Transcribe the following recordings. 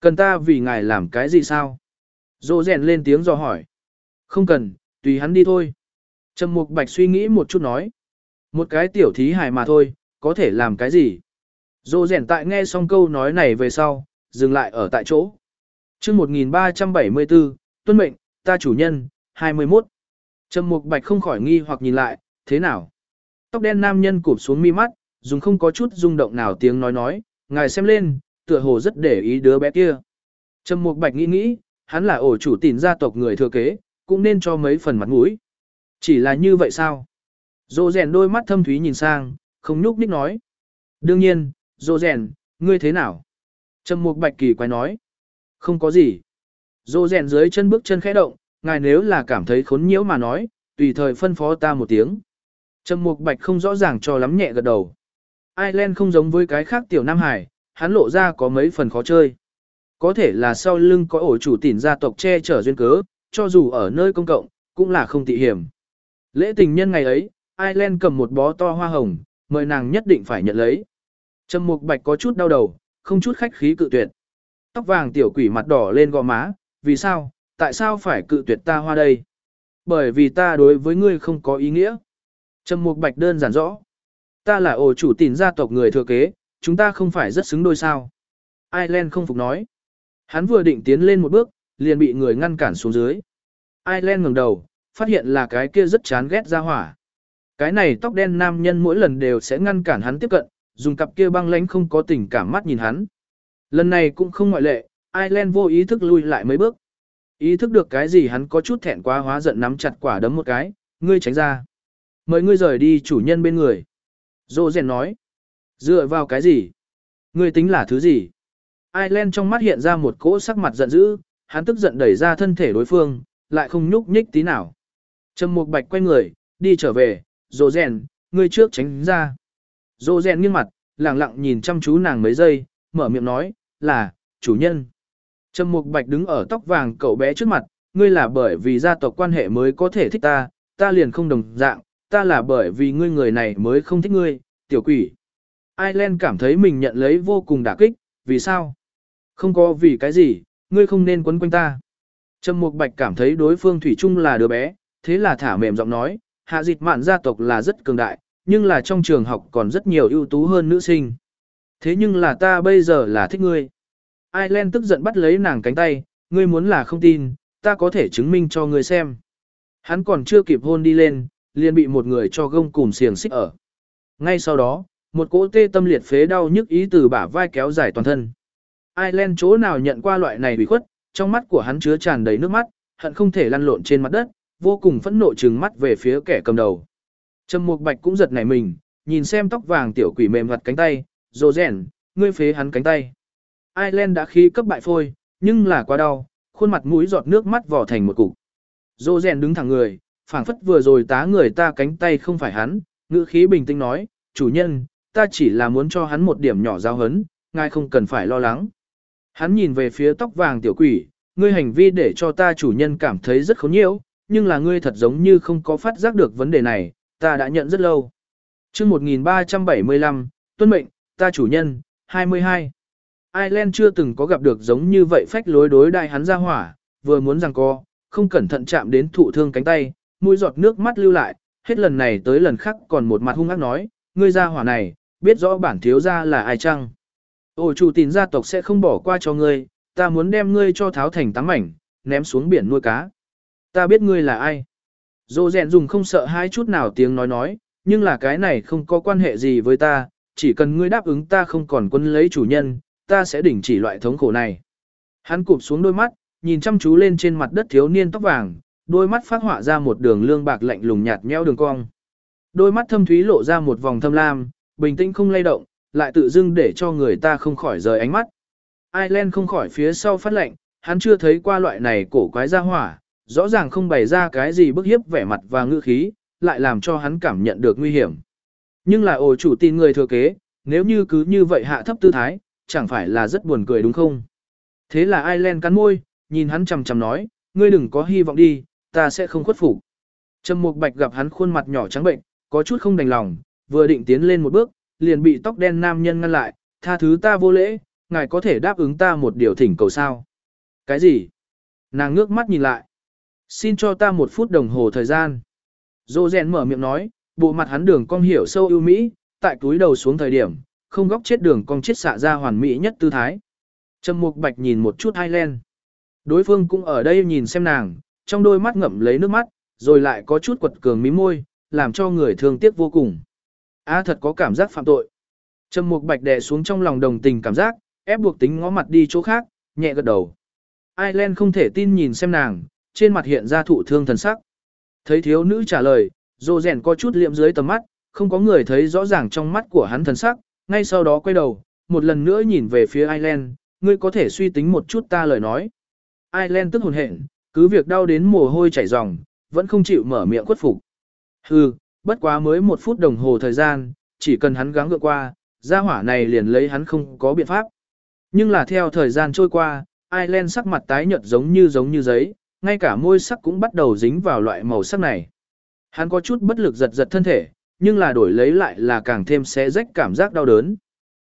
Cần ta vì ngài làm cái gì sao? Dô rèn lên tiếng do hỏi. Không cần, tùy hắn đi thôi. Trầm Mục Bạch suy nghĩ một chút nói. Một cái tiểu thí hài mà thôi, có thể làm cái gì? Dô rèn tại nghe xong câu nói này về sau, dừng lại ở tại chỗ. chương 1374, tuân mệnh, ta chủ nhân, 21. Trầm Mục Bạch không khỏi nghi hoặc nhìn lại, thế nào? Tóc đen nam nhân cụp xuống mi mắt, dùng không có chút rung động nào tiếng nói nói, ngài xem lên, tựa hồ rất để ý đứa bé kia. Trầm Mục Bạch nghĩ nghĩ, hắn là ổ chủ tỉn gia tộc người thừa kế, cũng nên cho mấy phần mặt mũi. Chỉ là như vậy sao? Dô rèn đôi mắt thâm thúy nhìn sang, không nhúc nhích nói. Đương nhiên, dô rèn, ngươi thế nào? Trầm Mục Bạch kỳ quái nói. Không có gì. Dô rèn dưới chân bước chân khẽ động, ngài nếu là cảm thấy khốn nhiễu mà nói, tùy thời phân phó ta một tiếng. Trầm Mục Bạch không rõ ràng cho lắm nhẹ gật đầu. Ireland không giống với cái khác tiểu Nam Hải, hắn lộ ra có mấy phần khó chơi. Có thể là sau lưng có ổ chủ tỉn gia tộc che chở duyên cớ, cho dù ở nơi công cộng, cũng là không tị hiểm. Lễ tình nhân ngày ấy, Ireland cầm một bó to hoa hồng, mời nàng nhất định phải nhận lấy. Trầm Mục Bạch có chút đau đầu, không chút khách khí cự tuyệt. Tóc vàng tiểu quỷ mặt đỏ lên gò má, vì sao, tại sao phải cự tuyệt ta hoa đây? Bởi vì ta đối với ngươi không có ý nghĩa. Trầm Mục Bạch đơn giản rõ. Ta là ổ chủ tỉn gia tộc người thừa kế, chúng ta không phải rất xứng đôi sao. Ireland không phục nói. Hắn vừa định tiến lên một bước, liền bị người ngăn cản xuống dưới. Ireland ngẩng đầu, phát hiện là cái kia rất chán ghét ra hỏa. Cái này tóc đen nam nhân mỗi lần đều sẽ ngăn cản hắn tiếp cận, dùng cặp kia băng lánh không có tình cảm mắt nhìn hắn. Lần này cũng không ngoại lệ, Ireland vô ý thức lui lại mấy bước. Ý thức được cái gì hắn có chút thẹn quá hóa giận nắm chặt quả đấm một cái, ngươi tránh ra. Mời ngươi rời đi chủ nhân bên người. Dô rèn nói. Dựa vào cái gì? Ngươi tính là thứ gì? Ireland trong mắt hiện ra một cỗ sắc mặt giận dữ, hắn tức giận đẩy ra thân thể đối phương, lại không nhúc nhích tí nào. Trầm Mục Bạch quay người, đi trở về, Dô rèn, ngươi trước tránh ra. Dô rèn nghiêng mặt, lẳng lặng nhìn chăm chú nàng mấy giây, mở miệng nói, là, chủ nhân. Trầm Mục Bạch đứng ở tóc vàng cậu bé trước mặt, ngươi là bởi vì gia tộc quan hệ mới có thể thích ta, ta liền không đồng dạng, ta là bởi vì ngươi người này mới không thích ngươi, tiểu quỷ. Ireland cảm thấy mình nhận lấy vô cùng đả kích, vì sao? Không có vì cái gì, ngươi không nên quấn quanh ta. Trầm Mục Bạch cảm thấy đối phương Thủy chung là đứa bé, thế là thả mềm giọng nói, hạ dịch mạn gia tộc là rất cường đại, nhưng là trong trường học còn rất nhiều ưu tú hơn nữ sinh. Thế nhưng là ta bây giờ là thích ngươi. Ireland tức giận bắt lấy nàng cánh tay, ngươi muốn là không tin, ta có thể chứng minh cho ngươi xem. Hắn còn chưa kịp hôn đi lên, liền bị một người cho gông cùm xiềng xích ở. Ngay sau đó, một cỗ tê tâm liệt phế đau nhức ý từ bả vai kéo dài toàn thân. Ireland chỗ nào nhận qua loại này bị khuất, trong mắt của hắn chứa tràn đầy nước mắt, hận không thể lăn lộn trên mặt đất, vô cùng phẫn nộ trừng mắt về phía kẻ cầm đầu. Trầm Mục Bạch cũng giật nảy mình, nhìn xem tóc vàng tiểu quỷ mềm mặt cánh tay, rồ rèn, ngươi phế hắn cánh tay. Ireland đã khí cấp bại phôi, nhưng là quá đau, khuôn mặt mũi giọt nước mắt vỏ thành một cục. Rồ rèn đứng thẳng người, phảng phất vừa rồi tá người ta cánh tay không phải hắn, ngữ khí bình tĩnh nói, chủ nhân, ta chỉ là muốn cho hắn một điểm nhỏ giao hấn, ngài không cần phải lo lắng. Hắn nhìn về phía tóc vàng tiểu quỷ, ngươi hành vi để cho ta chủ nhân cảm thấy rất khốn nhiễu, nhưng là ngươi thật giống như không có phát giác được vấn đề này, ta đã nhận rất lâu. chương 1375, tuân mệnh, ta chủ nhân, 22. Ireland chưa từng có gặp được giống như vậy phách lối đối đại hắn ra hỏa, vừa muốn rằng co, không cẩn thận chạm đến thụ thương cánh tay, mũi giọt nước mắt lưu lại, hết lần này tới lần khác còn một mặt hung ác nói, ngươi ra hỏa này, biết rõ bản thiếu gia là ai chăng? Ôi chủ tín gia tộc sẽ không bỏ qua cho ngươi, ta muốn đem ngươi cho tháo thành tám mảnh, ném xuống biển nuôi cá. Ta biết ngươi là ai. Dô rèn dùng không sợ hai chút nào tiếng nói nói, nhưng là cái này không có quan hệ gì với ta, chỉ cần ngươi đáp ứng ta không còn quân lấy chủ nhân, ta sẽ đình chỉ loại thống khổ này. Hắn cụp xuống đôi mắt, nhìn chăm chú lên trên mặt đất thiếu niên tóc vàng, đôi mắt phát họa ra một đường lương bạc lạnh lùng nhạt nheo đường cong. Đôi mắt thâm thúy lộ ra một vòng thâm lam, bình tĩnh không lay động, lại tự dưng để cho người ta không khỏi rời ánh mắt. Ireland không khỏi phía sau phát lệnh, hắn chưa thấy qua loại này cổ quái ra hỏa, rõ ràng không bày ra cái gì bức hiếp vẻ mặt và ngữ khí, lại làm cho hắn cảm nhận được nguy hiểm. Nhưng là ổ chủ tin người thừa kế, nếu như cứ như vậy hạ thấp tư thái, chẳng phải là rất buồn cười đúng không? Thế là Ireland cắn môi, nhìn hắn chằm chằm nói, ngươi đừng có hy vọng đi, ta sẽ không khuất phục. Trầm Mục Bạch gặp hắn khuôn mặt nhỏ trắng bệnh, có chút không đành lòng, vừa định tiến lên một bước, liền bị tóc đen nam nhân ngăn lại, tha thứ ta vô lễ, ngài có thể đáp ứng ta một điều thỉnh cầu sao? Cái gì? Nàng ngước mắt nhìn lại. Xin cho ta một phút đồng hồ thời gian. Dô rèn mở miệng nói, bộ mặt hắn đường cong hiểu sâu ưu mỹ, tại túi đầu xuống thời điểm, không góc chết đường cong chết xạ ra hoàn mỹ nhất tư thái. Trầm Mục Bạch nhìn một chút Highland. Đối phương cũng ở đây nhìn xem nàng, trong đôi mắt ngậm lấy nước mắt, rồi lại có chút quật cường mí môi, làm cho người thương tiếc vô cùng. A thật có cảm giác phạm tội. Trầm Mục Bạch đè xuống trong lòng đồng tình cảm giác, ép buộc tính ngó mặt đi chỗ khác, nhẹ gật đầu. Ireland không thể tin nhìn xem nàng, trên mặt hiện ra thụ thương thần sắc. Thấy thiếu nữ trả lời, Dô rèn có chút liệm dưới tầm mắt, không có người thấy rõ ràng trong mắt của hắn thần sắc, ngay sau đó quay đầu, một lần nữa nhìn về phía Ireland, ngươi có thể suy tính một chút ta lời nói. Ireland tức hồn hển, cứ việc đau đến mồ hôi chảy ròng, vẫn không chịu mở miệng khuất phục. Hừ, bất quá mới một phút đồng hồ thời gian, chỉ cần hắn gắng gượng qua, gia hỏa này liền lấy hắn không có biện pháp. Nhưng là theo thời gian trôi qua, Ireland sắc mặt tái nhợt giống như giống như giấy, ngay cả môi sắc cũng bắt đầu dính vào loại màu sắc này. Hắn có chút bất lực giật giật thân thể, nhưng là đổi lấy lại là càng thêm xé rách cảm giác đau đớn.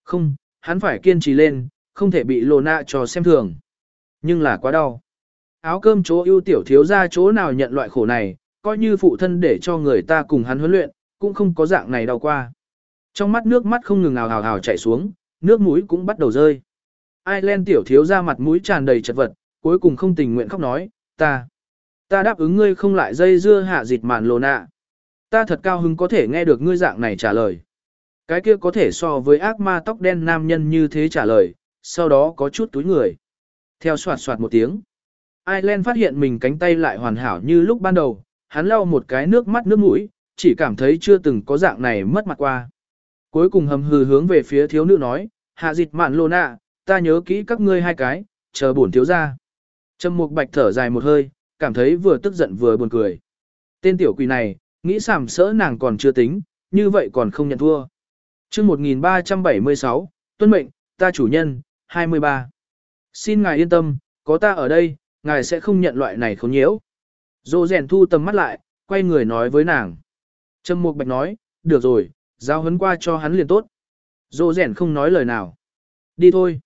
Không, hắn phải kiên trì lên, không thể bị lồ nạ cho xem thường. Nhưng là quá đau. Áo cơm chỗ ưu tiểu thiếu ra chỗ nào nhận loại khổ này, coi như phụ thân để cho người ta cùng hắn huấn luyện, cũng không có dạng này đau qua. Trong mắt nước mắt không ngừng ào hào hào chảy xuống, nước mũi cũng bắt đầu rơi. Ireland tiểu thiếu ra mặt mũi tràn đầy chật vật, cuối cùng không tình nguyện khóc nói, ta, ta đáp ứng ngươi không lại dây dưa hạ dịt màn lồ nạ. Ta thật cao hứng có thể nghe được ngươi dạng này trả lời. Cái kia có thể so với ác ma tóc đen nam nhân như thế trả lời, sau đó có chút túi người. Theo soạt soạt một tiếng. Ireland phát hiện mình cánh tay lại hoàn hảo như lúc ban đầu, hắn lau một cái nước mắt nước mũi, chỉ cảm thấy chưa từng có dạng này mất mặt qua. Cuối cùng hầm hừ hướng về phía thiếu nữ nói, hạ dịch mạn lô nạ, ta nhớ kỹ các ngươi hai cái, chờ bổn thiếu ra. Trầm mục bạch thở dài một hơi, cảm thấy vừa tức giận vừa buồn cười. Tên tiểu quỷ này, nghĩ sảm sỡ nàng còn chưa tính, như vậy còn không nhận thua. chương 1376, tuân mệnh, ta chủ nhân, 23. Xin ngài yên tâm, có ta ở đây, ngài sẽ không nhận loại này khốn nhiễu. Dô rèn thu tầm mắt lại, quay người nói với nàng. Trâm Mục Bạch nói, được rồi, giao hấn qua cho hắn liền tốt. Dô rèn không nói lời nào. Đi thôi.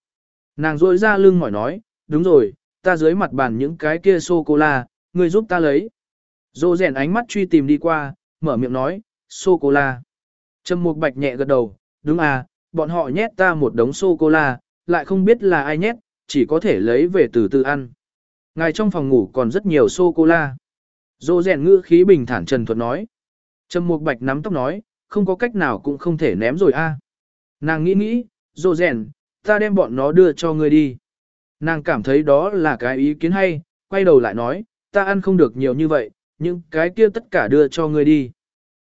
Nàng rôi ra lưng mỏi nói, đúng rồi, ta dưới mặt bàn những cái kia sô-cô-la, người giúp ta lấy. Dô rèn ánh mắt truy tìm đi qua, mở miệng nói, sô-cô-la. Trâm Mục Bạch nhẹ gật đầu, đúng à, bọn họ nhét ta một đống sô-cô-la, lại không biết là ai nhét, chỉ có thể lấy về từ từ ăn. Ngài trong phòng ngủ còn rất nhiều sô-cô-la. Dô rèn ngữ khí bình thản trần thuật nói. Trầm Mục Bạch nắm tóc nói, không có cách nào cũng không thể ném rồi a. Nàng nghĩ nghĩ, dô rèn, ta đem bọn nó đưa cho ngươi đi. Nàng cảm thấy đó là cái ý kiến hay, quay đầu lại nói, ta ăn không được nhiều như vậy, nhưng cái kia tất cả đưa cho ngươi đi.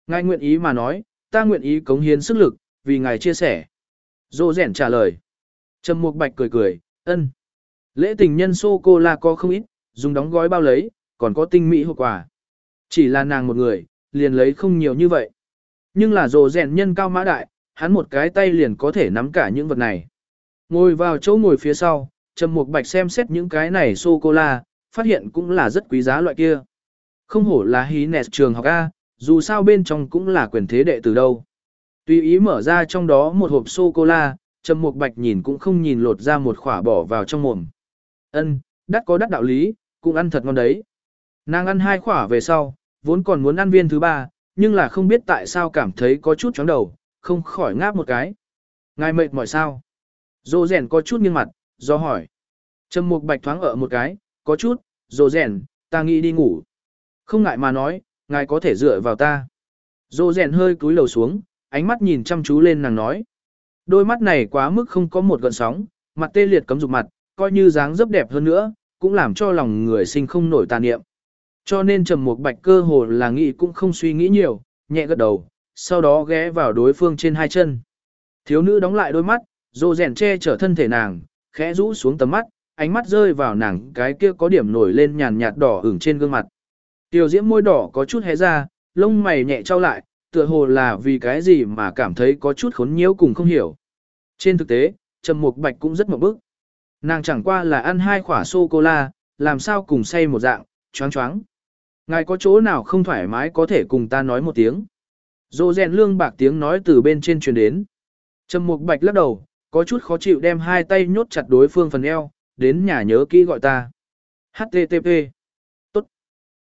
Ngài nguyện ý mà nói, ta nguyện ý cống hiến sức lực, vì ngài chia sẻ. Dô rèn trả lời. Trầm Mục Bạch cười cười, ân. Lễ tình nhân sô-cô-la có không ít, dùng đóng gói bao lấy, còn có tinh mỹ hộp quà. Chỉ là nàng một người, liền lấy không nhiều như vậy. Nhưng là rồ rèn nhân cao mã đại, hắn một cái tay liền có thể nắm cả những vật này. Ngồi vào chỗ ngồi phía sau, Trầm Mục Bạch xem xét những cái này sô-cô-la, phát hiện cũng là rất quý giá loại kia. Không hổ là hí nẹt trường học A, dù sao bên trong cũng là quyền thế đệ từ đâu. Tùy ý mở ra trong đó một hộp sô-cô-la, Trầm Mục Bạch nhìn cũng không nhìn lột ra một khỏa bỏ vào trong mồm. Ân, đắt có đắt đạo lý, cũng ăn thật ngon đấy. Nàng ăn hai khỏa về sau, vốn còn muốn ăn viên thứ ba, nhưng là không biết tại sao cảm thấy có chút chóng đầu, không khỏi ngáp một cái. Ngài mệt mỏi sao? Dô rèn có chút nghiêng mặt, do hỏi. Trầm mục bạch thoáng ở một cái, có chút, dô rèn, ta nghĩ đi ngủ. Không ngại mà nói, ngài có thể dựa vào ta. Dô rèn hơi cúi đầu xuống, ánh mắt nhìn chăm chú lên nàng nói. Đôi mắt này quá mức không có một gợn sóng, mặt tê liệt cấm dục mặt, coi như dáng dấp đẹp hơn nữa, cũng làm cho lòng người sinh không nổi tà niệm. Cho nên trầm một bạch cơ hồ là nghĩ cũng không suy nghĩ nhiều, nhẹ gật đầu, sau đó ghé vào đối phương trên hai chân. Thiếu nữ đóng lại đôi mắt, rồ rèn che chở thân thể nàng, khẽ rũ xuống tầm mắt, ánh mắt rơi vào nàng cái kia có điểm nổi lên nhàn nhạt đỏ ửng trên gương mặt. Tiểu diễm môi đỏ có chút hé ra, lông mày nhẹ trao lại, tựa hồ là vì cái gì mà cảm thấy có chút khốn nhiễu cùng không hiểu. Trên thực tế, Trầm Mục Bạch cũng rất mộng bức. Nàng chẳng qua là ăn hai quả sô-cô-la, làm sao cùng say một dạng, choáng choáng. Ngài có chỗ nào không thoải mái có thể cùng ta nói một tiếng. Dô rèn lương bạc tiếng nói từ bên trên truyền đến. Trầm mục bạch lắc đầu, có chút khó chịu đem hai tay nhốt chặt đối phương phần eo, đến nhà nhớ kỹ gọi ta. HTTP. Tốt.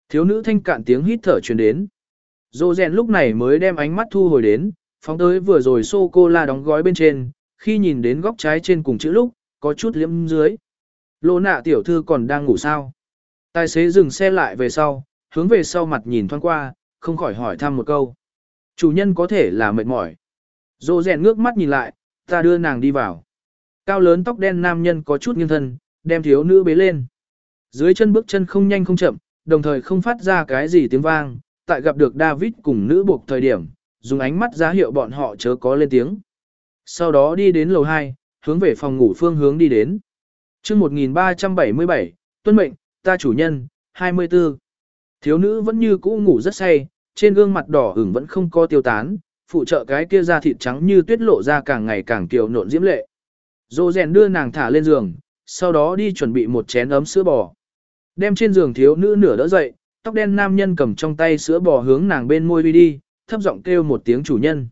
Thiếu nữ thanh cạn tiếng hít thở truyền đến. Dô rèn lúc này mới đem ánh mắt thu hồi đến, phóng tới vừa rồi sô-cô-la đóng gói bên trên, khi nhìn đến góc trái trên cùng chữ lúc, có chút liếm dưới. Lô nạ tiểu thư còn đang ngủ sao? Tài xế dừng xe lại về sau, hướng về sau mặt nhìn thoáng qua, không khỏi hỏi thăm một câu. Chủ nhân có thể là mệt mỏi. Dô rèn ngước mắt nhìn lại, ta đưa nàng đi vào. Cao lớn tóc đen nam nhân có chút nghiêng thân, đem thiếu nữ bế lên. Dưới chân bước chân không nhanh không chậm, đồng thời không phát ra cái gì tiếng vang, tại gặp được David cùng nữ buộc thời điểm, dùng ánh mắt ra hiệu bọn họ chớ có lên tiếng. Sau đó đi đến lầu 2, hướng về phòng ngủ phương hướng đi đến. chương 1377, tuân mệnh, ta chủ nhân, 24. Thiếu nữ vẫn như cũ ngủ rất say, trên gương mặt đỏ ửng vẫn không có tiêu tán, phụ trợ cái kia da thịt trắng như tuyết lộ ra càng ngày càng kiều nộn diễm lệ. Dô rèn đưa nàng thả lên giường, sau đó đi chuẩn bị một chén ấm sữa bò. Đem trên giường thiếu nữ nửa đỡ dậy, tóc đen nam nhân cầm trong tay sữa bò hướng nàng bên môi đi đi, thấp giọng kêu một tiếng chủ nhân.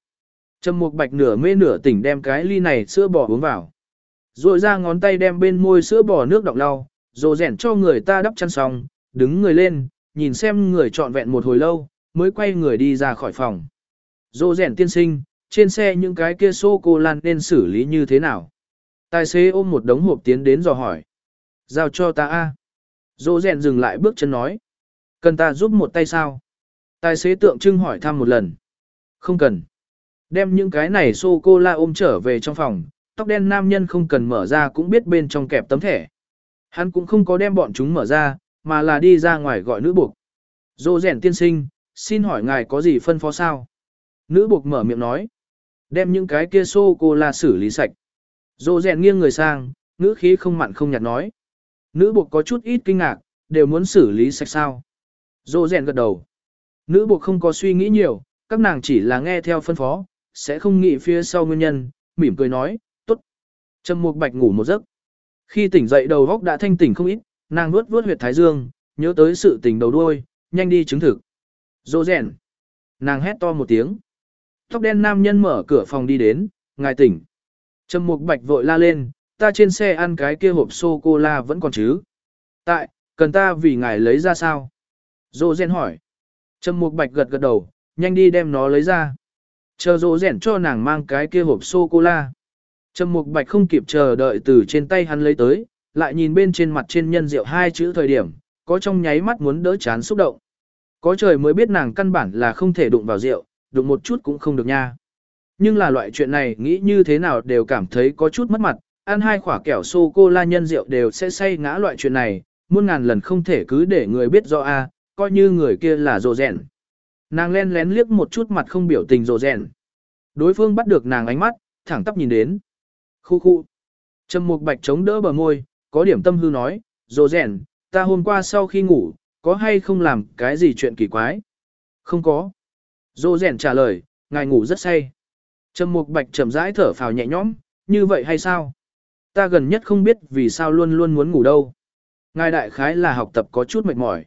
Trầm Mục Bạch nửa mê nửa tỉnh đem cái ly này sữa bò uống vào. Rồi ra ngón tay đem bên môi sữa bò nước đọng lau, rồi rèn cho người ta đắp chăn xong, đứng người lên, nhìn xem người trọn vẹn một hồi lâu, mới quay người đi ra khỏi phòng. Dô rèn tiên sinh, trên xe những cái kia sô cô lan nên xử lý như thế nào? Tài xế ôm một đống hộp tiến đến dò hỏi. Giao cho ta a. Dô rèn dừng lại bước chân nói. Cần ta giúp một tay sao? Tài xế tượng trưng hỏi thăm một lần. Không cần. Đem những cái này sô-cô-la ôm trở về trong phòng, tóc đen nam nhân không cần mở ra cũng biết bên trong kẹp tấm thẻ. Hắn cũng không có đem bọn chúng mở ra, mà là đi ra ngoài gọi nữ buộc. Dô rèn tiên sinh, xin hỏi ngài có gì phân phó sao? Nữ buộc mở miệng nói. Đem những cái kia xô cô la xử lý sạch. Dô rèn nghiêng người sang, ngữ khí không mặn không nhạt nói. Nữ buộc có chút ít kinh ngạc, đều muốn xử lý sạch sao. Dô rèn gật đầu. Nữ buộc không có suy nghĩ nhiều, các nàng chỉ là nghe theo phân phó, sẽ không nghĩ phía sau nguyên nhân, mỉm cười nói, tốt. Trầm Mục Bạch ngủ một giấc. Khi tỉnh dậy đầu góc đã thanh tỉnh không ít, nàng nuốt vuốt huyệt thái dương, nhớ tới sự tình đầu đuôi, nhanh đi chứng thực. Dô rèn. Nàng hét to một tiếng. Tóc đen nam nhân mở cửa phòng đi đến, ngài tỉnh. Trầm Mục Bạch vội la lên, ta trên xe ăn cái kia hộp sô-cô-la vẫn còn chứ. Tại, cần ta vì ngài lấy ra sao? Dô rèn hỏi. Trầm Mục Bạch gật gật đầu, nhanh đi đem nó lấy ra. Chờ dô rèn cho nàng mang cái kia hộp sô-cô-la. Trầm Mục Bạch không kịp chờ đợi từ trên tay hắn lấy tới, lại nhìn bên trên mặt trên nhân rượu hai chữ thời điểm, có trong nháy mắt muốn đỡ chán xúc động. Có trời mới biết nàng căn bản là không thể đụng vào rượu, đụng một chút cũng không được nha. Nhưng là loại chuyện này nghĩ như thế nào đều cảm thấy có chút mất mặt, ăn hai quả kẹo sô-cô-la nhân rượu đều sẽ say ngã loại chuyện này, muôn ngàn lần không thể cứ để người biết do a, coi như người kia là rồ rèn. Nàng len lén liếc một chút mặt không biểu tình rồ rèn. Đối phương bắt được nàng ánh mắt, thẳng tắp nhìn đến. Khu khu. Trầm Mục Bạch chống đỡ bờ môi, có điểm tâm hư nói, dồ rèn, ta hôm qua sau khi ngủ, có hay không làm cái gì chuyện kỳ quái? Không có. Dồ rèn trả lời, ngài ngủ rất say. Trầm Mục Bạch chậm rãi thở phào nhẹ nhõm, như vậy hay sao? Ta gần nhất không biết vì sao luôn luôn muốn ngủ đâu. Ngài đại khái là học tập có chút mệt mỏi.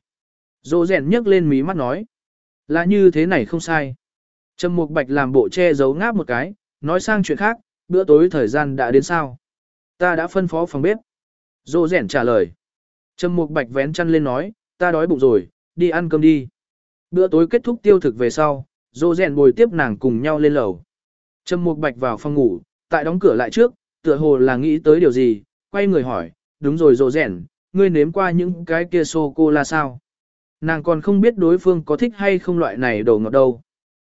Dô rèn nhấc lên mí mắt nói. Là như thế này không sai. Trầm Mục Bạch làm bộ che giấu ngáp một cái, nói sang chuyện khác, bữa tối thời gian đã đến sao. Ta đã phân phó phòng bếp. Dô rẻn trả lời. Trầm Mục Bạch vén chăn lên nói, ta đói bụng rồi, đi ăn cơm đi. Bữa tối kết thúc tiêu thực về sau, Dô rẻn bồi tiếp nàng cùng nhau lên lầu. Trầm Mục Bạch vào phòng ngủ, tại đóng cửa lại trước, tựa hồ là nghĩ tới điều gì, quay người hỏi, đúng rồi Dô rẻn, ngươi nếm qua những cái kia sô-cô-la sao? Nàng còn không biết đối phương có thích hay không loại này đồ ngọt đâu.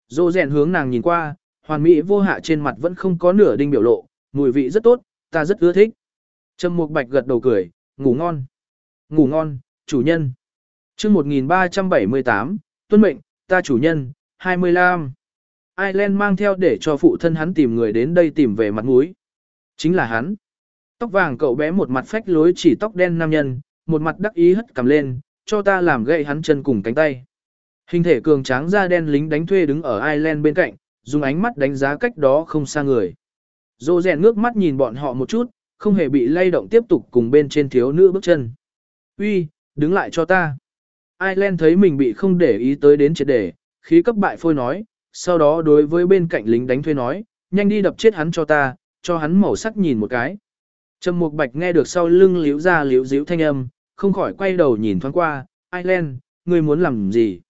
Dô rèn hướng nàng nhìn qua, hoàn mỹ vô hạ trên mặt vẫn không có nửa đinh biểu lộ, mùi vị rất tốt, ta rất ưa thích. Trầm Mục Bạch gật đầu cười, ngủ ngon. Ngủ ngon, chủ nhân. chương 1378, tuân mệnh, ta chủ nhân, 25. Ireland mang theo để cho phụ thân hắn tìm người đến đây tìm về mặt mũi. Chính là hắn. Tóc vàng cậu bé một mặt phách lối chỉ tóc đen nam nhân, một mặt đắc ý hất cầm lên, cho ta làm gậy hắn chân cùng cánh tay. Hình thể cường tráng da đen lính đánh thuê đứng ở Ireland bên cạnh, dùng ánh mắt đánh giá cách đó không xa người. Dô rèn ngước mắt nhìn bọn họ một chút, không hề bị lay động tiếp tục cùng bên trên thiếu nữ bước chân. Uy, đứng lại cho ta. Ireland thấy mình bị không để ý tới đến triệt đề, khí cấp bại phôi nói, sau đó đối với bên cạnh lính đánh thuê nói, nhanh đi đập chết hắn cho ta, cho hắn màu sắc nhìn một cái. Trầm Mục Bạch nghe được sau lưng liễu ra liễu díu thanh âm, không khỏi quay đầu nhìn thoáng qua, Ireland, ngươi muốn làm gì?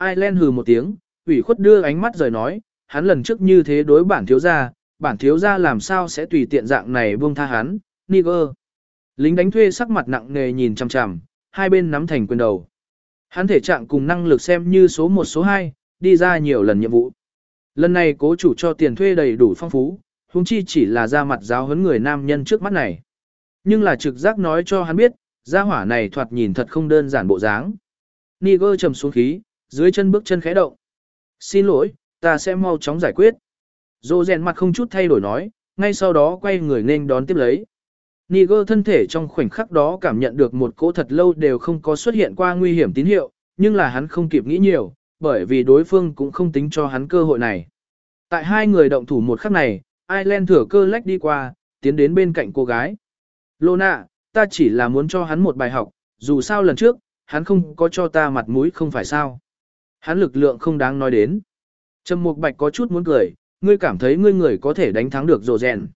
Ireland hừ một tiếng, ủy khuất đưa ánh mắt rời nói, hắn lần trước như thế đối bản thiếu gia, bản thiếu gia làm sao sẽ tùy tiện dạng này buông tha hắn, Niger. Lính đánh thuê sắc mặt nặng nề nhìn chằm chằm, hai bên nắm thành quyền đầu. Hắn thể trạng cùng năng lực xem như số 1 số 2, đi ra nhiều lần nhiệm vụ. Lần này cố chủ cho tiền thuê đầy đủ phong phú, huống chi chỉ là ra mặt giáo huấn người nam nhân trước mắt này. Nhưng là trực giác nói cho hắn biết, gia hỏa này thoạt nhìn thật không đơn giản bộ dáng. Niger trầm xuống khí, dưới chân bước chân khẽ động. Xin lỗi, ta sẽ mau chóng giải quyết. Dô rèn mặt không chút thay đổi nói, ngay sau đó quay người nên đón tiếp lấy. Niger thân thể trong khoảnh khắc đó cảm nhận được một cỗ thật lâu đều không có xuất hiện qua nguy hiểm tín hiệu, nhưng là hắn không kịp nghĩ nhiều, bởi vì đối phương cũng không tính cho hắn cơ hội này. Tại hai người động thủ một khắc này, Ireland thừa cơ lách đi qua, tiến đến bên cạnh cô gái. Lona, ta chỉ là muốn cho hắn một bài học, dù sao lần trước, hắn không có cho ta mặt mũi không phải sao. Hắn lực lượng không đáng nói đến. Trầm Mục Bạch có chút muốn cười, ngươi cảm thấy ngươi người có thể đánh thắng được rồ rèn.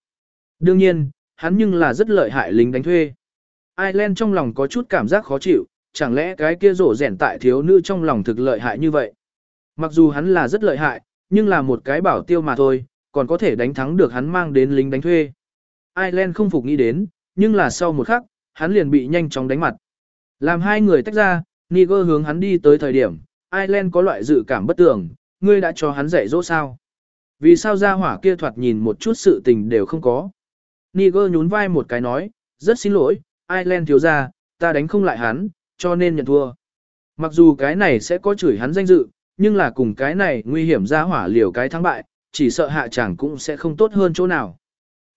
Đương nhiên, hắn nhưng là rất lợi hại lính đánh thuê. Ireland trong lòng có chút cảm giác khó chịu, chẳng lẽ cái kia rổ rèn tại thiếu nữ trong lòng thực lợi hại như vậy. Mặc dù hắn là rất lợi hại, nhưng là một cái bảo tiêu mà thôi, còn có thể đánh thắng được hắn mang đến lính đánh thuê. Ireland không phục nghĩ đến, nhưng là sau một khắc, hắn liền bị nhanh chóng đánh mặt. Làm hai người tách ra, Niger hướng hắn đi tới thời điểm, Ireland có loại dự cảm bất tường, ngươi đã cho hắn dạy dỗ sao? Vì sao ra hỏa kia thoạt nhìn một chút sự tình đều không có? Niger nhún vai một cái nói, rất xin lỗi, Ireland thiếu ra, ta đánh không lại hắn, cho nên nhận thua. Mặc dù cái này sẽ có chửi hắn danh dự, nhưng là cùng cái này nguy hiểm ra hỏa liều cái thắng bại, chỉ sợ hạ chẳng cũng sẽ không tốt hơn chỗ nào.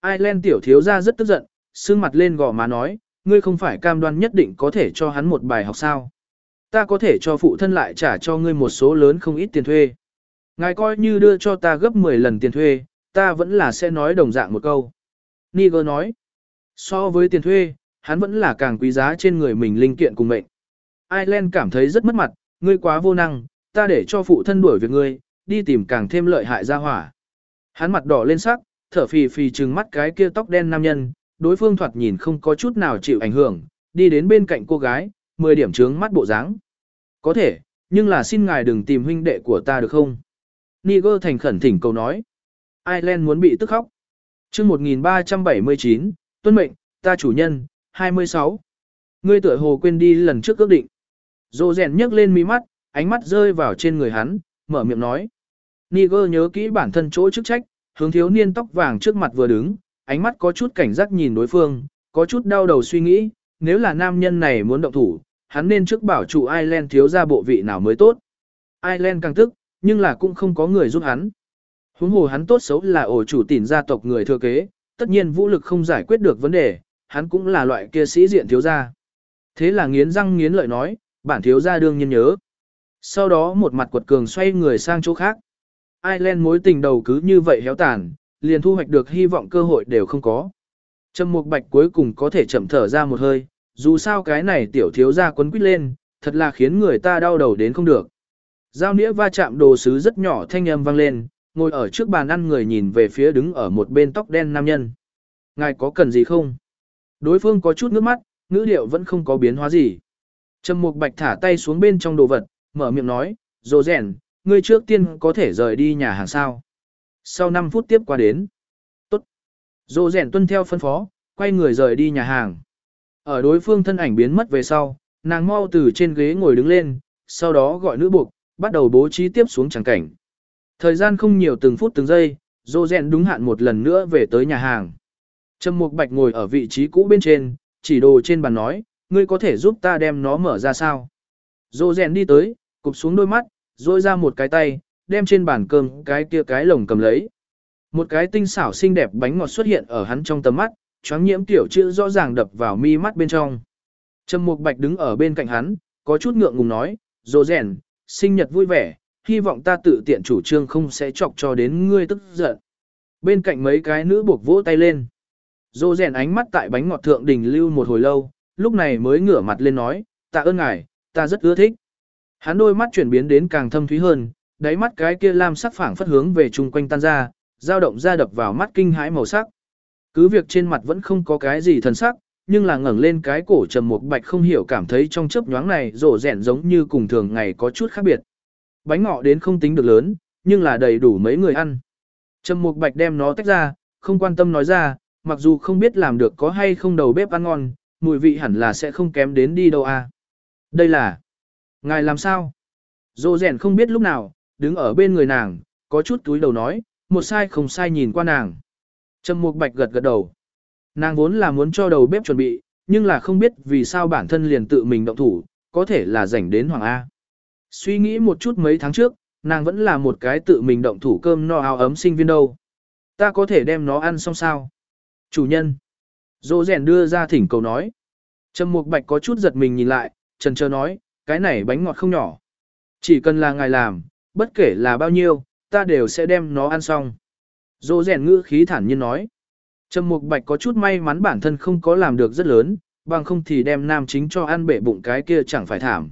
Ireland tiểu thiếu ra rất tức giận, sương mặt lên gò má nói, ngươi không phải cam đoan nhất định có thể cho hắn một bài học sao. Ta có thể cho phụ thân lại trả cho ngươi một số lớn không ít tiền thuê. Ngài coi như đưa cho ta gấp 10 lần tiền thuê, ta vẫn là sẽ nói đồng dạng một câu. Niger nói, so với tiền thuê, hắn vẫn là càng quý giá trên người mình linh kiện cùng mệnh. Ireland cảm thấy rất mất mặt, ngươi quá vô năng, ta để cho phụ thân đuổi việc ngươi, đi tìm càng thêm lợi hại ra hỏa. Hắn mặt đỏ lên sắc, thở phì phì trừng mắt cái kia tóc đen nam nhân, đối phương thoạt nhìn không có chút nào chịu ảnh hưởng, đi đến bên cạnh cô gái, 10 điểm trướng mắt bộ dáng. Có thể, nhưng là xin ngài đừng tìm huynh đệ của ta được không? Niger thành khẩn thỉnh cầu nói. Ireland muốn bị tức khóc. chương 1379, tuân mệnh, ta chủ nhân, 26. Ngươi tựa hồ quên đi lần trước ước định. Dô rèn nhấc lên mí mắt, ánh mắt rơi vào trên người hắn, mở miệng nói. Niger nhớ kỹ bản thân chỗ chức trách, hướng thiếu niên tóc vàng trước mặt vừa đứng, ánh mắt có chút cảnh giác nhìn đối phương, có chút đau đầu suy nghĩ, nếu là nam nhân này muốn động thủ, hắn nên trước bảo trụ Ireland thiếu ra bộ vị nào mới tốt. Ireland càng tức, nhưng là cũng không có người giúp hắn. Huống hồ hắn tốt xấu là ổ chủ tỉn gia tộc người thừa kế, tất nhiên vũ lực không giải quyết được vấn đề, hắn cũng là loại kia sĩ diện thiếu gia. Thế là nghiến răng nghiến lợi nói, bản thiếu gia đương nhiên nhớ. Sau đó một mặt quật cường xoay người sang chỗ khác. Ireland mối tình đầu cứ như vậy héo tàn, liền thu hoạch được hy vọng cơ hội đều không có. Trầm Mục Bạch cuối cùng có thể chậm thở ra một hơi, dù sao cái này tiểu thiếu gia quấn quýt lên, thật là khiến người ta đau đầu đến không được. Giao nĩa va chạm đồ sứ rất nhỏ thanh âm vang lên, ngồi ở trước bàn ăn người nhìn về phía đứng ở một bên tóc đen nam nhân. Ngài có cần gì không? Đối phương có chút nước mắt, ngữ điệu vẫn không có biến hóa gì. Trầm Mục Bạch thả tay xuống bên trong đồ vật, mở miệng nói, "Dỗ rèn, ngươi trước tiên có thể rời đi nhà hàng sao?" Sau 5 phút tiếp qua đến. "Tốt." Dỗ rèn tuân theo phân phó, quay người rời đi nhà hàng. Ở đối phương thân ảnh biến mất về sau, nàng mau từ trên ghế ngồi đứng lên, sau đó gọi nữ buộc, bắt đầu bố trí tiếp xuống tràng cảnh. Thời gian không nhiều từng phút từng giây, Dô Rèn đúng hạn một lần nữa về tới nhà hàng. Trầm Mục Bạch ngồi ở vị trí cũ bên trên, chỉ đồ trên bàn nói, ngươi có thể giúp ta đem nó mở ra sao? Dô Rèn đi tới, cụp xuống đôi mắt, rôi ra một cái tay, đem trên bàn cơm cái kia cái lồng cầm lấy. Một cái tinh xảo xinh đẹp bánh ngọt xuất hiện ở hắn trong tầm mắt, choáng nhiễm tiểu chữ rõ ràng đập vào mi mắt bên trong. Trầm Mục Bạch đứng ở bên cạnh hắn, có chút ngượng ngùng nói, Dô Rèn, sinh nhật vui vẻ, hy vọng ta tự tiện chủ trương không sẽ chọc cho đến ngươi tức giận. Bên cạnh mấy cái nữ buộc vỗ tay lên. Dô rèn ánh mắt tại bánh ngọt thượng đình lưu một hồi lâu, lúc này mới ngửa mặt lên nói, tạ ơn ngài, ta rất ưa thích. Hắn đôi mắt chuyển biến đến càng thâm thúy hơn, đáy mắt cái kia lam sắc phảng phất hướng về chung quanh tan ra, dao động ra đập vào mắt kinh hãi màu sắc. Cứ việc trên mặt vẫn không có cái gì thần sắc, nhưng là ngẩng lên cái cổ trầm mục bạch không hiểu cảm thấy trong chớp nhoáng này rổ rẹn giống như cùng thường ngày có chút khác biệt. Bánh ngọ đến không tính được lớn, nhưng là đầy đủ mấy người ăn. Trầm mục bạch đem nó tách ra, không quan tâm nói ra, mặc dù không biết làm được có hay không đầu bếp ăn ngon, mùi vị hẳn là sẽ không kém đến đi đâu à. Đây là... Ngài làm sao? Dô rèn không biết lúc nào, đứng ở bên người nàng, có chút túi đầu nói, một sai không sai nhìn qua nàng. Trầm mục bạch gật gật đầu. Nàng vốn là muốn cho đầu bếp chuẩn bị, nhưng là không biết vì sao bản thân liền tự mình động thủ, có thể là rảnh đến Hoàng A. Suy nghĩ một chút mấy tháng trước, nàng vẫn là một cái tự mình động thủ cơm no áo ấm sinh viên đâu. Ta có thể đem nó ăn xong sao? Chủ nhân. Dỗ rèn đưa ra thỉnh cầu nói. Trầm Mục Bạch có chút giật mình nhìn lại, trần trơ nói, cái này bánh ngọt không nhỏ. Chỉ cần là ngài làm, bất kể là bao nhiêu, ta đều sẽ đem nó ăn xong. Dỗ rèn ngữ khí thản nhiên nói. Trầm Mục Bạch có chút may mắn bản thân không có làm được rất lớn, bằng không thì đem nam chính cho ăn bể bụng cái kia chẳng phải thảm.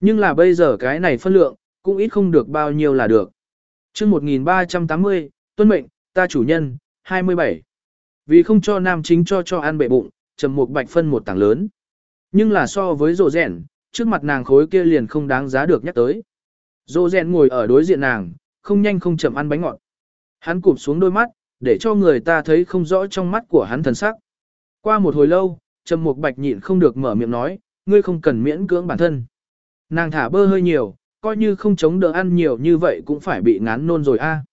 Nhưng là bây giờ cái này phân lượng, cũng ít không được bao nhiêu là được. chương 1380, tuân mệnh, ta chủ nhân, 27. Vì không cho nam chính cho cho ăn bể bụng, Trầm Mục Bạch phân một tảng lớn. Nhưng là so với rộ rèn, trước mặt nàng khối kia liền không đáng giá được nhắc tới. Rộ rèn ngồi ở đối diện nàng, không nhanh không chậm ăn bánh ngọt. Hắn cụp xuống đôi mắt, để cho người ta thấy không rõ trong mắt của hắn thần sắc. Qua một hồi lâu, Trầm Mục Bạch nhịn không được mở miệng nói, ngươi không cần miễn cưỡng bản thân. Nàng thả bơ hơi nhiều, coi như không chống đỡ ăn nhiều như vậy cũng phải bị ngán nôn rồi a. À.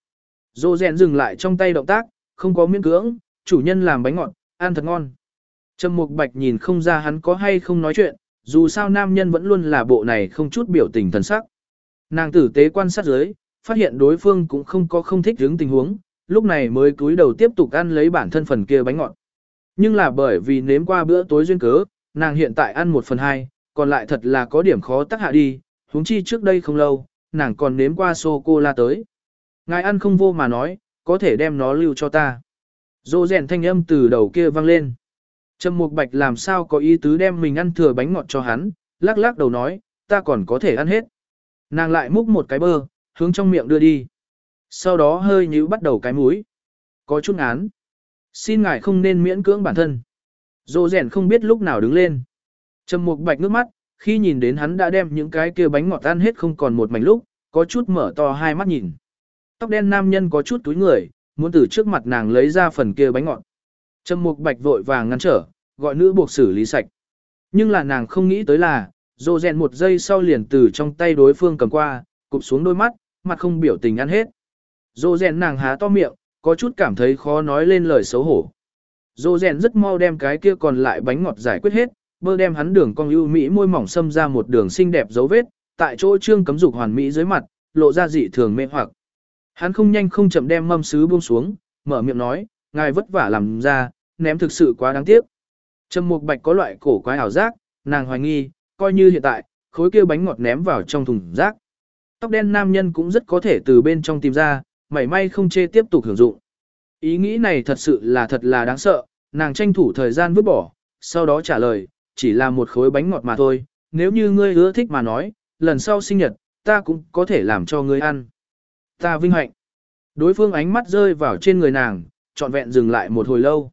Dô rèn dừng lại trong tay động tác, không có miễn cưỡng, chủ nhân làm bánh ngọt, ăn thật ngon. Trầm Mục Bạch nhìn không ra hắn có hay không nói chuyện, dù sao nam nhân vẫn luôn là bộ này không chút biểu tình thần sắc. Nàng tử tế quan sát dưới, phát hiện đối phương cũng không có không thích hướng tình huống, lúc này mới cúi đầu tiếp tục ăn lấy bản thân phần kia bánh ngọt. Nhưng là bởi vì nếm qua bữa tối duyên cớ, nàng hiện tại ăn một phần hai, còn lại thật là có điểm khó tắc hạ đi, huống chi trước đây không lâu, nàng còn nếm qua sô-cô-la tới. Ngài ăn không vô mà nói, có thể đem nó lưu cho ta. Dô rèn thanh âm từ đầu kia vang lên. Trầm Mục Bạch làm sao có ý tứ đem mình ăn thừa bánh ngọt cho hắn, lắc lắc đầu nói, ta còn có thể ăn hết. Nàng lại múc một cái bơ, hướng trong miệng đưa đi. Sau đó hơi nhíu bắt đầu cái mũi. Có chút ngán. Xin ngài không nên miễn cưỡng bản thân. Dô rèn không biết lúc nào đứng lên. Trầm Mục Bạch nước mắt, khi nhìn đến hắn đã đem những cái kia bánh ngọt ăn hết không còn một mảnh lúc, có chút mở to hai mắt nhìn. Tóc đen nam nhân có chút túi người, muốn từ trước mặt nàng lấy ra phần kia bánh ngọt. Trầm Mục Bạch vội vàng ngăn trở, gọi nữ buộc xử lý sạch. Nhưng là nàng không nghĩ tới là, Dô rèn một giây sau liền từ trong tay đối phương cầm qua, cụp xuống đôi mắt, mặt không biểu tình ăn hết. Dô rèn nàng há to miệng, có chút cảm thấy khó nói lên lời xấu hổ. Dô rèn rất mau đem cái kia còn lại bánh ngọt giải quyết hết, bơ đem hắn đường cong ưu mỹ môi mỏng xâm ra một đường xinh đẹp dấu vết, tại chỗ trương cấm dục hoàn mỹ dưới mặt, lộ ra dị thường mê hoặc. Hắn không nhanh không chậm đem mâm sứ buông xuống, mở miệng nói, ngài vất vả làm ra, ném thực sự quá đáng tiếc. Trầm Mục Bạch có loại cổ quái ảo giác, nàng hoài nghi, coi như hiện tại, khối kia bánh ngọt ném vào trong thùng rác. Tóc đen nam nhân cũng rất có thể từ bên trong tìm ra, mảy may không chê tiếp tục hưởng dụng. Ý nghĩ này thật sự là thật là đáng sợ, nàng tranh thủ thời gian vứt bỏ, sau đó trả lời, chỉ là một khối bánh ngọt mà thôi, nếu như ngươi ưa thích mà nói, lần sau sinh nhật, ta cũng có thể làm cho ngươi ăn. Ta vinh hạnh. Đối phương ánh mắt rơi vào trên người nàng, trọn vẹn dừng lại một hồi lâu.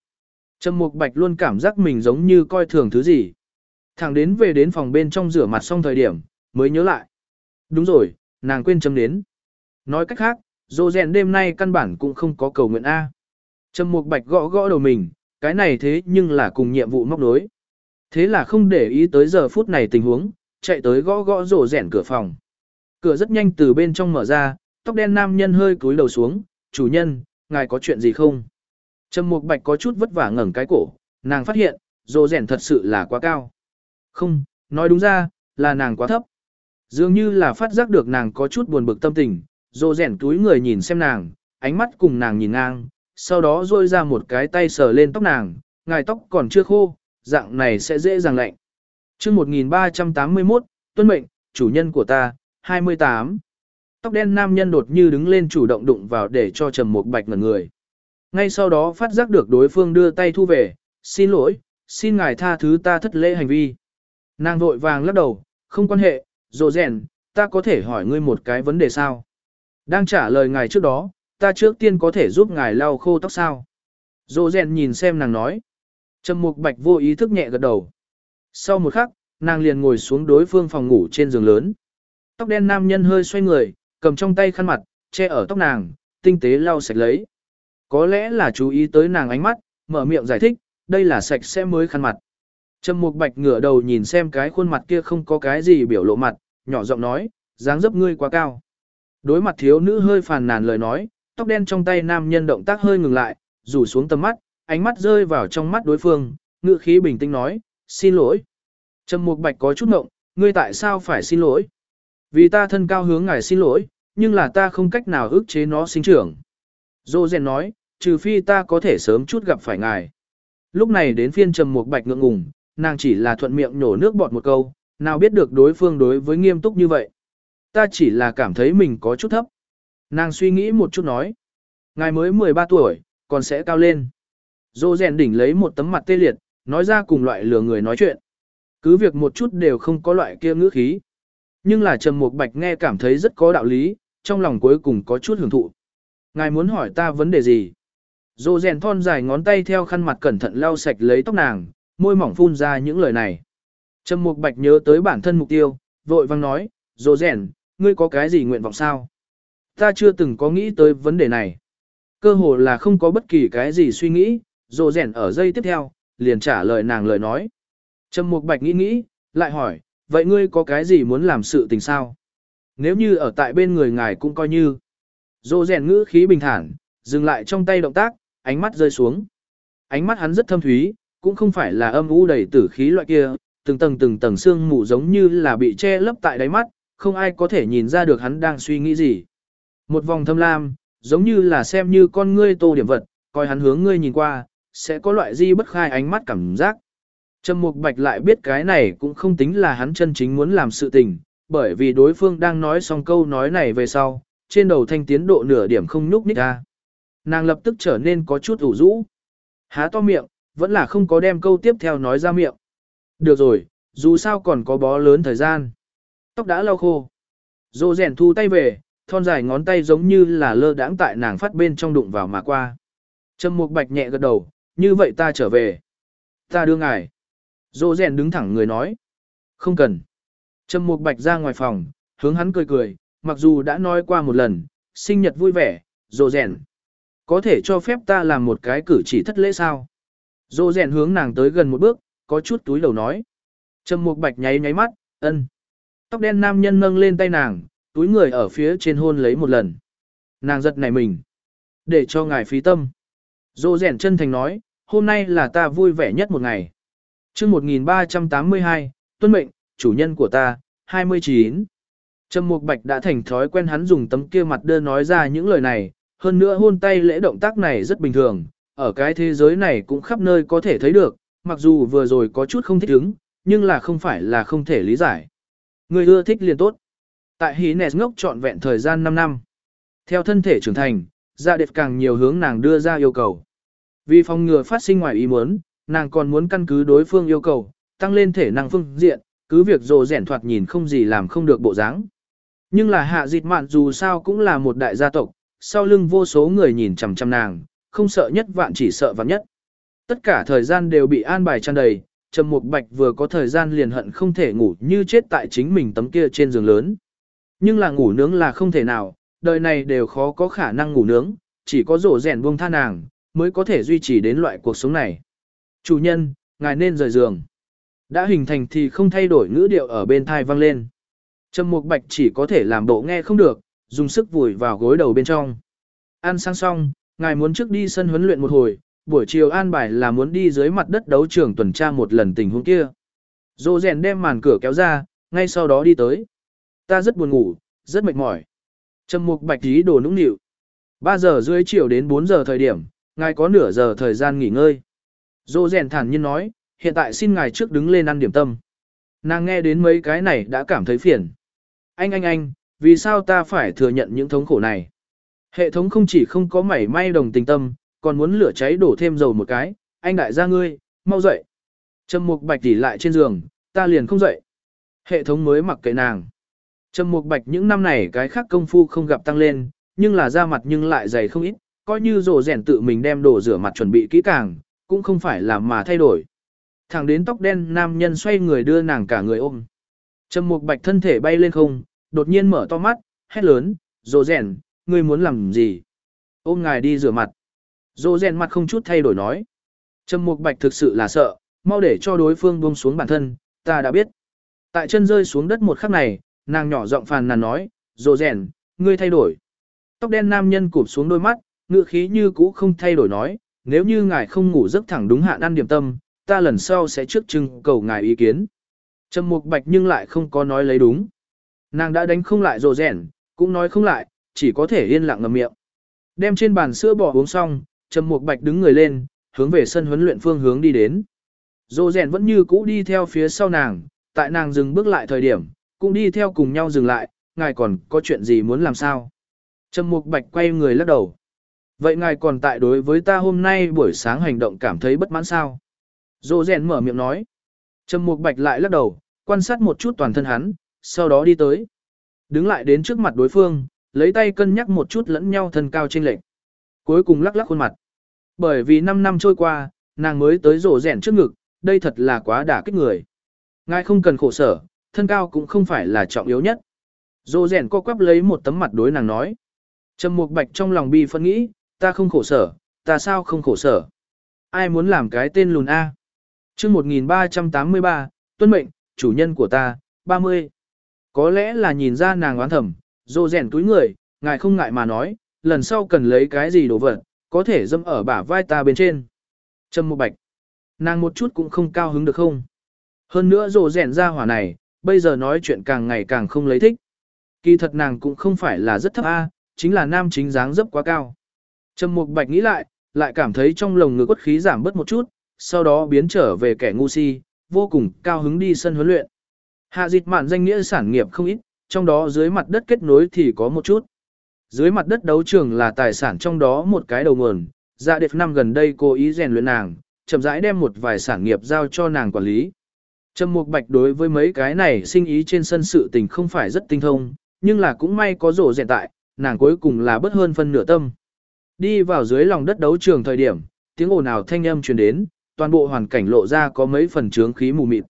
Trầm Mục Bạch luôn cảm giác mình giống như coi thường thứ gì. Thằng đến về đến phòng bên trong rửa mặt xong thời điểm, mới nhớ lại. Đúng rồi, nàng quên chấm đến. Nói cách khác, dô rèn đêm nay căn bản cũng không có cầu nguyện A. Trầm Mục Bạch gõ gõ đầu mình, cái này thế nhưng là cùng nhiệm vụ móc nối, Thế là không để ý tới giờ phút này tình huống, chạy tới gõ gõ rổ rèn cửa phòng. Cửa rất nhanh từ bên trong mở ra, tóc đen nam nhân hơi cúi đầu xuống, chủ nhân, ngài có chuyện gì không? Trầm Mục Bạch có chút vất vả ngẩng cái cổ, nàng phát hiện, rổ rèn thật sự là quá cao. Không, nói đúng ra, là nàng quá thấp. Dường như là phát giác được nàng có chút buồn bực tâm tình, rổ rèn túi người nhìn xem nàng, ánh mắt cùng nàng nhìn ngang, sau đó rôi ra một cái tay sờ lên tóc nàng, ngài tóc còn chưa khô, dạng này sẽ dễ dàng lạnh. chương 1381, tuân mệnh, chủ nhân của ta, 28. Tóc đen nam nhân đột như đứng lên chủ động đụng vào để cho trầm một bạch ngẩn người. Ngay sau đó phát giác được đối phương đưa tay thu về, xin lỗi, xin ngài tha thứ ta thất lễ hành vi. Nàng vội vàng lắc đầu, không quan hệ, dồ rèn, ta có thể hỏi ngươi một cái vấn đề sao? Đang trả lời ngài trước đó, ta trước tiên có thể giúp ngài lau khô tóc sao? Dô rèn nhìn xem nàng nói. Trầm mục bạch vô ý thức nhẹ gật đầu. Sau một khắc, nàng liền ngồi xuống đối phương phòng ngủ trên giường lớn. Tóc đen nam nhân hơi xoay người, cầm trong tay khăn mặt, che ở tóc nàng, tinh tế lau sạch lấy. Có lẽ là chú ý tới nàng ánh mắt, mở miệng giải thích, đây là sạch sẽ mới khăn mặt. Trầm Mục Bạch ngửa đầu nhìn xem cái khuôn mặt kia không có cái gì biểu lộ mặt, nhỏ giọng nói, dáng dấp ngươi quá cao. Đối mặt thiếu nữ hơi phàn nàn lời nói, tóc đen trong tay nam nhân động tác hơi ngừng lại, rủ xuống tầm mắt, ánh mắt rơi vào trong mắt đối phương, ngựa khí bình tĩnh nói, xin lỗi. Trầm Mục Bạch có chút ngộng, ngươi tại sao phải xin lỗi? Vì ta thân cao hướng ngài xin lỗi, nhưng là ta không cách nào ức chế nó sinh trưởng. Dô rèn nói, trừ phi ta có thể sớm chút gặp phải ngài. Lúc này đến phiên Trầm Mục Bạch ngượng ngùng, nàng chỉ là thuận miệng nhổ nước bọt một câu, nào biết được đối phương đối với nghiêm túc như vậy. Ta chỉ là cảm thấy mình có chút thấp. Nàng suy nghĩ một chút nói. Ngài mới 13 tuổi, còn sẽ cao lên. Dô rèn đỉnh lấy một tấm mặt tê liệt, nói ra cùng loại lừa người nói chuyện. Cứ việc một chút đều không có loại kia ngữ khí. Nhưng là Trầm Mục Bạch nghe cảm thấy rất có đạo lý, trong lòng cuối cùng có chút hưởng thụ. Ngài muốn hỏi ta vấn đề gì? Dô rèn thon dài ngón tay theo khăn mặt cẩn thận lau sạch lấy tóc nàng, môi mỏng phun ra những lời này. Trầm Mục Bạch nhớ tới bản thân mục tiêu, vội vang nói, Dô rèn, ngươi có cái gì nguyện vọng sao? Ta chưa từng có nghĩ tới vấn đề này. Cơ hồ là không có bất kỳ cái gì suy nghĩ, Dô rèn ở giây tiếp theo, liền trả lời nàng lời nói. Trầm Mục Bạch nghĩ nghĩ, lại hỏi, vậy ngươi có cái gì muốn làm sự tình sao? Nếu như ở tại bên người ngài cũng coi như. Dô rèn ngữ khí bình thản, dừng lại trong tay động tác, ánh mắt rơi xuống. Ánh mắt hắn rất thâm thúy, cũng không phải là âm u đầy tử khí loại kia, từng tầng từng tầng xương mù giống như là bị che lấp tại đáy mắt, không ai có thể nhìn ra được hắn đang suy nghĩ gì. Một vòng thâm lam, giống như là xem như con ngươi tô điểm vật, coi hắn hướng ngươi nhìn qua, sẽ có loại di bất khai ánh mắt cảm giác. Trầm Mục Bạch lại biết cái này cũng không tính là hắn chân chính muốn làm sự tình, bởi vì đối phương đang nói xong câu nói này về sau, trên đầu thanh tiến độ nửa điểm không nhúc nhích ra. Nàng lập tức trở nên có chút ủ rũ. Há to miệng, vẫn là không có đem câu tiếp theo nói ra miệng. Được rồi, dù sao còn có bó lớn thời gian. Tóc đã lau khô. Dô rèn thu tay về, thon dài ngón tay giống như là lơ đãng tại nàng phát bên trong đụng vào mà qua. Trầm Mục Bạch nhẹ gật đầu, như vậy ta trở về. Ta đưa ngài. Dô rèn đứng thẳng người nói. Không cần. Trầm Mục Bạch ra ngoài phòng, hướng hắn cười cười, mặc dù đã nói qua một lần, sinh nhật vui vẻ, dô rèn. Có thể cho phép ta làm một cái cử chỉ thất lễ sao? Dô rèn hướng nàng tới gần một bước, có chút túi đầu nói. Trầm Mục Bạch nháy nháy mắt, ân. Tóc đen nam nhân nâng lên tay nàng, túi người ở phía trên hôn lấy một lần. Nàng giật nảy mình. Để cho ngài phí tâm. Dô rèn chân thành nói, hôm nay là ta vui vẻ nhất một ngày. chương 1382, tuân mệnh, chủ nhân của ta, 29. Trầm Mục Bạch đã thành thói quen hắn dùng tấm kia mặt đơn nói ra những lời này, hơn nữa hôn tay lễ động tác này rất bình thường, ở cái thế giới này cũng khắp nơi có thể thấy được, mặc dù vừa rồi có chút không thích ứng, nhưng là không phải là không thể lý giải. Người ưa thích liền tốt. Tại Hí Nès ngốc trọn vẹn thời gian 5 năm. Theo thân thể trưởng thành, dạ đẹp càng nhiều hướng nàng đưa ra yêu cầu. Vì phòng ngừa phát sinh ngoài ý muốn, nàng còn muốn căn cứ đối phương yêu cầu, tăng lên thể năng phương diện, cứ việc rồ rẻn thoạt nhìn không gì làm không được bộ dáng. Nhưng là hạ dịch mạn dù sao cũng là một đại gia tộc, sau lưng vô số người nhìn chằm chằm nàng, không sợ nhất vạn chỉ sợ vạn nhất. Tất cả thời gian đều bị an bài tràn đầy, Trầm Mục Bạch vừa có thời gian liền hận không thể ngủ như chết tại chính mình tấm kia trên giường lớn. Nhưng là ngủ nướng là không thể nào, đời này đều khó có khả năng ngủ nướng, chỉ có rổ rèn buông tha nàng, mới có thể duy trì đến loại cuộc sống này. Chủ nhân, ngài nên rời giường. Đã hình thành thì không thay đổi ngữ điệu ở bên thai vang lên. Trầm Mục Bạch chỉ có thể làm bộ nghe không được, dùng sức vùi vào gối đầu bên trong. Ăn sang xong, ngài muốn trước đi sân huấn luyện một hồi, buổi chiều an bài là muốn đi dưới mặt đất đấu trường tuần tra một lần tình huống kia. Dô rèn đem màn cửa kéo ra, ngay sau đó đi tới. Ta rất buồn ngủ, rất mệt mỏi. Trầm mục bạch tí đồ nũng nịu. 3 giờ rưỡi chiều đến 4 giờ thời điểm, ngài có nửa giờ thời gian nghỉ ngơi. Dô rèn thản nhiên nói, hiện tại xin ngài trước đứng lên ăn điểm tâm. Nàng nghe đến mấy cái này đã cảm thấy phiền. Anh anh anh, vì sao ta phải thừa nhận những thống khổ này? Hệ thống không chỉ không có mảy may đồng tình tâm, còn muốn lửa cháy đổ thêm dầu một cái, anh đại gia ngươi, mau dậy. Trầm mục bạch tỉ lại trên giường, ta liền không dậy. Hệ thống mới mặc kệ nàng. Trầm mục bạch những năm này cái khác công phu không gặp tăng lên, nhưng là da mặt nhưng lại dày không ít, coi như rồ rèn tự mình đem đồ rửa mặt chuẩn bị kỹ càng, cũng không phải là mà thay đổi. Thẳng đến tóc đen nam nhân xoay người đưa nàng cả người ôm. Trầm Mục Bạch thân thể bay lên không, đột nhiên mở to mắt, hét lớn, "Rồ rèn, ngươi muốn làm gì?" Ôm ngài đi rửa mặt. Dô rèn mặt không chút thay đổi nói. Trầm Mục Bạch thực sự là sợ, mau để cho đối phương buông xuống bản thân, ta đã biết. Tại chân rơi xuống đất một khắc này, nàng nhỏ giọng phàn nàn nói, dô rèn, ngươi thay đổi." Tóc đen nam nhân cụp xuống đôi mắt, ngựa khí như cũ không thay đổi nói, nếu như ngài không ngủ giấc thẳng đúng hạn ăn điểm tâm, ta lần sau sẽ trước trưng cầu ngài ý kiến. Trầm Mục Bạch nhưng lại không có nói lấy đúng. Nàng đã đánh không lại rồ rèn, cũng nói không lại, chỉ có thể yên lặng ngậm miệng. Đem trên bàn sữa bò uống xong, Trầm Mục Bạch đứng người lên, hướng về sân huấn luyện phương hướng đi đến. Dô rèn vẫn như cũ đi theo phía sau nàng, tại nàng dừng bước lại thời điểm, cũng đi theo cùng nhau dừng lại, ngài còn có chuyện gì muốn làm sao? Trầm Mục Bạch quay người lắc đầu. Vậy ngài còn tại đối với ta hôm nay buổi sáng hành động cảm thấy bất mãn sao? Dô rèn mở miệng nói. Trầm Mục Bạch lại lắc đầu, quan sát một chút toàn thân hắn, sau đó đi tới. Đứng lại đến trước mặt đối phương, lấy tay cân nhắc một chút lẫn nhau thân cao trên lệch. Cuối cùng lắc lắc khuôn mặt. Bởi vì 5 năm trôi qua, nàng mới tới rổ rèn trước ngực, đây thật là quá đả kích người. Ngài không cần khổ sở, thân cao cũng không phải là trọng yếu nhất. Rổ rèn co quắp lấy một tấm mặt đối nàng nói. Trầm Mục Bạch trong lòng bi phân nghĩ, ta không khổ sở, ta sao không khổ sở? Ai muốn làm cái tên lùn A? chương 1383, tuân mệnh, chủ nhân của ta, 30. Có lẽ là nhìn ra nàng oán thầm, dô rèn túi người, ngài không ngại mà nói, lần sau cần lấy cái gì đồ vật, có thể dâm ở bả vai ta bên trên. Trâm một bạch. Nàng một chút cũng không cao hứng được không? Hơn nữa rồ rèn ra hỏa này, bây giờ nói chuyện càng ngày càng không lấy thích. Kỳ thật nàng cũng không phải là rất thấp A, chính là nam chính dáng dấp quá cao. Trầm Mục Bạch nghĩ lại, lại cảm thấy trong lồng ngực quất khí giảm bớt một chút, sau đó biến trở về kẻ ngu si, vô cùng cao hứng đi sân huấn luyện. Hạ dịch mạn danh nghĩa sản nghiệp không ít, trong đó dưới mặt đất kết nối thì có một chút. Dưới mặt đất đấu trường là tài sản trong đó một cái đầu nguồn, dạ đẹp năm gần đây cố ý rèn luyện nàng, chậm rãi đem một vài sản nghiệp giao cho nàng quản lý. Trầm Mục Bạch đối với mấy cái này sinh ý trên sân sự tình không phải rất tinh thông, nhưng là cũng may có rổ rèn tại, nàng cuối cùng là bất hơn phân nửa tâm. Đi vào dưới lòng đất đấu trường thời điểm, tiếng ồn ào thanh âm truyền đến, toàn bộ hoàn cảnh lộ ra có mấy phần trướng khí mù mịt.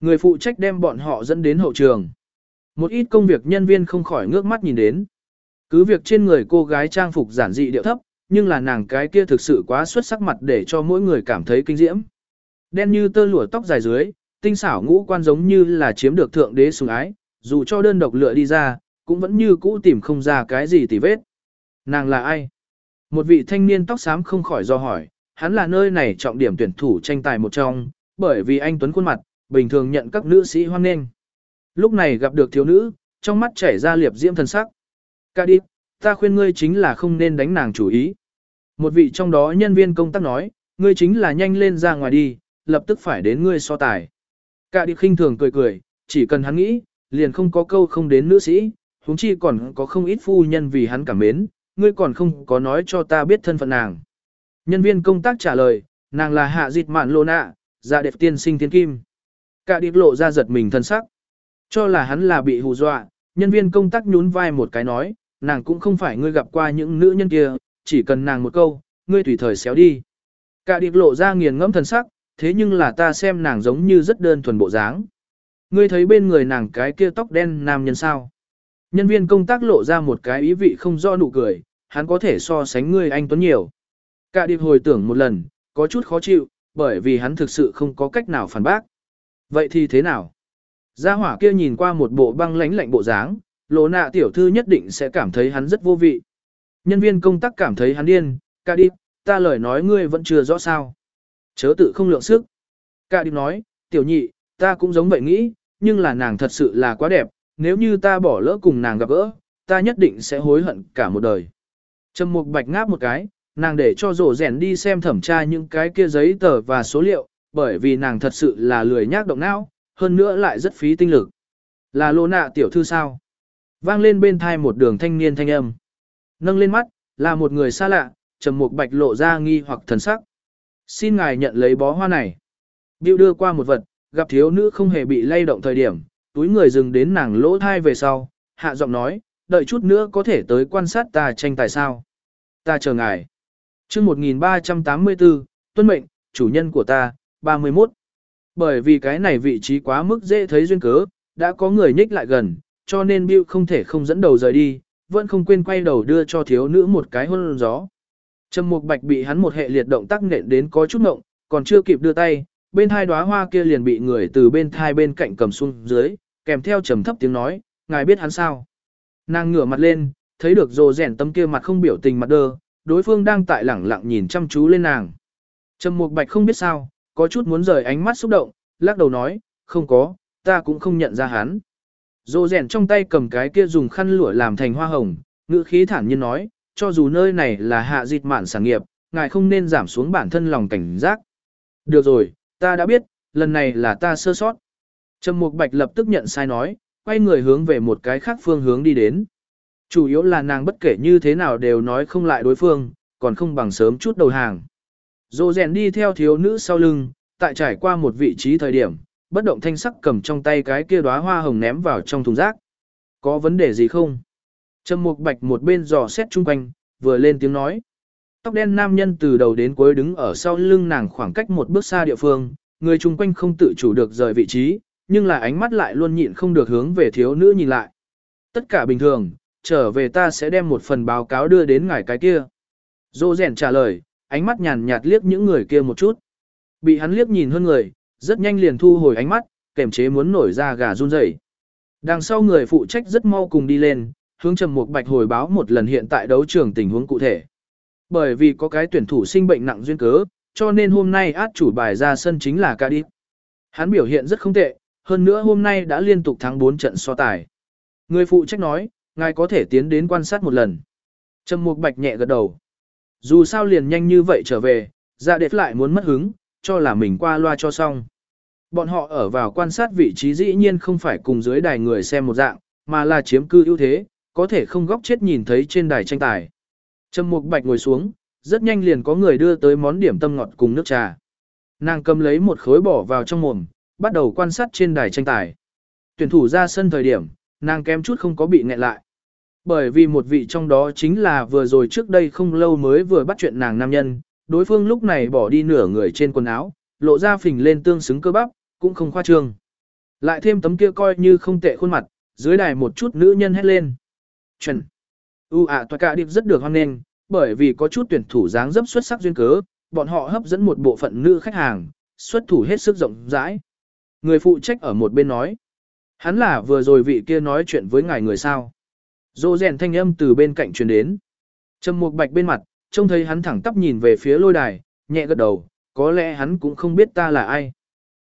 Người phụ trách đem bọn họ dẫn đến hậu trường. Một ít công việc nhân viên không khỏi ngước mắt nhìn đến. Cứ việc trên người cô gái trang phục giản dị điệu thấp, nhưng là nàng cái kia thực sự quá xuất sắc mặt để cho mỗi người cảm thấy kinh diễm. Đen như tơ lụa tóc dài dưới, tinh xảo ngũ quan giống như là chiếm được thượng đế sủng ái, dù cho đơn độc lựa đi ra, cũng vẫn như cũ tìm không ra cái gì tỉ vết. Nàng là ai? Một vị thanh niên tóc xám không khỏi do hỏi, hắn là nơi này trọng điểm tuyển thủ tranh tài một trong, bởi vì anh Tuấn khuôn mặt, bình thường nhận các nữ sĩ hoan nghênh. Lúc này gặp được thiếu nữ, trong mắt chảy ra liệp diễm thần sắc. Cả đi, ta khuyên ngươi chính là không nên đánh nàng chủ ý. Một vị trong đó nhân viên công tác nói, ngươi chính là nhanh lên ra ngoài đi, lập tức phải đến ngươi so tài. Cả đi khinh thường cười cười, chỉ cần hắn nghĩ, liền không có câu không đến nữ sĩ, huống chi còn có không ít phu nhân vì hắn cảm mến, ngươi còn không có nói cho ta biết thân phận nàng. Nhân viên công tác trả lời, nàng là hạ dịch mạn lô nạ, gia đẹp tiên sinh thiên kim. Cả điệp lộ ra giật mình thân sắc. Cho là hắn là bị hù dọa, nhân viên công tác nhún vai một cái nói, nàng cũng không phải ngươi gặp qua những nữ nhân kia, chỉ cần nàng một câu, ngươi tùy thời xéo đi. Cả điệp lộ ra nghiền ngẫm thần sắc, thế nhưng là ta xem nàng giống như rất đơn thuần bộ dáng. Ngươi thấy bên người nàng cái kia tóc đen nam nhân sao? Nhân viên công tác lộ ra một cái ý vị không do nụ cười, hắn có thể so sánh ngươi anh Tuấn nhiều. Cả điệp hồi tưởng một lần, có chút khó chịu, bởi vì hắn thực sự không có cách nào phản bác. Vậy thì thế nào? Gia hỏa kia nhìn qua một bộ băng lãnh lạnh bộ dáng, lộ nạ tiểu thư nhất định sẽ cảm thấy hắn rất vô vị. Nhân viên công tác cảm thấy hắn điên, cả đi, ta lời nói ngươi vẫn chưa rõ sao. Chớ tự không lượng sức. Cả đi nói, tiểu nhị, ta cũng giống vậy nghĩ, nhưng là nàng thật sự là quá đẹp, nếu như ta bỏ lỡ cùng nàng gặp gỡ, ta nhất định sẽ hối hận cả một đời. Trầm Mục Bạch ngáp một cái, nàng để cho rổ rèn đi xem thẩm tra những cái kia giấy tờ và số liệu, bởi vì nàng thật sự là lười nhác động não, hơn nữa lại rất phí tinh lực. Là lô nạ tiểu thư sao? Vang lên bên thai một đường thanh niên thanh âm. Nâng lên mắt, là một người xa lạ, Trầm Mục Bạch lộ ra nghi hoặc thần sắc. Xin ngài nhận lấy bó hoa này. Biêu đưa qua một vật, gặp thiếu nữ không hề bị lay động thời điểm, túi người dừng đến nàng lỗ thai về sau, hạ giọng nói, đợi chút nữa có thể tới quan sát ta tranh tài sao. Ta chờ ngài. chương 1384, tuân mệnh, chủ nhân của ta, 31. Bởi vì cái này vị trí quá mức dễ thấy duyên cớ, đã có người nhích lại gần, cho nên Bill không thể không dẫn đầu rời đi, vẫn không quên quay đầu đưa cho thiếu nữ một cái hôn gió. Trầm Mục Bạch bị hắn một hệ liệt động tác nện đến có chút ngộng, còn chưa kịp đưa tay, bên hai đóa hoa kia liền bị người từ bên thai bên cạnh cầm xuống dưới, kèm theo trầm thấp tiếng nói, ngài biết hắn sao? Nàng ngửa mặt lên, thấy được rồ rèn tâm kia mặt không biểu tình mặt đơ, đối phương đang tại lẳng lặng nhìn chăm chú lên nàng. Trầm Mục Bạch không biết sao, có chút muốn rời ánh mắt xúc động, lắc đầu nói, không có, ta cũng không nhận ra hắn. Dô rèn trong tay cầm cái kia dùng khăn lụa làm thành hoa hồng, ngữ khí thản nhiên nói, cho dù nơi này là hạ dịch mạn sản nghiệp, ngài không nên giảm xuống bản thân lòng cảnh giác. Được rồi, ta đã biết, lần này là ta sơ sót. Trầm Mục Bạch lập tức nhận sai nói, quay người hướng về một cái khác phương hướng đi đến. Chủ yếu là nàng bất kể như thế nào đều nói không lại đối phương, còn không bằng sớm chút đầu hàng. Dô rèn đi theo thiếu nữ sau lưng, tại trải qua một vị trí thời điểm, bất động thanh sắc cầm trong tay cái kia đóa hoa hồng ném vào trong thùng rác. Có vấn đề gì không? Trầm Mục Bạch một bên dò xét chung quanh, vừa lên tiếng nói. Tóc đen nam nhân từ đầu đến cuối đứng ở sau lưng nàng khoảng cách một bước xa địa phương, người chung quanh không tự chủ được rời vị trí, nhưng là ánh mắt lại luôn nhịn không được hướng về thiếu nữ nhìn lại. Tất cả bình thường, trở về ta sẽ đem một phần báo cáo đưa đến ngài cái kia. Dô rèn trả lời, ánh mắt nhàn nhạt liếc những người kia một chút. Bị hắn liếc nhìn hơn người, rất nhanh liền thu hồi ánh mắt, kềm chế muốn nổi ra gà run rẩy. Đằng sau người phụ trách rất mau cùng đi lên, hướng Trầm Mục Bạch hồi báo một lần hiện tại đấu trường tình huống cụ thể. Bởi vì có cái tuyển thủ sinh bệnh nặng duyên cớ, cho nên hôm nay át chủ bài ra sân chính là Cardiff. Hắn biểu hiện rất không tệ, hơn nữa hôm nay đã liên tục thắng 4 trận so tài. Người phụ trách nói, ngài có thể tiến đến quan sát một lần. Trầm Mục Bạch nhẹ gật đầu. Dù sao liền nhanh như vậy trở về, dạ đẹp lại muốn mất hứng, cho là mình qua loa cho xong. Bọn họ ở vào quan sát vị trí dĩ nhiên không phải cùng dưới đài người xem một dạng, mà là chiếm cư ưu thế, có thể không góc chết nhìn thấy trên đài tranh tài. Trầm Mục Bạch ngồi xuống, rất nhanh liền có người đưa tới món điểm tâm ngọt cùng nước trà. Nàng cầm lấy một khối bỏ vào trong mồm, bắt đầu quan sát trên đài tranh tài. Tuyển thủ ra sân thời điểm, nàng kém chút không có bị nghẹn lại. Bởi vì một vị trong đó chính là vừa rồi trước đây không lâu mới vừa bắt chuyện nàng nam nhân, đối phương lúc này bỏ đi nửa người trên quần áo, lộ ra phình lên tương xứng cơ bắp, cũng không khoa trương. Lại thêm tấm kia coi như không tệ khuôn mặt, dưới đài một chút nữ nhân hét lên. Chuẩn. U ạ toa cả điệp rất được hoan nghênh, bởi vì có chút tuyển thủ dáng dấp xuất sắc duyên cớ, bọn họ hấp dẫn một bộ phận nữ khách hàng, xuất thủ hết sức rộng rãi. Người phụ trách ở một bên nói. Hắn là vừa rồi vị kia nói chuyện với ngài người sao. Dô rèn thanh âm từ bên cạnh truyền đến. Trầm một bạch bên mặt, trông thấy hắn thẳng tắp nhìn về phía lôi đài, nhẹ gật đầu, có lẽ hắn cũng không biết ta là ai.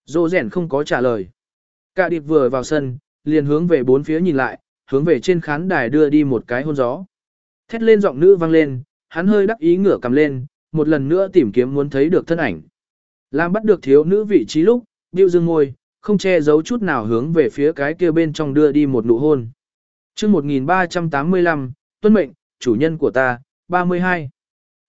Dô rèn không có trả lời. Cả điệp vừa vào sân, liền hướng về bốn phía nhìn lại, hướng về trên khán đài đưa đi một cái hôn gió. Thét lên giọng nữ vang lên, hắn hơi đắc ý ngửa cầm lên, một lần nữa tìm kiếm muốn thấy được thân ảnh. Làm bắt được thiếu nữ vị trí lúc, Bill dương ngôi, không che giấu chút nào hướng về phía cái kia bên trong đưa đi một nụ hôn. chương 1385, tuân mệnh, chủ nhân của ta, 32.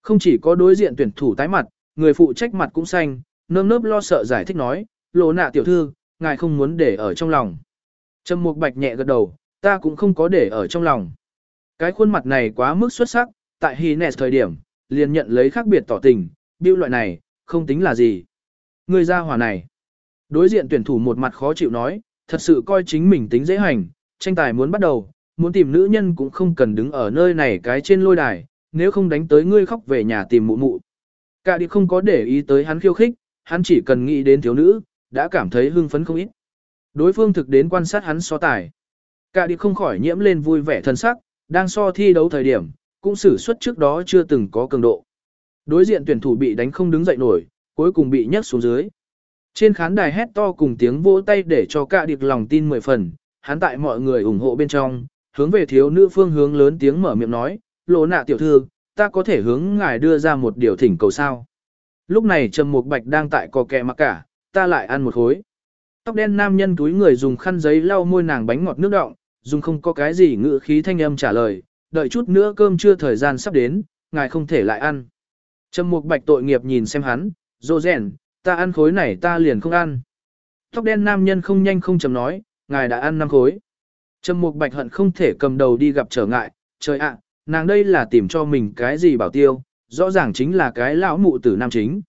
Không chỉ có đối diện tuyển thủ tái mặt, người phụ trách mặt cũng xanh, nơm nớp lo sợ giải thích nói, lộ nạ tiểu thư, ngài không muốn để ở trong lòng. Trầm Mục Bạch nhẹ gật đầu, ta cũng không có để ở trong lòng. Cái khuôn mặt này quá mức xuất sắc, tại Hines thời điểm, liền nhận lấy khác biệt tỏ tình, Biểu loại này, không tính là gì. Người ra hỏa này. Đối diện tuyển thủ một mặt khó chịu nói, thật sự coi chính mình tính dễ hành, tranh tài muốn bắt đầu, muốn tìm nữ nhân cũng không cần đứng ở nơi này cái trên lôi đài, nếu không đánh tới ngươi khóc về nhà tìm mụ mụ. Cả đi không có để ý tới hắn khiêu khích, hắn chỉ cần nghĩ đến thiếu nữ, đã cảm thấy hưng phấn không ít. Đối phương thực đến quan sát hắn so tài. Cả đi không khỏi nhiễm lên vui vẻ thân sắc, đang so thi đấu thời điểm, cũng xử suất trước đó chưa từng có cường độ. Đối diện tuyển thủ bị đánh không đứng dậy nổi, cuối cùng bị nhấc xuống dưới. Trên khán đài hét to cùng tiếng vỗ tay để cho cả điệp lòng tin mười phần, hắn tại mọi người ủng hộ bên trong, hướng về thiếu nữ phương hướng lớn tiếng mở miệng nói, lộ nạ tiểu thư, ta có thể hướng ngài đưa ra một điều thỉnh cầu sao. Lúc này Trầm Mục Bạch đang tại cò kẹ mặc cả, ta lại ăn một khối. Tóc đen nam nhân túi người dùng khăn giấy lau môi nàng bánh ngọt nước đọng, dùng không có cái gì ngữ khí thanh âm trả lời, đợi chút nữa cơm trưa thời gian sắp đến, ngài không thể lại ăn. Trầm Mục Bạch tội nghiệp nhìn xem hắn, "Dô rèn, ta ăn khối này ta liền không ăn." Tóc đen nam nhân không nhanh không chậm nói, "Ngài đã ăn năm khối." Trầm Mục Bạch hận không thể cầm đầu đi gặp trở ngại, "Trời ạ, nàng đây là tìm cho mình cái gì bảo tiêu, rõ ràng chính là cái lão mụ tử nam chính.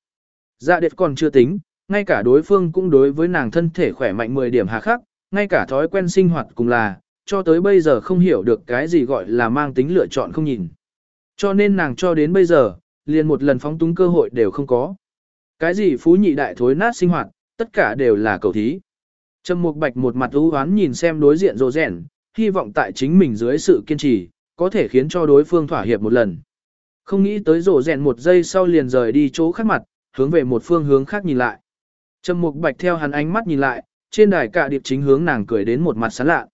Dạ đẹp còn chưa tính, ngay cả đối phương cũng đối với nàng thân thể khỏe mạnh 10 điểm hà khắc, ngay cả thói quen sinh hoạt cùng là, cho tới bây giờ không hiểu được cái gì gọi là mang tính lựa chọn không nhìn. Cho nên nàng cho đến bây giờ, liền một lần phóng túng cơ hội đều không có. Cái gì phú nhị đại thối nát sinh hoạt, tất cả đều là cầu thí. Trầm Mục Bạch một mặt u hoán nhìn xem đối diện rồ rèn, hy vọng tại chính mình dưới sự kiên trì, có thể khiến cho đối phương thỏa hiệp một lần. Không nghĩ tới rồ rèn một giây sau liền rời đi chỗ khác mặt, hướng về một phương hướng khác nhìn lại. Trầm Mục Bạch theo hắn ánh mắt nhìn lại, trên đài cả điệp chính hướng nàng cười đến một mặt sán lạ.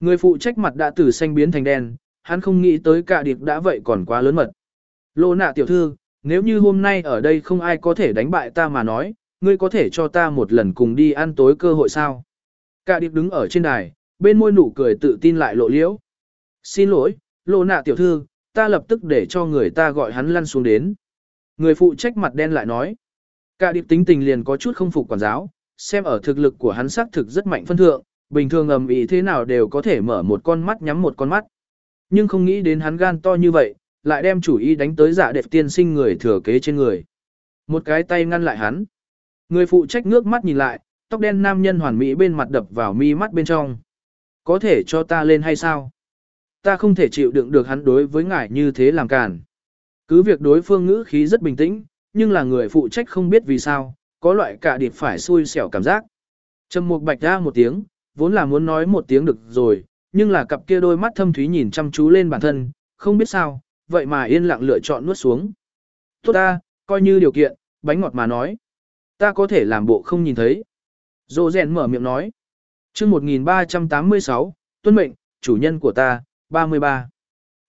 Người phụ trách mặt đã từ xanh biến thành đen, hắn không nghĩ tới cả điệp đã vậy còn quá lớn mật. Lô nạ tiểu thư, nếu như hôm nay ở đây không ai có thể đánh bại ta mà nói, ngươi có thể cho ta một lần cùng đi ăn tối cơ hội sao? Cả điệp đứng ở trên đài, bên môi nụ cười tự tin lại lộ liễu. Xin lỗi, lộ nạ tiểu thư, ta lập tức để cho người ta gọi hắn lăn xuống đến. Người phụ trách mặt đen lại nói. Cả điệp tính tình liền có chút không phục quản giáo, xem ở thực lực của hắn xác thực rất mạnh phân thượng, bình thường ầm ĩ thế nào đều có thể mở một con mắt nhắm một con mắt. Nhưng không nghĩ đến hắn gan to như vậy, lại đem chủ ý đánh tới giả đẹp tiên sinh người thừa kế trên người. Một cái tay ngăn lại hắn. Người phụ trách ngước mắt nhìn lại, tóc đen nam nhân hoàn mỹ bên mặt đập vào mi mắt bên trong. Có thể cho ta lên hay sao? Ta không thể chịu đựng được hắn đối với ngài như thế làm cản. Cứ việc đối phương ngữ khí rất bình tĩnh, nhưng là người phụ trách không biết vì sao, có loại cả điệp phải xui xẻo cảm giác. Trầm mục bạch ra một tiếng, vốn là muốn nói một tiếng được rồi, nhưng là cặp kia đôi mắt thâm thúy nhìn chăm chú lên bản thân, không biết sao, vậy mà yên lặng lựa chọn nuốt xuống. Tốt ta, coi như điều kiện, bánh ngọt mà nói. Ta có thể làm bộ không nhìn thấy. Dô rèn mở miệng nói. chương 1386, tuân mệnh, chủ nhân của ta, 33.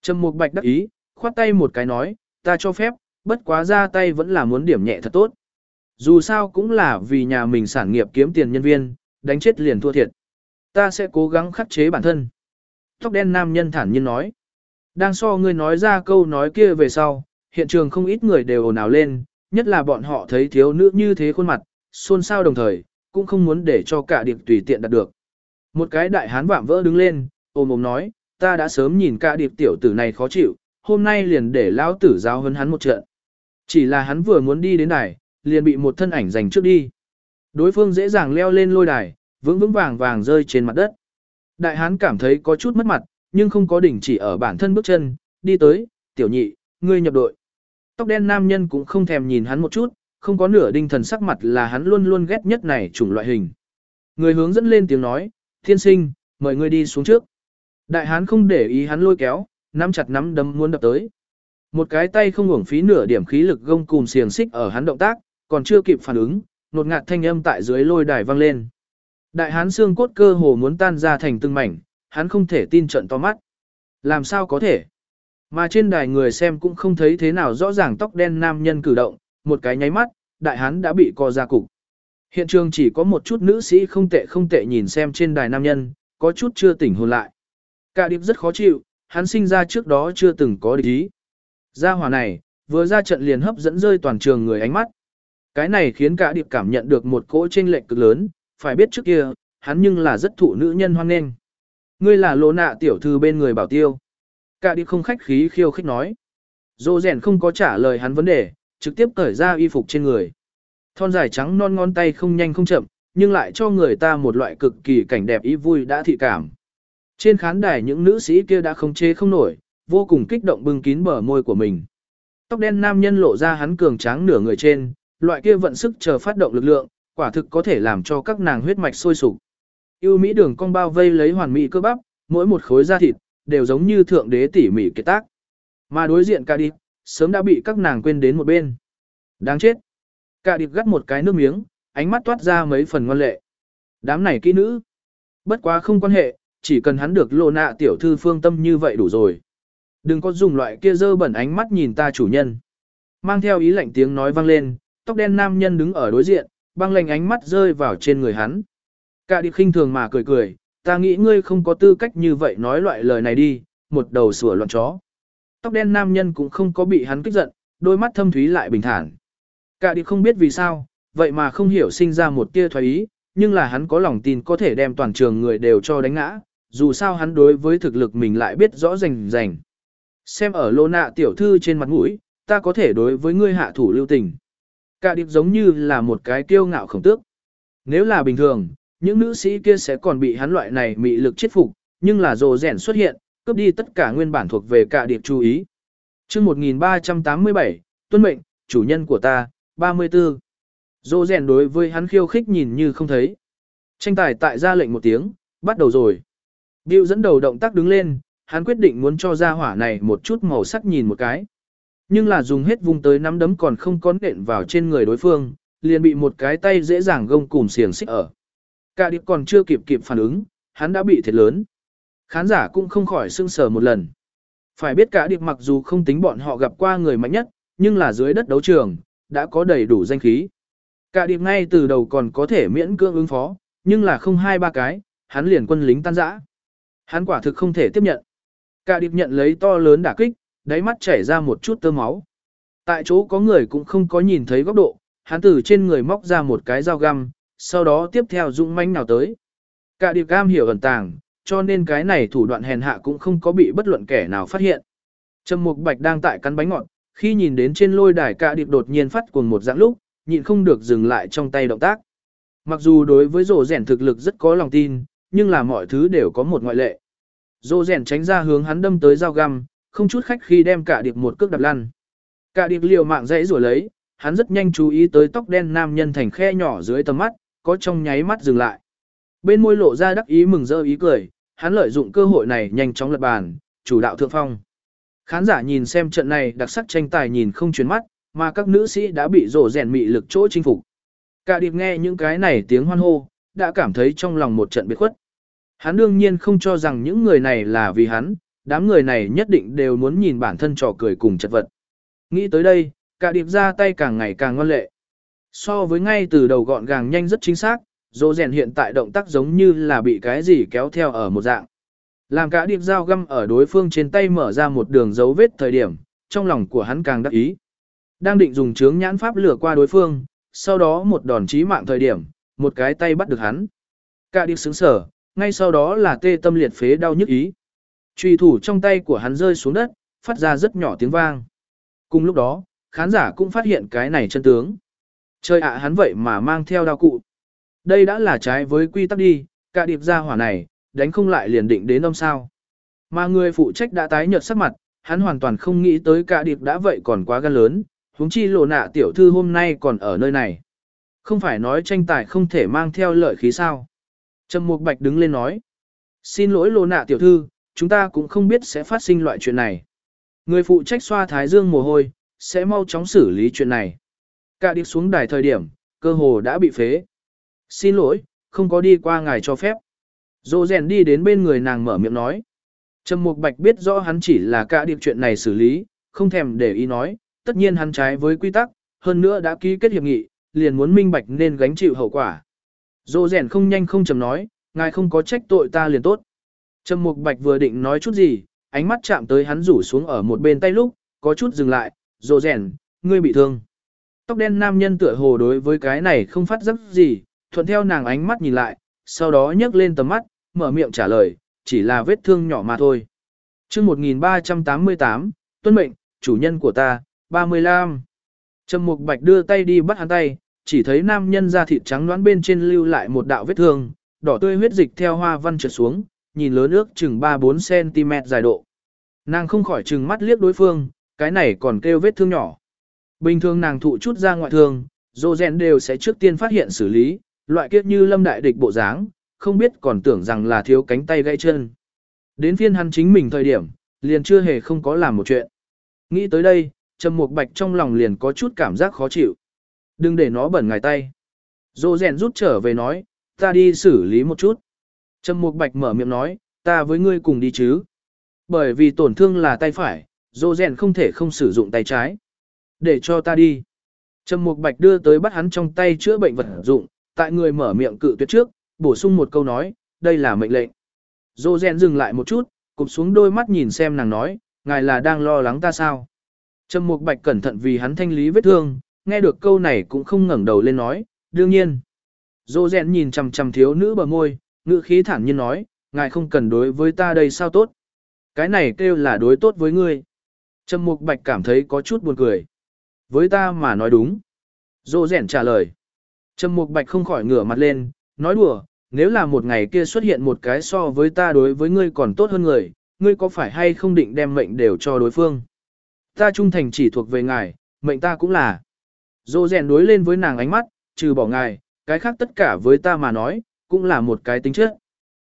Trầm mục bạch đắc ý, khoát tay một cái nói, ta cho phép, bất quá ra tay vẫn là muốn điểm nhẹ thật tốt. Dù sao cũng là vì nhà mình sản nghiệp kiếm tiền nhân viên, đánh chết liền thua thiệt. Ta sẽ cố gắng khắc chế bản thân. Tóc đen nam nhân thản nhiên nói. Đang so ngươi nói ra câu nói kia về sau, hiện trường không ít người đều ồn ào lên, nhất là bọn họ thấy thiếu nữ như thế khuôn mặt, xôn xao đồng thời, cũng không muốn để cho cả điệp tùy tiện đạt được. Một cái đại hán vạm vỡ đứng lên, ôm ôm nói, ta đã sớm nhìn cả điệp tiểu tử này khó chịu, hôm nay liền để lão tử giáo hấn hắn một trận. Chỉ là hắn vừa muốn đi đến đài, liền bị một thân ảnh giành trước đi. Đối phương dễ dàng leo lên lôi đài, vững vững vàng vàng rơi trên mặt đất. Đại hán cảm thấy có chút mất mặt, nhưng không có đỉnh chỉ ở bản thân bước chân, đi tới, tiểu nhị, ngươi nhập đội. Tóc đen nam nhân cũng không thèm nhìn hắn một chút, không có nửa đinh thần sắc mặt là hắn luôn luôn ghét nhất này chủng loại hình. Người hướng dẫn lên tiếng nói, thiên sinh, mời ngươi đi xuống trước. Đại hán không để ý hắn lôi kéo, nắm chặt nắm đấm muốn đập tới. Một cái tay không uổng phí nửa điểm khí lực gông cùm xiềng xích ở hắn động tác, còn chưa kịp phản ứng, nột ngạt thanh âm tại dưới lôi đài vang lên. Đại hán xương cốt cơ hồ muốn tan ra thành từng mảnh, hắn không thể tin trận to mắt. Làm sao có thể? Mà trên đài người xem cũng không thấy thế nào rõ ràng tóc đen nam nhân cử động, một cái nháy mắt, đại hán đã bị co ra cục. Hiện trường chỉ có một chút nữ sĩ không tệ không tệ nhìn xem trên đài nam nhân, có chút chưa tỉnh hồn lại. Cả điệp rất khó chịu, hắn sinh ra trước đó chưa từng có địch ý. Gia hỏa này, vừa ra trận liền hấp dẫn rơi toàn trường người ánh mắt. Cái này khiến cả điệp cảm nhận được một cỗ chênh lệch cực lớn, phải biết trước kia, hắn nhưng là rất thụ nữ nhân hoan nghênh. Ngươi là lỗ nạ tiểu thư bên người bảo tiêu. Cả điệp không khách khí khiêu khích nói. Dô rèn không có trả lời hắn vấn đề, trực tiếp cởi ra y phục trên người. Thon dài trắng non ngón tay không nhanh không chậm, nhưng lại cho người ta một loại cực kỳ cảnh đẹp ý vui đã thị cảm. Trên khán đài những nữ sĩ kia đã không chế không nổi, vô cùng kích động bưng kín bờ môi của mình. Tóc đen nam nhân lộ ra hắn cường tráng nửa người trên, loại kia vận sức chờ phát động lực lượng, quả thực có thể làm cho các nàng huyết mạch sôi sục. Yêu mỹ đường cong bao vây lấy hoàn mỹ cơ bắp, mỗi một khối da thịt đều giống như thượng đế tỉ mỉ kết tác. Mà đối diện ca sớm đã bị các nàng quên đến một bên. Đáng chết. Cả điệp gắt một cái nước miếng, ánh mắt toát ra mấy phần ngoan lệ. Đám này kỹ nữ. Bất quá không quan hệ, chỉ cần hắn được lộ nạ tiểu thư phương tâm như vậy đủ rồi. Đừng có dùng loại kia dơ bẩn ánh mắt nhìn ta chủ nhân. Mang theo ý lạnh tiếng nói vang lên, tóc đen nam nhân đứng ở đối diện, băng lạnh ánh mắt rơi vào trên người hắn. Cả đi khinh thường mà cười cười, ta nghĩ ngươi không có tư cách như vậy nói loại lời này đi, một đầu sủa loạn chó. Tóc đen nam nhân cũng không có bị hắn kích giận, đôi mắt thâm thúy lại bình thản. Cả đi không biết vì sao, vậy mà không hiểu sinh ra một tia thoái ý, nhưng là hắn có lòng tin có thể đem toàn trường người đều cho đánh ngã, dù sao hắn đối với thực lực mình lại biết rõ rành rành. Xem ở lô nạ tiểu thư trên mặt mũi, ta có thể đối với ngươi hạ thủ lưu tình. Cả điệp giống như là một cái kiêu ngạo khổng tước. Nếu là bình thường, những nữ sĩ kia sẽ còn bị hắn loại này mị lực chết phục, nhưng là rồ rèn xuất hiện, cướp đi tất cả nguyên bản thuộc về cả điệp chú ý. chương 1387, tuân mệnh, chủ nhân của ta, 34. Rồ rèn đối với hắn khiêu khích nhìn như không thấy. Tranh tài tại ra lệnh một tiếng, bắt đầu rồi. Bill dẫn đầu động tác đứng lên, hắn quyết định muốn cho ra hỏa này một chút màu sắc nhìn một cái. Nhưng là dùng hết vùng tới nắm đấm còn không có nện vào trên người đối phương, liền bị một cái tay dễ dàng gông cùm xiềng xích ở. Cả điệp còn chưa kịp kịp phản ứng, hắn đã bị thiệt lớn. Khán giả cũng không khỏi sưng sờ một lần. Phải biết cả điệp mặc dù không tính bọn họ gặp qua người mạnh nhất, nhưng là dưới đất đấu trường, đã có đầy đủ danh khí. Cả điệp ngay từ đầu còn có thể miễn cưỡng ứng phó, nhưng là không hai ba cái, hắn liền quân lính tan rã. Hắn quả thực không thể tiếp nhận. Cả điệp nhận lấy to lớn đả kích, đáy mắt chảy ra một chút tơ máu. Tại chỗ có người cũng không có nhìn thấy góc độ, hắn từ trên người móc ra một cái dao găm, sau đó tiếp theo dũng manh nào tới. Cả điệp cam hiểu ẩn tàng, cho nên cái này thủ đoạn hèn hạ cũng không có bị bất luận kẻ nào phát hiện. Trầm Mục Bạch đang tại cắn bánh ngọt, khi nhìn đến trên lôi đài cả điệp đột nhiên phát cuồng một dạng lúc, nhịn không được dừng lại trong tay động tác. Mặc dù đối với rổ rèn thực lực rất có lòng tin, nhưng là mọi thứ đều có một ngoại lệ. Dô rèn tránh ra hướng hắn đâm tới dao găm, không chút khách khi đem cả điệp một cước đập lăn. Cả điệp liều mạng dãy rủa lấy, hắn rất nhanh chú ý tới tóc đen nam nhân thành khe nhỏ dưới tầm mắt, có trong nháy mắt dừng lại. Bên môi lộ ra đắc ý mừng rỡ ý cười, hắn lợi dụng cơ hội này nhanh chóng lật bàn, chủ đạo thượng phong. Khán giả nhìn xem trận này đặc sắc tranh tài nhìn không chuyển mắt, mà các nữ sĩ đã bị rổ rèn mị lực chỗ chinh phục. Cả điệp nghe những cái này tiếng hoan hô, đã cảm thấy trong lòng một trận biệt khuất. Hắn đương nhiên không cho rằng những người này là vì hắn, đám người này nhất định đều muốn nhìn bản thân trò cười cùng chật vật. Nghĩ tới đây, cả điệp ra tay càng ngày càng ngoan lệ. So với ngay từ đầu gọn gàng nhanh rất chính xác, dỗ rèn hiện tại động tác giống như là bị cái gì kéo theo ở một dạng. Làm cả điệp dao găm ở đối phương trên tay mở ra một đường dấu vết thời điểm, trong lòng của hắn càng đắc ý. Đang định dùng chướng nhãn pháp lửa qua đối phương, sau đó một đòn chí mạng thời điểm, một cái tay bắt được hắn. Cả điệp sướng sở, ngay sau đó là tê tâm liệt phế đau nhức ý. Trùy thủ trong tay của hắn rơi xuống đất, phát ra rất nhỏ tiếng vang. Cùng lúc đó, khán giả cũng phát hiện cái này chân tướng. Chơi ạ hắn vậy mà mang theo đao cụ. Đây đã là trái với quy tắc đi, cả điệp ra hỏa này, đánh không lại liền định đến ông sao. Mà người phụ trách đã tái nhợt sắc mặt, hắn hoàn toàn không nghĩ tới cả điệp đã vậy còn quá gan lớn, huống chi lộ nạ tiểu thư hôm nay còn ở nơi này. Không phải nói tranh tài không thể mang theo lợi khí sao. Trầm Mục Bạch đứng lên nói. Xin lỗi lô nạ tiểu thư, chúng ta cũng không biết sẽ phát sinh loại chuyện này. Người phụ trách xoa thái dương mồ hôi, sẽ mau chóng xử lý chuyện này. Cả đi xuống đài thời điểm, cơ hồ đã bị phế. Xin lỗi, không có đi qua ngài cho phép. Dô rèn đi đến bên người nàng mở miệng nói. Trầm Mục Bạch biết rõ hắn chỉ là cả điệp chuyện này xử lý, không thèm để ý nói, tất nhiên hắn trái với quy tắc, hơn nữa đã ký kết hiệp nghị, liền muốn minh bạch nên gánh chịu hậu quả. Dô rèn không nhanh không chầm nói, ngài không có trách tội ta liền tốt. Trầm Mục Bạch vừa định nói chút gì, ánh mắt chạm tới hắn rủ xuống ở một bên tay lúc, có chút dừng lại, dô rèn, ngươi bị thương. Tóc đen nam nhân tựa hồ đối với cái này không phát giấc gì, thuận theo nàng ánh mắt nhìn lại, sau đó nhấc lên tầm mắt, mở miệng trả lời, chỉ là vết thương nhỏ mà thôi. chương 1388, tuân mệnh, chủ nhân của ta, 35. Trầm Mục Bạch đưa tay đi bắt hắn tay, chỉ thấy nam nhân da thịt trắng nõn bên trên lưu lại một đạo vết thương, đỏ tươi huyết dịch theo hoa văn trượt xuống, nhìn lớn ước chừng 3-4 cm dài độ. Nàng không khỏi trừng mắt liếc đối phương, cái này còn kêu vết thương nhỏ. Bình thường nàng thụ chút ra ngoại thương, dô rèn đều sẽ trước tiên phát hiện xử lý, loại kiếp như lâm đại địch bộ dáng, không biết còn tưởng rằng là thiếu cánh tay gãy chân. Đến phiên hắn chính mình thời điểm, liền chưa hề không có làm một chuyện. Nghĩ tới đây, Trầm Mục Bạch trong lòng liền có chút cảm giác khó chịu. Đừng để nó bẩn ngài tay. Dô rèn rút trở về nói, ta đi xử lý một chút. Trầm Mục Bạch mở miệng nói, ta với ngươi cùng đi chứ. Bởi vì tổn thương là tay phải, dô rèn không thể không sử dụng tay trái. Để cho ta đi. Trầm Mục Bạch đưa tới bắt hắn trong tay chữa bệnh vật dụng, tại người mở miệng cự tuyệt trước, bổ sung một câu nói, đây là mệnh lệnh. Dô rèn dừng lại một chút, cụp xuống đôi mắt nhìn xem nàng nói, ngài là đang lo lắng ta sao. Trầm Mục Bạch cẩn thận vì hắn thanh lý vết thương, nghe được câu này cũng không ngẩng đầu lên nói, đương nhiên. Dô rèn nhìn chằm chằm thiếu nữ bờ môi, ngữ khí thản nhiên nói, ngài không cần đối với ta đây sao tốt. Cái này kêu là đối tốt với ngươi. Trầm Mục Bạch cảm thấy có chút buồn cười. Với ta mà nói đúng. Dô rèn trả lời. Trầm Mục Bạch không khỏi ngửa mặt lên, nói đùa, nếu là một ngày kia xuất hiện một cái so với ta đối với ngươi còn tốt hơn người, ngươi có phải hay không định đem mệnh đều cho đối phương? Ta trung thành chỉ thuộc về ngài, mệnh ta cũng là. Dô rèn đối lên với nàng ánh mắt, trừ bỏ ngài, cái khác tất cả với ta mà nói, cũng là một cái tính chất.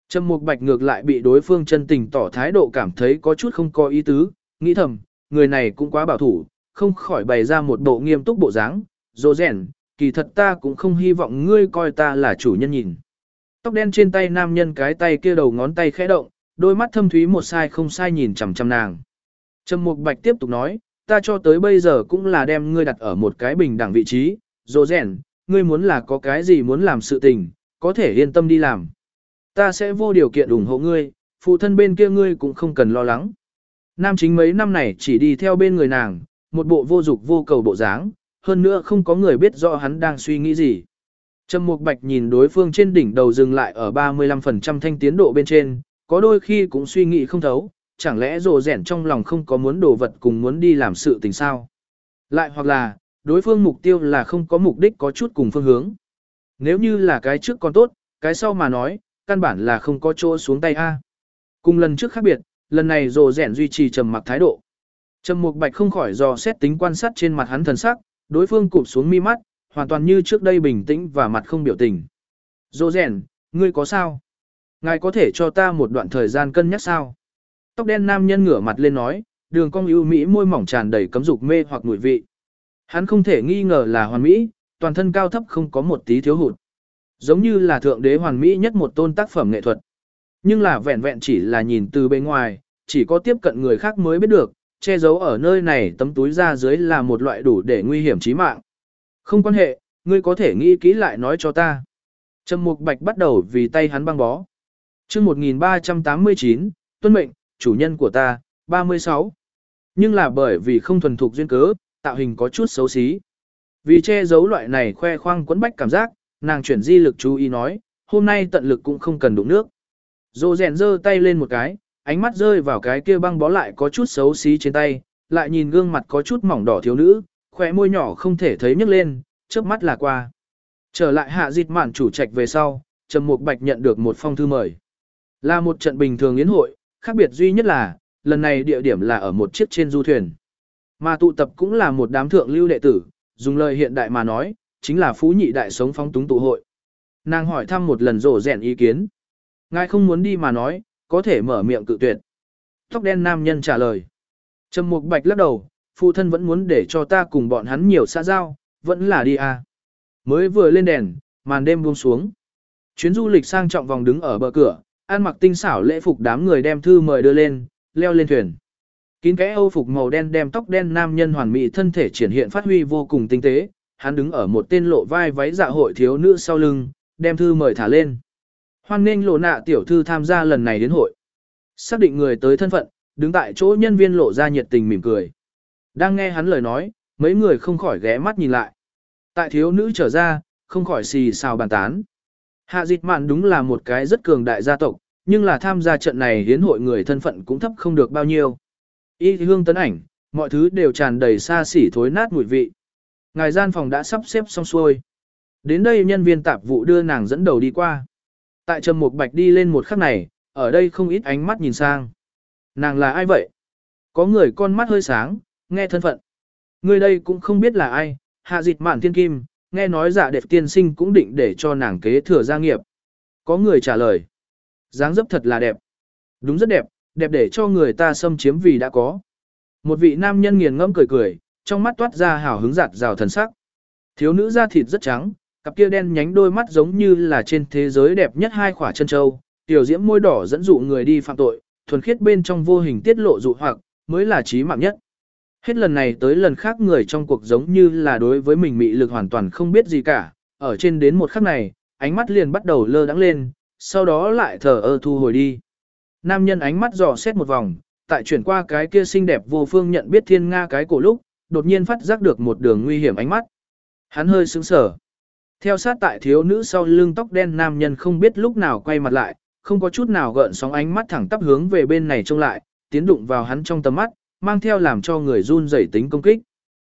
Trầm Mục Bạch ngược lại bị đối phương chân tình tỏ thái độ cảm thấy có chút không có ý tứ, nghĩ thầm, người này cũng quá bảo thủ, không khỏi bày ra một bộ nghiêm túc bộ dáng. Dô rèn, kỳ thật ta cũng không hy vọng ngươi coi ta là chủ nhân nhìn. Tóc đen trên tay nam nhân cái tay kia đầu ngón tay khẽ động, đôi mắt thâm thúy một sai không sai nhìn chằm chằm nàng. Trầm Mục Bạch tiếp tục nói, ta cho tới bây giờ cũng là đem ngươi đặt ở một cái bình đẳng vị trí, dồ rèn, ngươi muốn là có cái gì muốn làm sự tình, có thể yên tâm đi làm. Ta sẽ vô điều kiện ủng hộ ngươi, phụ thân bên kia ngươi cũng không cần lo lắng. Nam chính mấy năm này chỉ đi theo bên người nàng, một bộ vô dục vô cầu bộ dáng, hơn nữa không có người biết rõ hắn đang suy nghĩ gì. Trầm Mục Bạch nhìn đối phương trên đỉnh đầu dừng lại ở 35% thanh tiến độ bên trên, có đôi khi cũng suy nghĩ không thấu, chẳng lẽ rồ rẻn trong lòng không có muốn đồ vật cùng muốn đi làm sự tình sao? Lại hoặc là, đối phương mục tiêu là không có mục đích có chút cùng phương hướng. Nếu như là cái trước còn tốt, cái sau mà nói, căn bản là không có chỗ xuống tay a. Cùng lần trước khác biệt, lần này rồ rẻn duy trì trầm mặc thái độ. Trầm Mục Bạch không khỏi dò xét tính quan sát trên mặt hắn thần sắc, đối phương cụp xuống mi mắt, hoàn toàn như trước đây bình tĩnh và mặt không biểu tình. Rồ rẻn, ngươi có sao? Ngài có thể cho ta một đoạn thời gian cân nhắc sao? Tóc đen nam nhân ngửa mặt lên nói, đường cong ưu mỹ môi mỏng tràn đầy cấm dục mê hoặc mùi vị. Hắn không thể nghi ngờ là hoàn mỹ, toàn thân cao thấp không có một tí thiếu hụt. Giống như là thượng đế hoàn mỹ nhất một tôn tác phẩm nghệ thuật. Nhưng là vẹn vẹn chỉ là nhìn từ bên ngoài, chỉ có tiếp cận người khác mới biết được, che giấu ở nơi này tấm túi ra dưới là một loại đủ để nguy hiểm chí mạng. Không quan hệ, ngươi có thể nghĩ kỹ lại nói cho ta. Trầm Mục Bạch bắt đầu vì tay hắn băng bó. Chương 1389, tuân mệnh, chủ nhân của ta, 36. Nhưng là bởi vì không thuần thục duyên cớ, tạo hình có chút xấu xí. Vì che giấu loại này khoe khoang quấn bách cảm giác, nàng chuyển di lực chú ý nói, hôm nay tận lực cũng không cần đụng nước. Dô rèn giơ tay lên một cái, ánh mắt rơi vào cái kia băng bó lại có chút xấu xí trên tay, lại nhìn gương mặt có chút mỏng đỏ thiếu nữ, khỏe môi nhỏ không thể thấy nhấc lên, trước mắt là qua. Trở lại hạ dịch mạn chủ trạch về sau, Trầm Mục Bạch nhận được một phong thư mời. Là một trận bình thường yến hội, khác biệt duy nhất là, lần này địa điểm là ở một chiếc trên du thuyền. Mà tụ tập cũng là một đám thượng lưu đệ tử, dùng lời hiện đại mà nói, chính là phú nhị đại sống phong túng tụ hội. Nàng hỏi thăm một lần rổ rèn ý kiến. Ngài không muốn đi mà nói, có thể mở miệng cự tuyệt. Tóc đen nam nhân trả lời. Trầm Mục Bạch lắc đầu, phụ thân vẫn muốn để cho ta cùng bọn hắn nhiều xã giao, vẫn là đi à. Mới vừa lên đèn, màn đêm buông xuống. Chuyến du lịch sang trọng vòng đứng ở bờ cửa, ăn mặc tinh xảo lễ phục đám người đem thư mời đưa lên, leo lên thuyền. Kín kẽ âu phục màu đen đem tóc đen nam nhân hoàn mỹ thân thể triển hiện phát huy vô cùng tinh tế, hắn đứng ở một tên lộ vai váy dạ hội thiếu nữ sau lưng, đem thư mời thả lên. Hoan nghênh lộ nạ tiểu thư tham gia lần này đến hội. Xác định người tới thân phận, đứng tại chỗ nhân viên lộ ra nhiệt tình mỉm cười. Đang nghe hắn lời nói, mấy người không khỏi ghé mắt nhìn lại. Tại thiếu nữ trở ra, không khỏi xì xào bàn tán. Hạ dịch mạn đúng là một cái rất cường đại gia tộc, nhưng là tham gia trận này hiến hội người thân phận cũng thấp không được bao nhiêu. Y hương tấn ảnh, mọi thứ đều tràn đầy xa xỉ thối nát mùi vị. Ngài gian phòng đã sắp xếp xong xuôi. Đến đây nhân viên tạp vụ đưa nàng dẫn đầu đi qua. Tại Trầm Mục Bạch đi lên một khắc này, ở đây không ít ánh mắt nhìn sang. Nàng là ai vậy? Có người con mắt hơi sáng, nghe thân phận. Người đây cũng không biết là ai, hạ dịch mạn thiên kim, nghe nói dạ đẹp tiên sinh cũng định để cho nàng kế thừa gia nghiệp. Có người trả lời. dáng dấp thật là đẹp. Đúng rất đẹp, đẹp để cho người ta xâm chiếm vì đã có. Một vị nam nhân nghiền ngẫm cười cười, trong mắt toát ra hào hứng giạt rào thần sắc. Thiếu nữ da thịt rất trắng, cặp kia đen nhánh đôi mắt giống như là trên thế giới đẹp nhất hai khỏa chân châu, tiểu diễm môi đỏ dẫn dụ người đi phạm tội, thuần khiết bên trong vô hình tiết lộ dụ hoặc, mới là trí mạng nhất. Hết lần này tới lần khác người trong cuộc giống như là đối với mình mị lực hoàn toàn không biết gì cả, ở trên đến một khắc này, ánh mắt liền bắt đầu lơ đắng lên, sau đó lại thở ơ thu hồi đi. Nam nhân ánh mắt dò xét một vòng, tại chuyển qua cái kia xinh đẹp vô phương nhận biết thiên nga cái cổ lúc, đột nhiên phát giác được một đường nguy hiểm ánh mắt. Hắn hơi sững sờ. Theo sát tại thiếu nữ sau lưng tóc đen nam nhân không biết lúc nào quay mặt lại, không có chút nào gợn sóng ánh mắt thẳng tắp hướng về bên này trông lại, tiến đụng vào hắn trong tầm mắt, mang theo làm cho người run rẩy tính công kích.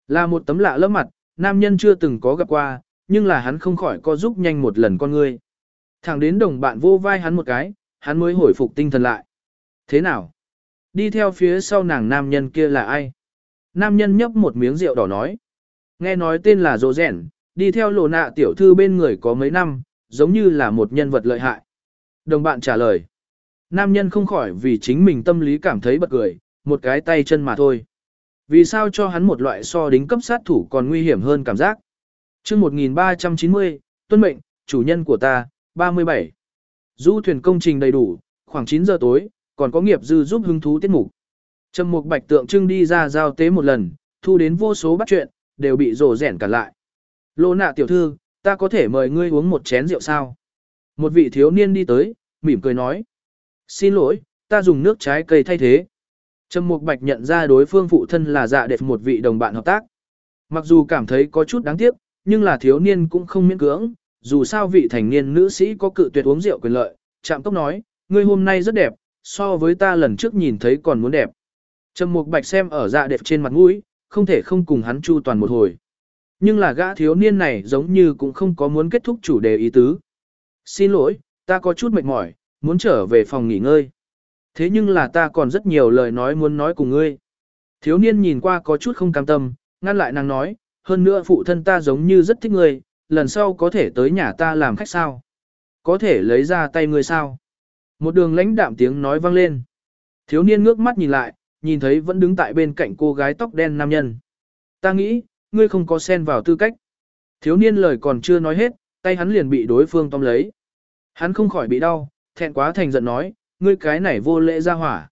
Là một tấm lạ lẫm mặt, nam nhân chưa từng có gặp qua, nhưng là hắn không khỏi co giúp nhanh một lần con ngươi. Thẳng đến đồng bạn vô vai hắn một cái, hắn mới hồi phục tinh thần lại. Thế nào? Đi theo phía sau nàng nam nhân kia là ai? Nam nhân nhấp một miếng rượu đỏ nói. Nghe nói tên là Dô Rẻn, đi theo lộ nạ tiểu thư bên người có mấy năm, giống như là một nhân vật lợi hại. Đồng bạn trả lời. Nam nhân không khỏi vì chính mình tâm lý cảm thấy bật cười, một cái tay chân mà thôi. Vì sao cho hắn một loại so đính cấp sát thủ còn nguy hiểm hơn cảm giác? chương 1390, tuân mệnh, chủ nhân của ta, 37. Du thuyền công trình đầy đủ, khoảng 9 giờ tối, còn có nghiệp dư giúp hứng thú tiết mục. Trầm Mục Bạch tượng trưng đi ra giao tế một lần, thu đến vô số bắt chuyện, đều bị rổ rẻn cản lại. Lô nạ tiểu thư, ta có thể mời ngươi uống một chén rượu sao? Một vị thiếu niên đi tới, mỉm cười nói. Xin lỗi, ta dùng nước trái cây thay thế. Trầm Mục Bạch nhận ra đối phương phụ thân là dạ đẹp một vị đồng bạn hợp tác. Mặc dù cảm thấy có chút đáng tiếc, nhưng là thiếu niên cũng không miễn cưỡng, dù sao vị thành niên nữ sĩ có cự tuyệt uống rượu quyền lợi. Trạm tốc nói, ngươi hôm nay rất đẹp, so với ta lần trước nhìn thấy còn muốn đẹp. Trầm Mục Bạch xem ở dạ đẹp trên mặt mũi, không thể không cùng hắn chu toàn một hồi. Nhưng là gã thiếu niên này giống như cũng không có muốn kết thúc chủ đề ý tứ. Xin lỗi, ta có chút mệt mỏi, muốn trở về phòng nghỉ ngơi. Thế nhưng là ta còn rất nhiều lời nói muốn nói cùng ngươi. Thiếu niên nhìn qua có chút không cam tâm, ngăn lại nàng nói, hơn nữa phụ thân ta giống như rất thích ngươi, lần sau có thể tới nhà ta làm khách sao? Có thể lấy ra tay ngươi sao? Một đường lãnh đạm tiếng nói vang lên. Thiếu niên ngước mắt nhìn lại, nhìn thấy vẫn đứng tại bên cạnh cô gái tóc đen nam nhân. Ta nghĩ, ngươi không có xen vào tư cách. Thiếu niên lời còn chưa nói hết, tay hắn liền bị đối phương tóm lấy. Hắn không khỏi bị đau, thẹn quá thành giận nói, ngươi cái này vô lễ ra hỏa.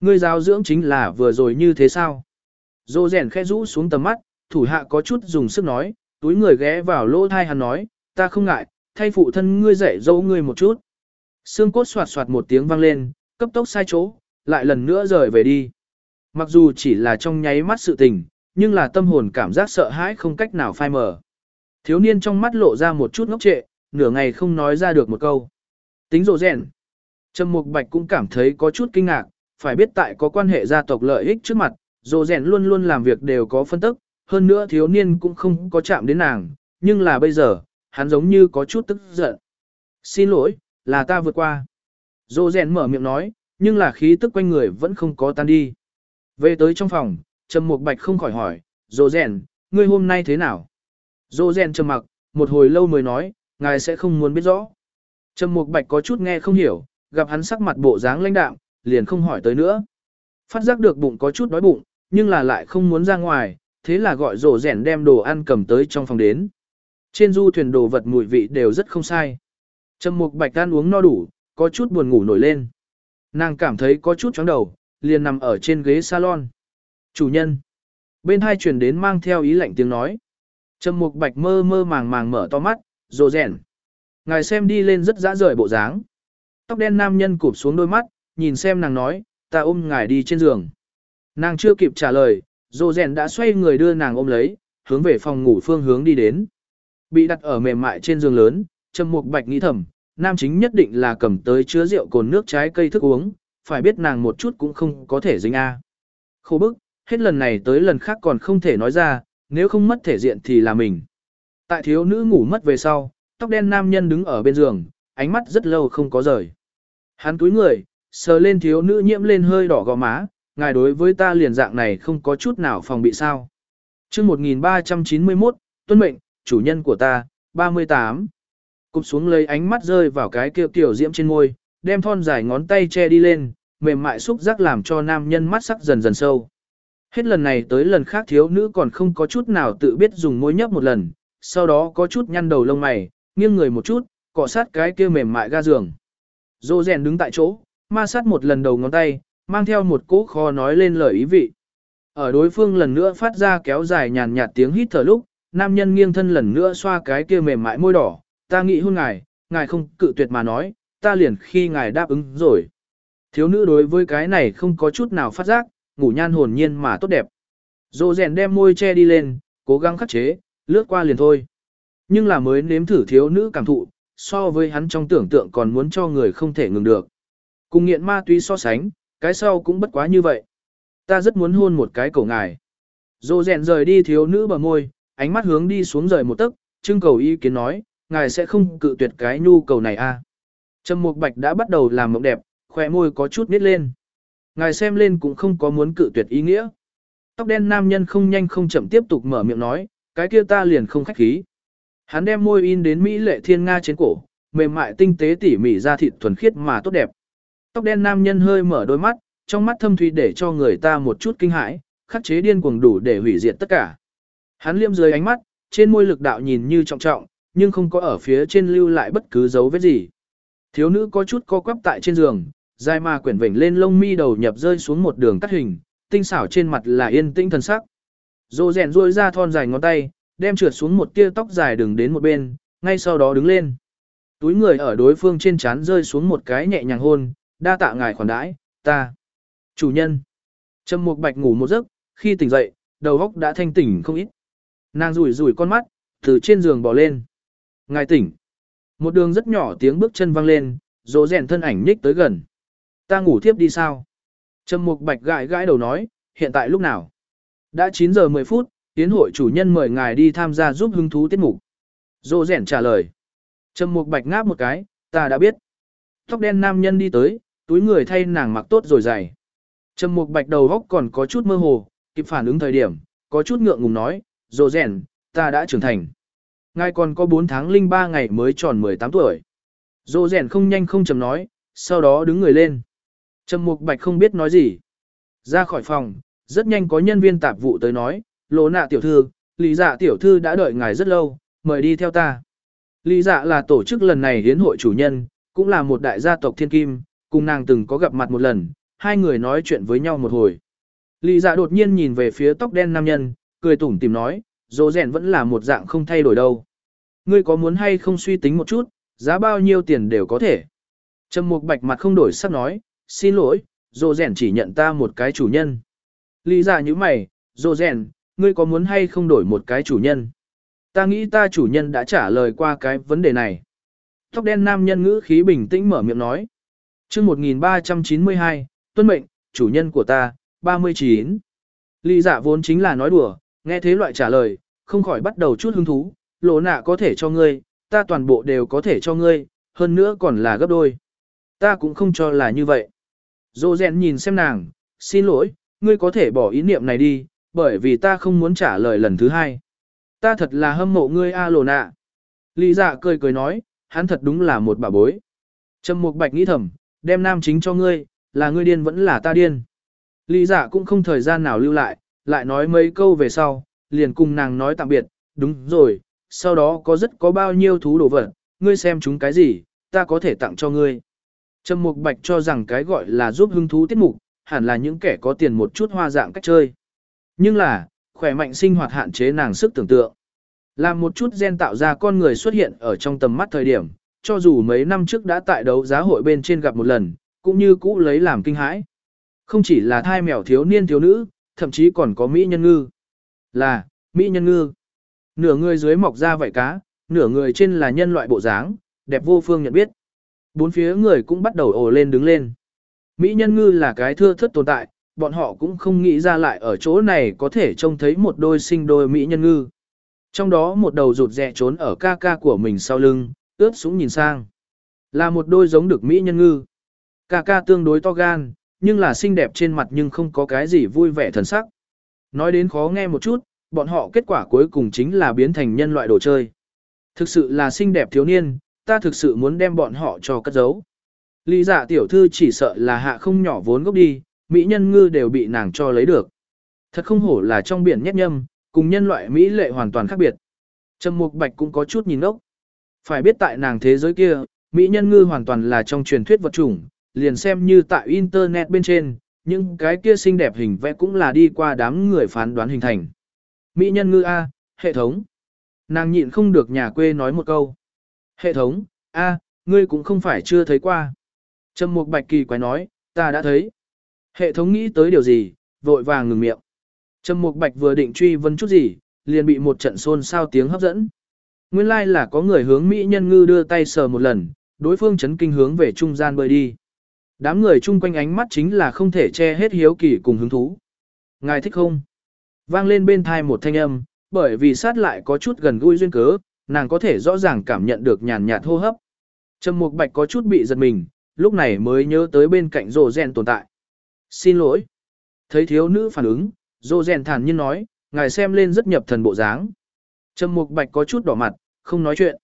Ngươi giáo dưỡng chính là vừa rồi như thế sao? Dô rèn khẽ rũ xuống tầm mắt, thủ hạ có chút dùng sức nói, túi người ghé vào lỗ thai hắn nói, ta không ngại, thay phụ thân ngươi dạy dỗ ngươi một chút. Xương cốt soạt soạt một tiếng vang lên, cấp tốc sai chỗ, lại lần nữa rời về đi. Mặc dù chỉ là trong nháy mắt sự tình, nhưng là tâm hồn cảm giác sợ hãi không cách nào phai mờ. Thiếu niên trong mắt lộ ra một chút ngốc trệ, nửa ngày không nói ra được một câu. Tính rồ rèn. Trầm Mục Bạch cũng cảm thấy có chút kinh ngạc, phải biết tại có quan hệ gia tộc lợi ích trước mặt, rộ rèn luôn luôn làm việc đều có phân tức, hơn nữa thiếu niên cũng không có chạm đến nàng, nhưng là bây giờ, hắn giống như có chút tức giận. Xin lỗi, là ta vượt qua. Dô rèn mở miệng nói, nhưng là khí tức quanh người vẫn không có tan đi. Về tới trong phòng, Trầm Mục Bạch không khỏi hỏi, Dô Rèn, ngươi hôm nay thế nào? Dô Rèn trầm mặc, một hồi lâu mới nói, ngài sẽ không muốn biết rõ. Trầm Mục Bạch có chút nghe không hiểu, gặp hắn sắc mặt bộ dáng lãnh đạm, liền không hỏi tới nữa. Phát giác được bụng có chút đói bụng, nhưng là lại không muốn ra ngoài, thế là gọi rổ Rèn đem đồ ăn cầm tới trong phòng đến. Trên du thuyền đồ vật mùi vị đều rất không sai. Trầm Mục Bạch ăn uống no đủ, có chút buồn ngủ nổi lên. Nàng cảm thấy có chút chóng đầu, liền nằm ở trên ghế salon. Chủ nhân. Bên hai truyền đến mang theo ý lạnh tiếng nói. Trầm mục bạch mơ mơ màng màng mở to mắt, rồ rèn. Ngài xem đi lên rất dã rời bộ dáng. Tóc đen nam nhân cụp xuống đôi mắt, nhìn xem nàng nói, ta ôm ngài đi trên giường. Nàng chưa kịp trả lời, dồ rèn đã xoay người đưa nàng ôm lấy, hướng về phòng ngủ phương hướng đi đến. Bị đặt ở mềm mại trên giường lớn, Trầm Mục Bạch nghĩ thầm, nam chính nhất định là cầm tới chứa rượu cồn nước trái cây thức uống, phải biết nàng một chút cũng không có thể dính a. Khổ bức, hết lần này tới lần khác còn không thể nói ra, nếu không mất thể diện thì là mình. Tại thiếu nữ ngủ mất về sau, tóc đen nam nhân đứng ở bên giường, ánh mắt rất lâu không có rời. Hắn túi người, sờ lên thiếu nữ nhiễm lên hơi đỏ gò má, ngài đối với ta liền dạng này không có chút nào phòng bị sao. chương 1391, tuân mệnh, chủ nhân của ta, 38. Cụp xuống lấy ánh mắt rơi vào cái kiệu tiểu diễm trên môi, đem thon dài ngón tay che đi lên, mềm mại xúc giác làm cho nam nhân mắt sắc dần dần sâu. Hết lần này tới lần khác thiếu nữ còn không có chút nào tự biết dùng môi nhấp một lần, sau đó có chút nhăn đầu lông mày, nghiêng người một chút, cọ sát cái kia mềm mại ga giường. Dô rèn đứng tại chỗ, ma sát một lần đầu ngón tay, mang theo một cỗ kho nói lên lời ý vị. Ở đối phương lần nữa phát ra kéo dài nhàn nhạt tiếng hít thở lúc, nam nhân nghiêng thân lần nữa xoa cái kia mềm mại môi đỏ, ta nghĩ hôn ngài, ngài không cự tuyệt mà nói, ta liền khi ngài đáp ứng rồi. Thiếu nữ đối với cái này không có chút nào phát giác, ngủ nhan hồn nhiên mà tốt đẹp. Dô rèn đem môi che đi lên, cố gắng khắc chế, lướt qua liền thôi. Nhưng là mới nếm thử thiếu nữ cảm thụ, so với hắn trong tưởng tượng còn muốn cho người không thể ngừng được. Cùng nghiện ma túy so sánh, cái sau cũng bất quá như vậy. Ta rất muốn hôn một cái cổ ngài. Dô rèn rời đi thiếu nữ bờ môi, ánh mắt hướng đi xuống rời một tấc, trưng cầu ý kiến nói, ngài sẽ không cự tuyệt cái nhu cầu này à. Trầm Mục Bạch đã bắt đầu làm mộng đẹp, khỏe môi có chút nít lên. Ngài xem lên cũng không có muốn cự tuyệt ý nghĩa. Tóc đen nam nhân không nhanh không chậm tiếp tục mở miệng nói, cái kia ta liền không khách khí. Hắn đem môi in đến Mỹ lệ thiên nga trên cổ, mềm mại tinh tế tỉ mỉ ra thịt thuần khiết mà tốt đẹp. Tóc đen nam nhân hơi mở đôi mắt, trong mắt thâm thủy để cho người ta một chút kinh hãi, khắc chế điên cuồng đủ để hủy diệt tất cả. Hắn liêm dưới ánh mắt, trên môi lực đạo nhìn như trọng trọng, nhưng không có ở phía trên lưu lại bất cứ dấu vết gì. Thiếu nữ có chút co quắp tại trên giường, dài mà quyển vểnh lên lông mi đầu nhập rơi xuống một đường cắt hình, tinh xảo trên mặt là yên tĩnh thần sắc. Dô rèn ruôi ra thon dài ngón tay, đem trượt xuống một tia tóc dài đường đến một bên, ngay sau đó đứng lên. Túi người ở đối phương trên trán rơi xuống một cái nhẹ nhàng hôn, đa tạ ngài khoản đãi, ta. Chủ nhân. Trầm Mục Bạch ngủ một giấc, khi tỉnh dậy, đầu óc đã thanh tỉnh không ít. Nàng rủi rủi con mắt, từ trên giường bò lên. Ngài tỉnh. Một đường rất nhỏ tiếng bước chân vang lên, rồ rèn thân ảnh nhích tới gần. Ta ngủ tiếp đi sao? Trầm Mục Bạch gãi gãi đầu nói, hiện tại lúc nào? Đã 9 giờ 10 phút, tiến hội chủ nhân mời ngài đi tham gia giúp hứng thú tiết mục. Dô rèn trả lời. Trầm Mục Bạch ngáp một cái, ta đã biết. Tóc đen nam nhân đi tới, túi người thay nàng mặc tốt rồi dày. Trầm Mục Bạch đầu góc còn có chút mơ hồ, kịp phản ứng thời điểm, có chút ngượng ngùng nói, "Dỗ rèn, ta đã trưởng thành. Ngài còn có 4 tháng linh 3 ngày mới tròn 18 tuổi." Dỗ rèn không nhanh không chậm nói, sau đó đứng người lên. Trầm Mục Bạch không biết nói gì. Ra khỏi phòng, rất nhanh có nhân viên tạp vụ tới nói, "Lỗ nạ tiểu thư, Lý Dạ tiểu thư đã đợi ngài rất lâu, mời đi theo ta." Lý Dạ là tổ chức lần này hiến hội chủ nhân, cũng là một đại gia tộc thiên kim, cùng nàng từng có gặp mặt một lần, hai người nói chuyện với nhau một hồi. Lý dạ đột nhiên nhìn về phía tóc đen nam nhân, cười tủm tìm nói, dỗ rèn vẫn là một dạng không thay đổi đâu. Ngươi có muốn hay không suy tính một chút, giá bao nhiêu tiền đều có thể. Trầm mục bạch mặt không đổi sắc nói, xin lỗi, dỗ rèn chỉ nhận ta một cái chủ nhân. Lý dạ như mày, dỗ rèn, ngươi có muốn hay không đổi một cái chủ nhân. Ta nghĩ ta chủ nhân đã trả lời qua cái vấn đề này. Tóc đen nam nhân ngữ khí bình tĩnh mở miệng nói. chương 1392, tuân mệnh, chủ nhân của ta, 39. Lý giả dạ vốn chính là nói đùa, nghe thế loại trả lời, không khỏi bắt đầu chút hứng thú, lỗ nạ có thể cho ngươi, ta toàn bộ đều có thể cho ngươi, hơn nữa còn là gấp đôi. Ta cũng không cho là như vậy. Dô rèn nhìn xem nàng, xin lỗi, ngươi có thể bỏ ý niệm này đi, bởi vì ta không muốn trả lời lần thứ hai. Ta thật là hâm mộ ngươi a lồ nạ. Lý giả dạ cười cười nói, hắn thật đúng là một bà bối. Trầm Mục Bạch nghĩ thầm, đem nam chính cho ngươi, là ngươi điên vẫn là ta điên. Lý giả cũng không thời gian nào lưu lại, lại nói mấy câu về sau, liền cùng nàng nói tạm biệt, đúng rồi, sau đó có rất có bao nhiêu thú đồ vật, ngươi xem chúng cái gì, ta có thể tặng cho ngươi. Trầm Mục Bạch cho rằng cái gọi là giúp hứng thú tiết mục, hẳn là những kẻ có tiền một chút hoa dạng cách chơi. Nhưng là, khỏe mạnh sinh hoạt hạn chế nàng sức tưởng tượng. Làm một chút gen tạo ra con người xuất hiện ở trong tầm mắt thời điểm, cho dù mấy năm trước đã tại đấu giá hội bên trên gặp một lần, cũng như cũ lấy làm kinh hãi. Không chỉ là thai mèo thiếu niên thiếu nữ, thậm chí còn có Mỹ nhân ngư. Là, Mỹ nhân ngư. Nửa người dưới mọc ra vảy cá, nửa người trên là nhân loại bộ dáng, đẹp vô phương nhận biết. Bốn phía người cũng bắt đầu ồ lên đứng lên. Mỹ nhân ngư là cái thưa thất tồn tại, bọn họ cũng không nghĩ ra lại ở chỗ này có thể trông thấy một đôi sinh đôi Mỹ nhân ngư. Trong đó một đầu rụt rẹ trốn ở ca ca của mình sau lưng, ướt súng nhìn sang. Là một đôi giống được Mỹ nhân ngư. Ca ca tương đối to gan, nhưng là xinh đẹp trên mặt nhưng không có cái gì vui vẻ thần sắc. Nói đến khó nghe một chút, bọn họ kết quả cuối cùng chính là biến thành nhân loại đồ chơi. Thực sự là xinh đẹp thiếu niên, ta thực sự muốn đem bọn họ cho cất giấu. Lý giả dạ tiểu thư chỉ sợ là hạ không nhỏ vốn gốc đi, Mỹ nhân ngư đều bị nàng cho lấy được. Thật không hổ là trong biển nhét nhâm, cùng nhân loại Mỹ lệ hoàn toàn khác biệt. Trầm Mục Bạch cũng có chút nhìn ốc. Phải biết tại nàng thế giới kia, Mỹ nhân ngư hoàn toàn là trong truyền thuyết vật chủng, liền xem như tại Internet bên trên, những cái kia xinh đẹp hình vẽ cũng là đi qua đám người phán đoán hình thành. Mỹ nhân ngư A, hệ thống. Nàng nhịn không được nhà quê nói một câu. Hệ thống, A, ngươi cũng không phải chưa thấy qua. Trầm Mục Bạch kỳ quái nói, ta đã thấy. Hệ thống nghĩ tới điều gì, vội vàng ngừng miệng. Trầm Mục Bạch vừa định truy vấn chút gì, liền bị một trận xôn xao tiếng hấp dẫn. Nguyên lai like là có người hướng Mỹ nhân ngư đưa tay sờ một lần, đối phương chấn kinh hướng về trung gian bơi đi. Đám người chung quanh ánh mắt chính là không thể che hết hiếu kỳ cùng hứng thú. Ngài thích không? Vang lên bên thai một thanh âm, bởi vì sát lại có chút gần gũi duyên cớ, nàng có thể rõ ràng cảm nhận được nhàn nhạt hô hấp. Trầm Mục Bạch có chút bị giật mình, lúc này mới nhớ tới bên cạnh rồ Gen tồn tại. Xin lỗi. Thấy thiếu nữ phản ứng, Dô rèn thản nhiên nói, ngài xem lên rất nhập thần bộ dáng. Trầm Mục Bạch có chút đỏ mặt, không nói chuyện.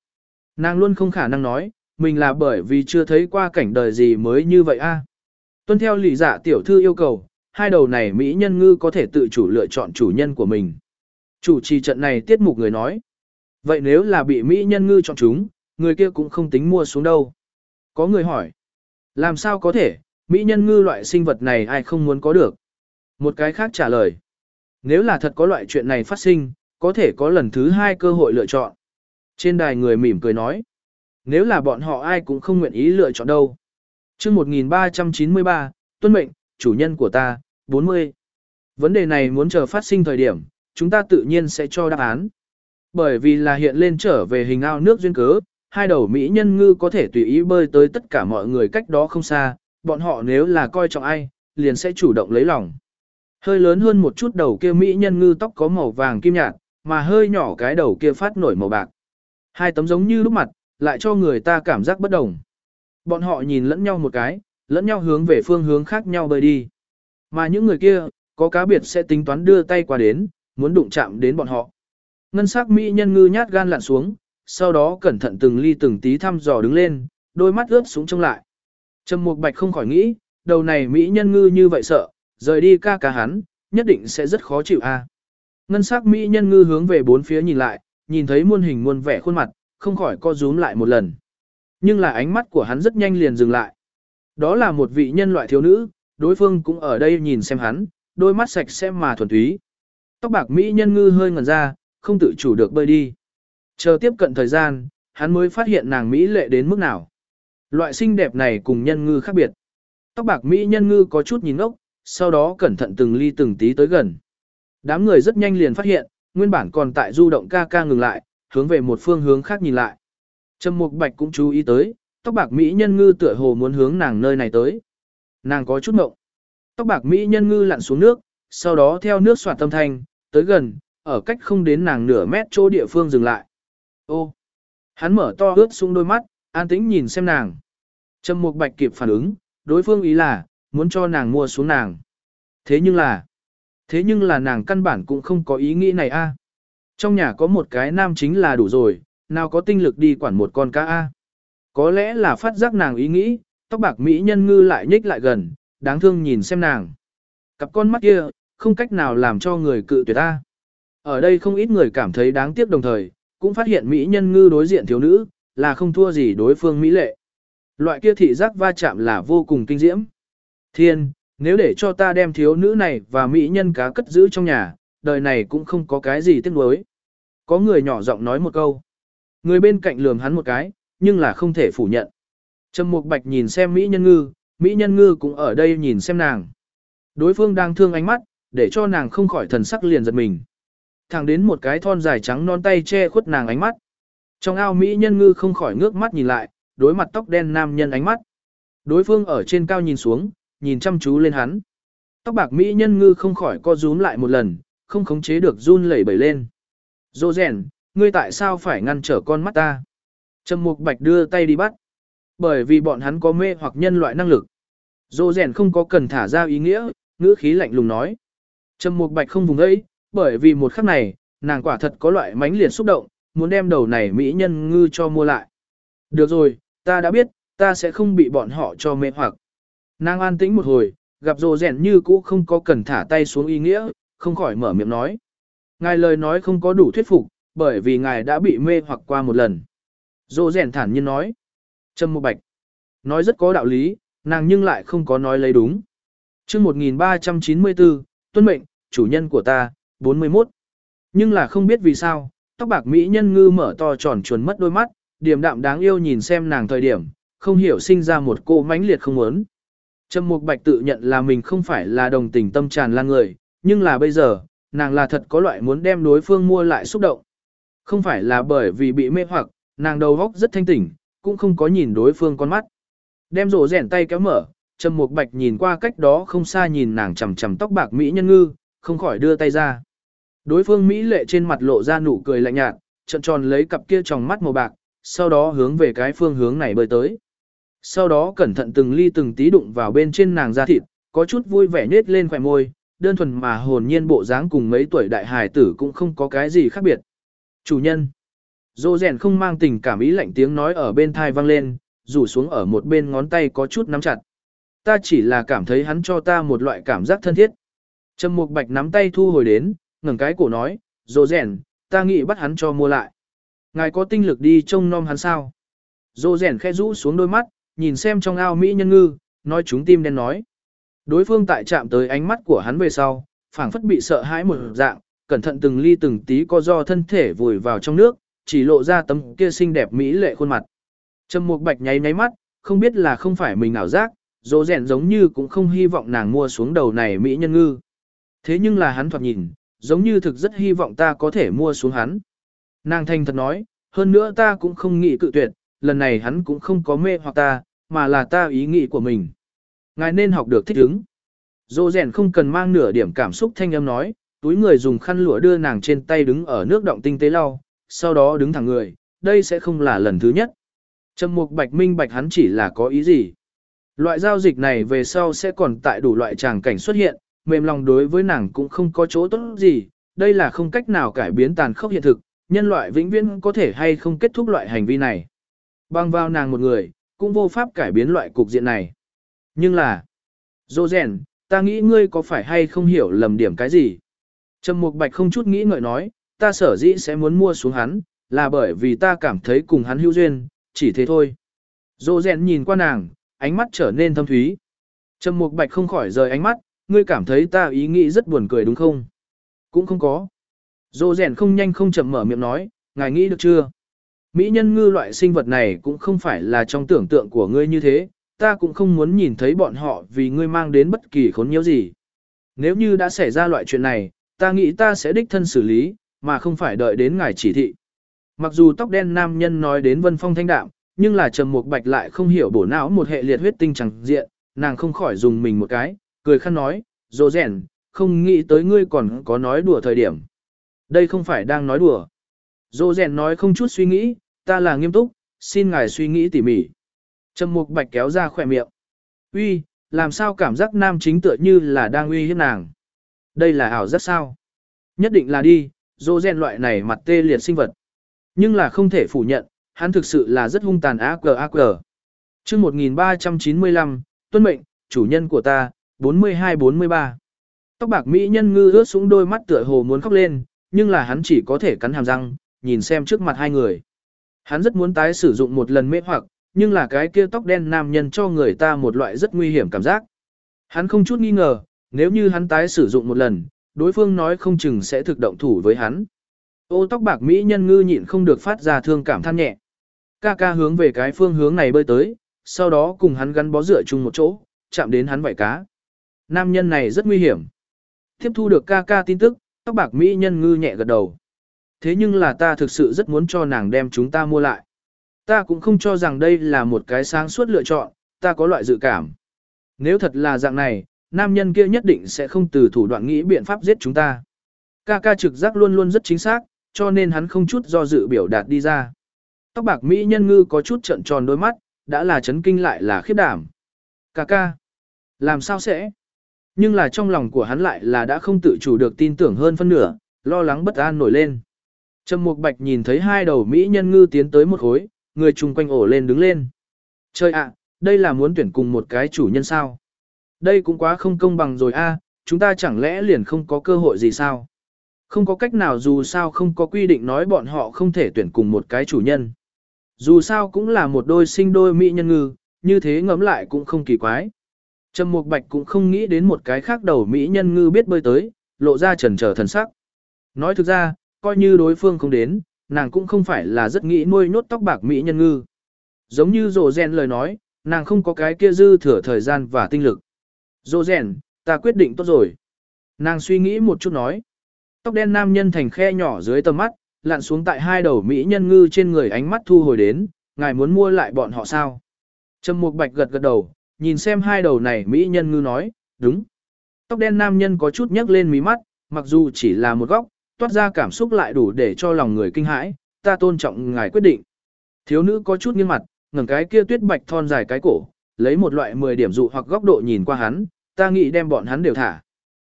Nàng luôn không khả năng nói, mình là bởi vì chưa thấy qua cảnh đời gì mới như vậy a. Tuân theo lì dạ tiểu thư yêu cầu, hai đầu này Mỹ nhân ngư có thể tự chủ lựa chọn chủ nhân của mình. Chủ trì trận này tiết mục người nói. Vậy nếu là bị Mỹ nhân ngư chọn chúng, người kia cũng không tính mua xuống đâu. Có người hỏi. Làm sao có thể, Mỹ nhân ngư loại sinh vật này ai không muốn có được? Một cái khác trả lời. Nếu là thật có loại chuyện này phát sinh, có thể có lần thứ hai cơ hội lựa chọn. Trên đài người mỉm cười nói. Nếu là bọn họ ai cũng không nguyện ý lựa chọn đâu. chương 1393, tuân mệnh, chủ nhân của ta, 40. Vấn đề này muốn chờ phát sinh thời điểm, chúng ta tự nhiên sẽ cho đáp án. Bởi vì là hiện lên trở về hình ao nước duyên cớ, hai đầu Mỹ nhân ngư có thể tùy ý bơi tới tất cả mọi người cách đó không xa, bọn họ nếu là coi trọng ai, liền sẽ chủ động lấy lòng. Hơi lớn hơn một chút đầu kia Mỹ nhân ngư tóc có màu vàng kim nhạt, mà hơi nhỏ cái đầu kia phát nổi màu bạc. Hai tấm giống như lúc mặt, lại cho người ta cảm giác bất đồng. Bọn họ nhìn lẫn nhau một cái, lẫn nhau hướng về phương hướng khác nhau bơi đi. Mà những người kia, có cá biệt sẽ tính toán đưa tay qua đến, muốn đụng chạm đến bọn họ. Ngân sắc mỹ nhân ngư nhát gan lặn xuống, sau đó cẩn thận từng ly từng tí thăm dò đứng lên, đôi mắt ướp xuống trông lại. Trầm Mục Bạch không khỏi nghĩ, đầu này mỹ nhân ngư như vậy sợ, rời đi ca ca hắn, nhất định sẽ rất khó chịu a. À. Ngân sắc mỹ nhân ngư hướng về bốn phía nhìn lại, nhìn thấy muôn hình muôn vẻ khuôn mặt, không khỏi co rúm lại một lần. Nhưng là ánh mắt của hắn rất nhanh liền dừng lại. Đó là một vị nhân loại thiếu nữ, đối phương cũng ở đây nhìn xem hắn, đôi mắt sạch sẽ mà thuần túy. Tóc bạc mỹ nhân ngư hơi ngẩn ra, không tự chủ được bơi đi. Chờ tiếp cận thời gian, hắn mới phát hiện nàng mỹ lệ đến mức nào. Loại xinh đẹp này cùng nhân ngư khác biệt. Tóc bạc mỹ nhân ngư có chút nhìn ngốc, sau đó cẩn thận từng ly từng tí tới gần. Đám người rất nhanh liền phát hiện, nguyên bản còn tại du động ca ca ngừng lại, hướng về một phương hướng khác nhìn lại. Trầm Mục Bạch cũng chú ý tới, tóc bạc mỹ nhân ngư tựa hồ muốn hướng nàng nơi này tới. Nàng có chút ngộng. Tóc bạc mỹ nhân ngư lặn xuống nước, sau đó theo nước xoạt tâm thanh, tới gần, ở cách không đến nàng nửa mét chỗ địa phương dừng lại. Ô! Hắn mở to ướt xuống đôi mắt, an tĩnh nhìn xem nàng. Trầm Mục Bạch kịp phản ứng, đối phương ý là, muốn cho nàng mua xuống nàng. Thế nhưng là, thế nhưng là nàng căn bản cũng không có ý nghĩ này a. Trong nhà có một cái nam chính là đủ rồi, nào có tinh lực đi quản một con cá a. Có lẽ là phát giác nàng ý nghĩ, tóc bạc mỹ nhân ngư lại nhích lại gần, đáng thương nhìn xem nàng. Cặp con mắt kia, không cách nào làm cho người cự tuyệt ta. Ở đây không ít người cảm thấy đáng tiếc đồng thời, cũng phát hiện mỹ nhân ngư đối diện thiếu nữ, là không thua gì đối phương mỹ lệ. Loại kia thị giác va chạm là vô cùng kinh diễm. Thiên, nếu để cho ta đem thiếu nữ này và mỹ nhân cá cất giữ trong nhà, đời này cũng không có cái gì tiếc nuối. Có người nhỏ giọng nói một câu. Người bên cạnh lườm hắn một cái, nhưng là không thể phủ nhận. Trầm Mục Bạch nhìn xem Mỹ Nhân Ngư, Mỹ Nhân Ngư cũng ở đây nhìn xem nàng. Đối phương đang thương ánh mắt, để cho nàng không khỏi thần sắc liền giật mình. Thẳng đến một cái thon dài trắng non tay che khuất nàng ánh mắt. Trong ao Mỹ Nhân Ngư không khỏi ngước mắt nhìn lại, đối mặt tóc đen nam nhân ánh mắt. Đối phương ở trên cao nhìn xuống, nhìn chăm chú lên hắn. Tóc bạc Mỹ Nhân Ngư không khỏi co rúm lại một lần, không khống chế được run lẩy bẩy lên. Dô rèn, ngươi tại sao phải ngăn trở con mắt ta? Trầm Mục Bạch đưa tay đi bắt. Bởi vì bọn hắn có mê hoặc nhân loại năng lực. Dô rèn không có cần thả ra ý nghĩa, ngữ khí lạnh lùng nói. Trầm Mục Bạch không vùng ấy, bởi vì một khắc này, nàng quả thật có loại mánh liệt xúc động, muốn đem đầu này mỹ nhân ngư cho mua lại. Được rồi, ta đã biết, ta sẽ không bị bọn họ cho mê hoặc. Nàng an tĩnh một hồi, gặp rồ rèn như cũ không có cần thả tay xuống ý nghĩa, không khỏi mở miệng nói. Ngài lời nói không có đủ thuyết phục, bởi vì ngài đã bị mê hoặc qua một lần. Dô rèn thản nhiên nói. Trâm Mộ Bạch. Nói rất có đạo lý, nàng nhưng lại không có nói lấy đúng. chương 1394, tuân mệnh, chủ nhân của ta, 41. Nhưng là không biết vì sao, tóc bạc Mỹ nhân ngư mở to tròn chuồn mất đôi mắt, Điểm đạm đáng yêu nhìn xem nàng thời điểm, không hiểu sinh ra một cô mãnh liệt không muốn. Trâm Mục Bạch tự nhận là mình không phải là đồng tình tâm tràn lan người, nhưng là bây giờ, nàng là thật có loại muốn đem đối phương mua lại xúc động. Không phải là bởi vì bị mê hoặc, nàng đầu óc rất thanh tỉnh, cũng không có nhìn đối phương con mắt. Đem rổ rèn tay kéo mở, Trầm Mục Bạch nhìn qua cách đó không xa nhìn nàng chằm chằm tóc bạc mỹ nhân ngư, không khỏi đưa tay ra. Đối phương Mỹ lệ trên mặt lộ ra nụ cười lạnh nhạt, trận tròn lấy cặp kia tròng mắt màu bạc, sau đó hướng về cái phương hướng này bơi tới. Sau đó cẩn thận từng ly từng tí đụng vào bên trên nàng da thịt, có chút vui vẻ nết lên khỏe môi, đơn thuần mà hồn nhiên bộ dáng cùng mấy tuổi đại hài tử cũng không có cái gì khác biệt. Chủ nhân. Dô rèn không mang tình cảm ý lạnh tiếng nói ở bên thai vang lên, rủ xuống ở một bên ngón tay có chút nắm chặt. Ta chỉ là cảm thấy hắn cho ta một loại cảm giác thân thiết. Trầm Mục Bạch nắm tay thu hồi đến, ngẩng cái cổ nói, dô rèn, ta nghĩ bắt hắn cho mua lại. Ngài có tinh lực đi trông nom hắn sao? Dô rèn khẽ rũ xuống đôi mắt, nhìn xem trong ao Mỹ nhân ngư, nói chúng tim đen nói. Đối phương tại chạm tới ánh mắt của hắn về sau, phảng phất bị sợ hãi một dạng, cẩn thận từng ly từng tí co do thân thể vùi vào trong nước, chỉ lộ ra tấm kia xinh đẹp mỹ lệ khuôn mặt. Trầm Mục Bạch nháy nháy mắt, không biết là không phải mình ảo giác, dỗ rèn giống như cũng không hy vọng nàng mua xuống đầu này mỹ nhân ngư. Thế nhưng là hắn thoạt nhìn, giống như thực rất hy vọng ta có thể mua xuống hắn. Nàng thanh thật nói, hơn nữa ta cũng không nghĩ cự tuyệt, lần này hắn cũng không có mê hoặc ta, mà là ta ý nghĩ của mình. Ngài nên học được thích ứng. Dô rèn không cần mang nửa điểm cảm xúc thanh âm nói, túi người dùng khăn lụa đưa nàng trên tay đứng ở nước động tinh tế lau, sau đó đứng thẳng người, đây sẽ không là lần thứ nhất. Trầm mục bạch minh bạch hắn chỉ là có ý gì. Loại giao dịch này về sau sẽ còn tại đủ loại tràng cảnh xuất hiện, mềm lòng đối với nàng cũng không có chỗ tốt gì, đây là không cách nào cải biến tàn khốc hiện thực, nhân loại vĩnh viễn có thể hay không kết thúc loại hành vi này. Băng vào nàng một người, cũng vô pháp cải biến loại cục diện này. Nhưng là, dô rèn, ta nghĩ ngươi có phải hay không hiểu lầm điểm cái gì? Trầm Mục Bạch không chút nghĩ ngợi nói, ta sở dĩ sẽ muốn mua xuống hắn, là bởi vì ta cảm thấy cùng hắn hữu duyên, chỉ thế thôi. Dô rèn nhìn qua nàng, ánh mắt trở nên thâm thúy. Trầm Mục Bạch không khỏi rời ánh mắt, ngươi cảm thấy ta ý nghĩ rất buồn cười đúng không? Cũng không có. Dô rèn không nhanh không chậm mở miệng nói, ngài nghĩ được chưa? Mỹ nhân ngư loại sinh vật này cũng không phải là trong tưởng tượng của ngươi như thế, ta cũng không muốn nhìn thấy bọn họ vì ngươi mang đến bất kỳ khốn nhiễu gì. Nếu như đã xảy ra loại chuyện này, ta nghĩ ta sẽ đích thân xử lý, mà không phải đợi đến ngài chỉ thị. Mặc dù tóc đen nam nhân nói đến vân phong thanh đạm, nhưng là trầm mục bạch lại không hiểu bổ não một hệ liệt huyết tinh chẳng diện, nàng không khỏi dùng mình một cái, cười khăn nói, dỗ rèn, không nghĩ tới ngươi còn có nói đùa thời điểm. Đây không phải đang nói đùa. Dỗ rèn nói không chút suy nghĩ, ta là nghiêm túc, xin ngài suy nghĩ tỉ mỉ. Trầm mục bạch kéo ra khỏe miệng. Uy, làm sao cảm giác nam chính tựa như là đang uy hiếp nàng. Đây là ảo giác sao? Nhất định là đi, dô gen loại này mặt tê liệt sinh vật. Nhưng là không thể phủ nhận, hắn thực sự là rất hung tàn ác cờ ác cờ. Trước 1395, tuân mệnh, chủ nhân của ta, 42-43. Tóc bạc Mỹ nhân ngư ướt xuống đôi mắt tựa hồ muốn khóc lên, nhưng là hắn chỉ có thể cắn hàm răng, nhìn xem trước mặt hai người. Hắn rất muốn tái sử dụng một lần mê hoặc, nhưng là cái kia tóc đen nam nhân cho người ta một loại rất nguy hiểm cảm giác. Hắn không chút nghi ngờ, nếu như hắn tái sử dụng một lần, đối phương nói không chừng sẽ thực động thủ với hắn. Ô tóc bạc Mỹ nhân ngư nhịn không được phát ra thương cảm than nhẹ. Ca ca hướng về cái phương hướng này bơi tới, sau đó cùng hắn gắn bó rửa chung một chỗ, chạm đến hắn vảy cá. Nam nhân này rất nguy hiểm. Tiếp thu được ca ca tin tức, tóc bạc Mỹ nhân ngư nhẹ gật đầu. Thế nhưng là ta thực sự rất muốn cho nàng đem chúng ta mua lại. Ta cũng không cho rằng đây là một cái sáng suốt lựa chọn, ta có loại dự cảm. Nếu thật là dạng này, nam nhân kia nhất định sẽ không từ thủ đoạn nghĩ biện pháp giết chúng ta. Ca ca trực giác luôn luôn rất chính xác, cho nên hắn không chút do dự biểu đạt đi ra. Tóc bạc Mỹ nhân ngư có chút trận tròn đôi mắt, đã là chấn kinh lại là khiếp đảm. Ca ca, làm sao sẽ? Nhưng là trong lòng của hắn lại là đã không tự chủ được tin tưởng hơn phân nửa, lo lắng bất an nổi lên. Trầm Mục Bạch nhìn thấy hai đầu Mỹ nhân ngư tiến tới một khối, người chung quanh ổ lên đứng lên. Trời ạ, đây là muốn tuyển cùng một cái chủ nhân sao? Đây cũng quá không công bằng rồi a, chúng ta chẳng lẽ liền không có cơ hội gì sao? Không có cách nào dù sao không có quy định nói bọn họ không thể tuyển cùng một cái chủ nhân. Dù sao cũng là một đôi sinh đôi mỹ nhân ngư, như thế ngẫm lại cũng không kỳ quái. Trầm Mục Bạch cũng không nghĩ đến một cái khác đầu mỹ nhân ngư biết bơi tới, lộ ra trần trở thần sắc. Nói thực ra, coi như đối phương không đến, nàng cũng không phải là rất nghĩ nuôi nốt tóc bạc mỹ nhân ngư. Giống như rồ rèn lời nói, nàng không có cái kia dư thừa thời gian và tinh lực. Rồ rèn, ta quyết định tốt rồi. Nàng suy nghĩ một chút nói. Tóc đen nam nhân thành khe nhỏ dưới tầm mắt, lặn xuống tại hai đầu mỹ nhân ngư trên người ánh mắt thu hồi đến, ngài muốn mua lại bọn họ sao? Trầm Mục Bạch gật gật đầu, nhìn xem hai đầu này mỹ nhân ngư nói, đúng. Tóc đen nam nhân có chút nhấc lên mí mắt, mặc dù chỉ là một góc, toát ra cảm xúc lại đủ để cho lòng người kinh hãi, ta tôn trọng ngài quyết định. Thiếu nữ có chút nghiêng mặt, ngẩng cái kia tuyết bạch thon dài cái cổ, lấy một loại 10 điểm dụ hoặc góc độ nhìn qua hắn, ta nghĩ đem bọn hắn đều thả.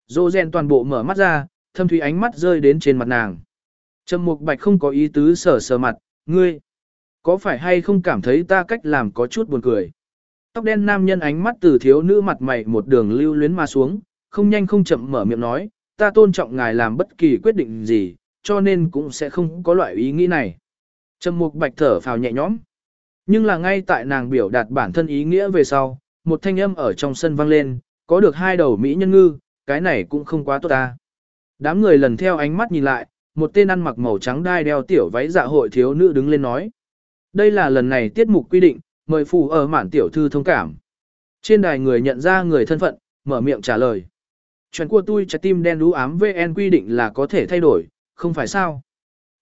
Dô gen toàn bộ mở mắt ra, thâm thủy ánh mắt rơi đến trên mặt nàng. Trầm mục bạch không có ý tứ sờ sờ mặt, ngươi, có phải hay không cảm thấy ta cách làm có chút buồn cười. Tóc đen nam nhân ánh mắt từ thiếu nữ mặt mày một đường lưu luyến mà xuống, không nhanh không chậm mở miệng nói, ta tôn trọng ngài làm bất kỳ quyết định gì, cho nên cũng sẽ không có loại ý nghĩ này. Trầm mục bạch thở phào nhẹ nhõm. Nhưng là ngay tại nàng biểu đạt bản thân ý nghĩa về sau, một thanh âm ở trong sân vang lên, có được hai đầu Mỹ nhân ngư, cái này cũng không quá tốt ta. Đám người lần theo ánh mắt nhìn lại, một tên ăn mặc màu trắng đai đeo tiểu váy dạ hội thiếu nữ đứng lên nói. Đây là lần này tiết mục quy định, mời phù ở mản tiểu thư thông cảm. Trên đài người nhận ra người thân phận, mở miệng trả lời. Chuyện của tôi trái tim đen đú ám VN quy định là có thể thay đổi, không phải sao.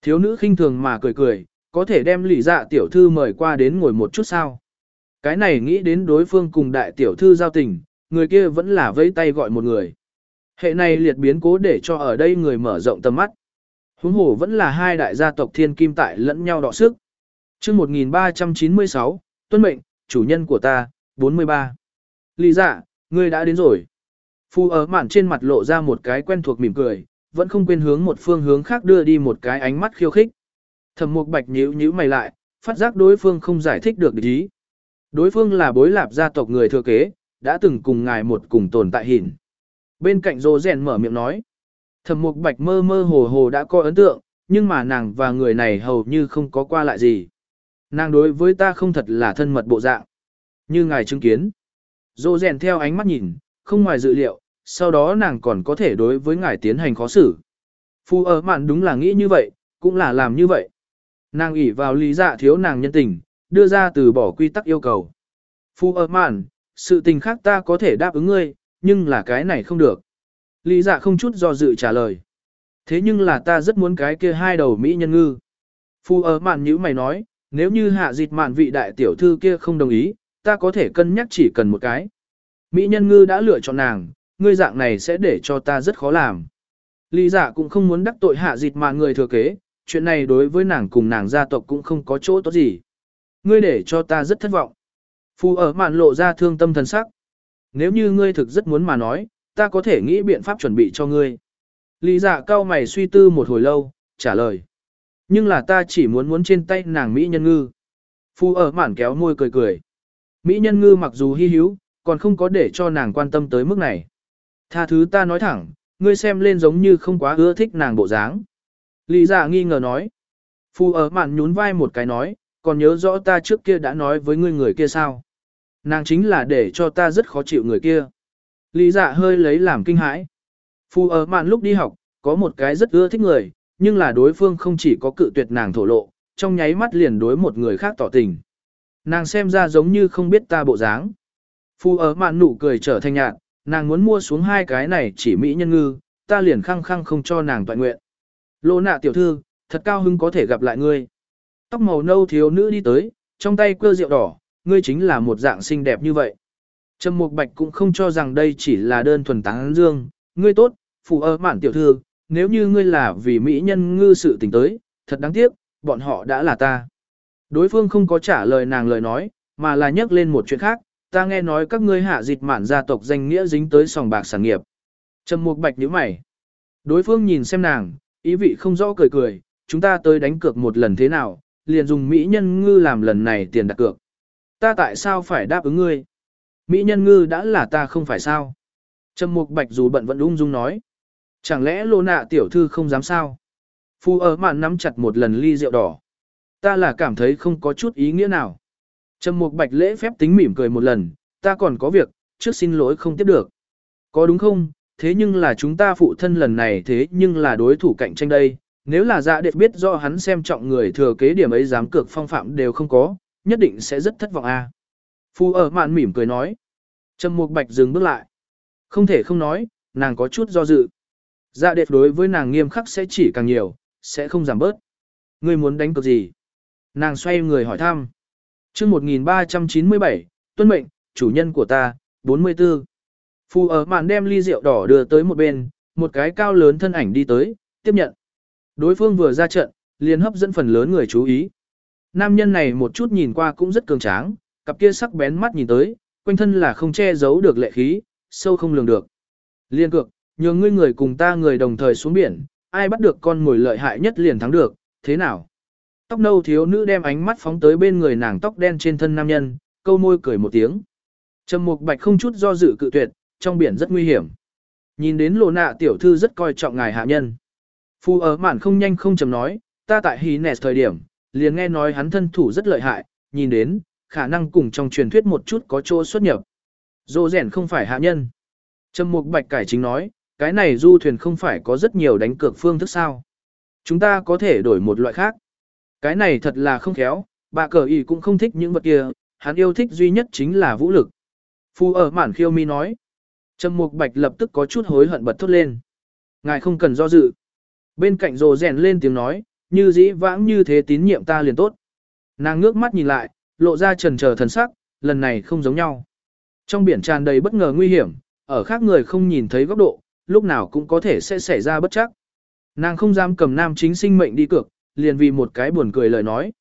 Thiếu nữ khinh thường mà cười cười, có thể đem lì dạ tiểu thư mời qua đến ngồi một chút sao. Cái này nghĩ đến đối phương cùng đại tiểu thư giao tình, người kia vẫn là vẫy tay gọi một người. Hệ này liệt biến cố để cho ở đây người mở rộng tầm mắt. Huống hồ vẫn là hai đại gia tộc thiên kim tại lẫn nhau đọ sức. Trước 1396, tuân mệnh, chủ nhân của ta, 43. Lý dạ, ngươi đã đến rồi. Phu ở mạn trên mặt lộ ra một cái quen thuộc mỉm cười, vẫn không quên hướng một phương hướng khác đưa đi một cái ánh mắt khiêu khích. Thẩm mục bạch nhíu nhíu mày lại, phát giác đối phương không giải thích được ý. Đối phương là bối lạp gia tộc người thừa kế, đã từng cùng ngài một cùng tồn tại hình. Bên cạnh rô rèn mở miệng nói. Thẩm mục bạch mơ mơ hồ hồ đã có ấn tượng, nhưng mà nàng và người này hầu như không có qua lại gì. Nàng đối với ta không thật là thân mật bộ dạng. Như ngài chứng kiến. dỗ rèn theo ánh mắt nhìn, không ngoài dự liệu, sau đó nàng còn có thể đối với ngài tiến hành khó xử. Phu ở mạn đúng là nghĩ như vậy, cũng là làm như vậy. Nàng ủy vào lý dạ thiếu nàng nhân tình, đưa ra từ bỏ quy tắc yêu cầu. Phu ở mạn, sự tình khác ta có thể đáp ứng ngươi, nhưng là cái này không được. Lý dạ không chút do dự trả lời. Thế nhưng là ta rất muốn cái kia hai đầu Mỹ nhân ngư. Phu ở mạn nhữ mày nói, nếu như hạ dịt mạn vị đại tiểu thư kia không đồng ý, ta có thể cân nhắc chỉ cần một cái. Mỹ nhân ngư đã lựa chọn nàng, ngươi dạng này sẽ để cho ta rất khó làm. Lý dạ cũng không muốn đắc tội hạ dịt mạn người thừa kế, chuyện này đối với nàng cùng nàng gia tộc cũng không có chỗ tốt gì. Ngươi để cho ta rất thất vọng. Phu ở mạn lộ ra thương tâm thần sắc. Nếu như ngươi thực rất muốn mà nói, ta có thể nghĩ biện pháp chuẩn bị cho ngươi. Lý dạ cao mày suy tư một hồi lâu, trả lời. Nhưng là ta chỉ muốn muốn trên tay nàng Mỹ nhân ngư. Phu ở mạn kéo môi cười cười. Mỹ nhân ngư mặc dù hy hữu, còn không có để cho nàng quan tâm tới mức này. Tha thứ ta nói thẳng, ngươi xem lên giống như không quá ưa thích nàng bộ dáng. Lý dạ nghi ngờ nói. Phu ở mạn nhún vai một cái nói, còn nhớ rõ ta trước kia đã nói với ngươi người kia sao. Nàng chính là để cho ta rất khó chịu người kia. Lý dạ hơi lấy làm kinh hãi. Phu ở mạn lúc đi học, có một cái rất ưa thích người, nhưng là đối phương không chỉ có cự tuyệt nàng thổ lộ, trong nháy mắt liền đối một người khác tỏ tình. Nàng xem ra giống như không biết ta bộ dáng. Phu ở mạn nụ cười trở thành nhạt, nàng muốn mua xuống hai cái này chỉ mỹ nhân ngư, ta liền khăng khăng không cho nàng toàn nguyện. Lô nạ tiểu thư, thật cao hứng có thể gặp lại ngươi. Tóc màu nâu thiếu nữ đi tới, trong tay quơ rượu đỏ, ngươi chính là một dạng xinh đẹp như vậy. Trầm Mục Bạch cũng không cho rằng đây chỉ là đơn thuần tán dương, ngươi tốt, phù ơ mạn tiểu thư, nếu như ngươi là vì mỹ nhân ngư sự tình tới, thật đáng tiếc, bọn họ đã là ta. Đối phương không có trả lời nàng lời nói, mà là nhắc lên một chuyện khác, ta nghe nói các ngươi hạ dịch mạn gia tộc danh nghĩa dính tới sòng bạc sản nghiệp. Trầm Mục Bạch nhíu mày. Đối phương nhìn xem nàng, ý vị không rõ cười cười, chúng ta tới đánh cược một lần thế nào, liền dùng mỹ nhân ngư làm lần này tiền đặt cược. Ta tại sao phải đáp ứng ngươi? Mỹ nhân ngư đã là ta không phải sao? Trầm Mục Bạch dù bận vẫn ung dung nói. Chẳng lẽ lô nạ tiểu thư không dám sao? Phu ở mạn nắm chặt một lần ly rượu đỏ. Ta là cảm thấy không có chút ý nghĩa nào. Trầm Mục Bạch lễ phép tính mỉm cười một lần, ta còn có việc, trước xin lỗi không tiếp được. Có đúng không? Thế nhưng là chúng ta phụ thân lần này thế nhưng là đối thủ cạnh tranh đây. Nếu là dạ điệp biết do hắn xem trọng người thừa kế điểm ấy dám cược phong phạm đều không có, nhất định sẽ rất thất vọng a. À. Phu ở mạn mỉm cười nói. Trầm Mục Bạch dừng bước lại. Không thể không nói, nàng có chút do dự. Dạ đẹp đối với nàng nghiêm khắc sẽ chỉ càng nhiều, sẽ không giảm bớt. Ngươi muốn đánh cược gì? Nàng xoay người hỏi thăm. chương 1397, tuân mệnh, chủ nhân của ta, 44. phù ở màn đem ly rượu đỏ đưa tới một bên, một cái cao lớn thân ảnh đi tới, tiếp nhận. Đối phương vừa ra trận, liền hấp dẫn phần lớn người chú ý. Nam nhân này một chút nhìn qua cũng rất cường tráng, cặp kia sắc bén mắt nhìn tới, quanh thân là không che giấu được lệ khí, sâu không lường được. Liên cược, nhường ngươi người cùng ta người đồng thời xuống biển, ai bắt được con mồi lợi hại nhất liền thắng được, thế nào? Tóc nâu thiếu nữ đem ánh mắt phóng tới bên người nàng tóc đen trên thân nam nhân, câu môi cười một tiếng. Trầm Mục Bạch không chút do dự cự tuyệt, trong biển rất nguy hiểm. Nhìn đến lộ nạ tiểu thư rất coi trọng ngài hạ nhân. Phu ở mạn không nhanh không chầm nói, ta tại hí nẹt thời điểm, liền nghe nói hắn thân thủ rất lợi hại, nhìn đến, khả năng cùng trong truyền thuyết một chút có chỗ xuất nhập. Dô rèn không phải hạ nhân. Trầm Mục Bạch cải chính nói, cái này du thuyền không phải có rất nhiều đánh cược phương thức sao. Chúng ta có thể đổi một loại khác. Cái này thật là không khéo, bà cờ ý cũng không thích những vật kia, hắn yêu thích duy nhất chính là vũ lực. Phu ở mản khiêu mi nói. Trầm Mục Bạch lập tức có chút hối hận bật thốt lên. Ngài không cần do dự. Bên cạnh rồ rèn lên tiếng nói, như dĩ vãng như thế tín nhiệm ta liền tốt. Nàng ngước mắt nhìn lại, lộ ra trần chờ thần sắc, lần này không giống nhau. Trong biển tràn đầy bất ngờ nguy hiểm, ở khác người không nhìn thấy góc độ, lúc nào cũng có thể sẽ xảy ra bất chắc. Nàng không dám cầm nam chính sinh mệnh đi cược, liền vì một cái buồn cười lời nói.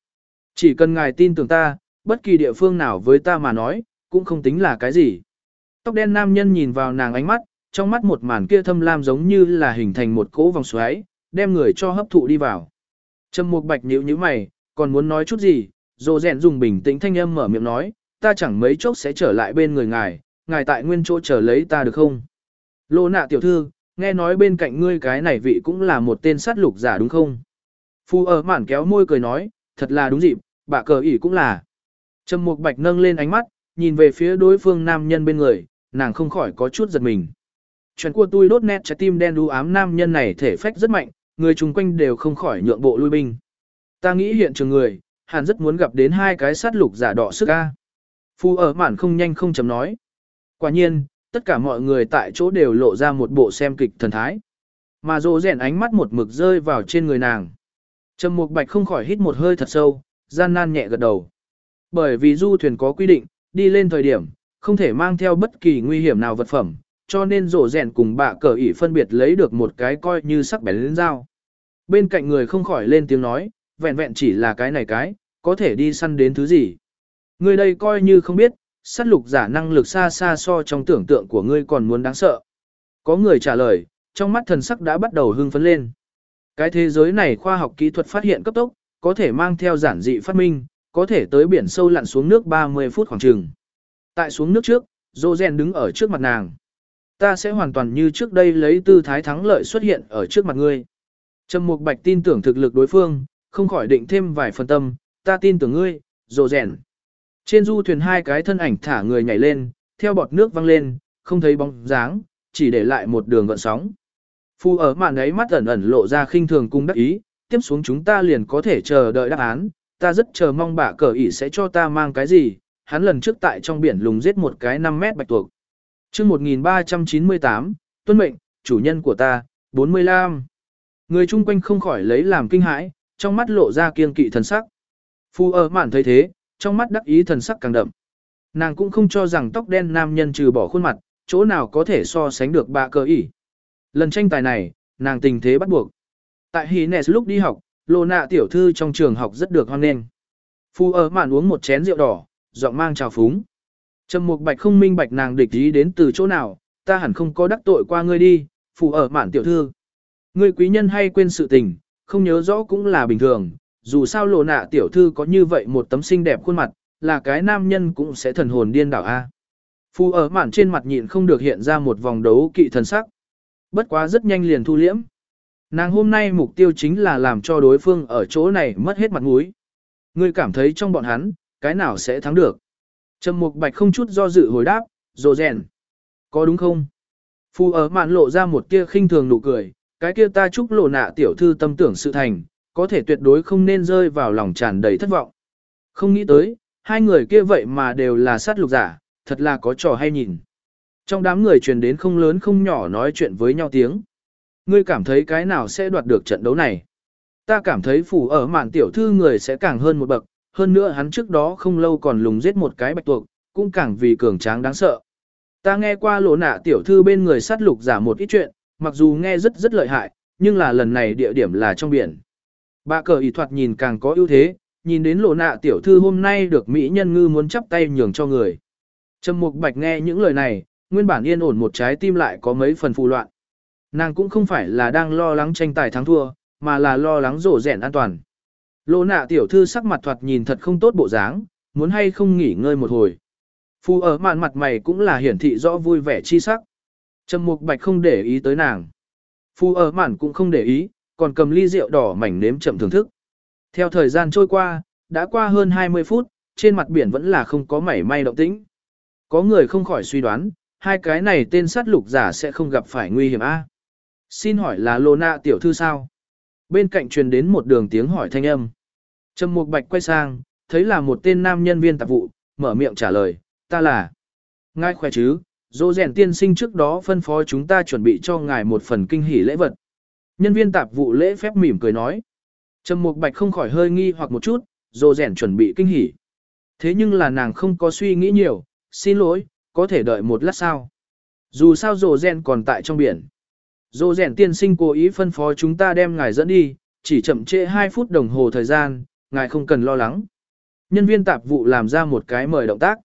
Chỉ cần ngài tin tưởng ta, bất kỳ địa phương nào với ta mà nói, cũng không tính là cái gì. Tóc đen nam nhân nhìn vào nàng ánh mắt, trong mắt một màn kia thâm lam giống như là hình thành một cỗ vòng xoáy, đem người cho hấp thụ đi vào. Trầm Mục Bạch nhíu nhíu mày, còn muốn nói chút gì, Dỗ Rèn dùng bình tĩnh thanh âm mở miệng nói, ta chẳng mấy chốc sẽ trở lại bên người ngài, ngài tại nguyên chỗ chờ lấy ta được không? Lô nạ tiểu thư, nghe nói bên cạnh ngươi cái này vị cũng là một tên sát lục giả đúng không? Phu ở mản kéo môi cười nói, thật là đúng dịp, bà cờ ỉ cũng là. Trầm Mục Bạch nâng lên ánh mắt, nhìn về phía đối phương nam nhân bên người, nàng không khỏi có chút giật mình. Chuyện của tôi đốt nét trái tim đen đu ám nam nhân này thể phách rất mạnh, người chung quanh đều không khỏi nhượng bộ lui binh. Ta nghĩ hiện trường người, hẳn rất muốn gặp đến hai cái sát lục giả đỏ sức ca. Phu ở mản không nhanh không chấm nói. Quả nhiên, tất cả mọi người tại chỗ đều lộ ra một bộ xem kịch thần thái. Mà rộ rèn ánh mắt một mực rơi vào trên người nàng. Trầm Mục Bạch không khỏi hít một hơi thật sâu, gian nan nhẹ gật đầu. Bởi vì du thuyền có quy định, đi lên thời điểm, không thể mang theo bất kỳ nguy hiểm nào vật phẩm, cho nên rổ rèn cùng bạ cờ ỉ phân biệt lấy được một cái coi như sắc bén lên dao. Bên cạnh người không khỏi lên tiếng nói, vẹn vẹn chỉ là cái này cái, có thể đi săn đến thứ gì. Người đây coi như không biết, sát lục giả năng lực xa xa so trong tưởng tượng của ngươi còn muốn đáng sợ. Có người trả lời, trong mắt thần sắc đã bắt đầu hưng phấn lên. Cái thế giới này khoa học kỹ thuật phát hiện cấp tốc, có thể mang theo giản dị phát minh, có thể tới biển sâu lặn xuống nước 30 phút khoảng chừng. Tại xuống nước trước, Rosen đứng ở trước mặt nàng. Ta sẽ hoàn toàn như trước đây lấy tư thái thắng lợi xuất hiện ở trước mặt ngươi. Trầm Mục Bạch tin tưởng thực lực đối phương, không khỏi định thêm vài phần tâm, ta tin tưởng ngươi, Rosen. Trên du thuyền hai cái thân ảnh thả người nhảy lên, theo bọt nước văng lên, không thấy bóng dáng, chỉ để lại một đường gợn sóng. Phu ở màn ấy mắt ẩn ẩn lộ ra khinh thường cung đắc ý, tiếp xuống chúng ta liền có thể chờ đợi đáp án, ta rất chờ mong bà cờ ỉ sẽ cho ta mang cái gì, hắn lần trước tại trong biển lùng giết một cái 5 mét bạch tuộc. chương 1398, tuân mệnh, chủ nhân của ta, 45. Người chung quanh không khỏi lấy làm kinh hãi, trong mắt lộ ra kiên kỵ thần sắc. Phu ở mạn thấy thế, trong mắt đắc ý thần sắc càng đậm. Nàng cũng không cho rằng tóc đen nam nhân trừ bỏ khuôn mặt, chỗ nào có thể so sánh được bà cờ ỉ. Lần tranh tài này, nàng tình thế bắt buộc. Tại Hines lúc đi học, lô nạ tiểu thư trong trường học rất được hoan nghênh. Phu ở mạn uống một chén rượu đỏ, giọng mang trào phúng. Trầm Mục Bạch không minh bạch nàng địch ý đến từ chỗ nào, ta hẳn không có đắc tội qua ngươi đi, phù ở mạn tiểu thư. Ngươi quý nhân hay quên sự tình, không nhớ rõ cũng là bình thường, dù sao lộ nạ tiểu thư có như vậy một tấm xinh đẹp khuôn mặt, là cái nam nhân cũng sẽ thần hồn điên đảo a. Phu ở mạn trên mặt nhịn không được hiện ra một vòng đấu kỵ thần sắc. Bất quá rất nhanh liền thu liễm. Nàng hôm nay mục tiêu chính là làm cho đối phương ở chỗ này mất hết mặt mũi. Ngươi cảm thấy trong bọn hắn, cái nào sẽ thắng được? Trầm Mục Bạch không chút do dự hồi đáp, "Rồ rèn." "Có đúng không?" Phu ở mạn lộ ra một tia khinh thường nụ cười, "Cái kia ta chúc lộ nạ tiểu thư tâm tưởng sự thành, có thể tuyệt đối không nên rơi vào lòng tràn đầy thất vọng." Không nghĩ tới, hai người kia vậy mà đều là sát lục giả, thật là có trò hay nhìn. Trong đám người truyền đến không lớn không nhỏ nói chuyện với nhau tiếng. Ngươi cảm thấy cái nào sẽ đoạt được trận đấu này? Ta cảm thấy phủ ở mạn tiểu thư người sẽ càng hơn một bậc, hơn nữa hắn trước đó không lâu còn lùng giết một cái bạch tuộc, cũng càng vì cường tráng đáng sợ. Ta nghe qua lỗ nạ tiểu thư bên người sát lục giả một ít chuyện, mặc dù nghe rất rất lợi hại, nhưng là lần này địa điểm là trong biển. Bà cờ ý thoạt nhìn càng có ưu thế, nhìn đến lộ nạ tiểu thư hôm nay được Mỹ nhân ngư muốn chắp tay nhường cho người. Trầm Mục Bạch nghe những lời này, nguyên bản yên ổn một trái tim lại có mấy phần phù loạn. Nàng cũng không phải là đang lo lắng tranh tài thắng thua, mà là lo lắng rổ rẻn an toàn. Lộ nạ tiểu thư sắc mặt thoạt nhìn thật không tốt bộ dáng, muốn hay không nghỉ ngơi một hồi. Phu ở mạn mặt mày cũng là hiển thị rõ vui vẻ chi sắc. Trầm Mục Bạch không để ý tới nàng. Phu ở mạn cũng không để ý, còn cầm ly rượu đỏ mảnh nếm chậm thưởng thức. Theo thời gian trôi qua, đã qua hơn 20 phút, trên mặt biển vẫn là không có mảy may động tĩnh. Có người không khỏi suy đoán, hai cái này tên sát lục giả sẽ không gặp phải nguy hiểm a. Xin hỏi là Lô tiểu thư sao? Bên cạnh truyền đến một đường tiếng hỏi thanh âm. Trầm Mục Bạch quay sang, thấy là một tên nam nhân viên tạp vụ, mở miệng trả lời, ta là. Ngài khỏe chứ, dỗ rèn tiên sinh trước đó phân phó chúng ta chuẩn bị cho ngài một phần kinh hỉ lễ vật. Nhân viên tạp vụ lễ phép mỉm cười nói. Trầm Mục Bạch không khỏi hơi nghi hoặc một chút, dô rèn chuẩn bị kinh hỉ. Thế nhưng là nàng không có suy nghĩ nhiều, xin lỗi, có thể đợi một lát sao. Dù sao dô rèn còn tại trong biển. Dô rèn tiên sinh cố ý phân phó chúng ta đem ngài dẫn đi, chỉ chậm trễ 2 phút đồng hồ thời gian, ngài không cần lo lắng. Nhân viên tạp vụ làm ra một cái mời động tác.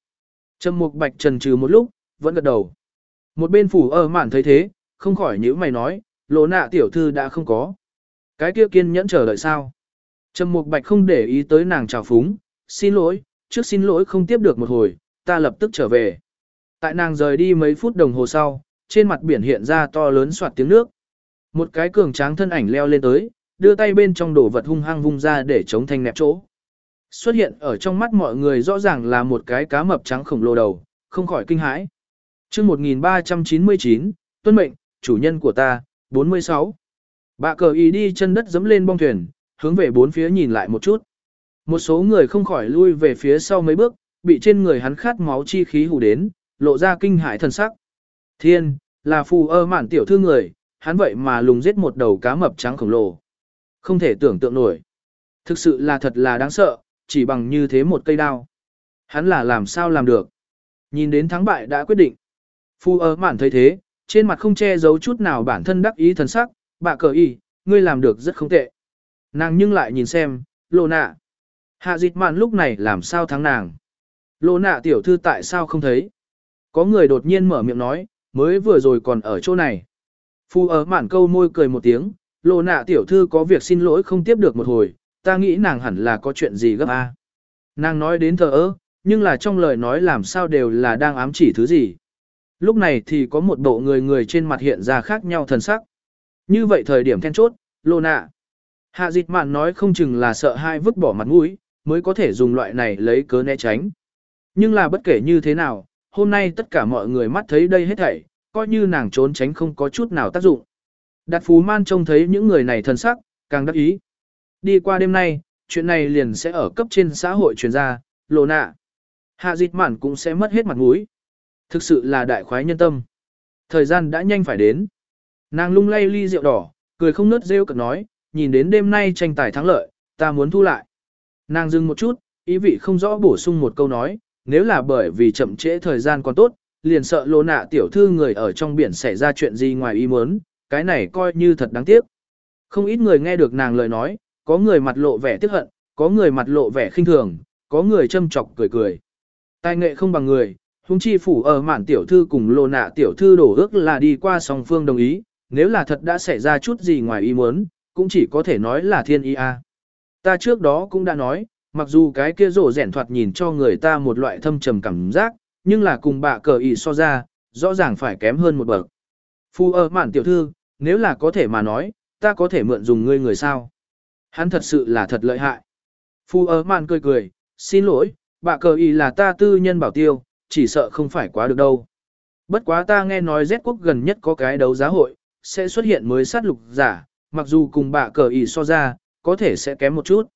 Trầm Mục Bạch trần trừ một lúc, vẫn gật đầu. Một bên phủ ở mạn thấy thế, không khỏi nhíu mày nói, lộ nạ tiểu thư đã không có. Cái kia kiên nhẫn chờ đợi sao? Trầm Mục Bạch không để ý tới nàng chào phúng, xin lỗi, trước xin lỗi không tiếp được một hồi, ta lập tức trở về. Tại nàng rời đi mấy phút đồng hồ sau, trên mặt biển hiện ra to lớn soạt tiếng nước. Một cái cường tráng thân ảnh leo lên tới, đưa tay bên trong đồ vật hung hăng vung ra để chống thanh nẹp chỗ. Xuất hiện ở trong mắt mọi người rõ ràng là một cái cá mập trắng khổng lồ đầu, không khỏi kinh hãi. chương 1399, tuân mệnh, chủ nhân của ta, 46. Bạ cờ ý đi chân đất dẫm lên bong thuyền, hướng về bốn phía nhìn lại một chút. Một số người không khỏi lui về phía sau mấy bước, bị trên người hắn khát máu chi khí hù đến, lộ ra kinh hại thần sắc. Thiên, là phù ơ mạn tiểu thư người, hắn vậy mà lùng giết một đầu cá mập trắng khổng lồ. Không thể tưởng tượng nổi. Thực sự là thật là đáng sợ, chỉ bằng như thế một cây đao. Hắn là làm sao làm được. Nhìn đến thắng bại đã quyết định. Phu ơ mạn thấy thế, trên mặt không che giấu chút nào bản thân đắc ý thần sắc, bà cờ y, ngươi làm được rất không tệ. Nàng nhưng lại nhìn xem, lô nạ. Hạ dịch mạn lúc này làm sao thắng nàng. Lô nạ tiểu thư tại sao không thấy. Có người đột nhiên mở miệng nói, mới vừa rồi còn ở chỗ này. Phu ở mạn câu môi cười một tiếng, lô nạ tiểu thư có việc xin lỗi không tiếp được một hồi, ta nghĩ nàng hẳn là có chuyện gì gấp a. Nàng nói đến thờ ơ, nhưng là trong lời nói làm sao đều là đang ám chỉ thứ gì. Lúc này thì có một bộ người người trên mặt hiện ra khác nhau thần sắc. Như vậy thời điểm then chốt, lô nạ. Hạ dịch mạn nói không chừng là sợ hai vứt bỏ mặt mũi, mới có thể dùng loại này lấy cớ né tránh. Nhưng là bất kể như thế nào, hôm nay tất cả mọi người mắt thấy đây hết thảy, coi như nàng trốn tránh không có chút nào tác dụng. Đạt Phú Man trông thấy những người này thần sắc, càng đắc ý. Đi qua đêm nay, chuyện này liền sẽ ở cấp trên xã hội truyền ra, lộ nạ. Hạ dịch mạn cũng sẽ mất hết mặt mũi. Thực sự là đại khoái nhân tâm. Thời gian đã nhanh phải đến. Nàng lung lay ly rượu đỏ, cười không nớt rêu cực nói, nhìn đến đêm nay tranh tài thắng lợi, ta muốn thu lại. Nàng dừng một chút, ý vị không rõ bổ sung một câu nói, nếu là bởi vì chậm trễ thời gian còn tốt, liền sợ lô nạ tiểu thư người ở trong biển xảy ra chuyện gì ngoài ý muốn, cái này coi như thật đáng tiếc. Không ít người nghe được nàng lời nói, có người mặt lộ vẻ tiếc hận, có người mặt lộ vẻ khinh thường, có người châm chọc cười cười. Tài nghệ không bằng người, Hùng chi phủ ở mạn tiểu thư cùng lô nạ tiểu thư đổ ước là đi qua song phương đồng ý, nếu là thật đã xảy ra chút gì ngoài ý muốn, cũng chỉ có thể nói là thiên ý a. Ta trước đó cũng đã nói, mặc dù cái kia rổ rẻn thoạt nhìn cho người ta một loại thâm trầm cảm giác, nhưng là cùng bạ cờ ý so ra, rõ ràng phải kém hơn một bậc. Phu ở mạn tiểu thư, nếu là có thể mà nói, ta có thể mượn dùng ngươi người sao. Hắn thật sự là thật lợi hại. Phu ở mạn cười cười, xin lỗi, bạ cờ ý là ta tư nhân bảo tiêu, chỉ sợ không phải quá được đâu. Bất quá ta nghe nói Z quốc gần nhất có cái đấu giá hội, sẽ xuất hiện mới sát lục giả, mặc dù cùng bạ cờ ý so ra, có thể sẽ kém một chút.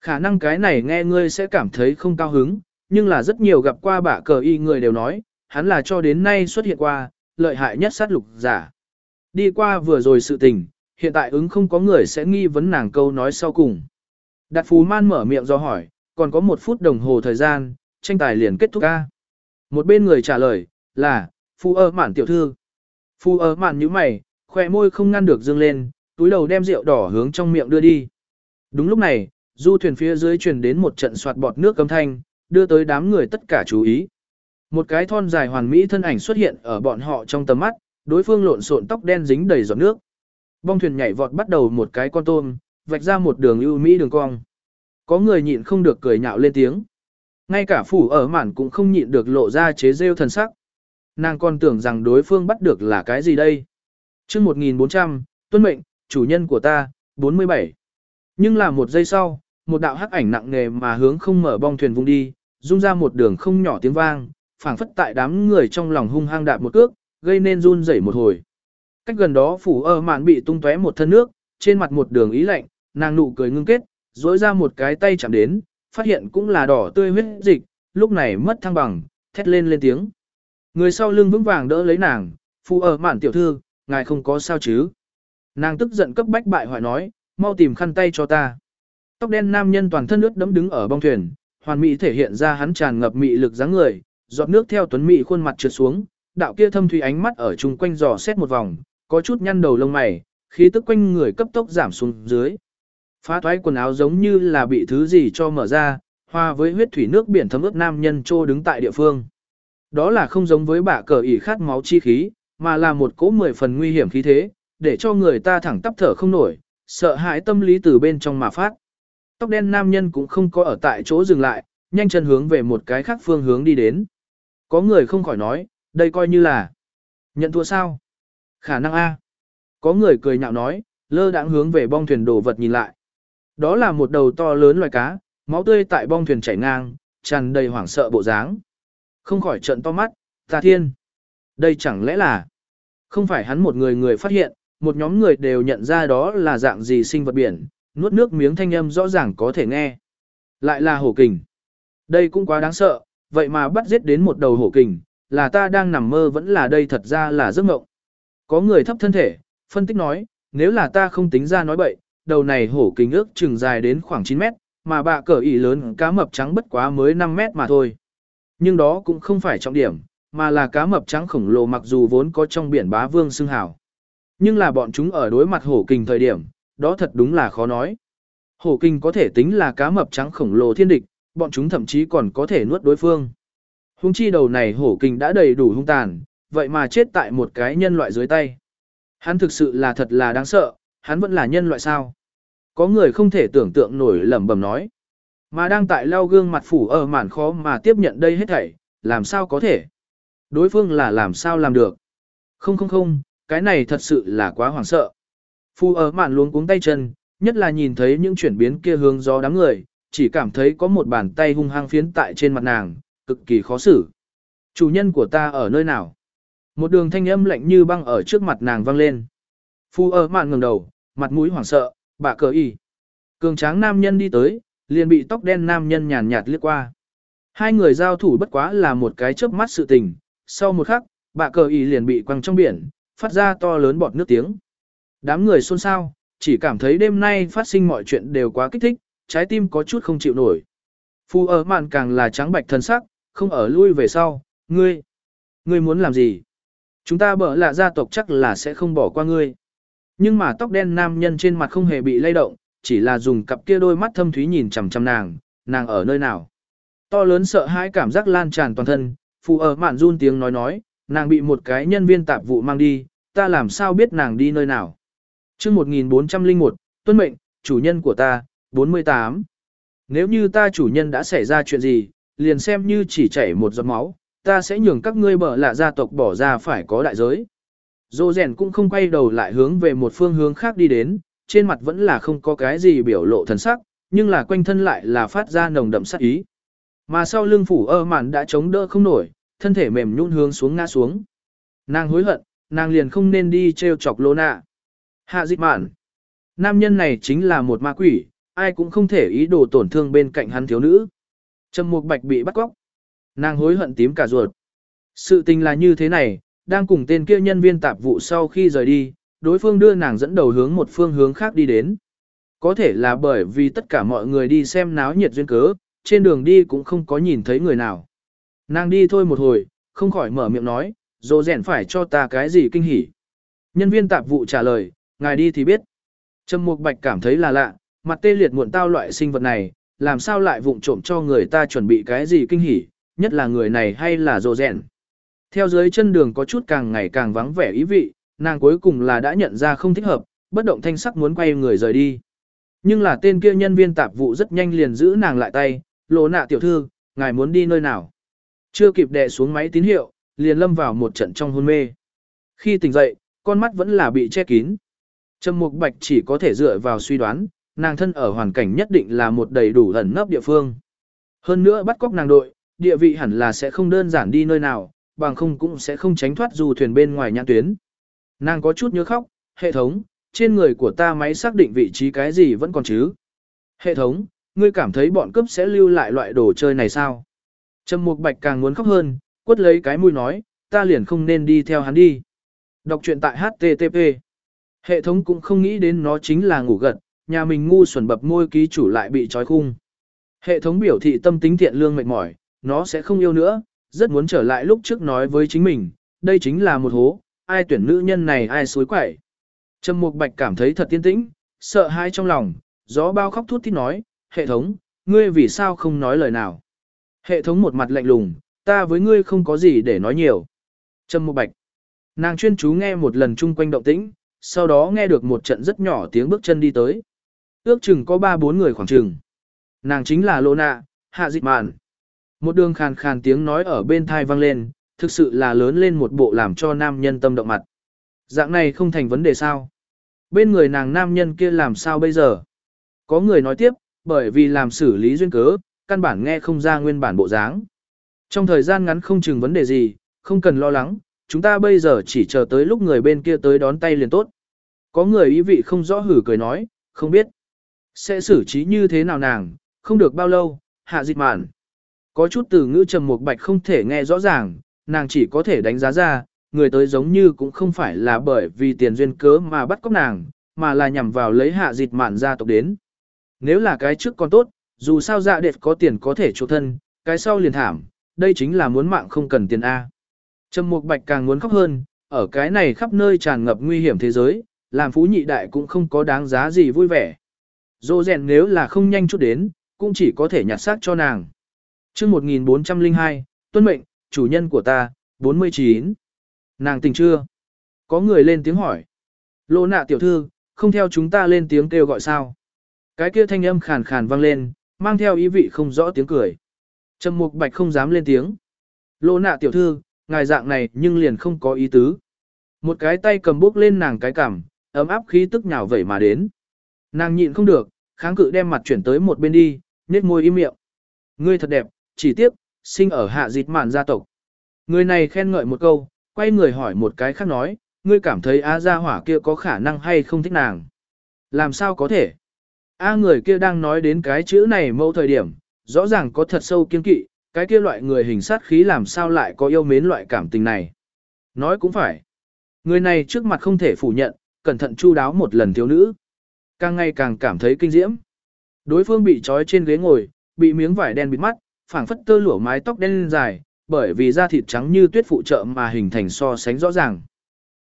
Khả năng cái này nghe ngươi sẽ cảm thấy không cao hứng, nhưng là rất nhiều gặp qua bạ cờ y người đều nói, hắn là cho đến nay xuất hiện qua, lợi hại nhất sát lục giả. Đi qua vừa rồi sự tình, hiện tại ứng không có người sẽ nghi vấn nàng câu nói sau cùng. Đạt Phú Man mở miệng do hỏi, còn có một phút đồng hồ thời gian, tranh tài liền kết thúc ca. Một bên người trả lời, là, Phu ơ mạn tiểu thư. Phu ơ mạn như mày, khỏe môi không ngăn được dương lên, túi đầu đem rượu đỏ hướng trong miệng đưa đi. Đúng lúc này, du thuyền phía dưới truyền đến một trận soạt bọt nước cấm thanh, đưa tới đám người tất cả chú ý. Một cái thon dài hoàn mỹ thân ảnh xuất hiện ở bọn họ trong tầm mắt, đối phương lộn xộn tóc đen dính đầy giọt nước. Bong thuyền nhảy vọt bắt đầu một cái con tôm, vạch ra một đường ưu mỹ đường cong. Có người nhịn không được cười nhạo lên tiếng. Ngay cả phủ ở mạn cũng không nhịn được lộ ra chế rêu thần sắc. Nàng còn tưởng rằng đối phương bắt được là cái gì đây. chương 1400, tuân mệnh, chủ nhân của ta, 47. Nhưng là một giây sau, một đạo hắc ảnh nặng nề mà hướng không mở bong thuyền vung đi, rung ra một đường không nhỏ tiếng vang, phảng phất tại đám người trong lòng hung hăng đạp một cước, gây nên run rẩy một hồi. Cách gần đó phủ ở mạn bị tung tóe một thân nước, trên mặt một đường ý lạnh, nàng nụ cười ngưng kết, dỗi ra một cái tay chạm đến, phát hiện cũng là đỏ tươi huyết dịch, lúc này mất thăng bằng, thét lên lên tiếng. Người sau lưng vững vàng đỡ lấy nàng, phụ ở mạn tiểu thư, ngài không có sao chứ. Nàng tức giận cấp bách bại hoại nói, mau tìm khăn tay cho ta. Tóc đen nam nhân toàn thân ướt đẫm đứng ở bong thuyền, hoàn mỹ thể hiện ra hắn tràn ngập mị lực dáng người, giọt nước theo tuấn mị khuôn mặt trượt xuống, đạo kia thâm thủy ánh mắt ở chung quanh dò xét một vòng, có chút nhăn đầu lông mày, khí tức quanh người cấp tốc giảm xuống dưới. Phá thoái quần áo giống như là bị thứ gì cho mở ra, hòa với huyết thủy nước biển thấm ướt nam nhân trô đứng tại địa phương. Đó là không giống với bả cờ ỉ khát máu chi khí, mà là một cỗ mười phần nguy hiểm khí thế, để cho người ta thẳng tắp thở không nổi, sợ hãi tâm lý từ bên trong mà phát. Tóc đen nam nhân cũng không có ở tại chỗ dừng lại, nhanh chân hướng về một cái khác phương hướng đi đến. Có người không khỏi nói, đây coi như là nhận thua sao? Khả năng A. Có người cười nhạo nói, lơ đãng hướng về bong thuyền đồ vật nhìn lại. Đó là một đầu to lớn loài cá, máu tươi tại bong thuyền chảy ngang, tràn đầy hoảng sợ bộ dáng. Không khỏi trận to mắt, ta thiên. Đây chẳng lẽ là... Không phải hắn một người người phát hiện, một nhóm người đều nhận ra đó là dạng gì sinh vật biển, nuốt nước miếng thanh âm rõ ràng có thể nghe. Lại là hổ kình. Đây cũng quá đáng sợ, vậy mà bắt giết đến một đầu hổ kình, là ta đang nằm mơ vẫn là đây thật ra là giấc mộng. Có người thấp thân thể, phân tích nói, nếu là ta không tính ra nói bậy, đầu này hổ kình ước chừng dài đến khoảng 9 mét, mà bạ cờ ỉ lớn cá mập trắng bất quá mới 5 mét mà thôi. Nhưng đó cũng không phải trọng điểm, mà là cá mập trắng khổng lồ mặc dù vốn có trong biển bá vương xưng hào. Nhưng là bọn chúng ở đối mặt hổ kình thời điểm, đó thật đúng là khó nói. Hổ kình có thể tính là cá mập trắng khổng lồ thiên địch, bọn chúng thậm chí còn có thể nuốt đối phương. Hung chi đầu này hổ kình đã đầy đủ hung tàn, vậy mà chết tại một cái nhân loại dưới tay. Hắn thực sự là thật là đáng sợ, hắn vẫn là nhân loại sao. Có người không thể tưởng tượng nổi lẩm bẩm nói. Mà đang tại lao gương mặt phủ ở màn khó mà tiếp nhận đây hết thảy, làm sao có thể? Đối phương là làm sao làm được? Không không không, cái này thật sự là quá hoảng sợ. Phu ở màn luống cuống tay chân, nhất là nhìn thấy những chuyển biến kia hướng gió đám người, chỉ cảm thấy có một bàn tay hung hăng phiến tại trên mặt nàng, cực kỳ khó xử. Chủ nhân của ta ở nơi nào? Một đường thanh âm lạnh như băng ở trước mặt nàng vang lên. Phu ở mạn ngẩng đầu, mặt mũi hoảng sợ, bà cờ y. Cường tráng nam nhân đi tới, liền bị tóc đen nam nhân nhàn nhạt liếc qua. Hai người giao thủ bất quá là một cái chớp mắt sự tình, sau một khắc, bà cờ y liền bị quăng trong biển, phát ra to lớn bọt nước tiếng. Đám người xôn xao, chỉ cảm thấy đêm nay phát sinh mọi chuyện đều quá kích thích, trái tim có chút không chịu nổi. Phu ở mạn càng là trắng bạch thân sắc, không ở lui về sau, ngươi, ngươi muốn làm gì? Chúng ta bở lạ gia tộc chắc là sẽ không bỏ qua ngươi. Nhưng mà tóc đen nam nhân trên mặt không hề bị lay động, chỉ là dùng cặp kia đôi mắt thâm thúy nhìn chằm chằm nàng, nàng ở nơi nào. To lớn sợ hãi cảm giác lan tràn toàn thân, phụ ở mạn run tiếng nói nói, nàng bị một cái nhân viên tạp vụ mang đi, ta làm sao biết nàng đi nơi nào. chương 1401, tuân mệnh, chủ nhân của ta, 48. Nếu như ta chủ nhân đã xảy ra chuyện gì, liền xem như chỉ chảy một giọt máu, ta sẽ nhường các ngươi bở lạ gia tộc bỏ ra phải có đại giới. Dô rèn cũng không quay đầu lại hướng về một phương hướng khác đi đến, trên mặt vẫn là không có cái gì biểu lộ thần sắc, nhưng là quanh thân lại là phát ra nồng đậm sát ý. Mà sau lưng phủ ơ mạn đã chống đỡ không nổi, thân thể mềm nhũn hướng xuống ngã xuống. Nàng hối hận, nàng liền không nên đi treo chọc lô nạ. Hạ dịch mạn. Nam nhân này chính là một ma quỷ, ai cũng không thể ý đồ tổn thương bên cạnh hắn thiếu nữ. Trầm Mục Bạch bị bắt cóc. Nàng hối hận tím cả ruột. Sự tình là như thế này, đang cùng tên kia nhân viên tạp vụ sau khi rời đi, đối phương đưa nàng dẫn đầu hướng một phương hướng khác đi đến. Có thể là bởi vì tất cả mọi người đi xem náo nhiệt duyên cớ, trên đường đi cũng không có nhìn thấy người nào. Nàng đi thôi một hồi, không khỏi mở miệng nói, dồ rèn phải cho ta cái gì kinh hỉ. Nhân viên tạp vụ trả lời, ngài đi thì biết. Trầm Mục Bạch cảm thấy là lạ, mặt tê liệt muộn tao loại sinh vật này, làm sao lại vụng trộm cho người ta chuẩn bị cái gì kinh hỉ, nhất là người này hay là rồ rèn. Theo dưới chân đường có chút càng ngày càng vắng vẻ ý vị, nàng cuối cùng là đã nhận ra không thích hợp, bất động thanh sắc muốn quay người rời đi. Nhưng là tên kia nhân viên tạp vụ rất nhanh liền giữ nàng lại tay, lộ nạ tiểu thư, ngài muốn đi nơi nào. Chưa kịp đè xuống máy tín hiệu, liền lâm vào một trận trong hôn mê. Khi tỉnh dậy, con mắt vẫn là bị che kín. Trầm Mục Bạch chỉ có thể dựa vào suy đoán, nàng thân ở hoàn cảnh nhất định là một đầy đủ ẩn nấp địa phương. Hơn nữa bắt cóc nàng đội, địa vị hẳn là sẽ không đơn giản đi nơi nào, bằng không cũng sẽ không tránh thoát dù thuyền bên ngoài nhãn tuyến. Nàng có chút nhớ khóc, hệ thống, trên người của ta máy xác định vị trí cái gì vẫn còn chứ. Hệ thống, ngươi cảm thấy bọn cướp sẽ lưu lại loại đồ chơi này sao? Trầm Mục Bạch càng muốn khóc hơn, quất lấy cái mũi nói, ta liền không nên đi theo hắn đi. Đọc truyện tại HTTP. Hệ thống cũng không nghĩ đến nó chính là ngủ gật, nhà mình ngu xuẩn bập môi ký chủ lại bị trói khung. Hệ thống biểu thị tâm tính thiện lương mệt mỏi, nó sẽ không yêu nữa, rất muốn trở lại lúc trước nói với chính mình, đây chính là một hố, ai tuyển nữ nhân này ai suối quẩy. Trầm Mục Bạch cảm thấy thật tiên tĩnh, sợ hãi trong lòng, gió bao khóc thút thít nói, hệ thống, ngươi vì sao không nói lời nào. Hệ thống một mặt lạnh lùng, ta với ngươi không có gì để nói nhiều. Trầm Mục Bạch, nàng chuyên chú nghe một lần chung quanh động tĩnh, sau đó nghe được một trận rất nhỏ tiếng bước chân đi tới. Ước chừng có ba bốn người khoảng chừng. Nàng chính là Lô Nạ, Hạ Dịch Mạn. Một đường khàn khàn tiếng nói ở bên thai vang lên, thực sự là lớn lên một bộ làm cho nam nhân tâm động mặt. Dạng này không thành vấn đề sao. Bên người nàng nam nhân kia làm sao bây giờ? Có người nói tiếp, bởi vì làm xử lý duyên cớ, căn bản nghe không ra nguyên bản bộ dáng. Trong thời gian ngắn không chừng vấn đề gì, không cần lo lắng, chúng ta bây giờ chỉ chờ tới lúc người bên kia tới đón tay liền tốt. Có người ý vị không rõ hử cười nói, không biết. Sẽ xử trí như thế nào nàng, không được bao lâu, hạ dịch mạn. Có chút từ ngữ trầm mục bạch không thể nghe rõ ràng, nàng chỉ có thể đánh giá ra, người tới giống như cũng không phải là bởi vì tiền duyên cớ mà bắt cóc nàng, mà là nhằm vào lấy hạ dịch mạn gia tộc đến. Nếu là cái trước còn tốt, dù sao dạ đệt có tiền có thể chỗ thân, cái sau liền thảm, đây chính là muốn mạng không cần tiền A. Trầm Mục Bạch càng muốn khóc hơn, ở cái này khắp nơi tràn ngập nguy hiểm thế giới, làm phú nhị đại cũng không có đáng giá gì vui vẻ. Dô rèn nếu là không nhanh chút đến, cũng chỉ có thể nhặt xác cho nàng chương 1402, tuân mệnh, chủ nhân của ta, 49. Nàng tình chưa? Có người lên tiếng hỏi. Lô nạ tiểu thư, không theo chúng ta lên tiếng kêu gọi sao? Cái kia thanh âm khàn khàn vang lên, mang theo ý vị không rõ tiếng cười. Trầm Mục Bạch không dám lên tiếng. Lô nạ tiểu thư, ngài dạng này nhưng liền không có ý tứ. Một cái tay cầm bốc lên nàng cái cằm, ấm áp khí tức nhào vẩy mà đến. Nàng nhịn không được, kháng cự đem mặt chuyển tới một bên đi, nhếch môi im miệng. Ngươi thật đẹp, chỉ tiếc, sinh ở hạ dịt mạn gia tộc. Người này khen ngợi một câu, quay người hỏi một cái khác nói, ngươi cảm thấy A gia hỏa kia có khả năng hay không thích nàng. Làm sao có thể? A người kia đang nói đến cái chữ này mâu thời điểm, rõ ràng có thật sâu kiên kỵ, cái kia loại người hình sát khí làm sao lại có yêu mến loại cảm tình này. Nói cũng phải. Người này trước mặt không thể phủ nhận, cẩn thận chu đáo một lần thiếu nữ. Càng ngày càng cảm thấy kinh diễm. Đối phương bị trói trên ghế ngồi, bị miếng vải đen bịt mắt, phảng phất tơ lụa mái tóc đen dài, bởi vì da thịt trắng như tuyết phụ trợ mà hình thành so sánh rõ ràng.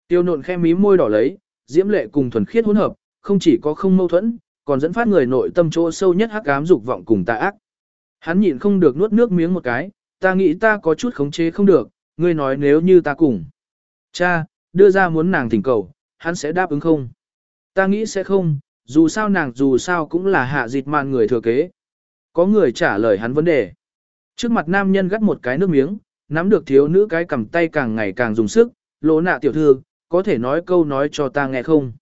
Tiêu nộn khe mí môi đỏ lấy, diễm lệ cùng thuần khiết hỗn hợp, không chỉ có không mâu thuẫn, còn dẫn phát người nội tâm chỗ sâu nhất hắc ám dục vọng cùng tà ác. Hắn nhịn không được nuốt nước miếng một cái, ta nghĩ ta có chút khống chế không được, ngươi nói nếu như ta cùng. Cha, đưa ra muốn nàng thỉnh cầu, hắn sẽ đáp ứng không? Ta nghĩ sẽ không, dù sao nàng dù sao cũng là hạ dịch mạn người thừa kế. Có người trả lời hắn vấn đề. Trước mặt nam nhân gắt một cái nước miếng, nắm được thiếu nữ cái cầm tay càng ngày càng dùng sức, lỗ nạ tiểu thư, có thể nói câu nói cho ta nghe không?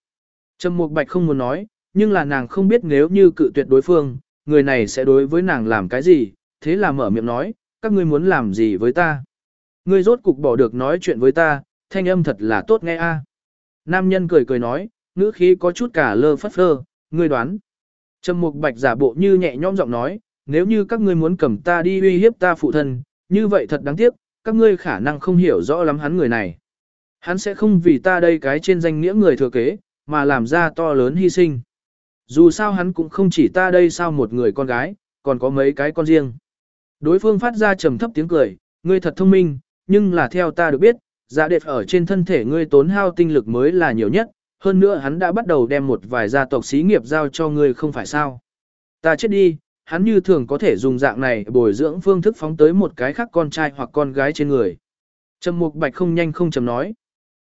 Trầm Mục Bạch không muốn nói, nhưng là nàng không biết nếu như cự tuyệt đối phương, người này sẽ đối với nàng làm cái gì, thế là mở miệng nói, các ngươi muốn làm gì với ta? Ngươi rốt cục bỏ được nói chuyện với ta, thanh âm thật là tốt nghe a. Nam nhân cười cười nói, ngữ khí có chút cả lơ phất phơ, ngươi đoán. Trầm Mục Bạch giả bộ như nhẹ nhõm giọng nói, nếu như các ngươi muốn cầm ta đi uy hiếp ta phụ thân, như vậy thật đáng tiếc, các ngươi khả năng không hiểu rõ lắm hắn người này. Hắn sẽ không vì ta đây cái trên danh nghĩa người thừa kế, mà làm ra to lớn hy sinh. Dù sao hắn cũng không chỉ ta đây sao một người con gái, còn có mấy cái con riêng. Đối phương phát ra trầm thấp tiếng cười, ngươi thật thông minh, nhưng là theo ta được biết, dạ đẹp ở trên thân thể ngươi tốn hao tinh lực mới là nhiều nhất, hơn nữa hắn đã bắt đầu đem một vài gia tộc xí nghiệp giao cho ngươi không phải sao. Ta chết đi, hắn như thường có thể dùng dạng này bồi dưỡng phương thức phóng tới một cái khác con trai hoặc con gái trên người. Trầm Mục Bạch không nhanh không chậm nói.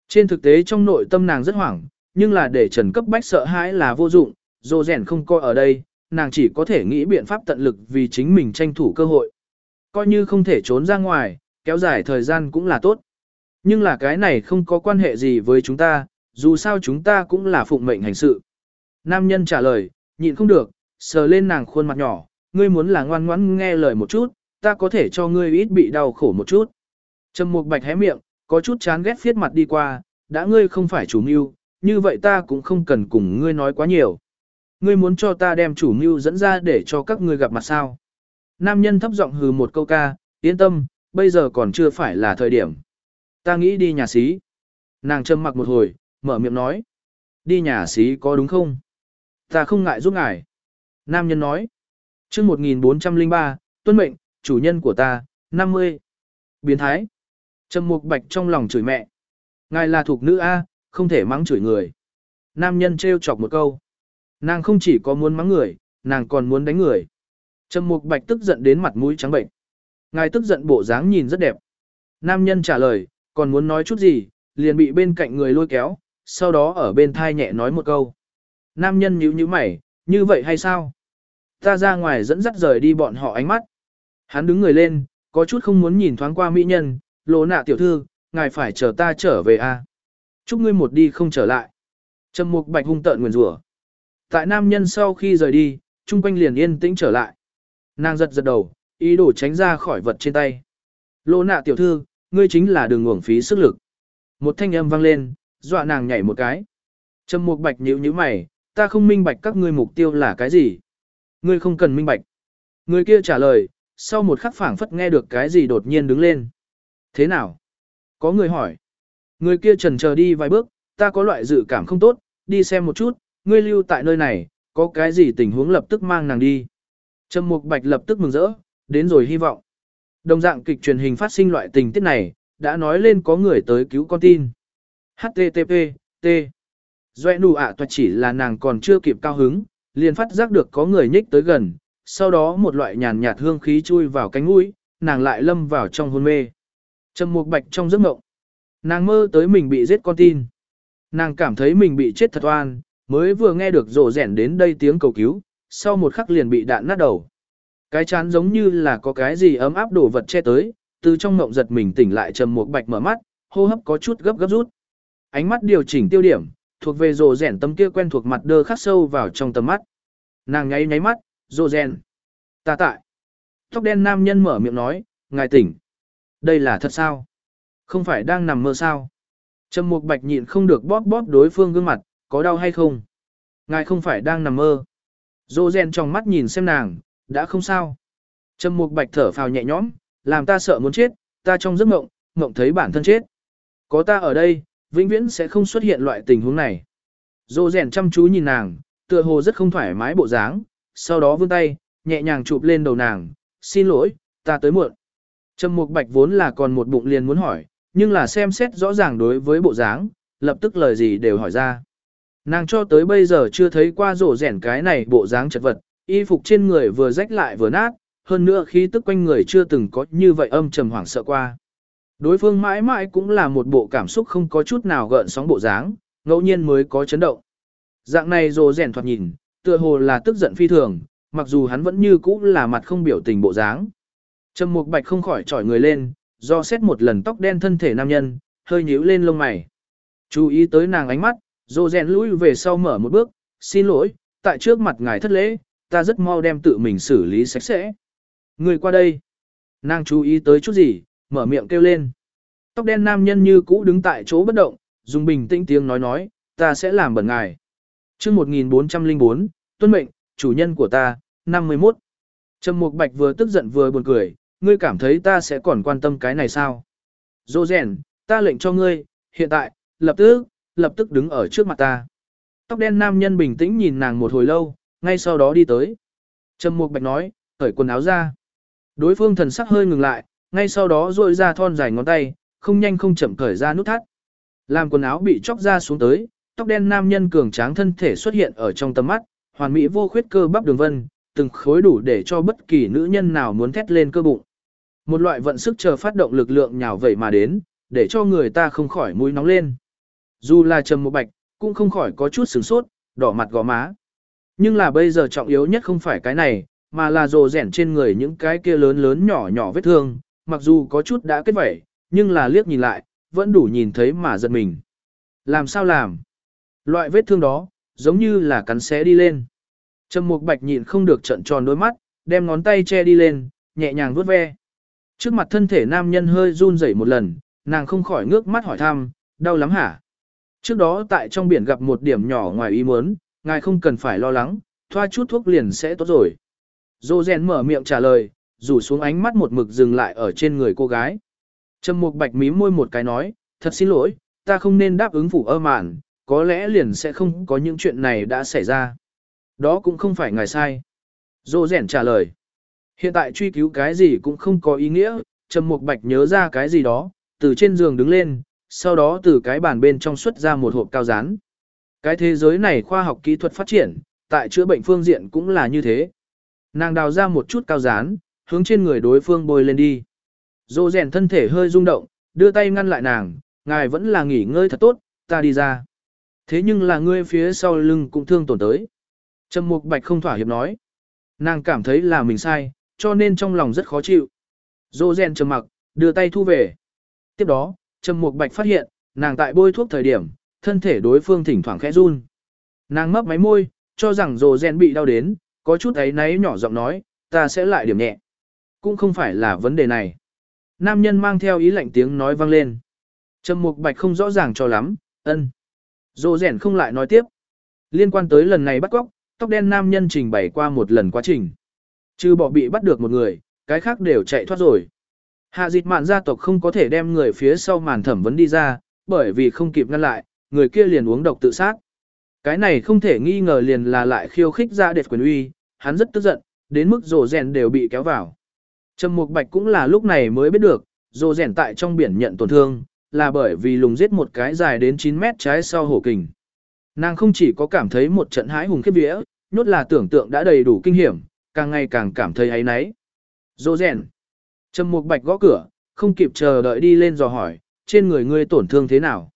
Trên thực tế trong nội tâm nàng rất hoảng, nhưng là để Trần Cấp Bách sợ hãi là vô dụng, dù rèn không coi ở đây, nàng chỉ có thể nghĩ biện pháp tận lực vì chính mình tranh thủ cơ hội. Coi như không thể trốn ra ngoài, kéo dài thời gian cũng là tốt. Nhưng là cái này không có quan hệ gì với chúng ta, dù sao chúng ta cũng là phụng mệnh hành sự. Nam nhân trả lời, nhịn không được, sờ lên nàng khuôn mặt nhỏ, ngươi muốn là ngoan ngoãn nghe lời một chút, ta có thể cho ngươi ít bị đau khổ một chút. Trầm Mục Bạch hé miệng, có chút chán ghét phiết mặt đi qua, đã ngươi không phải chủ mưu, như vậy ta cũng không cần cùng ngươi nói quá nhiều. Ngươi muốn cho ta đem chủ mưu dẫn ra để cho các ngươi gặp mặt sao. Nam nhân thấp giọng hừ một câu ca, yên tâm, bây giờ còn chưa phải là thời điểm. Ta nghĩ đi nhà xí. Nàng trầm mặc một hồi, mở miệng nói. Đi nhà xí có đúng không? Ta không ngại giúp ngài. Nam nhân nói. chương 1403, tuân mệnh, chủ nhân của ta, 50. Biến thái. Trầm mục bạch trong lòng chửi mẹ. Ngài là thuộc nữ A, không thể mắng chửi người. Nam nhân trêu chọc một câu. Nàng không chỉ có muốn mắng người, nàng còn muốn đánh người. Trầm mục bạch tức giận đến mặt mũi trắng bệnh. Ngài tức giận bộ dáng nhìn rất đẹp. Nam nhân trả lời, còn muốn nói chút gì, liền bị bên cạnh người lôi kéo, sau đó ở bên thai nhẹ nói một câu. Nam nhân nhíu nhíu mày, như vậy hay sao? Ta ra ngoài dẫn dắt rời đi bọn họ ánh mắt. Hắn đứng người lên, có chút không muốn nhìn thoáng qua mỹ nhân, lỗ nạ tiểu thư, ngài phải chờ ta trở về a. À? Chúc ngươi một đi không trở lại. Trầm mục bạch hung tợn nguyền rủa. Tại nam nhân sau khi rời đi, chung quanh liền yên tĩnh trở lại. Nàng giật giật đầu, ý đồ tránh ra khỏi vật trên tay. Lỗ nạ tiểu thư, ngươi chính là đường uổng phí sức lực. Một thanh âm vang lên, dọa nàng nhảy một cái. Trầm mục bạch nhíu nhíu mày, ta không minh bạch các ngươi mục tiêu là cái gì. Ngươi không cần minh bạch. Người kia trả lời, sau một khắc phảng phất nghe được cái gì đột nhiên đứng lên. Thế nào? Có người hỏi. Người kia trần chờ đi vài bước, ta có loại dự cảm không tốt, đi xem một chút, ngươi lưu tại nơi này, có cái gì tình huống lập tức mang nàng đi. Trầm Mục Bạch lập tức mừng rỡ, đến rồi hy vọng. Đồng dạng kịch truyền hình phát sinh loại tình tiết này, đã nói lên có người tới cứu con tin. HTTP, T. Doe nụ ạ toạt chỉ là nàng còn chưa kịp cao hứng, liền phát giác được có người nhích tới gần, sau đó một loại nhàn nhạt hương khí chui vào cánh mũi, nàng lại lâm vào trong hôn mê. Trầm Mục Bạch trong giấc mộng. Nàng mơ tới mình bị giết con tin. Nàng cảm thấy mình bị chết thật oan, mới vừa nghe được rổ rẻn đến đây tiếng cầu cứu, sau một khắc liền bị đạn nát đầu. Cái chán giống như là có cái gì ấm áp đổ vật che tới, từ trong mộng giật mình tỉnh lại trầm mục bạch mở mắt, hô hấp có chút gấp gấp rút. Ánh mắt điều chỉnh tiêu điểm, thuộc về rồ rèn tấm kia quen thuộc mặt đơ khắc sâu vào trong tầm mắt. Nàng nháy nháy mắt, rồ rèn. Ta tại. Tóc đen nam nhân mở miệng nói, ngài tỉnh. Đây là thật sao? Không phải đang nằm mơ sao? Trầm mục bạch nhịn không được bóp bóp đối phương gương mặt, có đau hay không? Ngài không phải đang nằm mơ. Rồ rèn trong mắt nhìn xem nàng, đã không sao. Trầm mục bạch thở phào nhẹ nhõm, làm ta sợ muốn chết, ta trong giấc mộng, mộng thấy bản thân chết. Có ta ở đây, vĩnh viễn sẽ không xuất hiện loại tình huống này. Dô rèn chăm chú nhìn nàng, tựa hồ rất không thoải mái bộ dáng, sau đó vươn tay, nhẹ nhàng chụp lên đầu nàng, xin lỗi, ta tới muộn. Trầm mục bạch vốn là còn một bụng liền muốn hỏi, nhưng là xem xét rõ ràng đối với bộ dáng, lập tức lời gì đều hỏi ra. Nàng cho tới bây giờ chưa thấy qua rổ rẻn cái này bộ dáng chật vật, y phục trên người vừa rách lại vừa nát, hơn nữa khí tức quanh người chưa từng có như vậy âm trầm hoảng sợ qua. Đối phương mãi mãi cũng là một bộ cảm xúc không có chút nào gợn sóng bộ dáng, ngẫu nhiên mới có chấn động. Dạng này rồ rèn thoạt nhìn, tựa hồ là tức giận phi thường, mặc dù hắn vẫn như cũ là mặt không biểu tình bộ dáng. Trầm Mục Bạch không khỏi trỏi người lên, do xét một lần tóc đen thân thể nam nhân, hơi nhíu lên lông mày. Chú ý tới nàng ánh mắt, rồ rèn lùi về sau mở một bước, xin lỗi, tại trước mặt ngài thất lễ, ta rất mau đem tự mình xử lý sạch sẽ. Người qua đây. Nàng chú ý tới chút gì, mở miệng kêu lên. Tóc đen nam nhân như cũ đứng tại chỗ bất động, dùng bình tĩnh tiếng nói nói, ta sẽ làm bẩn ngài. chương 1404, tuân mệnh, chủ nhân của ta, 51. Trầm Mục Bạch vừa tức giận vừa buồn cười, ngươi cảm thấy ta sẽ còn quan tâm cái này sao? Dô rèn, ta lệnh cho ngươi, hiện tại, lập tức, lập tức đứng ở trước mặt ta. Tóc đen nam nhân bình tĩnh nhìn nàng một hồi lâu, ngay sau đó đi tới. Trầm Mục Bạch nói, cởi quần áo ra. Đối phương thần sắc hơi ngừng lại, ngay sau đó rội ra thon dài ngón tay, không nhanh không chậm cởi ra nút thắt. Làm quần áo bị chóc ra xuống tới, tóc đen nam nhân cường tráng thân thể xuất hiện ở trong tầm mắt, hoàn mỹ vô khuyết cơ bắp đường vân, từng khối đủ để cho bất kỳ nữ nhân nào muốn thét lên cơ bụng. Một loại vận sức chờ phát động lực lượng nhào vậy mà đến, để cho người ta không khỏi mũi nóng lên. Dù là trầm một bạch, cũng không khỏi có chút sửng sốt, đỏ mặt gò má. Nhưng là bây giờ trọng yếu nhất không phải cái này, mà là rồ rẻn trên người những cái kia lớn lớn nhỏ nhỏ vết thương, mặc dù có chút đã kết vẩy, nhưng là liếc nhìn lại, vẫn đủ nhìn thấy mà giật mình. Làm sao làm? Loại vết thương đó, giống như là cắn xé đi lên. Trầm Mục Bạch nhịn không được trận tròn đôi mắt, đem ngón tay che đi lên, nhẹ nhàng vuốt ve. Trước mặt thân thể nam nhân hơi run rẩy một lần, nàng không khỏi ngước mắt hỏi thăm, đau lắm hả? Trước đó tại trong biển gặp một điểm nhỏ ngoài ý muốn, ngài không cần phải lo lắng, thoa chút thuốc liền sẽ tốt rồi. Dô rèn mở miệng trả lời, rủ xuống ánh mắt một mực dừng lại ở trên người cô gái. Trầm Mục Bạch mím môi một cái nói, thật xin lỗi, ta không nên đáp ứng phủ ơ mạn, có lẽ liền sẽ không có những chuyện này đã xảy ra. Đó cũng không phải ngài sai. Dô rèn trả lời. Hiện tại truy cứu cái gì cũng không có ý nghĩa, Trầm Mục Bạch nhớ ra cái gì đó, từ trên giường đứng lên, sau đó từ cái bàn bên trong xuất ra một hộp cao rán. Cái thế giới này khoa học kỹ thuật phát triển, tại chữa bệnh phương diện cũng là như thế. Nàng đào ra một chút cao rán, hướng trên người đối phương bôi lên đi. Dô rèn thân thể hơi rung động, đưa tay ngăn lại nàng, ngài vẫn là nghỉ ngơi thật tốt, ta đi ra. Thế nhưng là ngươi phía sau lưng cũng thương tổn tới. Trầm Mục Bạch không thỏa hiệp nói. Nàng cảm thấy là mình sai, cho nên trong lòng rất khó chịu. Dô rèn trầm mặc, đưa tay thu về. Tiếp đó, Trầm Mục Bạch phát hiện, nàng tại bôi thuốc thời điểm, thân thể đối phương thỉnh thoảng khẽ run. Nàng mấp máy môi, cho rằng Dô rèn bị đau đến, có chút ấy náy nhỏ giọng nói, ta sẽ lại điểm nhẹ. Cũng không phải là vấn đề này. Nam nhân mang theo ý lạnh tiếng nói vang lên. Trầm Mục Bạch không rõ ràng cho lắm, ân. Dô rèn không lại nói tiếp. Liên quan tới lần này bắt cóc, tóc đen nam nhân trình bày qua một lần quá trình. Trừ bỏ bị bắt được một người, cái khác đều chạy thoát rồi. Hạ dịch mạn gia tộc không có thể đem người phía sau màn thẩm vấn đi ra, bởi vì không kịp ngăn lại, người kia liền uống độc tự sát. Cái này không thể nghi ngờ liền là lại khiêu khích ra đệt quyền uy, hắn rất tức giận, đến mức rồ rèn đều bị kéo vào. Trầm Mục Bạch cũng là lúc này mới biết được, rồ rèn tại trong biển nhận tổn thương, là bởi vì lùng giết một cái dài đến 9 mét trái sau hổ kình. Nàng không chỉ có cảm thấy một trận hái hùng khiếp vía, nhốt là tưởng tượng đã đầy đủ kinh hiểm, càng ngày càng cảm thấy ấy náy. Dô rèn. Trầm Mục Bạch gõ cửa, không kịp chờ đợi đi lên dò hỏi, trên người ngươi tổn thương thế nào?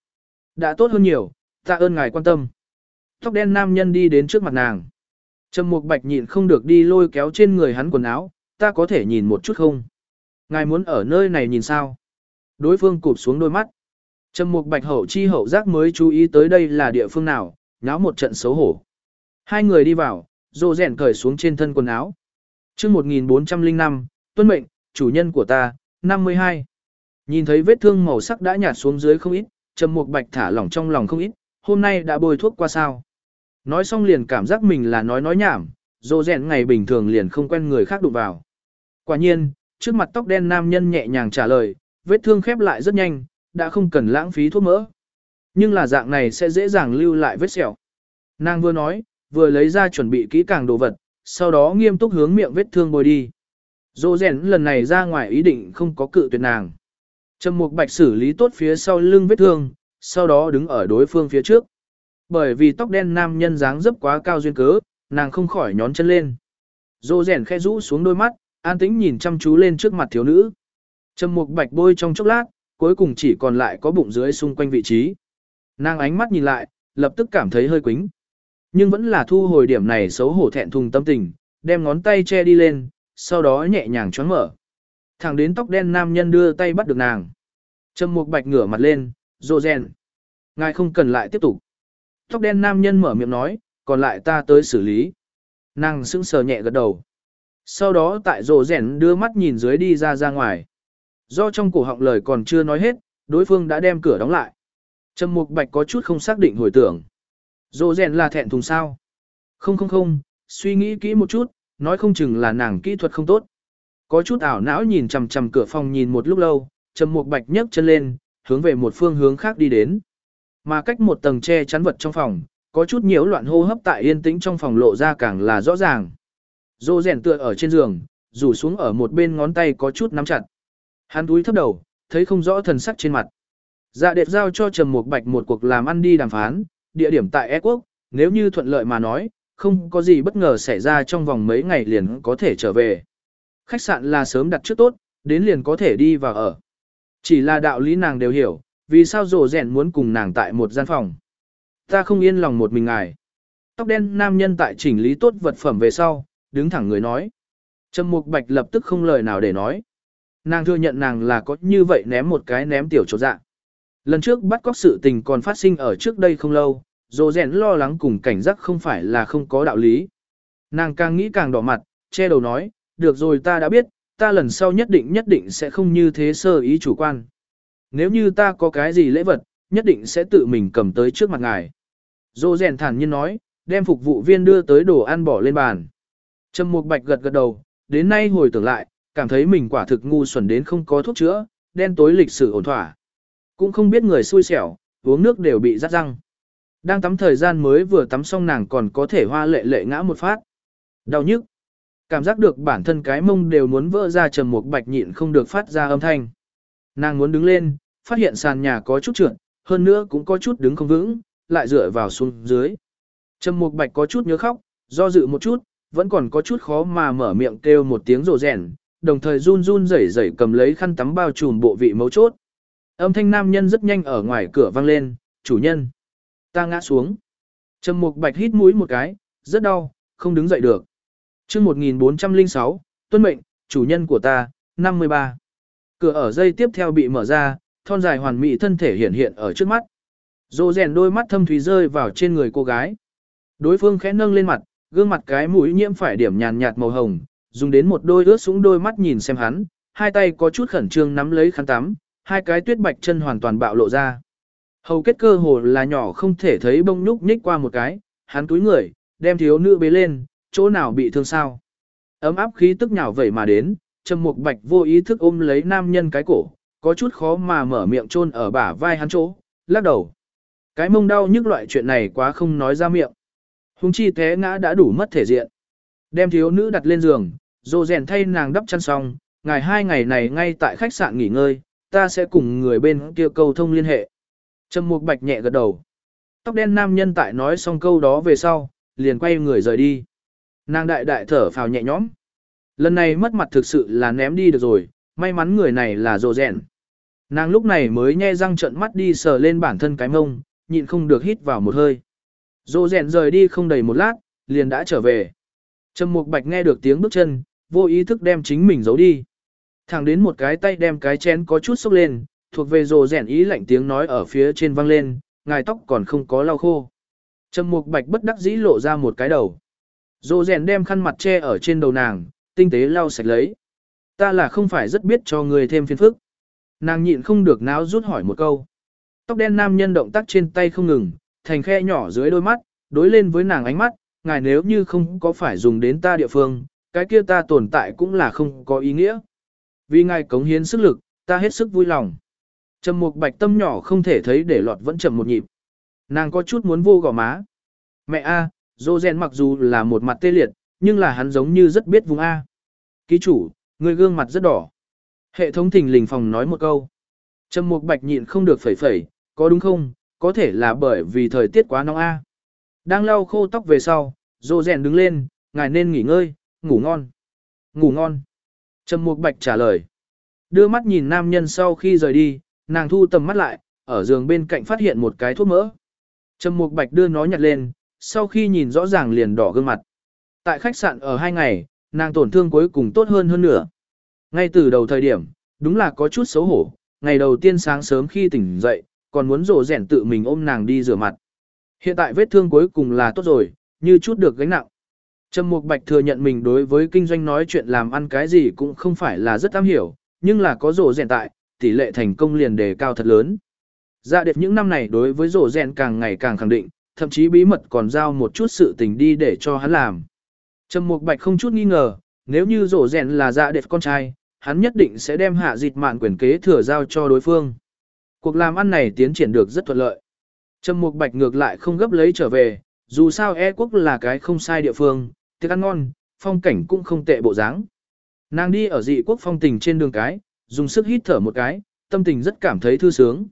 Đã tốt hơn nhiều, tạ ơn ngài quan tâm. Tóc đen nam nhân đi đến trước mặt nàng. Trầm Mục Bạch nhịn không được đi lôi kéo trên người hắn quần áo, ta có thể nhìn một chút không? Ngài muốn ở nơi này nhìn sao? Đối phương cụp xuống đôi mắt. Trầm Mục Bạch hậu chi hậu giác mới chú ý tới đây là địa phương nào, nháo một trận xấu hổ. Hai người đi vào, rồ rèn cởi xuống trên thân quần áo. chương 1405, tuân mệnh, chủ nhân của ta, 52. Nhìn thấy vết thương màu sắc đã nhạt xuống dưới không ít, Trầm Mục Bạch thả lỏng trong lòng không ít, hôm nay đã bôi thuốc qua sao. Nói xong liền cảm giác mình là nói nói nhảm, rồ rèn ngày bình thường liền không quen người khác đụng vào. Quả nhiên, trước mặt tóc đen nam nhân nhẹ nhàng trả lời, vết thương khép lại rất nhanh, đã không cần lãng phí thuốc mỡ. Nhưng là dạng này sẽ dễ dàng lưu lại vết sẹo. Nàng vừa nói, vừa lấy ra chuẩn bị kỹ càng đồ vật, sau đó nghiêm túc hướng miệng vết thương bôi đi. Dô rèn lần này ra ngoài ý định không có cự tuyệt nàng. Trầm Mục Bạch xử lý tốt phía sau lưng vết thương, sau đó đứng ở đối phương phía trước. Bởi vì tóc đen nam nhân dáng dấp quá cao duyên cớ, nàng không khỏi nhón chân lên. Dô rèn khẽ rũ xuống đôi mắt, an tĩnh nhìn chăm chú lên trước mặt thiếu nữ. Trầm mục bạch bôi trong chốc lát, cuối cùng chỉ còn lại có bụng dưới xung quanh vị trí. Nàng ánh mắt nhìn lại, lập tức cảm thấy hơi quính. Nhưng vẫn là thu hồi điểm này xấu hổ thẹn thùng tâm tình, đem ngón tay che đi lên, sau đó nhẹ nhàng choáng mở. Thẳng đến tóc đen nam nhân đưa tay bắt được nàng. Trầm mục bạch ngửa mặt lên, rộ rèn. Ngài không cần lại tiếp tục. Tóc đen nam nhân mở miệng nói, còn lại ta tới xử lý. Nàng sững sờ nhẹ gật đầu. Sau đó tại rồ rèn đưa mắt nhìn dưới đi ra ra ngoài. Do trong cổ họng lời còn chưa nói hết, đối phương đã đem cửa đóng lại. Trầm Mục Bạch có chút không xác định hồi tưởng. Rồ rèn là thẹn thùng sao? Không không không, suy nghĩ kỹ một chút, nói không chừng là nàng kỹ thuật không tốt. Có chút ảo não nhìn chằm chằm cửa phòng nhìn một lúc lâu, Trầm Mục Bạch nhấc chân lên, hướng về một phương hướng khác đi đến. Mà cách một tầng che chắn vật trong phòng, có chút nhiễu loạn hô hấp tại yên tĩnh trong phòng lộ ra càng là rõ ràng. Dô rèn tựa ở trên giường, rủ xuống ở một bên ngón tay có chút nắm chặt. Hắn túi thấp đầu, thấy không rõ thần sắc trên mặt. Dạ đẹp giao cho Trầm Mục Bạch một cuộc làm ăn đi đàm phán, địa điểm tại E quốc, nếu như thuận lợi mà nói, không có gì bất ngờ xảy ra trong vòng mấy ngày liền có thể trở về. Khách sạn là sớm đặt trước tốt, đến liền có thể đi vào ở. Chỉ là đạo lý nàng đều hiểu, vì sao rổ rèn muốn cùng nàng tại một gian phòng. Ta không yên lòng một mình ngài. Tóc đen nam nhân tại chỉnh lý tốt vật phẩm về sau, đứng thẳng người nói. Trầm Mục Bạch lập tức không lời nào để nói. Nàng thừa nhận nàng là có như vậy ném một cái ném tiểu chỗ dạ. Lần trước bắt cóc sự tình còn phát sinh ở trước đây không lâu, dồ rèn lo lắng cùng cảnh giác không phải là không có đạo lý. Nàng càng nghĩ càng đỏ mặt, che đầu nói, được rồi ta đã biết, ta lần sau nhất định nhất định sẽ không như thế sơ ý chủ quan. Nếu như ta có cái gì lễ vật, nhất định sẽ tự mình cầm tới trước mặt ngài. Dô rèn thản nhiên nói, đem phục vụ viên đưa tới đồ ăn bỏ lên bàn. Trầm Mục Bạch gật gật đầu, đến nay hồi tưởng lại, cảm thấy mình quả thực ngu xuẩn đến không có thuốc chữa, đen tối lịch sử ổn thỏa. Cũng không biết người xui xẻo, uống nước đều bị rắt răng. Đang tắm thời gian mới vừa tắm xong nàng còn có thể hoa lệ lệ ngã một phát. Đau nhức. Cảm giác được bản thân cái mông đều muốn vỡ ra trầm một bạch nhịn không được phát ra âm thanh. Nàng muốn đứng lên, phát hiện sàn nhà có chút trượt, hơn nữa cũng có chút đứng không vững, lại dựa vào xuống dưới. Trầm Mục Bạch có chút nhớ khóc, do dự một chút, vẫn còn có chút khó mà mở miệng kêu một tiếng rồ rèn, đồng thời run run rẩy rẩy cầm lấy khăn tắm bao trùm bộ vị mấu chốt. Âm thanh nam nhân rất nhanh ở ngoài cửa vang lên, chủ nhân. Ta ngã xuống. Trầm Mục Bạch hít mũi một cái, rất đau, không đứng dậy được. chương 1406, tuân mệnh, chủ nhân của ta, 53. Cửa ở dây tiếp theo bị mở ra, thon dài hoàn mỹ thân thể hiện hiện ở trước mắt. Dô rèn đôi mắt thâm thúy rơi vào trên người cô gái. Đối phương khẽ nâng lên mặt, gương mặt cái mũi nhiễm phải điểm nhàn nhạt màu hồng, dùng đến một đôi ướt sũng đôi mắt nhìn xem hắn, hai tay có chút khẩn trương nắm lấy khăn tắm, hai cái tuyết bạch chân hoàn toàn bạo lộ ra. Hầu kết cơ hồ là nhỏ không thể thấy bông nhúc nhích qua một cái, hắn túi người, đem thiếu nữ bế lên, chỗ nào bị thương sao. Ấm áp khí tức nhào vẩy mà đến, trầm mục bạch vô ý thức ôm lấy nam nhân cái cổ, có chút khó mà mở miệng chôn ở bả vai hắn chỗ, lắc đầu. Cái mông đau nhức loại chuyện này quá không nói ra miệng. Hùng chi té ngã đã đủ mất thể diện. Đem thiếu nữ đặt lên giường, rồi rèn thay nàng đắp chăn xong, ngày hai ngày này ngay tại khách sạn nghỉ ngơi, ta sẽ cùng người bên kia câu thông liên hệ. Trầm Mục Bạch nhẹ gật đầu. Tóc đen nam nhân tại nói xong câu đó về sau, liền quay người rời đi. Nàng đại đại thở phào nhẹ nhõm. Lần này mất mặt thực sự là ném đi được rồi, may mắn người này là rồ rèn. Nàng lúc này mới nhe răng trợn mắt đi sờ lên bản thân cái mông, nhịn không được hít vào một hơi. Dô rèn rời đi không đầy một lát, liền đã trở về. Trầm Mục Bạch nghe được tiếng bước chân, vô ý thức đem chính mình giấu đi. Thẳng đến một cái tay đem cái chén có chút sốc lên, thuộc về rồ rèn ý lạnh tiếng nói ở phía trên vang lên, ngài tóc còn không có lau khô. Trầm Mục Bạch bất đắc dĩ lộ ra một cái đầu. Rồ rèn đem khăn mặt che ở trên đầu nàng, tinh tế lau sạch lấy. Ta là không phải rất biết cho người thêm phiền phức. Nàng nhịn không được náo rút hỏi một câu. Tóc đen nam nhân động tác trên tay không ngừng, thành khe nhỏ dưới đôi mắt, đối lên với nàng ánh mắt, ngài nếu như không có phải dùng đến ta địa phương, cái kia ta tồn tại cũng là không có ý nghĩa. Vì ngài cống hiến sức lực, ta hết sức vui lòng. Trầm mục bạch tâm nhỏ không thể thấy để lọt vẫn chậm một nhịp. Nàng có chút muốn vô gò má. Mẹ A, dô gen mặc dù là một mặt tê liệt, nhưng là hắn giống như rất biết vùng A. Ký chủ, người gương mặt rất đỏ. Hệ thống thình lình phòng nói một câu. Trầm mục bạch nhịn không được phẩy phẩy, có đúng không, có thể là bởi vì thời tiết quá nóng A. Đang lau khô tóc về sau, dô rèn đứng lên, ngài nên nghỉ ngơi, ngủ ngon. Ngủ ngon. Trầm mục bạch trả lời. Đưa mắt nhìn nam nhân sau khi rời đi, nàng thu tầm mắt lại, ở giường bên cạnh phát hiện một cái thuốc mỡ. Trầm mục bạch đưa nó nhặt lên, sau khi nhìn rõ ràng liền đỏ gương mặt. Tại khách sạn ở hai ngày, nàng tổn thương cuối cùng tốt hơn hơn nữa. Ngay từ đầu thời điểm, đúng là có chút xấu hổ, ngày đầu tiên sáng sớm khi tỉnh dậy, còn muốn rổ rẻn tự mình ôm nàng đi rửa mặt. Hiện tại vết thương cuối cùng là tốt rồi, như chút được gánh nặng. Trầm Mục Bạch thừa nhận mình đối với kinh doanh nói chuyện làm ăn cái gì cũng không phải là rất am hiểu, nhưng là có rổ rèn tại, tỷ lệ thành công liền đề cao thật lớn. Dạ đẹp những năm này đối với rổ rèn càng ngày càng khẳng định, thậm chí bí mật còn giao một chút sự tình đi để cho hắn làm. Trầm Mục Bạch không chút nghi ngờ, nếu như rổ rèn là dạ đẹp con trai, hắn nhất định sẽ đem hạ dịch mạn quyền kế thừa giao cho đối phương. Cuộc làm ăn này tiến triển được rất thuận lợi. Trầm Mục Bạch ngược lại không gấp lấy trở về, dù sao E quốc là cái không sai địa phương, thức ăn ngon, phong cảnh cũng không tệ bộ dáng. Nàng đi ở dị quốc phong tình trên đường cái, dùng sức hít thở một cái, tâm tình rất cảm thấy thư sướng.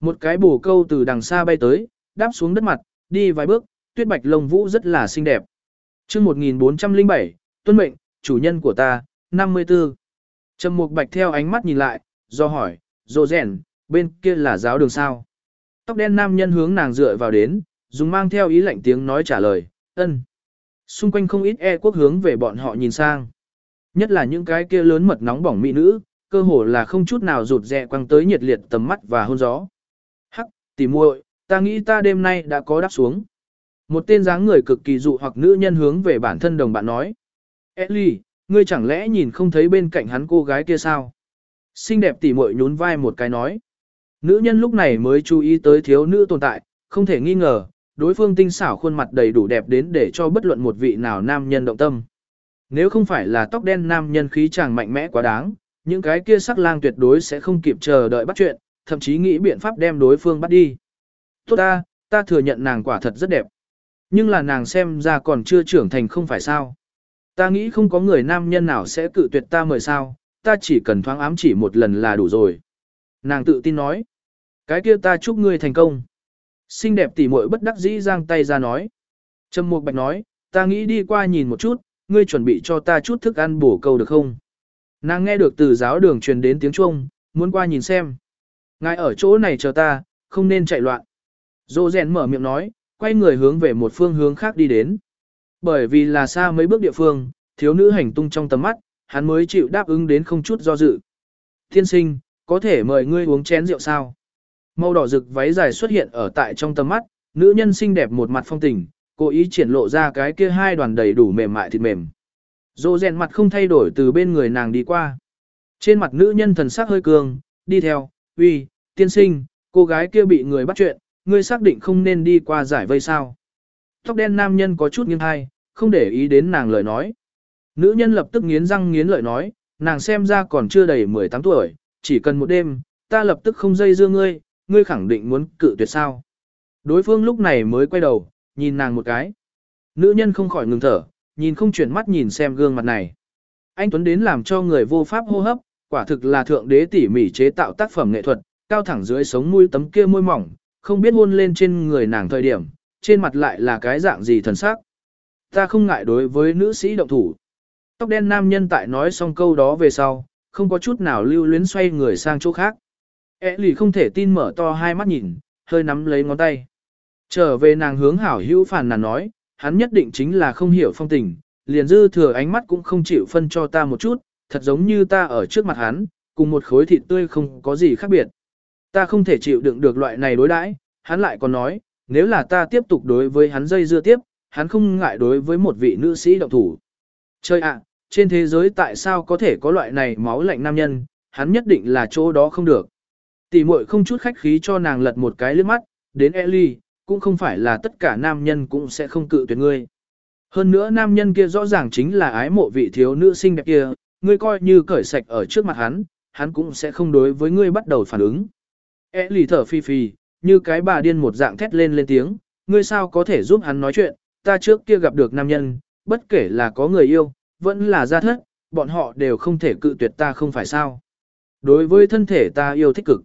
Một cái bồ câu từ đằng xa bay tới, đáp xuống đất mặt, đi vài bước, tuyết bạch lông vũ rất là xinh đẹp. chương 1407, tuân mệnh, chủ nhân của ta, 54. Trầm mục bạch theo ánh mắt nhìn lại, do hỏi, rồ rèn, bên kia là giáo đường sao. Tóc đen nam nhân hướng nàng dựa vào đến, dùng mang theo ý lạnh tiếng nói trả lời, ân. Xung quanh không ít e quốc hướng về bọn họ nhìn sang. Nhất là những cái kia lớn mật nóng bỏng mỹ nữ, cơ hồ là không chút nào rụt rè quăng tới nhiệt liệt tầm mắt và hôn gió. Hắc, tỉ muội, ta nghĩ ta đêm nay đã có đáp xuống. Một tên dáng người cực kỳ dụ hoặc nữ nhân hướng về bản thân đồng bạn nói. Ellie, ngươi chẳng lẽ nhìn không thấy bên cạnh hắn cô gái kia sao? Xinh đẹp tỉ muội nhún vai một cái nói. Nữ nhân lúc này mới chú ý tới thiếu nữ tồn tại, không thể nghi ngờ, đối phương tinh xảo khuôn mặt đầy đủ đẹp đến để cho bất luận một vị nào nam nhân động tâm. Nếu không phải là tóc đen nam nhân khí chàng mạnh mẽ quá đáng, những cái kia sắc lang tuyệt đối sẽ không kịp chờ đợi bắt chuyện, thậm chí nghĩ biện pháp đem đối phương bắt đi. Tốt ta, ta thừa nhận nàng quả thật rất đẹp. Nhưng là nàng xem ra còn chưa trưởng thành không phải sao. Ta nghĩ không có người nam nhân nào sẽ cự tuyệt ta mời sao, ta chỉ cần thoáng ám chỉ một lần là đủ rồi. Nàng tự tin nói. Cái kia ta chúc ngươi thành công. Xinh đẹp tỉ muội bất đắc dĩ giang tay ra nói. Trầm Mục Bạch nói, ta nghĩ đi qua nhìn một chút, ngươi chuẩn bị cho ta chút thức ăn bổ câu được không? Nàng nghe được từ giáo đường truyền đến tiếng chuông, muốn qua nhìn xem. Ngài ở chỗ này chờ ta, không nên chạy loạn. Dô rèn mở miệng nói, quay người hướng về một phương hướng khác đi đến. Bởi vì là xa mấy bước địa phương, thiếu nữ hành tung trong tầm mắt, hắn mới chịu đáp ứng đến không chút do dự. Thiên sinh, có thể mời ngươi uống chén rượu sao? Màu đỏ rực váy dài xuất hiện ở tại trong tầm mắt, nữ nhân xinh đẹp một mặt phong tình, cố ý triển lộ ra cái kia hai đoàn đầy đủ mềm mại thịt mềm. Dô rèn mặt không thay đổi từ bên người nàng đi qua. Trên mặt nữ nhân thần sắc hơi cường, đi theo, uy, tiên sinh, cô gái kia bị người bắt chuyện, ngươi xác định không nên đi qua giải vây sao. Tóc đen nam nhân có chút nghiêng hay, không để ý đến nàng lời nói. Nữ nhân lập tức nghiến răng nghiến lợi nói, nàng xem ra còn chưa đầy 18 tuổi, chỉ cần một đêm, ta lập tức không dây dưa ngươi, ngươi khẳng định muốn cự tuyệt sao. Đối phương lúc này mới quay đầu, nhìn nàng một cái. Nữ nhân không khỏi ngừng thở, nhìn không chuyển mắt nhìn xem gương mặt này. Anh Tuấn đến làm cho người vô pháp hô hấp, quả thực là thượng đế tỉ mỉ chế tạo tác phẩm nghệ thuật, cao thẳng dưới sống mũi tấm kia môi mỏng, không biết hôn lên trên người nàng thời điểm, trên mặt lại là cái dạng gì thần sắc. Ta không ngại đối với nữ sĩ động thủ. Tóc đen nam nhân tại nói xong câu đó về sau, không có chút nào lưu luyến xoay người sang chỗ khác. E lì không thể tin mở to hai mắt nhìn, hơi nắm lấy ngón tay. Trở về nàng hướng hảo hữu phản nàn nói, hắn nhất định chính là không hiểu phong tình, liền dư thừa ánh mắt cũng không chịu phân cho ta một chút, thật giống như ta ở trước mặt hắn, cùng một khối thịt tươi không có gì khác biệt. Ta không thể chịu đựng được loại này đối đãi, hắn lại còn nói, nếu là ta tiếp tục đối với hắn dây dưa tiếp, hắn không ngại đối với một vị nữ sĩ động thủ. Chơi ạ, trên thế giới tại sao có thể có loại này máu lạnh nam nhân, hắn nhất định là chỗ đó không được. Tỷ muội không chút khách khí cho nàng lật một cái lướt mắt, đến Ellie, cũng không phải là tất cả nam nhân cũng sẽ không cự tuyệt ngươi. Hơn nữa nam nhân kia rõ ràng chính là ái mộ vị thiếu nữ xinh đẹp kia, ngươi coi như cởi sạch ở trước mặt hắn, hắn cũng sẽ không đối với ngươi bắt đầu phản ứng. Ellie thở phi phi, như cái bà điên một dạng thét lên lên tiếng, ngươi sao có thể giúp hắn nói chuyện, ta trước kia gặp được nam nhân, bất kể là có người yêu, vẫn là gia thất, bọn họ đều không thể cự tuyệt ta không phải sao. Đối với thân thể ta yêu thích cực.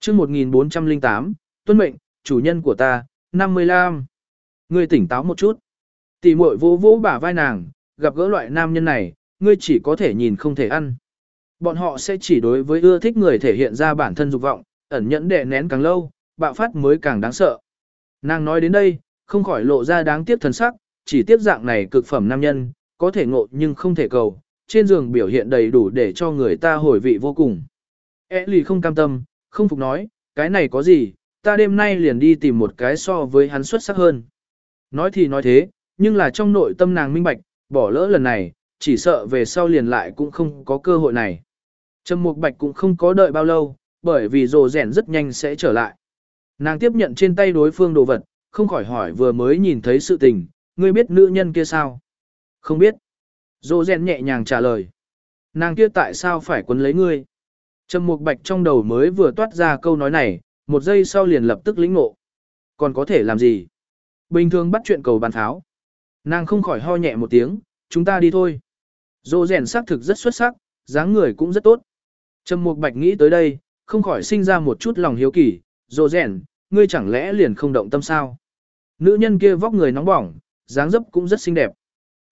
chương 1408, tuân mệnh, chủ nhân của ta, 55. Ngươi tỉnh táo một chút. Tỷ muội vỗ vỗ bả vai nàng, gặp gỡ loại nam nhân này, ngươi chỉ có thể nhìn không thể ăn. Bọn họ sẽ chỉ đối với ưa thích người thể hiện ra bản thân dục vọng, ẩn nhẫn đè nén càng lâu, bạo phát mới càng đáng sợ. Nàng nói đến đây, không khỏi lộ ra đáng tiếc thần sắc, chỉ tiếc dạng này cực phẩm nam nhân, có thể ngộ nhưng không thể cầu, trên giường biểu hiện đầy đủ để cho người ta hồi vị vô cùng. E lì không cam tâm, không phục nói, cái này có gì, ta đêm nay liền đi tìm một cái so với hắn xuất sắc hơn. Nói thì nói thế, nhưng là trong nội tâm nàng minh bạch, bỏ lỡ lần này, chỉ sợ về sau liền lại cũng không có cơ hội này. Trầm Mục Bạch cũng không có đợi bao lâu, bởi vì rồ rèn rất nhanh sẽ trở lại. Nàng tiếp nhận trên tay đối phương đồ vật, không khỏi hỏi vừa mới nhìn thấy sự tình, ngươi biết nữ nhân kia sao? Không biết. Dô rèn nhẹ nhàng trả lời. Nàng kia tại sao phải quấn lấy ngươi? Trầm Mục Bạch trong đầu mới vừa toát ra câu nói này, một giây sau liền lập tức lĩnh ngộ. Còn có thể làm gì? Bình thường bắt chuyện cầu bàn tháo. Nàng không khỏi ho nhẹ một tiếng, chúng ta đi thôi. Dô rèn xác thực rất xuất sắc, dáng người cũng rất tốt. Trầm Mục Bạch nghĩ tới đây, không khỏi sinh ra một chút lòng hiếu kỳ, Dô rèn, ngươi chẳng lẽ liền không động tâm sao? Nữ nhân kia vóc người nóng bỏng, dáng dấp cũng rất xinh đẹp.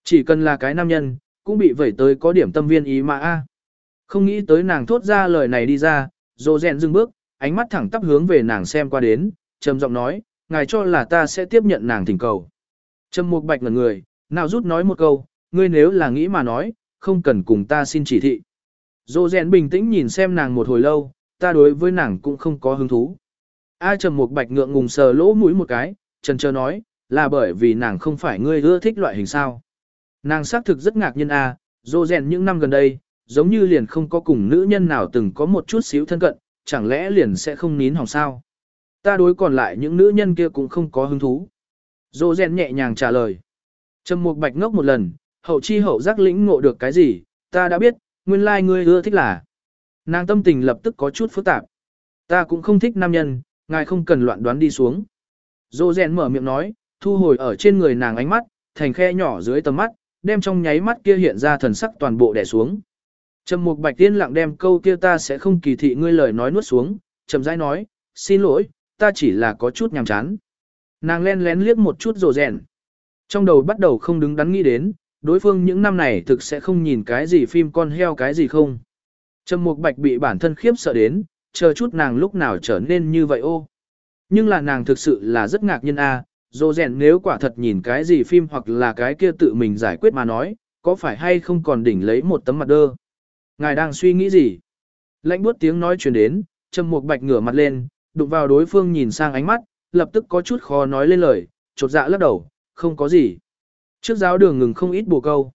Chỉ cần là cái nam nhân, cũng bị vẩy tới có điểm tâm viên ý mà a. Không nghĩ tới nàng thốt ra lời này đi ra, rồ rèn dừng bước, ánh mắt thẳng tắp hướng về nàng xem qua đến, trầm giọng nói, ngài cho là ta sẽ tiếp nhận nàng thỉnh cầu. Trầm Mục Bạch ngẩn người, nào rút nói một câu, ngươi nếu là nghĩ mà nói, không cần cùng ta xin chỉ thị. Dô rèn bình tĩnh nhìn xem nàng một hồi lâu, ta đối với nàng cũng không có hứng thú. A Trầm Mục Bạch ngượng ngùng sờ lỗ mũi một cái, trần trơ nói, là bởi vì nàng không phải ngươi ưa thích loại hình sao. Nàng xác thực rất ngạc nhiên a, dô rèn những năm gần đây, giống như liền không có cùng nữ nhân nào từng có một chút xíu thân cận, chẳng lẽ liền sẽ không nín hỏng sao. Ta đối còn lại những nữ nhân kia cũng không có hứng thú. Dô rèn nhẹ nhàng trả lời. Trầm Mục Bạch ngốc một lần, hậu chi hậu giác lĩnh ngộ được cái gì, ta đã biết, nguyên lai like ngươi ưa thích là. Nàng tâm tình lập tức có chút phức tạp. Ta cũng không thích nam nhân, ngài không cần loạn đoán đi xuống. Dô rèn mở miệng nói, thu hồi ở trên người nàng ánh mắt, thành khe nhỏ dưới tầm mắt, đem trong nháy mắt kia hiện ra thần sắc toàn bộ đè xuống. Trầm Mục Bạch tiên lặng đem câu kia ta sẽ không kỳ thị ngươi lời nói nuốt xuống, chậm rãi nói, xin lỗi, ta chỉ là có chút nhàm chán. Nàng lén lén liếc một chút rồ rèn. Trong đầu bắt đầu không đứng đắn nghĩ đến, đối phương những năm này thực sẽ không nhìn cái gì phim con heo cái gì không. Trầm Mục Bạch bị bản thân khiếp sợ đến, chờ chút nàng lúc nào trở nên như vậy ô. Nhưng là nàng thực sự là rất ngạc nhiên a, à, dồ rèn nếu quả thật nhìn cái gì phim hoặc là cái kia tự mình giải quyết mà nói, có phải hay không còn đỉnh lấy một tấm mặt đơ. Ngài đang suy nghĩ gì? Lạnh buốt tiếng nói truyền đến, Trầm Mục Bạch ngửa mặt lên, đụng vào đối phương nhìn sang ánh mắt, lập tức có chút khó nói lên lời, chột dạ lắc đầu, không có gì. Trước giáo đường ngừng không ít bồ câu.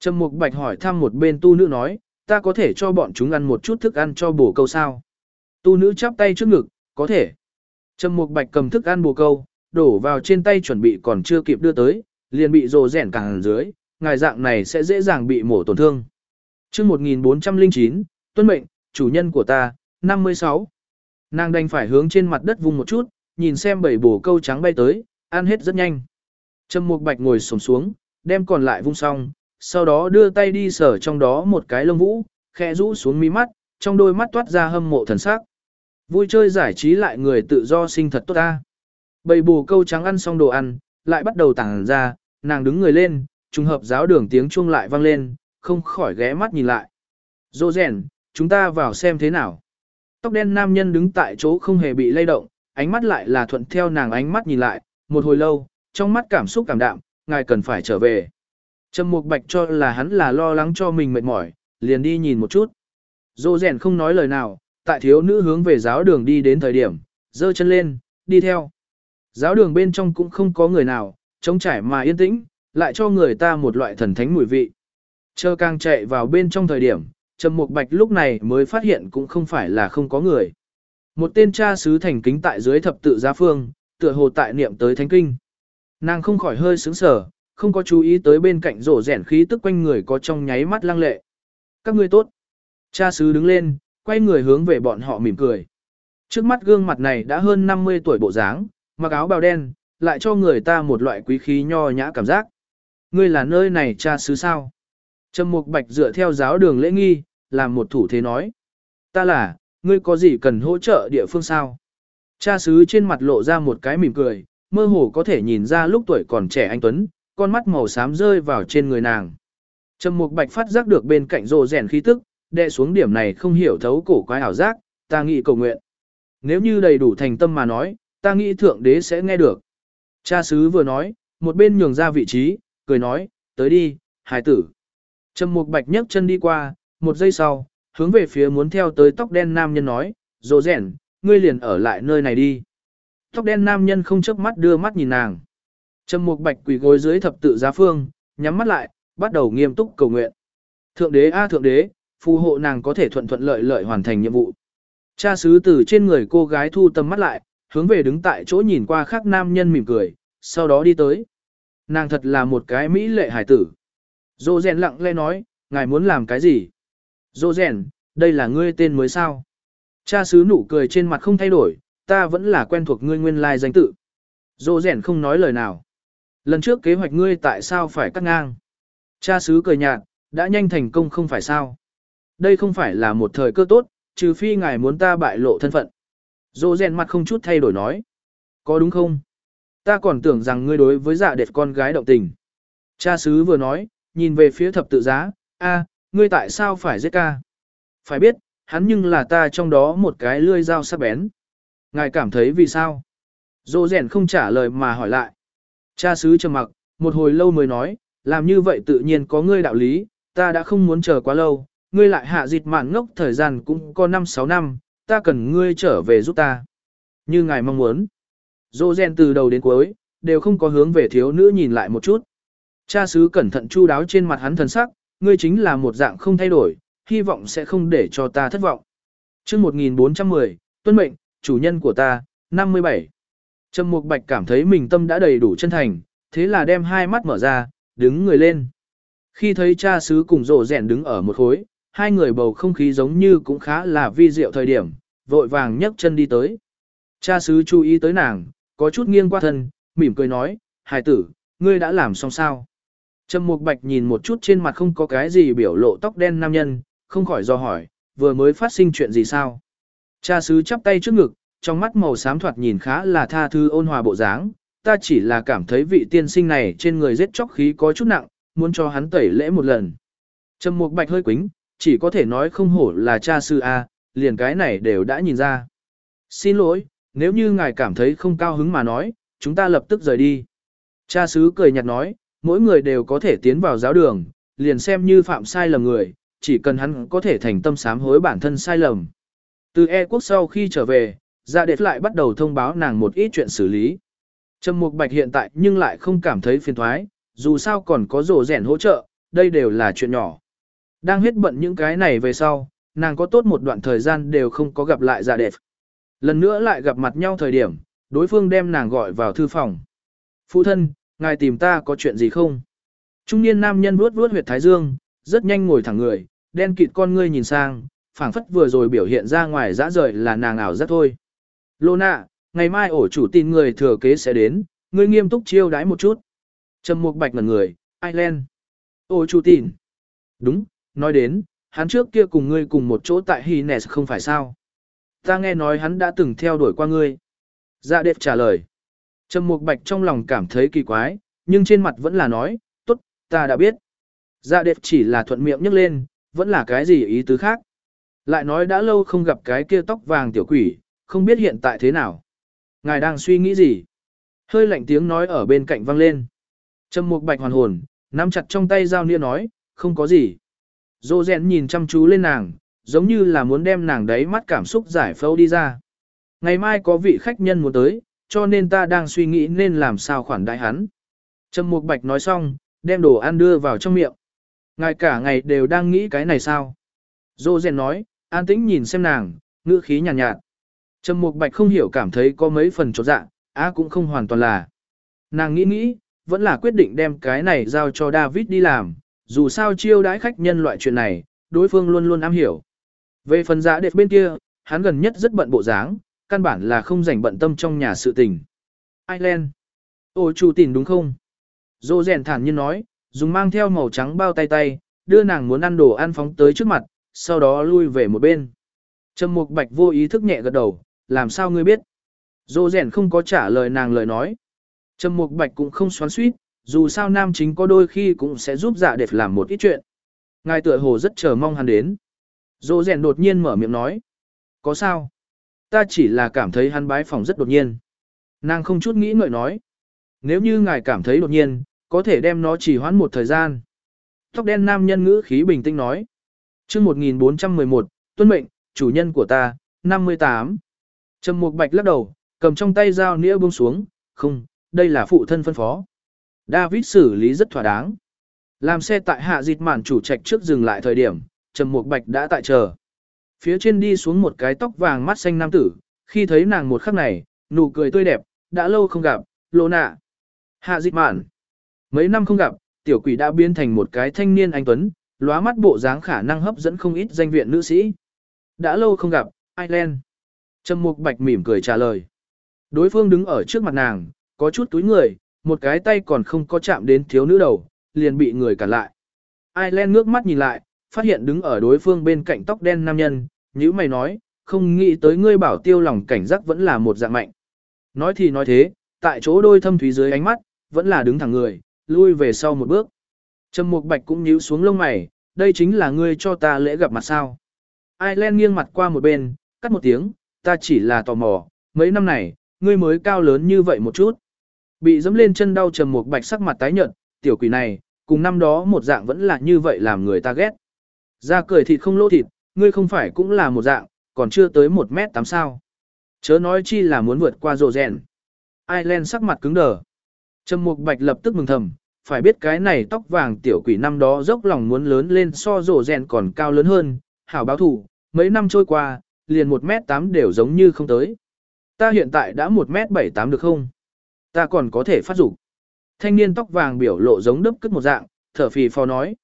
Trầm Mục Bạch hỏi thăm một bên tu nữ nói, ta có thể cho bọn chúng ăn một chút thức ăn cho bồ câu sao? Tu nữ chắp tay trước ngực, có thể. Trầm Mục Bạch cầm thức ăn bồ câu, đổ vào trên tay chuẩn bị còn chưa kịp đưa tới, liền bị rồ rẻn càng dưới, ngài dạng này sẽ dễ dàng bị mổ tổn thương. chương 1409, tuân mệnh, chủ nhân của ta, 56. Nàng đành phải hướng trên mặt đất vung một chút, nhìn xem bảy bổ câu trắng bay tới, ăn hết rất nhanh. Trầm Mục Bạch ngồi xổm xuống, đem còn lại vung xong, sau đó đưa tay đi sờ trong đó một cái lông vũ, khẽ rũ xuống mi mắt, trong đôi mắt toát ra hâm mộ thần sắc. Vui chơi giải trí lại người tự do sinh thật tốt ta. Bầy bù câu trắng ăn xong đồ ăn, lại bắt đầu tản ra, nàng đứng người lên, trùng hợp giáo đường tiếng chuông lại vang lên, không khỏi ghé mắt nhìn lại. Dô rèn, chúng ta vào xem thế nào. Tóc đen nam nhân đứng tại chỗ không hề bị lay động, ánh mắt lại là thuận theo nàng ánh mắt nhìn lại, một hồi lâu, trong mắt cảm xúc cảm đạm, ngài cần phải trở về. Trầm Mục Bạch cho là hắn là lo lắng cho mình mệt mỏi, liền đi nhìn một chút. Dô rèn không nói lời nào, tại thiếu nữ hướng về giáo đường đi đến thời điểm, giơ chân lên, đi theo. Giáo đường bên trong cũng không có người nào, trống trải mà yên tĩnh, lại cho người ta một loại thần thánh mùi vị. Chờ càng chạy vào bên trong thời điểm, Trầm Mục Bạch lúc này mới phát hiện cũng không phải là không có người. Một tên cha sứ thành kính tại dưới thập tự giá phương, tựa hồ tại niệm tới thánh kinh. Nàng không khỏi hơi sững sờ, không có chú ý tới bên cạnh rổ rẻn khí tức quanh người có trong nháy mắt lăng lệ. Các ngươi tốt. Cha sứ đứng lên, quay người hướng về bọn họ mỉm cười. Trước mắt gương mặt này đã hơn 50 tuổi bộ dáng, mặc áo bào đen, lại cho người ta một loại quý khí nho nhã cảm giác. Ngươi là nơi này cha sứ sao? Trầm Mục Bạch dựa theo giáo đường lễ nghi, làm một thủ thế nói. Ta là, ngươi có gì cần hỗ trợ địa phương sao? Cha sứ trên mặt lộ ra một cái mỉm cười, mơ hồ có thể nhìn ra lúc tuổi còn trẻ anh Tuấn, con mắt màu xám rơi vào trên người nàng. Trầm Mục Bạch phát giác được bên cạnh rồ rèn khí tức, đệ xuống điểm này không hiểu thấu cổ quái ảo giác, ta nghĩ cầu nguyện. Nếu như đầy đủ thành tâm mà nói, ta nghĩ thượng đế sẽ nghe được. Cha sứ vừa nói, một bên nhường ra vị trí, cười nói, tới đi, hải tử. Trầm Mục Bạch nhấc chân đi qua, một giây sau, hướng về phía muốn theo tới tóc đen nam nhân nói, rồ rẻn, ngươi liền ở lại nơi này đi. Tóc đen nam nhân không chớp mắt đưa mắt nhìn nàng. Trầm Mục Bạch quỳ gối dưới thập tự giá phương, nhắm mắt lại, bắt đầu nghiêm túc cầu nguyện. Thượng đế a thượng đế, phù hộ nàng có thể thuận thuận lợi lợi hoàn thành nhiệm vụ. Cha sứ từ trên người cô gái thu tầm mắt lại, hướng về đứng tại chỗ nhìn qua khác nam nhân mỉm cười, sau đó đi tới. Nàng thật là một cái mỹ lệ hải tử. Dô rèn lặng lẽ nói, ngài muốn làm cái gì? Dô rèn, đây là ngươi tên mới sao? Cha sứ nụ cười trên mặt không thay đổi, ta vẫn là quen thuộc ngươi nguyên lai danh tự. Dô rèn không nói lời nào. Lần trước kế hoạch ngươi tại sao phải cắt ngang? Cha sứ cười nhạt, đã nhanh thành công không phải sao? Đây không phải là một thời cơ tốt, trừ phi ngài muốn ta bại lộ thân phận. Dô rèn mặt không chút thay đổi nói. Có đúng không? Ta còn tưởng rằng ngươi đối với dạ đẹp con gái động tình. Cha sứ vừa nói, nhìn về phía thập tự giá, a, ngươi tại sao phải giết ca? Phải biết, hắn nhưng là ta trong đó một cái lươi dao sắc bén. Ngài cảm thấy vì sao? Dô rèn không trả lời mà hỏi lại. Cha sứ trầm mặc, một hồi lâu mới nói, làm như vậy tự nhiên có ngươi đạo lý, ta đã không muốn chờ quá lâu, ngươi lại hạ dịt mạn ngốc thời gian cũng có 5-6 năm, ta cần ngươi trở về giúp ta. Như ngài mong muốn. Dô rèn từ đầu đến cuối, đều không có hướng về thiếu nữ nhìn lại một chút. Cha sứ cẩn thận chu đáo trên mặt hắn thần sắc, ngươi chính là một dạng không thay đổi, hy vọng sẽ không để cho ta thất vọng. chương 1410, tuân mệnh, chủ nhân của ta, 57. Trầm Mục Bạch cảm thấy mình tâm đã đầy đủ chân thành, thế là đem hai mắt mở ra, đứng người lên. Khi thấy cha sứ cùng rộ rẹn đứng ở một khối, hai người bầu không khí giống như cũng khá là vi diệu thời điểm, vội vàng nhấc chân đi tới. Cha sứ chú ý tới nàng, có chút nghiêng qua thân, mỉm cười nói, hài tử, ngươi đã làm xong sao? Trầm Mục Bạch nhìn một chút trên mặt không có cái gì biểu lộ tóc đen nam nhân, không khỏi do hỏi, vừa mới phát sinh chuyện gì sao? Cha sứ chắp tay trước ngực, trong mắt màu xám thoạt nhìn khá là tha thư ôn hòa bộ dáng, ta chỉ là cảm thấy vị tiên sinh này trên người giết chóc khí có chút nặng, muốn cho hắn tẩy lễ một lần. Trầm Mục Bạch hơi quính, chỉ có thể nói không hổ là cha sư A, liền cái này đều đã nhìn ra. Xin lỗi, nếu như ngài cảm thấy không cao hứng mà nói, chúng ta lập tức rời đi. Cha sứ cười nhạt nói, mỗi người đều có thể tiến vào giáo đường, liền xem như phạm sai lầm người, chỉ cần hắn có thể thành tâm sám hối bản thân sai lầm. Từ E quốc sau khi trở về, Dạ Đệt lại bắt đầu thông báo nàng một ít chuyện xử lý. Trầm Mục Bạch hiện tại nhưng lại không cảm thấy phiền thoái, dù sao còn có rổ rẻn hỗ trợ, đây đều là chuyện nhỏ. Đang hết bận những cái này về sau, nàng có tốt một đoạn thời gian đều không có gặp lại Dạ đẹp Lần nữa lại gặp mặt nhau thời điểm, đối phương đem nàng gọi vào thư phòng. Phụ thân, ngài tìm ta có chuyện gì không? Trung niên nam nhân vuốt vuốt huyệt thái dương, rất nhanh ngồi thẳng người, đen kịt con ngươi nhìn sang, phảng phất vừa rồi biểu hiện ra ngoài dã rời là nàng ảo giác thôi. Lô nạ, ngày mai ổ chủ tin người thừa kế sẽ đến, ngươi nghiêm túc chiêu đãi một chút. Trầm Mục Bạch ngẩn người, Ireland. Ổ chủ tin. Đúng, nói đến, hắn trước kia cùng ngươi cùng một chỗ tại Hines không phải sao. Ta nghe nói hắn đã từng theo đuổi qua ngươi. Dạ đẹp trả lời. Trầm Mục Bạch trong lòng cảm thấy kỳ quái, nhưng trên mặt vẫn là nói, tốt, ta đã biết. Dạ đẹp chỉ là thuận miệng nhấc lên, vẫn là cái gì ý tứ khác. Lại nói đã lâu không gặp cái kia tóc vàng tiểu quỷ, không biết hiện tại thế nào. Ngài đang suy nghĩ gì? Hơi lạnh tiếng nói ở bên cạnh vang lên. Trầm Mục Bạch hoàn hồn, nắm chặt trong tay dao nia nói, không có gì. Dô rèn nhìn chăm chú lên nàng, giống như là muốn đem nàng đấy mắt cảm xúc giải phẫu đi ra. Ngày mai có vị khách nhân muốn tới, cho nên ta đang suy nghĩ nên làm sao khoản đại hắn. Trầm Mục Bạch nói xong, đem đồ ăn đưa vào trong miệng. Ngài cả ngày đều đang nghĩ cái này sao? Dô rèn nói, an tĩnh nhìn xem nàng, ngữ khí nhàn nhạt, nhạt. Trầm Mục Bạch không hiểu cảm thấy có mấy phần chột dạ, á cũng không hoàn toàn là. Nàng nghĩ nghĩ, vẫn là quyết định đem cái này giao cho David đi làm, dù sao chiêu đãi khách nhân loại chuyện này, đối phương luôn luôn am hiểu. Về phần Giá đẹp bên kia, hắn gần nhất rất bận bộ dáng, căn bản là không rảnh bận tâm trong nhà sự tình. Ireland. Ôi chủ tình đúng không? Dô rèn thản nhiên nói, dùng mang theo màu trắng bao tay tay, đưa nàng muốn ăn đồ ăn phóng tới trước mặt, sau đó lui về một bên. Trầm Mục Bạch vô ý thức nhẹ gật đầu, làm sao ngươi biết? Dô rèn không có trả lời nàng lời nói. Trầm Mục Bạch cũng không xoắn suýt, dù sao nam chính có đôi khi cũng sẽ giúp dạ đẹp làm một ít chuyện. Ngài tựa hồ rất chờ mong hắn đến. Dô rèn đột nhiên mở miệng nói. Có sao? Ta chỉ là cảm thấy hắn bái phòng rất đột nhiên. Nàng không chút nghĩ ngợi nói. Nếu như ngài cảm thấy đột nhiên, có thể đem nó chỉ hoãn một thời gian. Tóc đen nam nhân ngữ khí bình tĩnh nói. chương 1411, tuân mệnh, chủ nhân của ta, 58. Trầm Mục Bạch lắc đầu, cầm trong tay dao nĩa buông xuống, không, đây là phụ thân phân phó. David xử lý rất thỏa đáng. Làm xe tại hạ Dịt màn chủ trạch trước dừng lại thời điểm, Trầm Mục Bạch đã tại chờ. Phía trên đi xuống một cái tóc vàng mắt xanh nam tử, khi thấy nàng một khắc này, nụ cười tươi đẹp, đã lâu không gặp, lô nạ. Hạ Dịt mạn. Mấy năm không gặp, tiểu quỷ đã biến thành một cái thanh niên anh tuấn, lóa mắt bộ dáng khả năng hấp dẫn không ít danh viện nữ sĩ. Đã lâu không gặp, Ireland. Trầm Mục Bạch mỉm cười trả lời. Đối phương đứng ở trước mặt nàng, có chút túi người, một cái tay còn không có chạm đến thiếu nữ đầu, liền bị người cản lại. Ireland ngước mắt nhìn lại, phát hiện đứng ở đối phương bên cạnh tóc đen nam nhân, Nhữ mày nói, không nghĩ tới ngươi bảo tiêu lòng cảnh giác vẫn là một dạng mạnh. Nói thì nói thế, tại chỗ đôi thâm thúy dưới ánh mắt, vẫn là đứng thẳng người, lui về sau một bước. Trầm Mục Bạch cũng nhíu xuống lông mày, đây chính là ngươi cho ta lễ gặp mặt sao. Ireland nghiêng mặt qua một bên, cắt một tiếng, ta chỉ là tò mò, mấy năm này, ngươi mới cao lớn như vậy một chút. Bị dẫm lên chân đau Trầm một Bạch sắc mặt tái nhợt, tiểu quỷ này, cùng năm đó một dạng vẫn là như vậy làm người ta ghét. Ra cười thịt không lỗ thịt, ngươi không phải cũng là một dạng, còn chưa tới một mét tám sao. Chớ nói chi là muốn vượt qua rồ rèn. Ireland sắc mặt cứng đờ. Trầm Mục Bạch lập tức mừng thầm, phải biết cái này tóc vàng tiểu quỷ năm đó dốc lòng muốn lớn lên so rồ rèn còn cao lớn hơn, hảo báo thủ, mấy năm trôi qua, liền 1 mét 8 đều giống như không tới. Ta hiện tại đã 1 mét 7 8 được không? Ta còn có thể phát dục. Thanh niên tóc vàng biểu lộ giống đấp cất một dạng, thở phì phò nói.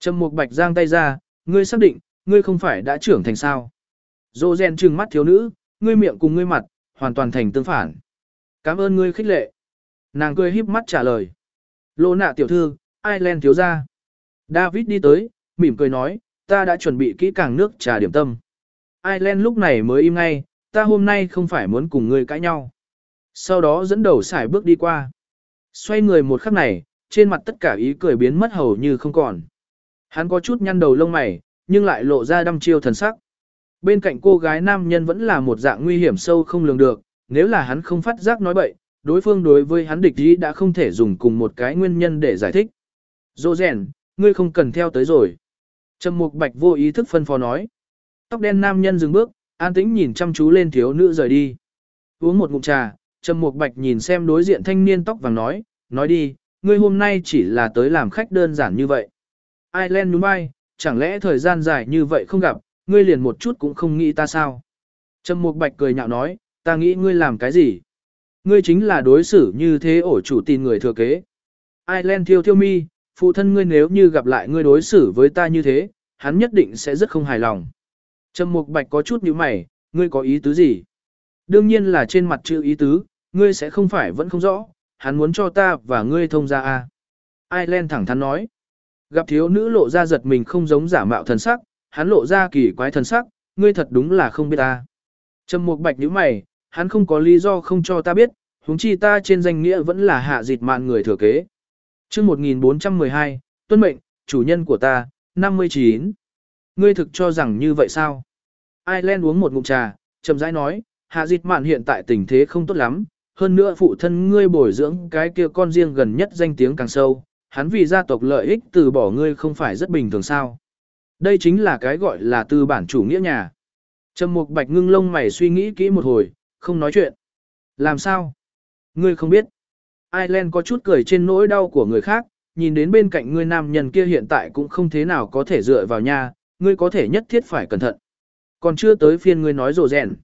Trầm Mục Bạch giang tay ra, ngươi xác định, ngươi không phải đã trưởng thành sao? Dô rèn trừng mắt thiếu nữ, ngươi miệng cùng ngươi mặt, hoàn toàn thành tương phản. Cảm ơn ngươi khích lệ. Nàng cười híp mắt trả lời. Lô nạ tiểu thư, Ireland thiếu gia. David đi tới, mỉm cười nói, ta đã chuẩn bị kỹ càng nước trà điểm tâm. Ireland lúc này mới im ngay, ta hôm nay không phải muốn cùng ngươi cãi nhau. Sau đó dẫn đầu xài bước đi qua. Xoay người một khắc này, trên mặt tất cả ý cười biến mất hầu như không còn. Hắn có chút nhăn đầu lông mày, nhưng lại lộ ra đăm chiêu thần sắc. Bên cạnh cô gái nam nhân vẫn là một dạng nguy hiểm sâu không lường được, nếu là hắn không phát giác nói bậy, đối phương đối với hắn địch ý đã không thể dùng cùng một cái nguyên nhân để giải thích. Dô rèn, ngươi không cần theo tới rồi. Trầm mục bạch vô ý thức phân phó nói. Tóc đen nam nhân dừng bước, an tĩnh nhìn chăm chú lên thiếu nữ rời đi. Uống một ngụm trà, Trầm mục bạch nhìn xem đối diện thanh niên tóc vàng nói, nói đi, ngươi hôm nay chỉ là tới làm khách đơn giản như vậy. Ireland nhún vai, chẳng lẽ thời gian dài như vậy không gặp, ngươi liền một chút cũng không nghĩ ta sao? Trầm Mục Bạch cười nhạo nói, ta nghĩ ngươi làm cái gì? Ngươi chính là đối xử như thế ổ chủ tin người thừa kế. Ireland thiêu thiêu mi, phụ thân ngươi nếu như gặp lại ngươi đối xử với ta như thế, hắn nhất định sẽ rất không hài lòng. Trầm Mục Bạch có chút nhíu mày, ngươi có ý tứ gì? Đương nhiên là trên mặt chữ ý tứ, ngươi sẽ không phải vẫn không rõ, hắn muốn cho ta và ngươi thông ra à? Ireland thẳng thắn nói. Gặp thiếu nữ lộ ra giật mình không giống giả mạo thần sắc, hắn lộ ra kỳ quái thần sắc, ngươi thật đúng là không biết ta. Trầm Mục Bạch nhíu mày, hắn không có lý do không cho ta biết, huống chi ta trên danh nghĩa vẫn là hạ dịt mạn người thừa kế. Chương 1412, tuân mệnh, chủ nhân của ta, 59. Ngươi thực cho rằng như vậy sao? Ireland uống một ngụm trà, chậm rãi nói, hạ dịt mạn hiện tại tình thế không tốt lắm, hơn nữa phụ thân ngươi bồi dưỡng cái kia con riêng gần nhất danh tiếng càng sâu, hắn vì gia tộc lợi ích từ bỏ ngươi không phải rất bình thường sao? Đây chính là cái gọi là tư bản chủ nghĩa nhà. Trầm Mục Bạch ngưng lông mày suy nghĩ kỹ một hồi, không nói chuyện. Làm sao? Ngươi không biết. Ireland có chút cười trên nỗi đau của người khác, nhìn đến bên cạnh ngươi nam nhân kia hiện tại cũng không thế nào có thể dựa vào nhà, ngươi có thể nhất thiết phải cẩn thận. Còn chưa tới phiên ngươi nói rồ rèn.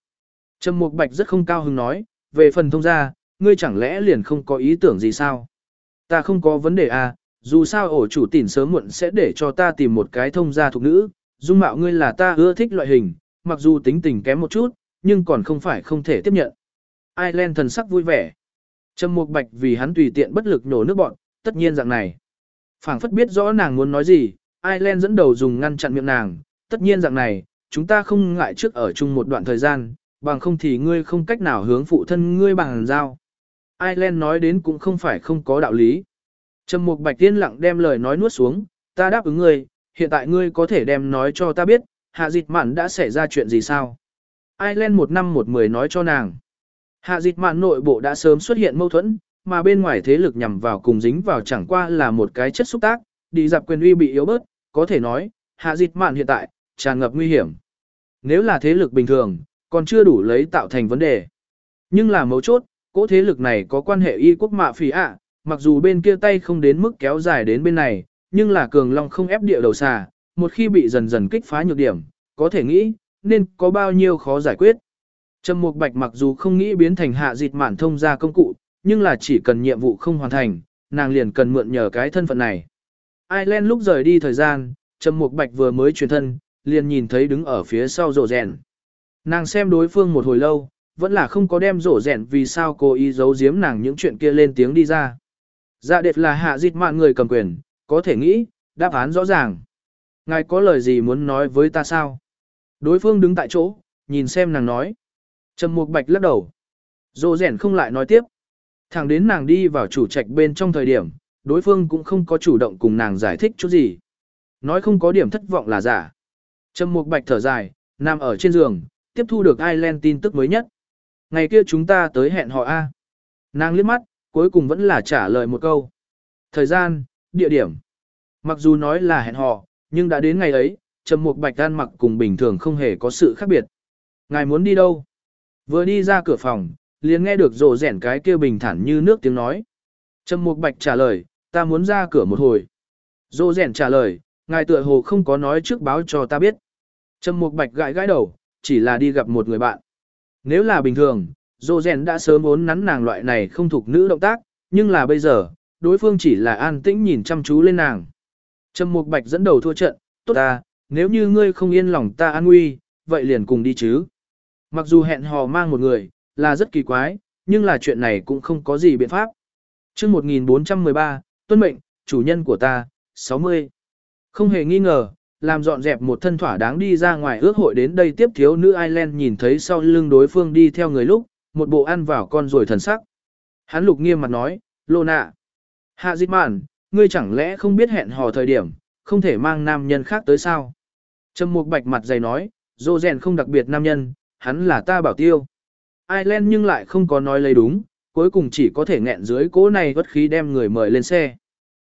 Trầm Mục Bạch rất không cao hứng nói, về phần thông gia, ngươi chẳng lẽ liền không có ý tưởng gì sao? Ta không có vấn đề à, dù sao ổ chủ tỉnh sớm muộn sẽ để cho ta tìm một cái thông gia thuộc nữ, dung mạo ngươi là ta ưa thích loại hình, mặc dù tính tình kém một chút, nhưng còn không phải không thể tiếp nhận. Ireland thần sắc vui vẻ. Trầm Mục Bạch vì hắn tùy tiện bất lực nổ nước bọn, tất nhiên dạng này. Phảng phất biết rõ nàng muốn nói gì, Ireland dẫn đầu dùng ngăn chặn miệng nàng, tất nhiên dạng này, chúng ta không ngại trước ở chung một đoạn thời gian, bằng không thì ngươi không cách nào hướng phụ thân ngươi bằng giao. Ireland nói đến cũng không phải không có đạo lý. Trầm Mục Bạch Tiên lặng đem lời nói nuốt xuống, ta đáp ứng ngươi, hiện tại ngươi có thể đem nói cho ta biết, hạ dịch mạn đã xảy ra chuyện gì sao? Ireland một năm một mười nói cho nàng. Hạ dịch mạn nội bộ đã sớm xuất hiện mâu thuẫn, mà bên ngoài thế lực nhằm vào cùng dính vào chẳng qua là một cái chất xúc tác, đi dạp quyền uy bị yếu bớt, có thể nói, hạ dịch mạn hiện tại, tràn ngập nguy hiểm. Nếu là thế lực bình thường, còn chưa đủ lấy tạo thành vấn đề. Nhưng là mấu chốt, cỗ thế lực này có quan hệ y quốc mạ phỉ ạ, mặc dù bên kia tay không đến mức kéo dài đến bên này, nhưng là cường long không ép địa đầu xà, một khi bị dần dần kích phá nhược điểm, có thể nghĩ, nên có bao nhiêu khó giải quyết. Trầm Mục Bạch mặc dù không nghĩ biến thành hạ dịch mạn thông ra công cụ, nhưng là chỉ cần nhiệm vụ không hoàn thành, nàng liền cần mượn nhờ cái thân phận này. Ireland lúc rời đi thời gian, Trầm Mục Bạch vừa mới truyền thân, liền nhìn thấy đứng ở phía sau rồ rèn. Nàng xem đối phương một hồi lâu, vẫn là không có đem rổ rẹn. vì sao cô ý giấu giếm nàng những chuyện kia lên tiếng đi ra. Dạ đệt là hạ dịch mạng người cầm quyền, có thể nghĩ, đáp án rõ ràng. Ngài có lời gì muốn nói với ta sao? Đối phương đứng tại chỗ, nhìn xem nàng nói. Trầm Mục Bạch lắc đầu. Dô rẹn không lại nói tiếp. Thẳng đến nàng đi vào chủ trạch bên trong thời điểm, đối phương cũng không có chủ động cùng nàng giải thích chút gì. Nói không có điểm thất vọng là giả. Trầm Mục Bạch thở dài, nằm ở trên giường, tiếp thu được Ireland tin tức mới nhất. Ngày kia chúng ta tới hẹn họ A. Nàng liếc mắt, cuối cùng vẫn là trả lời một câu. Thời gian, địa điểm. Mặc dù nói là hẹn họ, nhưng đã đến ngày ấy, Trầm Mục Bạch ăn mặc cùng bình thường không hề có sự khác biệt. Ngài muốn đi đâu? Vừa đi ra cửa phòng, liền nghe được rồ rẻn cái kia bình thản như nước tiếng nói. Trầm Mục Bạch trả lời, ta muốn ra cửa một hồi. Rồ rẻn trả lời, ngài tựa hồ không có nói trước báo cho ta biết. Trầm Mục Bạch gãi gãi đầu, chỉ là đi gặp một người bạn. Nếu là bình thường, dô rèn đã sớm muốn nắn nàng loại này không thuộc nữ động tác, nhưng là bây giờ, đối phương chỉ là an tĩnh nhìn chăm chú lên nàng. Trầm Mục Bạch dẫn đầu thua trận, tốt ta, nếu như ngươi không yên lòng ta an nguy, vậy liền cùng đi chứ. Mặc dù hẹn hò mang một người, là rất kỳ quái, nhưng là chuyện này cũng không có gì biện pháp. chương 1413, tuân mệnh, chủ nhân của ta, 60. Không hề nghi ngờ, làm dọn dẹp một thân thỏa đáng đi ra ngoài ước hội đến đây tiếp thiếu nữ Ireland nhìn thấy sau lưng đối phương đi theo người lúc, một bộ ăn vào con rồi thần sắc. Hắn lục nghiêm mặt nói, lô nạ. Hạ dịch mạn, ngươi chẳng lẽ không biết hẹn hò thời điểm, không thể mang nam nhân khác tới sao? Trầm mục bạch mặt dày nói, dô rèn không đặc biệt nam nhân, hắn là ta bảo tiêu. Ireland nhưng lại không có nói lấy đúng, cuối cùng chỉ có thể nghẹn dưới cố này bất khí đem người mời lên xe.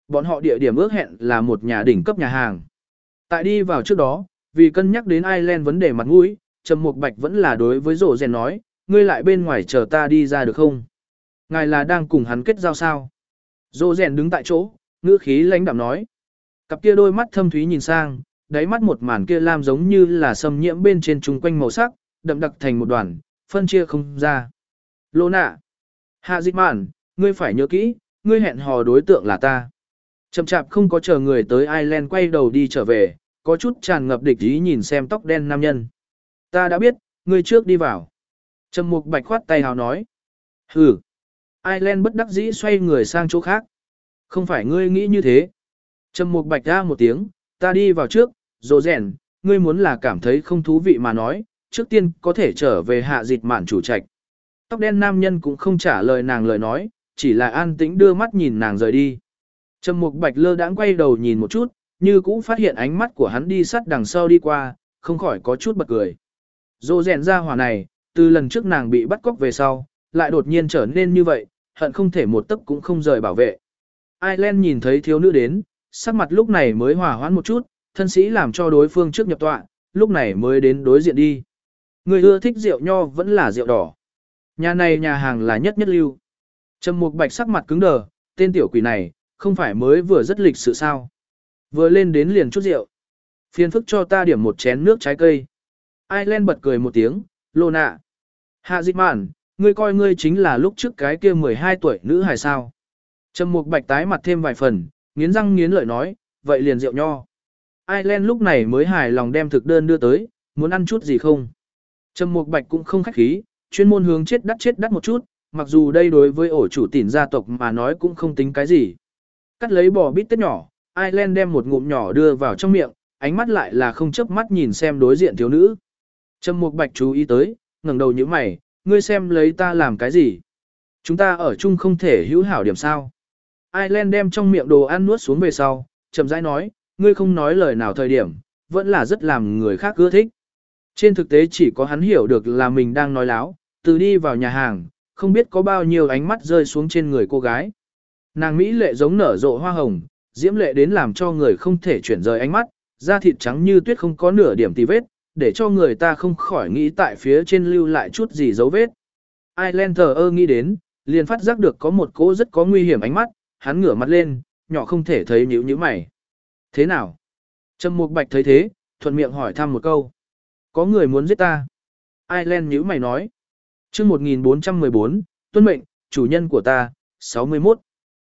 Bọn họ địa điểm ước hẹn là một nhà đỉnh cấp nhà hàng. Tại đi vào trước đó, vì cân nhắc đến Ireland vấn đề mặt mũi, Trầm Mục Bạch vẫn là đối với rổ rèn nói, ngươi lại bên ngoài chờ ta đi ra được không? Ngài là đang cùng hắn kết giao sao? Rổ rèn đứng tại chỗ, ngữ khí lãnh đạm nói. Cặp kia đôi mắt thâm thúy nhìn sang, đáy mắt một màn kia lam giống như là xâm nhiễm bên trên trung quanh màu sắc, đậm đặc thành một đoàn, phân chia không ra. Lô nạ. Hạ dịch mạn, ngươi phải nhớ kỹ, ngươi hẹn hò đối tượng là ta. Chậm chạp không có chờ người tới Ireland quay đầu đi trở về, có chút tràn ngập địch ý nhìn xem tóc đen nam nhân. Ta đã biết, ngươi trước đi vào. Trầm mục bạch khoát tay hào nói. Hừ. Ireland bất đắc dĩ xoay người sang chỗ khác. Không phải ngươi nghĩ như thế. Trầm mục bạch ra một tiếng, ta đi vào trước, rộ rèn, ngươi muốn là cảm thấy không thú vị mà nói, trước tiên có thể trở về hạ dịch mạn chủ trạch. Tóc đen nam nhân cũng không trả lời nàng lời nói, chỉ là an tĩnh đưa mắt nhìn nàng rời đi. Trầm mục bạch lơ đãng quay đầu nhìn một chút, như cũng phát hiện ánh mắt của hắn đi sát đằng sau đi qua, không khỏi có chút bật cười. Dô rèn ra hỏa này, từ lần trước nàng bị bắt cóc về sau, lại đột nhiên trở nên như vậy, hận không thể một tấc cũng không rời bảo vệ. Ireland nhìn thấy thiếu nữ đến, sắc mặt lúc này mới hòa hoãn một chút, thân sĩ làm cho đối phương trước nhập tọa, lúc này mới đến đối diện đi. Người ưa thích rượu nho vẫn là rượu đỏ. Nhà này nhà hàng là nhất nhất lưu. Trầm Mục Bạch sắc mặt cứng đờ, tên tiểu quỷ này, không phải mới vừa rất lịch sự sao? Vừa lên đến liền chút rượu. Phiền phức cho ta điểm một chén nước trái cây. Ireland bật cười một tiếng, lô nạ. Hạ dịch mạn, ngươi coi ngươi chính là lúc trước cái kia 12 tuổi nữ hài sao. Trầm Mục Bạch tái mặt thêm vài phần, nghiến răng nghiến lợi nói, vậy liền rượu nho. Ireland lúc này mới hài lòng đem thực đơn đưa tới, muốn ăn chút gì không? Trầm Mục Bạch cũng không khách khí, chuyên môn hướng chết đắt chết đắt một chút, mặc dù đây đối với ổ chủ tỉnh gia tộc mà nói cũng không tính cái gì. Cắt lấy bò bít tết nhỏ, Ireland đem một ngụm nhỏ đưa vào trong miệng, ánh mắt lại là không chớp mắt nhìn xem đối diện thiếu nữ. Trầm Mục Bạch chú ý tới, ngẩng đầu nhíu mày, ngươi xem lấy ta làm cái gì? Chúng ta ở chung không thể hữu hảo điểm sao? Ireland đem trong miệng đồ ăn nuốt xuống về sau, chậm rãi nói, ngươi không nói lời nào thời điểm, vẫn là rất làm người khác ưa thích. Trên thực tế chỉ có hắn hiểu được là mình đang nói láo, từ đi vào nhà hàng, không biết có bao nhiêu ánh mắt rơi xuống trên người cô gái. Nàng Mỹ lệ giống nở rộ hoa hồng, diễm lệ đến làm cho người không thể chuyển rời ánh mắt, da thịt trắng như tuyết không có nửa điểm tì vết, để cho người ta không khỏi nghĩ tại phía trên lưu lại chút gì dấu vết. Ireland thờ ơ nghĩ đến, liền phát giác được có một cô rất có nguy hiểm ánh mắt, hắn ngửa mặt lên, nhỏ không thể thấy nhíu nhíu mày. Thế nào? Trầm Mục Bạch thấy thế, thuận miệng hỏi thăm một câu. Có người muốn giết ta. Ireland nhíu mày nói. chương 1414, tuân mệnh, chủ nhân của ta, 61.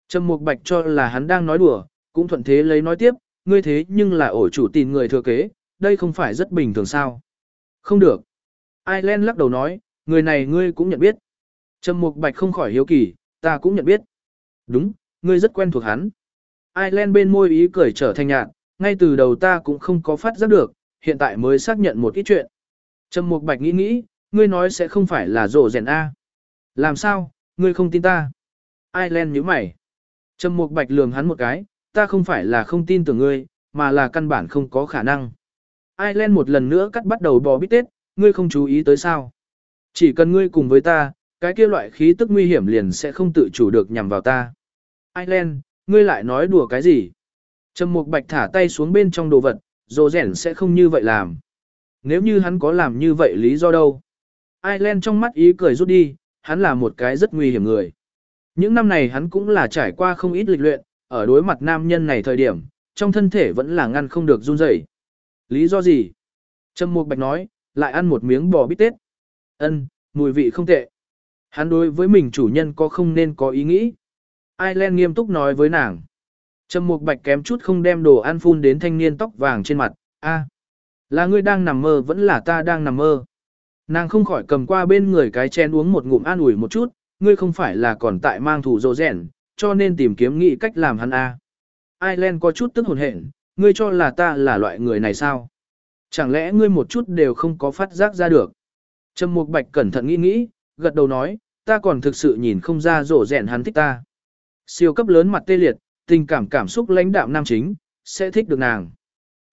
Trầm Mục Bạch cho là hắn đang nói đùa, cũng thuận thế lấy nói tiếp, ngươi thế nhưng là ổ chủ tìm người thừa kế, đây không phải rất bình thường sao. Không được. Ireland lắc đầu nói, người này ngươi cũng nhận biết. Trầm Mục Bạch không khỏi hiếu kỳ, ta cũng nhận biết. Đúng, ngươi rất quen thuộc hắn. Ireland bên môi ý cười trở thành nhạt, ngay từ đầu ta cũng không có phát giác được, hiện tại mới xác nhận một ít chuyện. Trầm Mục Bạch nghĩ nghĩ, ngươi nói sẽ không phải là rổ rèn A. Làm sao, ngươi không tin ta? Ireland nhíu mày. Trầm Mục Bạch lườm hắn một cái, ta không phải là không tin tưởng ngươi, mà là căn bản không có khả năng. Ireland một lần nữa cắt bắt đầu bò bít tết, ngươi không chú ý tới sao. Chỉ cần ngươi cùng với ta, cái kia loại khí tức nguy hiểm liền sẽ không tự chủ được nhằm vào ta. Ireland, ngươi lại nói đùa cái gì? Trầm Mục Bạch thả tay xuống bên trong đồ vật, dồ rẻn sẽ không như vậy làm. Nếu như hắn có làm như vậy lý do đâu? Ireland trong mắt ý cười rút đi, hắn là một cái rất nguy hiểm người. Những năm này hắn cũng là trải qua không ít lịch luyện, ở đối mặt nam nhân này thời điểm, trong thân thể vẫn là ngăn không được run rẩy. Lý do gì? Trầm Mục Bạch nói, lại ăn một miếng bò bít tết. Ân, mùi vị không tệ. Hắn đối với mình chủ nhân có không nên có ý nghĩ. Ireland nghiêm túc nói với nàng. Trầm Mục Bạch kém chút không đem đồ ăn phun đến thanh niên tóc vàng trên mặt. A, là ngươi đang nằm mơ vẫn là ta đang nằm mơ. Nàng không khỏi cầm qua bên người cái chén uống một ngụm an ủi một chút, ngươi không phải là còn tại mang thủ dỗ rèn, cho nên tìm kiếm nghị cách làm hắn A. Ireland có chút tức hồn hển, ngươi cho là ta là loại người này sao? Chẳng lẽ ngươi một chút đều không có phát giác ra được? Trầm Mục Bạch cẩn thận nghĩ nghĩ, gật đầu nói, ta còn thực sự nhìn không ra rổ rèn hắn thích ta. Siêu cấp lớn mặt tê liệt, tình cảm cảm xúc lãnh đạm nam chính, sẽ thích được nàng.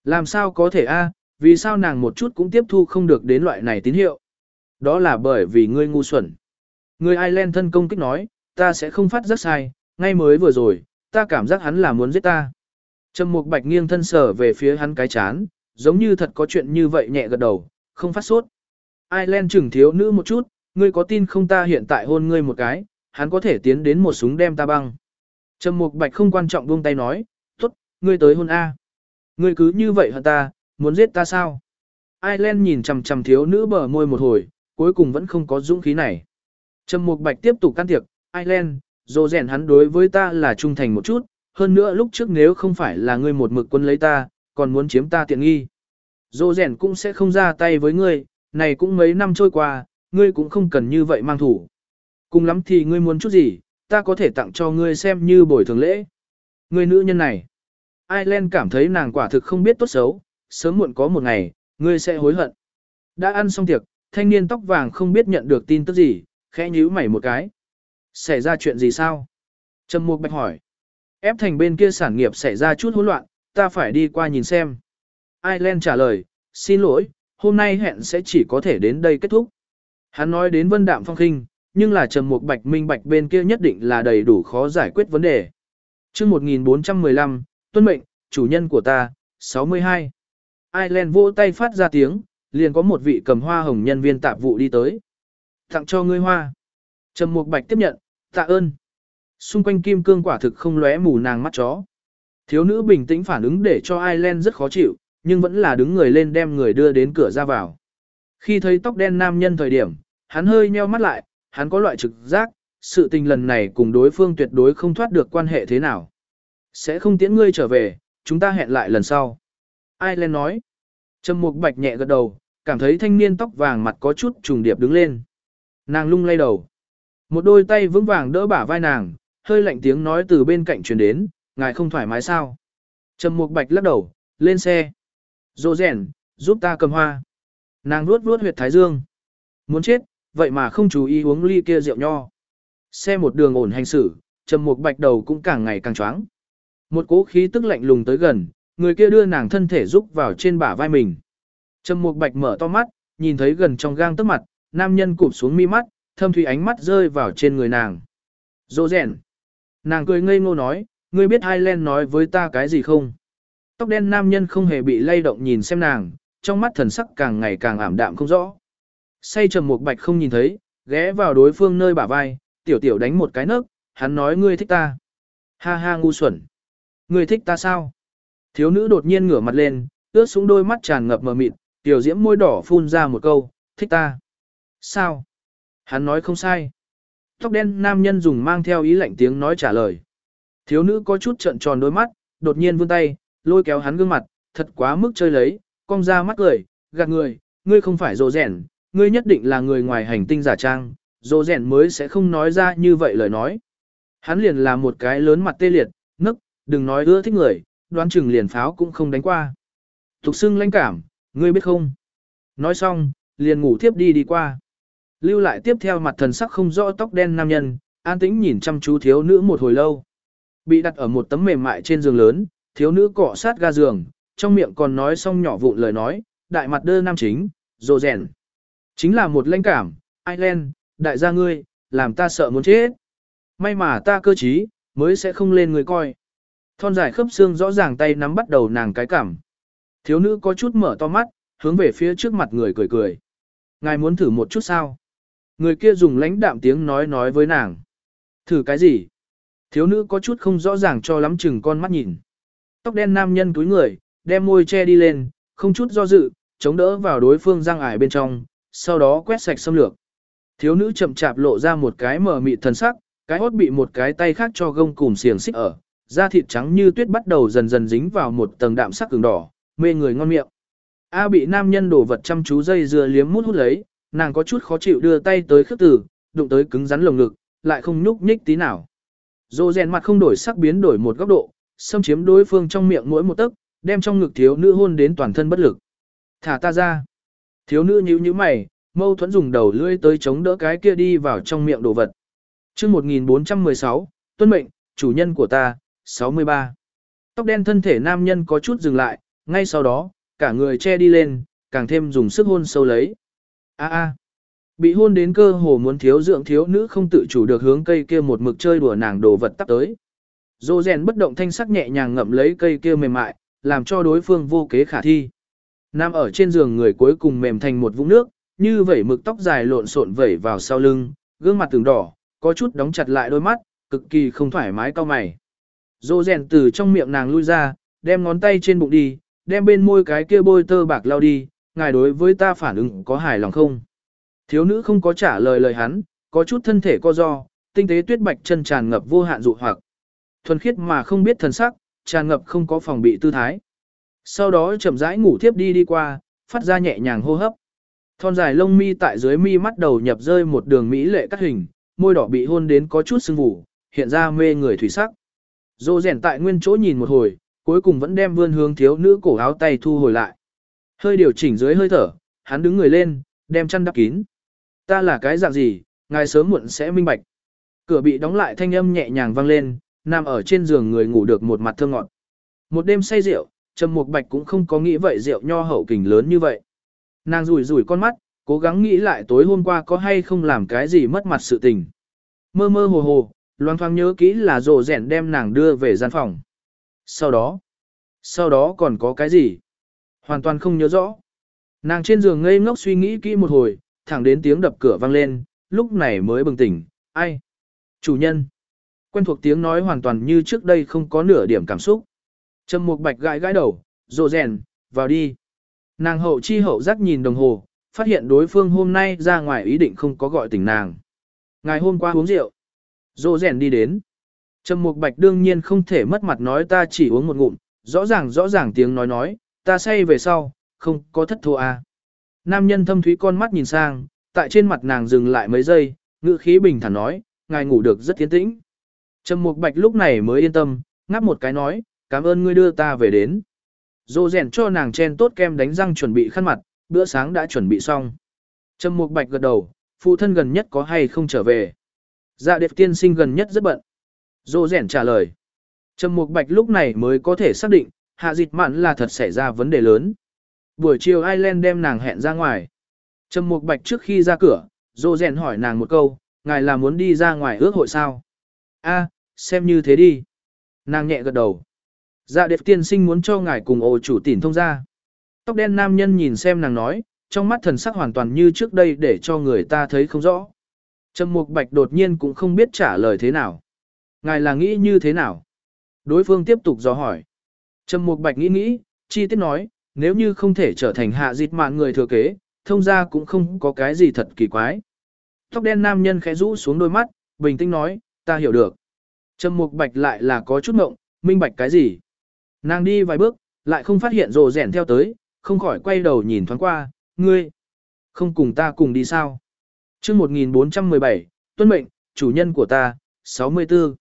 Làm sao có thể a? vì sao nàng một chút cũng tiếp thu không được đến loại này tín hiệu? Đó là bởi vì ngươi ngu xuẩn. Người Ireland thân công kích nói, ta sẽ không phát giác sai, ngay mới vừa rồi, ta cảm giác hắn là muốn giết ta. Trầm Mục Bạch nghiêng thân sở về phía hắn cái chán, giống như thật có chuyện như vậy nhẹ gật đầu, không phát sốt. Ireland chừng thiếu nữ một chút, ngươi có tin không ta hiện tại hôn ngươi một cái, hắn có thể tiến đến một súng đem ta băng. Trầm Mục Bạch không quan trọng buông tay nói, tốt, ngươi tới hôn A. Ngươi cứ như vậy hả ta, muốn giết ta sao? Ireland nhìn chằm chằm thiếu nữ bờ môi một hồi, cuối cùng vẫn không có dũng khí này. Trầm Mục Bạch tiếp tục can thiệp, Ireland, dồ rèn hắn đối với ta là trung thành một chút, hơn nữa lúc trước nếu không phải là ngươi một mực quân lấy ta, còn muốn chiếm ta tiện nghi. Dồ rèn cũng sẽ không ra tay với ngươi, này cũng mấy năm trôi qua, ngươi cũng không cần như vậy mang thủ. Cùng lắm thì ngươi muốn chút gì, ta có thể tặng cho ngươi xem như bồi thường lễ. Ngươi nữ nhân này. Ireland cảm thấy nàng quả thực không biết tốt xấu, sớm muộn có một ngày, ngươi sẽ hối hận. Đã ăn xong tiệc, thanh niên tóc vàng không biết nhận được tin tức gì, khẽ nhíu mày một cái. Xảy ra chuyện gì sao? Trầm Mục Bạch hỏi. Ép thành bên kia sản nghiệp xảy ra chút hỗn loạn, ta phải đi qua nhìn xem. Ireland trả lời, xin lỗi, hôm nay hẹn sẽ chỉ có thể đến đây kết thúc. Hắn nói đến vân đạm phong khinh, nhưng là trầm mục bạch minh bạch bên kia nhất định là đầy đủ khó giải quyết vấn đề. chương 1415, tuân mệnh, chủ nhân của ta, 62. Ireland vỗ tay phát ra tiếng, liền có một vị cầm hoa hồng nhân viên tạp vụ đi tới. Tặng cho ngươi hoa. Trầm mục bạch tiếp nhận, tạ ơn. Xung quanh kim cương quả thực không lóe mù nàng mắt chó. Thiếu nữ bình tĩnh phản ứng để cho Ireland rất khó chịu, nhưng vẫn là đứng người lên đem người đưa đến cửa ra vào. Khi thấy tóc đen nam nhân thời điểm, hắn hơi nheo mắt lại, hắn có loại trực giác, sự tình lần này cùng đối phương tuyệt đối không thoát được quan hệ thế nào. Sẽ không tiễn ngươi trở về, chúng ta hẹn lại lần sau. Ai nói. Trầm mục bạch nhẹ gật đầu, cảm thấy thanh niên tóc vàng mặt có chút trùng điệp đứng lên. Nàng lung lay đầu. Một đôi tay vững vàng đỡ bả vai nàng, hơi lạnh tiếng nói từ bên cạnh truyền đến, ngài không thoải mái sao. Trầm mục bạch lắc đầu, lên xe. Dô rèn, giúp ta cầm hoa. Nàng nuốt nuốt huyệt thái dương. Muốn chết, vậy mà không chú ý uống ly kia rượu nho. Xe một đường ổn hành xử, trầm mục bạch đầu cũng càng ngày càng choáng. Một cỗ khí tức lạnh lùng tới gần, người kia đưa nàng thân thể rúc vào trên bả vai mình. Trầm mục bạch mở to mắt, nhìn thấy gần trong gang tức mặt, nam nhân cụp xuống mi mắt, thâm thủy ánh mắt rơi vào trên người nàng. Dô rèn. Nàng cười ngây ngô nói, ngươi biết Ireland nói với ta cái gì không? Tóc đen nam nhân không hề bị lay động nhìn xem nàng, trong mắt thần sắc càng ngày càng ảm đạm không rõ. Say trầm một bạch không nhìn thấy, ghé vào đối phương nơi bả vai, tiểu tiểu đánh một cái nấc, hắn nói ngươi thích ta. Ha ha ngu xuẩn. Ngươi thích ta sao? Thiếu nữ đột nhiên ngửa mặt lên, ướt xuống đôi mắt tràn ngập mờ mịt, tiểu diễm môi đỏ phun ra một câu, thích ta. Sao? Hắn nói không sai. Tóc đen nam nhân dùng mang theo ý lạnh tiếng nói trả lời. Thiếu nữ có chút trợn tròn đôi mắt, đột nhiên vươn tay, lôi kéo hắn gương mặt, thật quá mức chơi lấy, cong ra mắt cười, gạt người, ngươi không phải rồ rẻn, ngươi nhất định là người ngoài hành tinh giả trang, rồ rẻn mới sẽ không nói ra như vậy lời nói. Hắn liền là một cái lớn mặt tê liệt, nức, đừng nói ưa thích người, đoán chừng liền pháo cũng không đánh qua. Thục xưng lãnh cảm, Ngươi biết không? Nói xong, liền ngủ tiếp đi đi qua. Lưu lại tiếp theo mặt thần sắc không rõ tóc đen nam nhân, an tĩnh nhìn chăm chú thiếu nữ một hồi lâu. Bị đặt ở một tấm mềm mại trên giường lớn, thiếu nữ cọ sát ga giường, trong miệng còn nói xong nhỏ vụn lời nói, đại mặt đơ nam chính, rồ rèn. Chính là một lãnh cảm, Ireland, đại gia ngươi, làm ta sợ muốn chết. May mà ta cơ trí, mới sẽ không lên người coi. Thon dài khớp xương rõ ràng tay nắm bắt đầu nàng cái cảm. Thiếu nữ có chút mở to mắt, hướng về phía trước mặt người cười cười. Ngài muốn thử một chút sao? Người kia dùng lãnh đạm tiếng nói nói với nàng. Thử cái gì? Thiếu nữ có chút không rõ ràng cho lắm chừng con mắt nhìn. Tóc đen nam nhân túi người, đem môi che đi lên, không chút do dự, chống đỡ vào đối phương răng ải bên trong, sau đó quét sạch xâm lược. Thiếu nữ chậm chạp lộ ra một cái mờ mịt thần sắc, cái hốt bị một cái tay khác cho gông cùm xiềng xích ở, da thịt trắng như tuyết bắt đầu dần dần dính vào một tầng đạm sắc cường đỏ, mê người ngon miệng. A bị nam nhân đổ vật chăm chú dây dưa liếm mút hút lấy, nàng có chút khó chịu đưa tay tới khước tử, đụng tới cứng rắn lồng ngực, lại không nhúc nhích tí nào. Dô rèn mặt không đổi sắc biến đổi một góc độ, xâm chiếm đối phương trong miệng mỗi một tấc, đem trong ngực thiếu nữ hôn đến toàn thân bất lực. Thả ta ra. Thiếu nữ nhíu nhíu mày, mâu thuẫn dùng đầu lưỡi tới chống đỡ cái kia đi vào trong miệng đồ vật. Chương 1416, tuân mệnh, chủ nhân của ta, 63. Tóc đen thân thể nam nhân có chút dừng lại, ngay sau đó, cả người che đi lên, càng thêm dùng sức hôn sâu lấy. A a. Bị hôn đến cơ hồ muốn thiếu dưỡng thiếu nữ không tự chủ được hướng cây kia một mực chơi đùa nàng đồ vật tắp tới. Dô rèn bất động thanh sắc nhẹ nhàng ngậm lấy cây kia mềm mại, làm cho đối phương vô kế khả thi. Nam ở trên giường người cuối cùng mềm thành một vũng nước, như vẩy mực tóc dài lộn xộn vẩy vào sau lưng, gương mặt từng đỏ, có chút đóng chặt lại đôi mắt, cực kỳ không thoải mái cao mày. Dô rèn từ trong miệng nàng lui ra, đem ngón tay trên bụng đi, đem bên môi cái kia bôi tơ bạc lao đi, ngài đối với ta phản ứng có hài lòng không? Thiếu nữ không có trả lời lời hắn, có chút thân thể co do, tinh tế tuyết bạch chân tràn ngập vô hạn dụ hoặc. Thuần khiết mà không biết thần sắc, tràn ngập không có phòng bị tư thái. Sau đó chậm rãi ngủ thiếp đi đi qua, phát ra nhẹ nhàng hô hấp. Thon dài lông mi tại dưới mi mắt đầu nhập rơi một đường mỹ lệ cắt hình, môi đỏ bị hôn đến có chút sưng vù, hiện ra mê người thủy sắc. Dô rèn tại nguyên chỗ nhìn một hồi, cuối cùng vẫn đem vươn hướng thiếu nữ cổ áo tay thu hồi lại. Hơi điều chỉnh dưới hơi thở, hắn đứng người lên, đem chăn đắp kín. Ta là cái dạng gì, ngài sớm muộn sẽ minh bạch. Cửa bị đóng lại thanh âm nhẹ nhàng vang lên, nằm ở trên giường người ngủ được một mặt thơ ngọt. Một đêm say rượu, Trầm Mục Bạch cũng không có nghĩ vậy rượu nho hậu kình lớn như vậy. Nàng rủi rủi con mắt, cố gắng nghĩ lại tối hôm qua có hay không làm cái gì mất mặt sự tình. Mơ mơ hồ hồ, loang thoáng nhớ kỹ là rồ rèn đem nàng đưa về gian phòng. Sau đó, sau đó còn có cái gì? Hoàn toàn không nhớ rõ. Nàng trên giường ngây ngốc suy nghĩ kỹ một hồi, thẳng đến tiếng đập cửa vang lên, lúc này mới bừng tỉnh, ai? Chủ nhân. Quen thuộc tiếng nói hoàn toàn như trước đây không có nửa điểm cảm xúc. Trầm Mục Bạch gãi gãi đầu, rồ rèn, vào đi. Nàng hậu chi hậu giác nhìn đồng hồ, phát hiện đối phương hôm nay ra ngoài ý định không có gọi tỉnh nàng. Ngày hôm qua uống rượu. Rồ rèn đi đến. Trầm Mục Bạch đương nhiên không thể mất mặt nói ta chỉ uống một ngụm, rõ ràng rõ ràng tiếng nói nói, ta say về sau, không có thất thua à. Nam nhân thâm thúy con mắt nhìn sang, tại trên mặt nàng dừng lại mấy giây, ngữ khí bình thản nói, ngài ngủ được rất tiến tĩnh. Trầm Mục Bạch lúc này mới yên tâm, ngáp một cái nói, cảm ơn ngươi đưa ta về đến. Dô rèn cho nàng chen tốt kem đánh răng chuẩn bị khăn mặt, bữa sáng đã chuẩn bị xong. Trầm Mục Bạch gật đầu, phụ thân gần nhất có hay không trở về. Dạ đẹp tiên sinh gần nhất rất bận. Dô rèn trả lời. Trầm Mục Bạch lúc này mới có thể xác định, hạ dịch mặn là thật xảy ra vấn đề lớn. Buổi chiều Ireland đem nàng hẹn ra ngoài. Trầm Mục Bạch trước khi ra cửa, Dô rèn hỏi nàng một câu, ngài là muốn đi ra ngoài ước hội sao? A, xem như thế đi. Nàng nhẹ gật đầu. Dạ đẹp tiên sinh muốn cho ngài cùng ổ chủ tỉn thông ra. Tóc đen nam nhân nhìn xem nàng nói, trong mắt thần sắc hoàn toàn như trước đây để cho người ta thấy không rõ. Trầm Mục Bạch đột nhiên cũng không biết trả lời thế nào. Ngài là nghĩ như thế nào? Đối phương tiếp tục dò hỏi. Trầm Mục Bạch nghĩ nghĩ, chi tiết nói, nếu như không thể trở thành hạ dịch mạng người thừa kế, thông ra cũng không có cái gì thật kỳ quái. Tóc đen nam nhân khẽ rũ xuống đôi mắt, bình tĩnh nói, ta hiểu được. Trầm Mục Bạch lại là có chút mộng, minh bạch cái gì? Nàng đi vài bước, lại không phát hiện rồ rẻn theo tới, không khỏi quay đầu nhìn thoáng qua, ngươi, không cùng ta cùng đi sao? chương 1417, tuân mệnh, chủ nhân của ta, 64.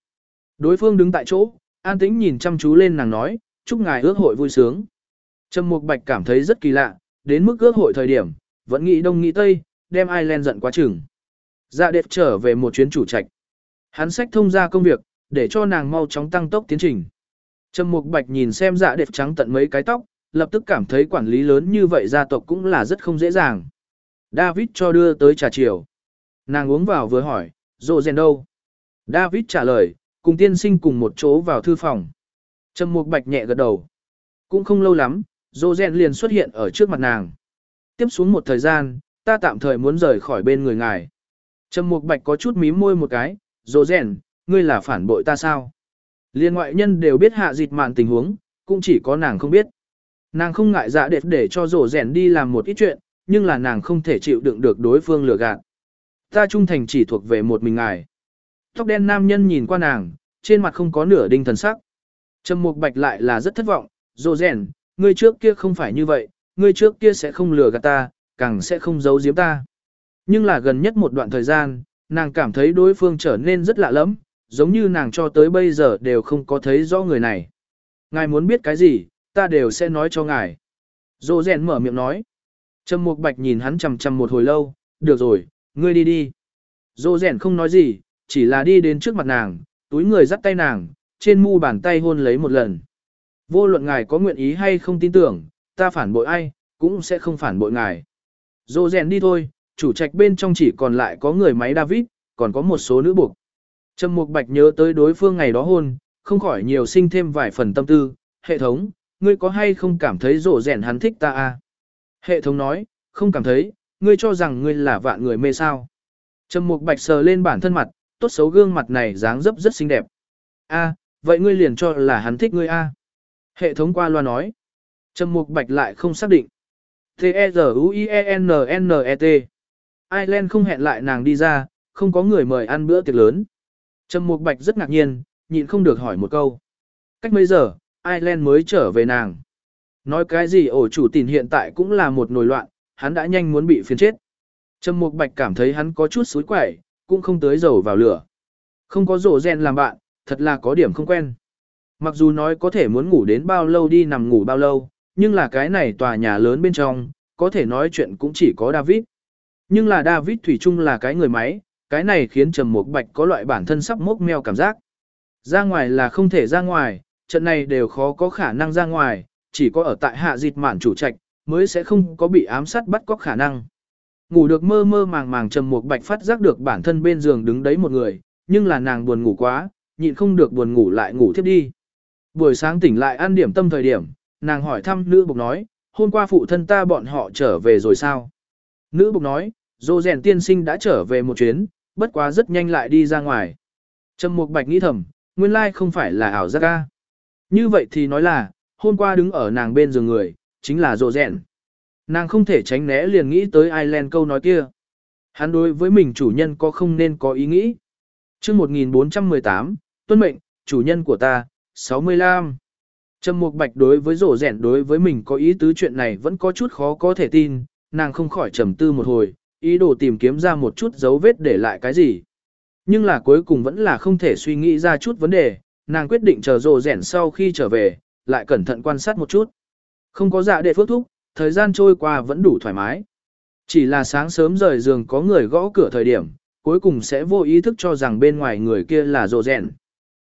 Đối phương đứng tại chỗ, an tĩnh nhìn chăm chú lên nàng nói, chúc ngài ước hội vui sướng. Trầm Mục Bạch cảm thấy rất kỳ lạ, đến mức ước hội thời điểm, vẫn nghĩ đông nghĩ tây, đem Ireland giận quá chừng. Dạ đẹp trở về một chuyến chủ trạch. Hắn sách thông ra công việc, để cho nàng mau chóng tăng tốc tiến trình. Trầm Mục Bạch nhìn xem dạ đẹp trắng tận mấy cái tóc, lập tức cảm thấy quản lý lớn như vậy gia tộc cũng là rất không dễ dàng. David cho đưa tới trà chiều. Nàng uống vào vừa hỏi, rộ rèn đâu? David trả lời, cùng tiên sinh cùng một chỗ vào thư phòng. Trầm Mục Bạch nhẹ gật đầu. Cũng không lâu lắm, Dô rèn liền xuất hiện ở trước mặt nàng. Tiếp xuống một thời gian, ta tạm thời muốn rời khỏi bên người ngài. Trầm Mục Bạch có chút mím môi một cái, Dô rèn, ngươi là phản bội ta sao? Liên ngoại nhân đều biết hạ dịch mạn tình huống, cũng chỉ có nàng không biết. Nàng không ngại dạ đẹp để cho rổ rèn đi làm một ít chuyện, nhưng là nàng không thể chịu đựng được đối phương lừa gạt. Ta trung thành chỉ thuộc về một mình ngài. Tóc đen nam nhân nhìn qua nàng, trên mặt không có nửa đinh thần sắc. Trầm mục bạch lại là rất thất vọng, "Dỗ rèn, ngươi trước kia không phải như vậy, ngươi trước kia sẽ không lừa gạt ta, càng sẽ không giấu giếm ta. Nhưng là gần nhất một đoạn thời gian, nàng cảm thấy đối phương trở nên rất lạ lẫm, giống như nàng cho tới bây giờ đều không có thấy rõ người này. Ngài muốn biết cái gì, ta đều sẽ nói cho ngài. Dô rèn mở miệng nói. Trầm Mục Bạch nhìn hắn chằm chằm một hồi lâu, được rồi, ngươi đi đi. Dô rèn không nói gì, chỉ là đi đến trước mặt nàng, túi người dắt tay nàng, trên mu bàn tay hôn lấy một lần. Vô luận ngài có nguyện ý hay không tin tưởng, ta phản bội ai, cũng sẽ không phản bội ngài. Dô rèn đi thôi, chủ trạch bên trong chỉ còn lại có người máy David, còn có một số nữ buộc. Trầm Mục Bạch nhớ tới đối phương ngày đó hôn, không khỏi nhiều sinh thêm vài phần tâm tư, hệ thống, ngươi có hay không cảm thấy rổ rèn hắn thích ta à? Hệ thống nói, không cảm thấy, ngươi cho rằng ngươi là vạn người mê sao. Trầm Mục Bạch sờ lên bản thân mặt, tốt xấu gương mặt này dáng dấp rất xinh đẹp. A, vậy ngươi liền cho là hắn thích ngươi a? Hệ thống qua loa nói. Trầm Mục Bạch lại không xác định. t e r u i e n n e t Ireland không hẹn lại nàng đi ra, không có người mời ăn bữa tiệc lớn. Trầm Mục Bạch rất ngạc nhiên, nhịn không được hỏi một câu. Cách mấy giờ, Ireland mới trở về nàng. Nói cái gì ổ chủ tìm hiện tại cũng là một nồi loạn, hắn đã nhanh muốn bị phiền chết. Trầm Mục Bạch cảm thấy hắn có chút suối quẩy, cũng không tới dầu vào lửa. Không có rổ gen làm bạn, thật là có điểm không quen. Mặc dù nói có thể muốn ngủ đến bao lâu đi nằm ngủ bao lâu, nhưng là cái này tòa nhà lớn bên trong, có thể nói chuyện cũng chỉ có David. Nhưng là David Thủy chung là cái người máy, cái này khiến Trầm Mục Bạch có loại bản thân sắp mốc meo cảm giác. Ra ngoài là không thể ra ngoài, trận này đều khó có khả năng ra ngoài, chỉ có ở tại hạ dịch mạn chủ trạch, mới sẽ không có bị ám sát bắt có khả năng. Ngủ được mơ mơ màng màng Trầm Mục Bạch phát giác được bản thân bên giường đứng đấy một người, nhưng là nàng buồn ngủ quá, nhịn không được buồn ngủ lại ngủ thiếp đi. Buổi sáng tỉnh lại ăn điểm tâm thời điểm, nàng hỏi thăm nữ bục nói, hôm qua phụ thân ta bọn họ trở về rồi sao? Nữ bục nói, dô rèn tiên sinh đã trở về một chuyến, bất quá rất nhanh lại đi ra ngoài. Trầm Mục Bạch nghĩ thầm, nguyên lai không phải là ảo giác ca. Như vậy thì nói là, hôm qua đứng ở nàng bên giường người, chính là dô rèn. Nàng không thể tránh né liền nghĩ tới Ireland câu nói kia. Hắn đối với mình chủ nhân có không nên có ý nghĩ. Trước 1418, tuân mệnh, chủ nhân của ta, 65. Trầm Mục Bạch đối với rổ rẻn đối với mình có ý tứ chuyện này vẫn có chút khó có thể tin, nàng không khỏi trầm tư một hồi, ý đồ tìm kiếm ra một chút dấu vết để lại cái gì. Nhưng là cuối cùng vẫn là không thể suy nghĩ ra chút vấn đề, nàng quyết định chờ rồ rẻn sau khi trở về, lại cẩn thận quan sát một chút. Không có dạ đệ phước thúc, thời gian trôi qua vẫn đủ thoải mái. Chỉ là sáng sớm rời giường có người gõ cửa thời điểm, cuối cùng sẽ vô ý thức cho rằng bên ngoài người kia là rồ rẻn.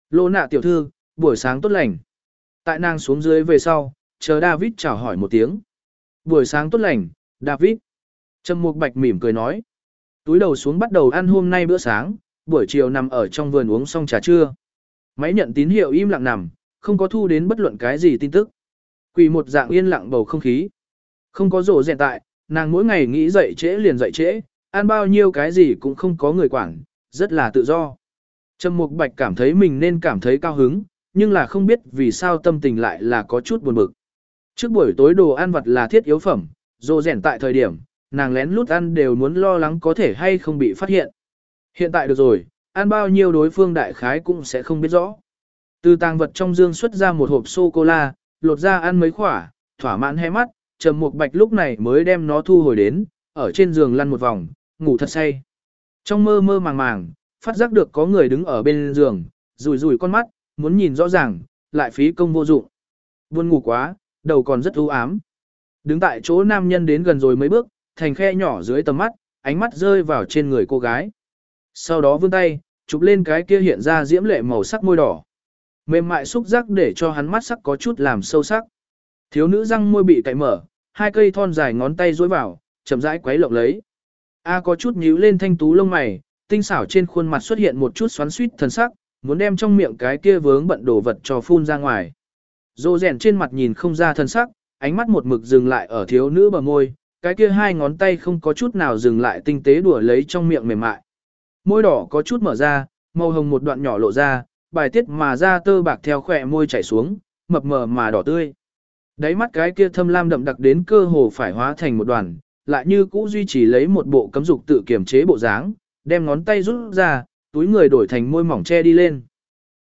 Lô nạ tiểu thư, buổi sáng tốt lành. Tại nàng xuống dưới về sau, chờ David chào hỏi một tiếng. Buổi sáng tốt lành, David. Trầm Mục Bạch mỉm cười nói. Túi đầu xuống bắt đầu ăn hôm nay bữa sáng, buổi chiều nằm ở trong vườn uống xong trà trưa. Máy nhận tín hiệu im lặng nằm, không có thu đến bất luận cái gì tin tức. Quỳ một dạng yên lặng bầu không khí. Không có rổ rèn tại, nàng mỗi ngày nghĩ dậy trễ liền dậy trễ, ăn bao nhiêu cái gì cũng không có người quản, rất là tự do. Trầm Mục Bạch cảm thấy mình nên cảm thấy cao hứng, nhưng là không biết vì sao tâm tình lại là có chút buồn bực. Trước buổi tối đồ ăn vặt là thiết yếu phẩm, rổ rèn tại thời điểm, nàng lén lút ăn đều muốn lo lắng có thể hay không bị phát hiện. Hiện tại được rồi, ăn bao nhiêu đối phương đại khái cũng sẽ không biết rõ. Từ tàng vật trong dương xuất ra một hộp sô-cô-la, lột ra ăn mấy khỏa, thỏa mãn hé mắt, trầm mục bạch lúc này mới đem nó thu hồi đến, ở trên giường lăn một vòng, ngủ thật say. Trong mơ mơ màng màng, phát giác được có người đứng ở bên giường, rủi rủi con mắt, muốn nhìn rõ ràng, lại phí công vô dụng. Buồn ngủ quá, đầu còn rất u ám. Đứng tại chỗ nam nhân đến gần rồi mấy bước, thành khe nhỏ dưới tầm mắt, ánh mắt rơi vào trên người cô gái. Sau đó vươn tay, chụp lên cái kia hiện ra diễm lệ màu sắc môi đỏ. Mềm mại xúc giác để cho hắn mắt sắc có chút làm sâu sắc. Thiếu nữ răng môi bị cạy mở, hai cây thon dài ngón tay duỗi vào, chậm rãi quấy lộng lấy. A có chút nhíu lên thanh tú lông mày, tinh xảo trên khuôn mặt xuất hiện một chút xoắn xuýt thần sắc, muốn đem trong miệng cái kia vướng bận đồ vật cho phun ra ngoài. Dô rèn trên mặt nhìn không ra thần sắc, ánh mắt một mực dừng lại ở thiếu nữ bờ môi, cái kia hai ngón tay không có chút nào dừng lại tinh tế đùa lấy trong miệng mềm mại. Môi đỏ có chút mở ra, màu hồng một đoạn nhỏ lộ ra, bài tiết mà ra tơ bạc theo khỏe môi chảy xuống, mập mờ mà đỏ tươi. Đáy mắt cái kia thâm lam đậm đặc đến cơ hồ phải hóa thành một đoàn, lại như cũ duy trì lấy một bộ cấm dục tự kiểm chế bộ dáng, đem ngón tay rút ra, túi người đổi thành môi mỏng che đi lên.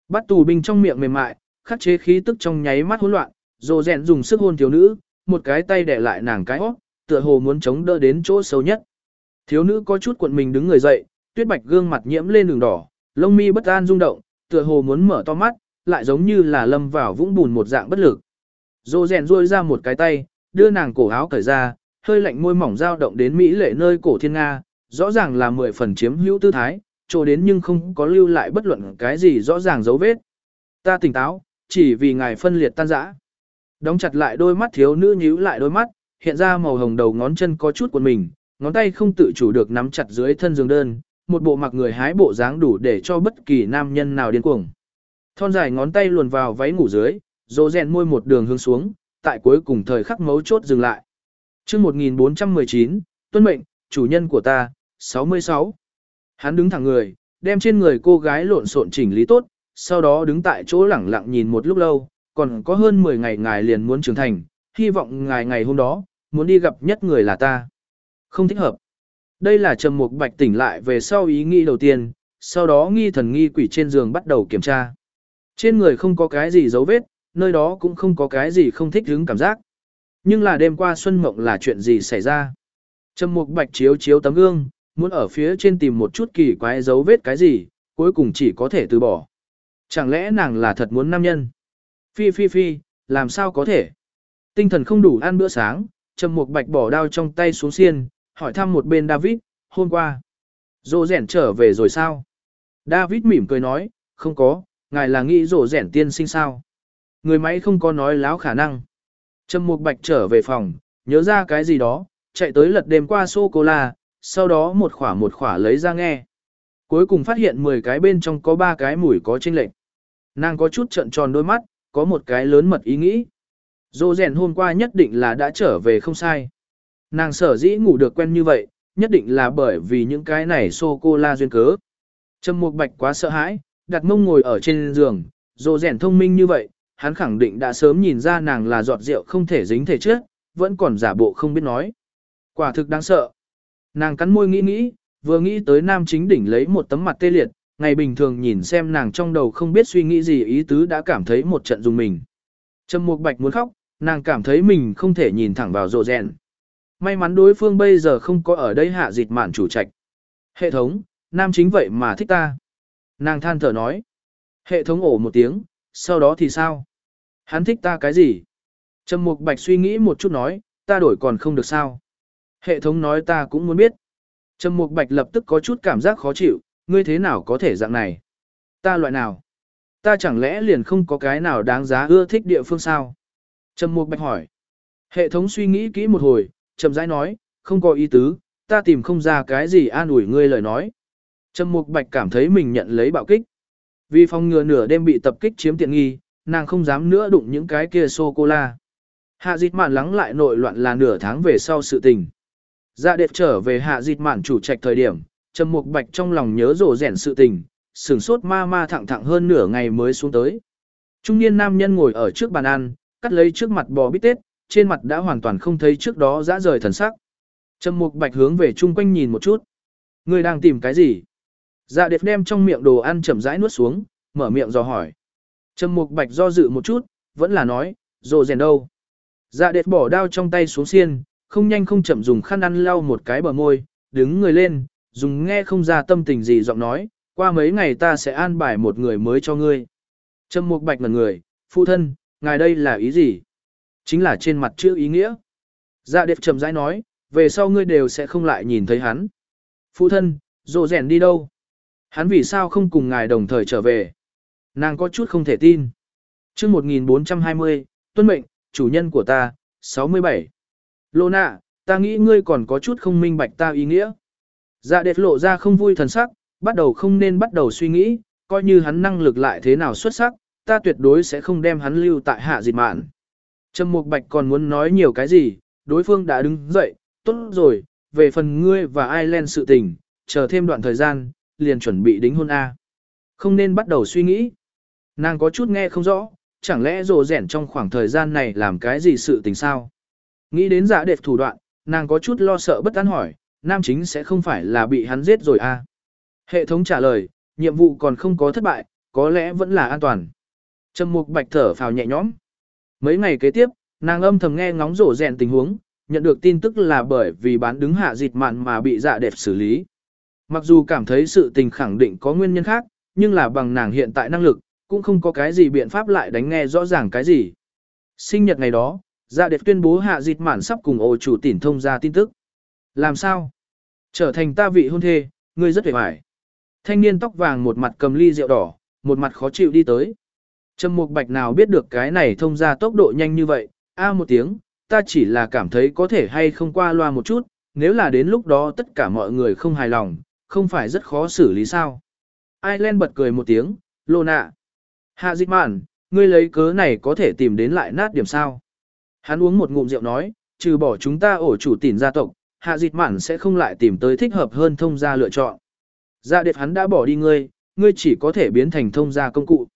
Bắt tù binh trong miệng mềm mại, khắc chế khí tức trong nháy mắt hỗn loạn, rồ rèn dùng sức hôn thiếu nữ, một cái tay đè lại nàng cái hót, tựa hồ muốn chống đỡ đến chỗ sâu nhất. Thiếu nữ có chút cuộn mình đứng người dậy, tuyết bạch gương mặt nhiễm lên đường đỏ, lông mi bất an rung động, tựa hồ muốn mở to mắt, lại giống như là lâm vào vũng bùn một dạng bất lực. Rồ rèn ruôi ra một cái tay, đưa nàng cổ áo cởi ra, hơi lạnh môi mỏng dao động đến mỹ lệ nơi cổ thiên nga, rõ ràng là mười phần chiếm hữu tư thái, trồ đến nhưng không có lưu lại bất luận cái gì rõ ràng dấu vết. Ta tỉnh táo, chỉ vì ngài phân liệt tan rã. Đóng chặt lại đôi mắt thiếu nữ nhíu lại đôi mắt, hiện ra màu hồng đầu ngón chân có chút của mình, ngón tay không tự chủ được nắm chặt dưới thân giường đơn, một bộ mặc người hái bộ dáng đủ để cho bất kỳ nam nhân nào điên cuồng. Thon dài ngón tay luồn vào váy ngủ dưới, rô rèn môi một đường hướng xuống, tại cuối cùng thời khắc mấu chốt dừng lại. Trước 1419, tuân mệnh, chủ nhân của ta, 66. Hắn đứng thẳng người, đem trên người cô gái lộn xộn chỉnh lý tốt, sau đó đứng tại chỗ lẳng lặng nhìn một lúc lâu, còn có hơn 10 ngày ngài liền muốn trưởng thành, hy vọng ngài ngày hôm đó, muốn đi gặp nhất người là ta. Không thích hợp. Đây là Trầm Mục Bạch tỉnh lại về sau ý nghĩ đầu tiên, sau đó nghi thần nghi quỷ trên giường bắt đầu kiểm tra. Trên người không có cái gì dấu vết, nơi đó cũng không có cái gì không thích hứng cảm giác. Nhưng là đêm qua Xuân Mộng là chuyện gì xảy ra? Trầm Mục Bạch chiếu chiếu tấm gương, muốn ở phía trên tìm một chút kỳ quái dấu vết cái gì, cuối cùng chỉ có thể từ bỏ. Chẳng lẽ nàng là thật muốn nam nhân? Phi phi phi, làm sao có thể? Tinh thần không đủ ăn bữa sáng, Trầm Mục Bạch bỏ đao trong tay xuống xiên, hỏi thăm một bên David, hôm qua. Dô rẻn trở về rồi sao? David mỉm cười nói, không có, ngài là nghĩ rổ rẻn tiên sinh sao? Người máy không có nói láo khả năng. Trầm Mục Bạch trở về phòng, nhớ ra cái gì đó, chạy tới lật đêm qua sô-cô-la, sau đó một khỏa một khỏa lấy ra nghe. Cuối cùng phát hiện 10 cái bên trong có 3 cái mùi có chênh lệch. Nàng có chút trận tròn đôi mắt, có một cái lớn mật ý nghĩ. Dô rèn hôm qua nhất định là đã trở về không sai. Nàng sở dĩ ngủ được quen như vậy, nhất định là bởi vì những cái này sô-cô-la duyên cớ. Trầm Mục Bạch quá sợ hãi, đặt mông ngồi ở trên giường, dô rèn thông minh như vậy, hắn khẳng định đã sớm nhìn ra nàng là giọt rượu không thể dính thể trước, vẫn còn giả bộ không biết nói. Quả thực đáng sợ. Nàng cắn môi nghĩ nghĩ, vừa nghĩ tới nam chính đỉnh lấy một tấm mặt tê liệt, ngày bình thường nhìn xem nàng trong đầu không biết suy nghĩ gì ý tứ đã cảm thấy một trận dùng mình. Trầm Mục Bạch muốn khóc, nàng cảm thấy mình không thể nhìn thẳng vào rộ rèn. May mắn đối phương bây giờ không có ở đây hạ dịch mạn chủ trạch. Hệ thống, nam chính vậy mà thích ta. Nàng than thở nói. Hệ thống ổ một tiếng, sau đó thì sao? Hắn thích ta cái gì? Trầm Mục Bạch suy nghĩ một chút nói, ta đổi còn không được sao? Hệ thống nói ta cũng muốn biết. Trầm Mục Bạch lập tức có chút cảm giác khó chịu, ngươi thế nào có thể dạng này? Ta loại nào? Ta chẳng lẽ liền không có cái nào đáng giá ưa thích địa phương sao? Trầm Mục Bạch hỏi. Hệ thống suy nghĩ kỹ một hồi, chậm rãi nói, không có ý tứ, ta tìm không ra cái gì an ủi ngươi lời nói. Trầm Mục Bạch cảm thấy mình nhận lấy bạo kích. Vì phòng ngừa nửa đêm bị tập kích chiếm tiện nghi, nàng không dám nữa đụng những cái kia sô-cô-la. Hạ dịch mạn lắng lại nội loạn là nửa tháng về sau sự tình. Dạ đẹp trở về hạ dịt mạn chủ trạch thời điểm, Trầm Mục Bạch trong lòng nhớ rổ rèn sự tình, sửng sốt ma ma thẳng thẳng hơn nửa ngày mới xuống tới. Trung niên nam nhân ngồi ở trước bàn ăn, cắt lấy trước mặt bò bít tết, trên mặt đã hoàn toàn không thấy trước đó dã rời thần sắc. Trầm Mục Bạch hướng về chung quanh nhìn một chút. Người đang tìm cái gì? Dạ đẹp đem trong miệng đồ ăn chậm rãi nuốt xuống, mở miệng dò hỏi. Trầm Mục Bạch do dự một chút, vẫn là nói, rồ rèn đâu? Dạ đẹp bỏ đao trong tay xuống xiên, không nhanh không chậm dùng khăn ăn lau một cái bờ môi, đứng người lên, dùng nghe không ra tâm tình gì giọng nói, qua mấy ngày ta sẽ an bài một người mới cho ngươi. Trầm Mục Bạch ngẩn người, phụ thân, ngài đây là ý gì? Chính là trên mặt chữ ý nghĩa. Dạ đẹp chậm rãi nói, về sau ngươi đều sẽ không lại nhìn thấy hắn. Phụ thân, rồ rèn đi đâu? Hắn vì sao không cùng ngài đồng thời trở về? Nàng có chút không thể tin. Trước 1420, tuân mệnh, chủ nhân của ta, 67. Lô nạ, ta nghĩ ngươi còn có chút không minh bạch ta ý nghĩa. Dạ đẹp lộ ra không vui thần sắc, bắt đầu không nên bắt đầu suy nghĩ, coi như hắn năng lực lại thế nào xuất sắc, ta tuyệt đối sẽ không đem hắn lưu tại hạ dịch mạn. Trầm Mục Bạch còn muốn nói nhiều cái gì, đối phương đã đứng dậy, tốt rồi, về phần ngươi và Ireland sự tình, chờ thêm đoạn thời gian, liền chuẩn bị đính hôn A. Không nên bắt đầu suy nghĩ. Nàng có chút nghe không rõ, chẳng lẽ rồ rẻn trong khoảng thời gian này làm cái gì sự tình sao? Nghĩ đến giả đẹp thủ đoạn, nàng có chút lo sợ bất an hỏi, nam chính sẽ không phải là bị hắn giết rồi à? Hệ thống trả lời, nhiệm vụ còn không có thất bại, có lẽ vẫn là an toàn. Trầm mục bạch thở phào nhẹ nhõm. Mấy ngày kế tiếp, nàng âm thầm nghe ngóng rổ rèn tình huống, nhận được tin tức là bởi vì bán đứng hạ dịt mạn mà bị dạ đẹp xử lý. Mặc dù cảm thấy sự tình khẳng định có nguyên nhân khác, nhưng là bằng nàng hiện tại năng lực, cũng không có cái gì biện pháp lại đánh nghe rõ ràng cái gì. Sinh nhật ngày đó, dạ đẹp tuyên bố hạ dịt mản sắp cùng ô chủ tỉnh thông ra tin tức. Làm sao? Trở thành ta vị hôn thê, ngươi rất vẻ vải. Thanh niên tóc vàng một mặt cầm ly rượu đỏ, một mặt khó chịu đi tới. Trầm Mục Bạch nào biết được cái này thông ra tốc độ nhanh như vậy, a một tiếng, ta chỉ là cảm thấy có thể hay không qua loa một chút, nếu là đến lúc đó tất cả mọi người không hài lòng, không phải rất khó xử lý sao. Ireland bật cười một tiếng, lô nạ. Hạ dịch mạn, ngươi lấy cớ này có thể tìm đến lại nát điểm sao. Hắn uống một ngụm rượu nói, trừ bỏ chúng ta ổ chủ tỉn gia tộc, hạ dịch mạn sẽ không lại tìm tới thích hợp hơn thông gia lựa chọn. Dạ gia đệt hắn đã bỏ đi ngươi, ngươi chỉ có thể biến thành thông gia công cụ.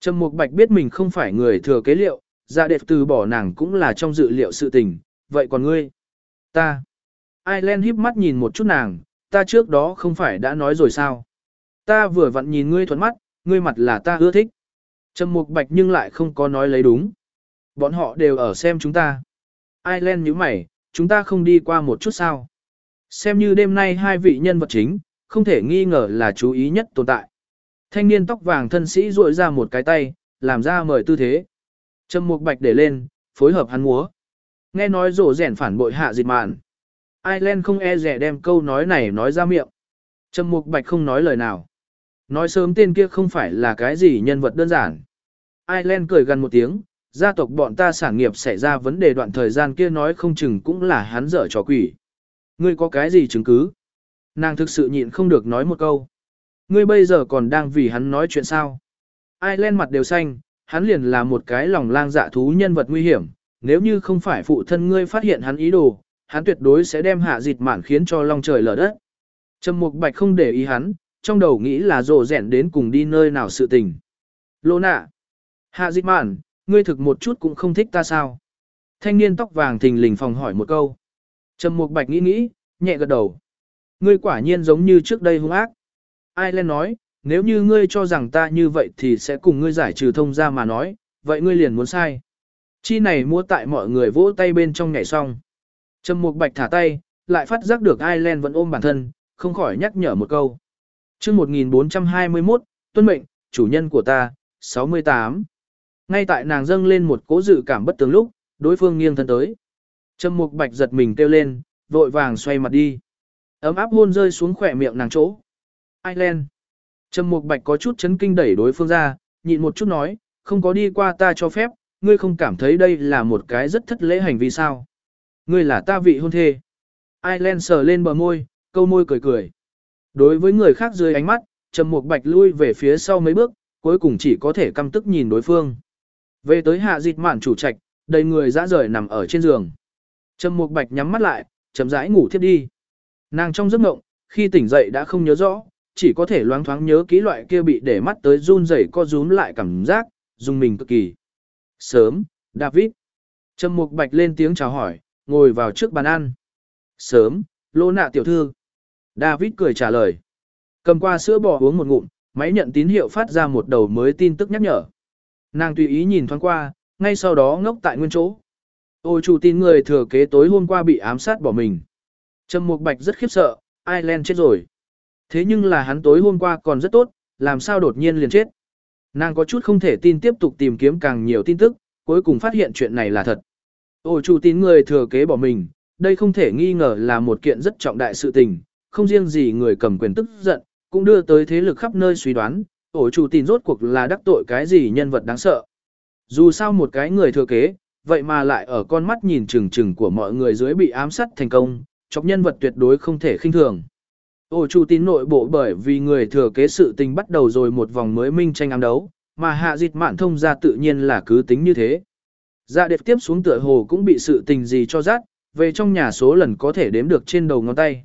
Trầm Mục Bạch biết mình không phải người thừa kế liệu, dạ gia đệt từ bỏ nàng cũng là trong dự liệu sự tình, vậy còn ngươi? Ta. Ireland híp mắt nhìn một chút nàng, ta trước đó không phải đã nói rồi sao? Ta vừa vặn nhìn ngươi thuận mắt, ngươi mặt là ta ưa thích. Trầm Mục Bạch nhưng lại không có nói lấy đúng. Bọn họ đều ở xem chúng ta. Ireland nhíu mày, chúng ta không đi qua một chút sao? Xem như đêm nay hai vị nhân vật chính, không thể nghi ngờ là chú ý nhất tồn tại. Thanh niên tóc vàng thân sĩ duỗi ra một cái tay, làm ra mời tư thế. Trầm Mục Bạch để lên, phối hợp hắn múa. Nghe nói rổ rẻn phản bội hạ dịch mạn. Ireland không e rẻ đem câu nói này nói ra miệng. Trầm Mục Bạch không nói lời nào. Nói sớm tên kia không phải là cái gì nhân vật đơn giản. Ireland cười gần một tiếng, gia tộc bọn ta sản nghiệp xảy ra vấn đề đoạn thời gian kia nói không chừng cũng là hắn dở trò quỷ. Ngươi có cái gì chứng cứ? Nàng thực sự nhịn không được nói một câu. Ngươi bây giờ còn đang vì hắn nói chuyện sao? ai lên mặt đều xanh, hắn liền là một cái lòng lang dạ thú nhân vật nguy hiểm, nếu như không phải phụ thân ngươi phát hiện hắn ý đồ, hắn tuyệt đối sẽ đem hạ dịt mạn khiến cho long trời lở đất. Trầm Mục Bạch không để ý hắn, trong đầu nghĩ là rồ rèn đến cùng đi nơi nào sự tình. Lô nạ. Hạ dịt mạn, ngươi thực một chút cũng không thích ta sao? Thanh niên tóc vàng thình lình phòng hỏi một câu. Trầm Mục Bạch nghĩ nghĩ, nhẹ gật đầu. Ngươi quả nhiên giống như trước đây hung ác. Ireland nói, nếu như ngươi cho rằng ta như vậy thì sẽ cùng ngươi giải trừ thông ra mà nói, vậy ngươi liền muốn sai. Chi này mua tại mọi người vỗ tay bên trong nhảy xong. Trầm Mục Bạch thả tay, lại phát giác được Ireland vẫn ôm bản thân, không khỏi nhắc nhở một câu. chương 1421, tuân mệnh, chủ nhân của ta, 68. Ngay tại nàng dâng lên một cố dự cảm bất tường lúc, đối phương nghiêng thân tới. Trầm Mục Bạch giật mình kêu lên, vội vàng xoay mặt đi. Ấm áp hôn rơi xuống khỏe miệng nàng chỗ. Ireland. Trầm Mục Bạch có chút chấn kinh đẩy đối phương ra, nhịn một chút nói, không có đi qua ta cho phép, ngươi không cảm thấy đây là một cái rất thất lễ hành vi sao. Ngươi là ta vị hôn thê. Ireland sờ lên bờ môi, câu môi cười cười. Đối với người khác dưới ánh mắt, Trầm Mục Bạch lui về phía sau mấy bước, cuối cùng chỉ có thể căm tức nhìn đối phương. Về tới hạ dịch mạn chủ trạch, đầy người dã rời nằm ở trên giường. Trầm Mục Bạch nhắm mắt lại, chậm rãi ngủ thiếp đi. Nàng trong giấc mộng, khi tỉnh dậy đã không nhớ rõ, chỉ có thể loáng thoáng nhớ kỹ loại kia bị để mắt tới run rẩy co rúm lại cảm giác, dùng mình cực kỳ. Sớm, David. Trầm Mục Bạch lên tiếng chào hỏi, ngồi vào trước bàn ăn. Sớm, lô nạ tiểu thư. David cười trả lời. Cầm qua sữa bò uống một ngụm, máy nhận tín hiệu phát ra một đầu mới tin tức nhắc nhở. Nàng tùy ý nhìn thoáng qua, ngay sau đó ngốc tại nguyên chỗ. Ôi chủ tin người thừa kế tối hôm qua bị ám sát bỏ mình. Trầm Mục Bạch rất khiếp sợ, Ireland chết rồi. Thế nhưng là hắn tối hôm qua còn rất tốt, làm sao đột nhiên liền chết. Nàng có chút không thể tin tiếp tục tìm kiếm càng nhiều tin tức, cuối cùng phát hiện chuyện này là thật. Ôi chủ tín người thừa kế bỏ mình, đây không thể nghi ngờ là một kiện rất trọng đại sự tình, không riêng gì người cầm quyền tức giận, cũng đưa tới thế lực khắp nơi suy đoán, ổ chủ tin rốt cuộc là đắc tội cái gì nhân vật đáng sợ. Dù sao một cái người thừa kế, vậy mà lại ở con mắt nhìn chừng chừng của mọi người dưới bị ám sát thành công, chọc nhân vật tuyệt đối không thể khinh thường. Ổ chủ tín nội bộ bởi vì người thừa kế sự tình bắt đầu rồi một vòng mới minh tranh ám đấu, mà hạ dịch mạn thông ra tự nhiên là cứ tính như thế. Dạ đẹp tiếp xuống tựa hồ cũng bị sự tình gì cho rát, về trong nhà số lần có thể đếm được trên đầu ngón tay.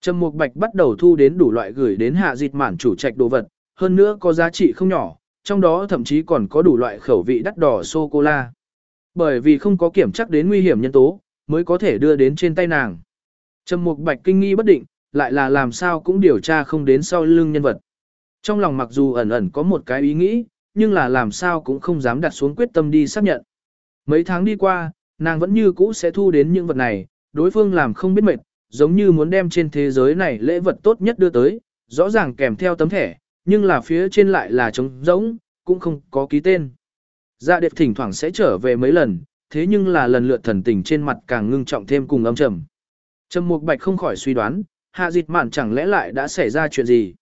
Trầm Mục Bạch bắt đầu thu đến đủ loại gửi đến hạ dịch mạn chủ trạch đồ vật, hơn nữa có giá trị không nhỏ, trong đó thậm chí còn có đủ loại khẩu vị đắt đỏ sô-cô-la. Bởi vì không có kiểm chắc đến nguy hiểm nhân tố, mới có thể đưa đến trên tay nàng. Trầm Mục Bạch kinh nghi bất định, lại là làm sao cũng điều tra không đến sau lưng nhân vật. Trong lòng mặc dù ẩn ẩn có một cái ý nghĩ, nhưng là làm sao cũng không dám đặt xuống quyết tâm đi xác nhận. Mấy tháng đi qua, nàng vẫn như cũ sẽ thu đến những vật này, đối phương làm không biết mệt, giống như muốn đem trên thế giới này lễ vật tốt nhất đưa tới, rõ ràng kèm theo tấm thẻ, nhưng là phía trên lại là trống rỗng, cũng không có ký tên. Dạ đẹp thỉnh thoảng sẽ trở về mấy lần, thế nhưng là lần lượt thần tình trên mặt càng ngưng trọng thêm cùng âm trầm. Trầm Mục Bạch không khỏi suy đoán, hạ dịch mạn chẳng lẽ lại đã xảy ra chuyện gì.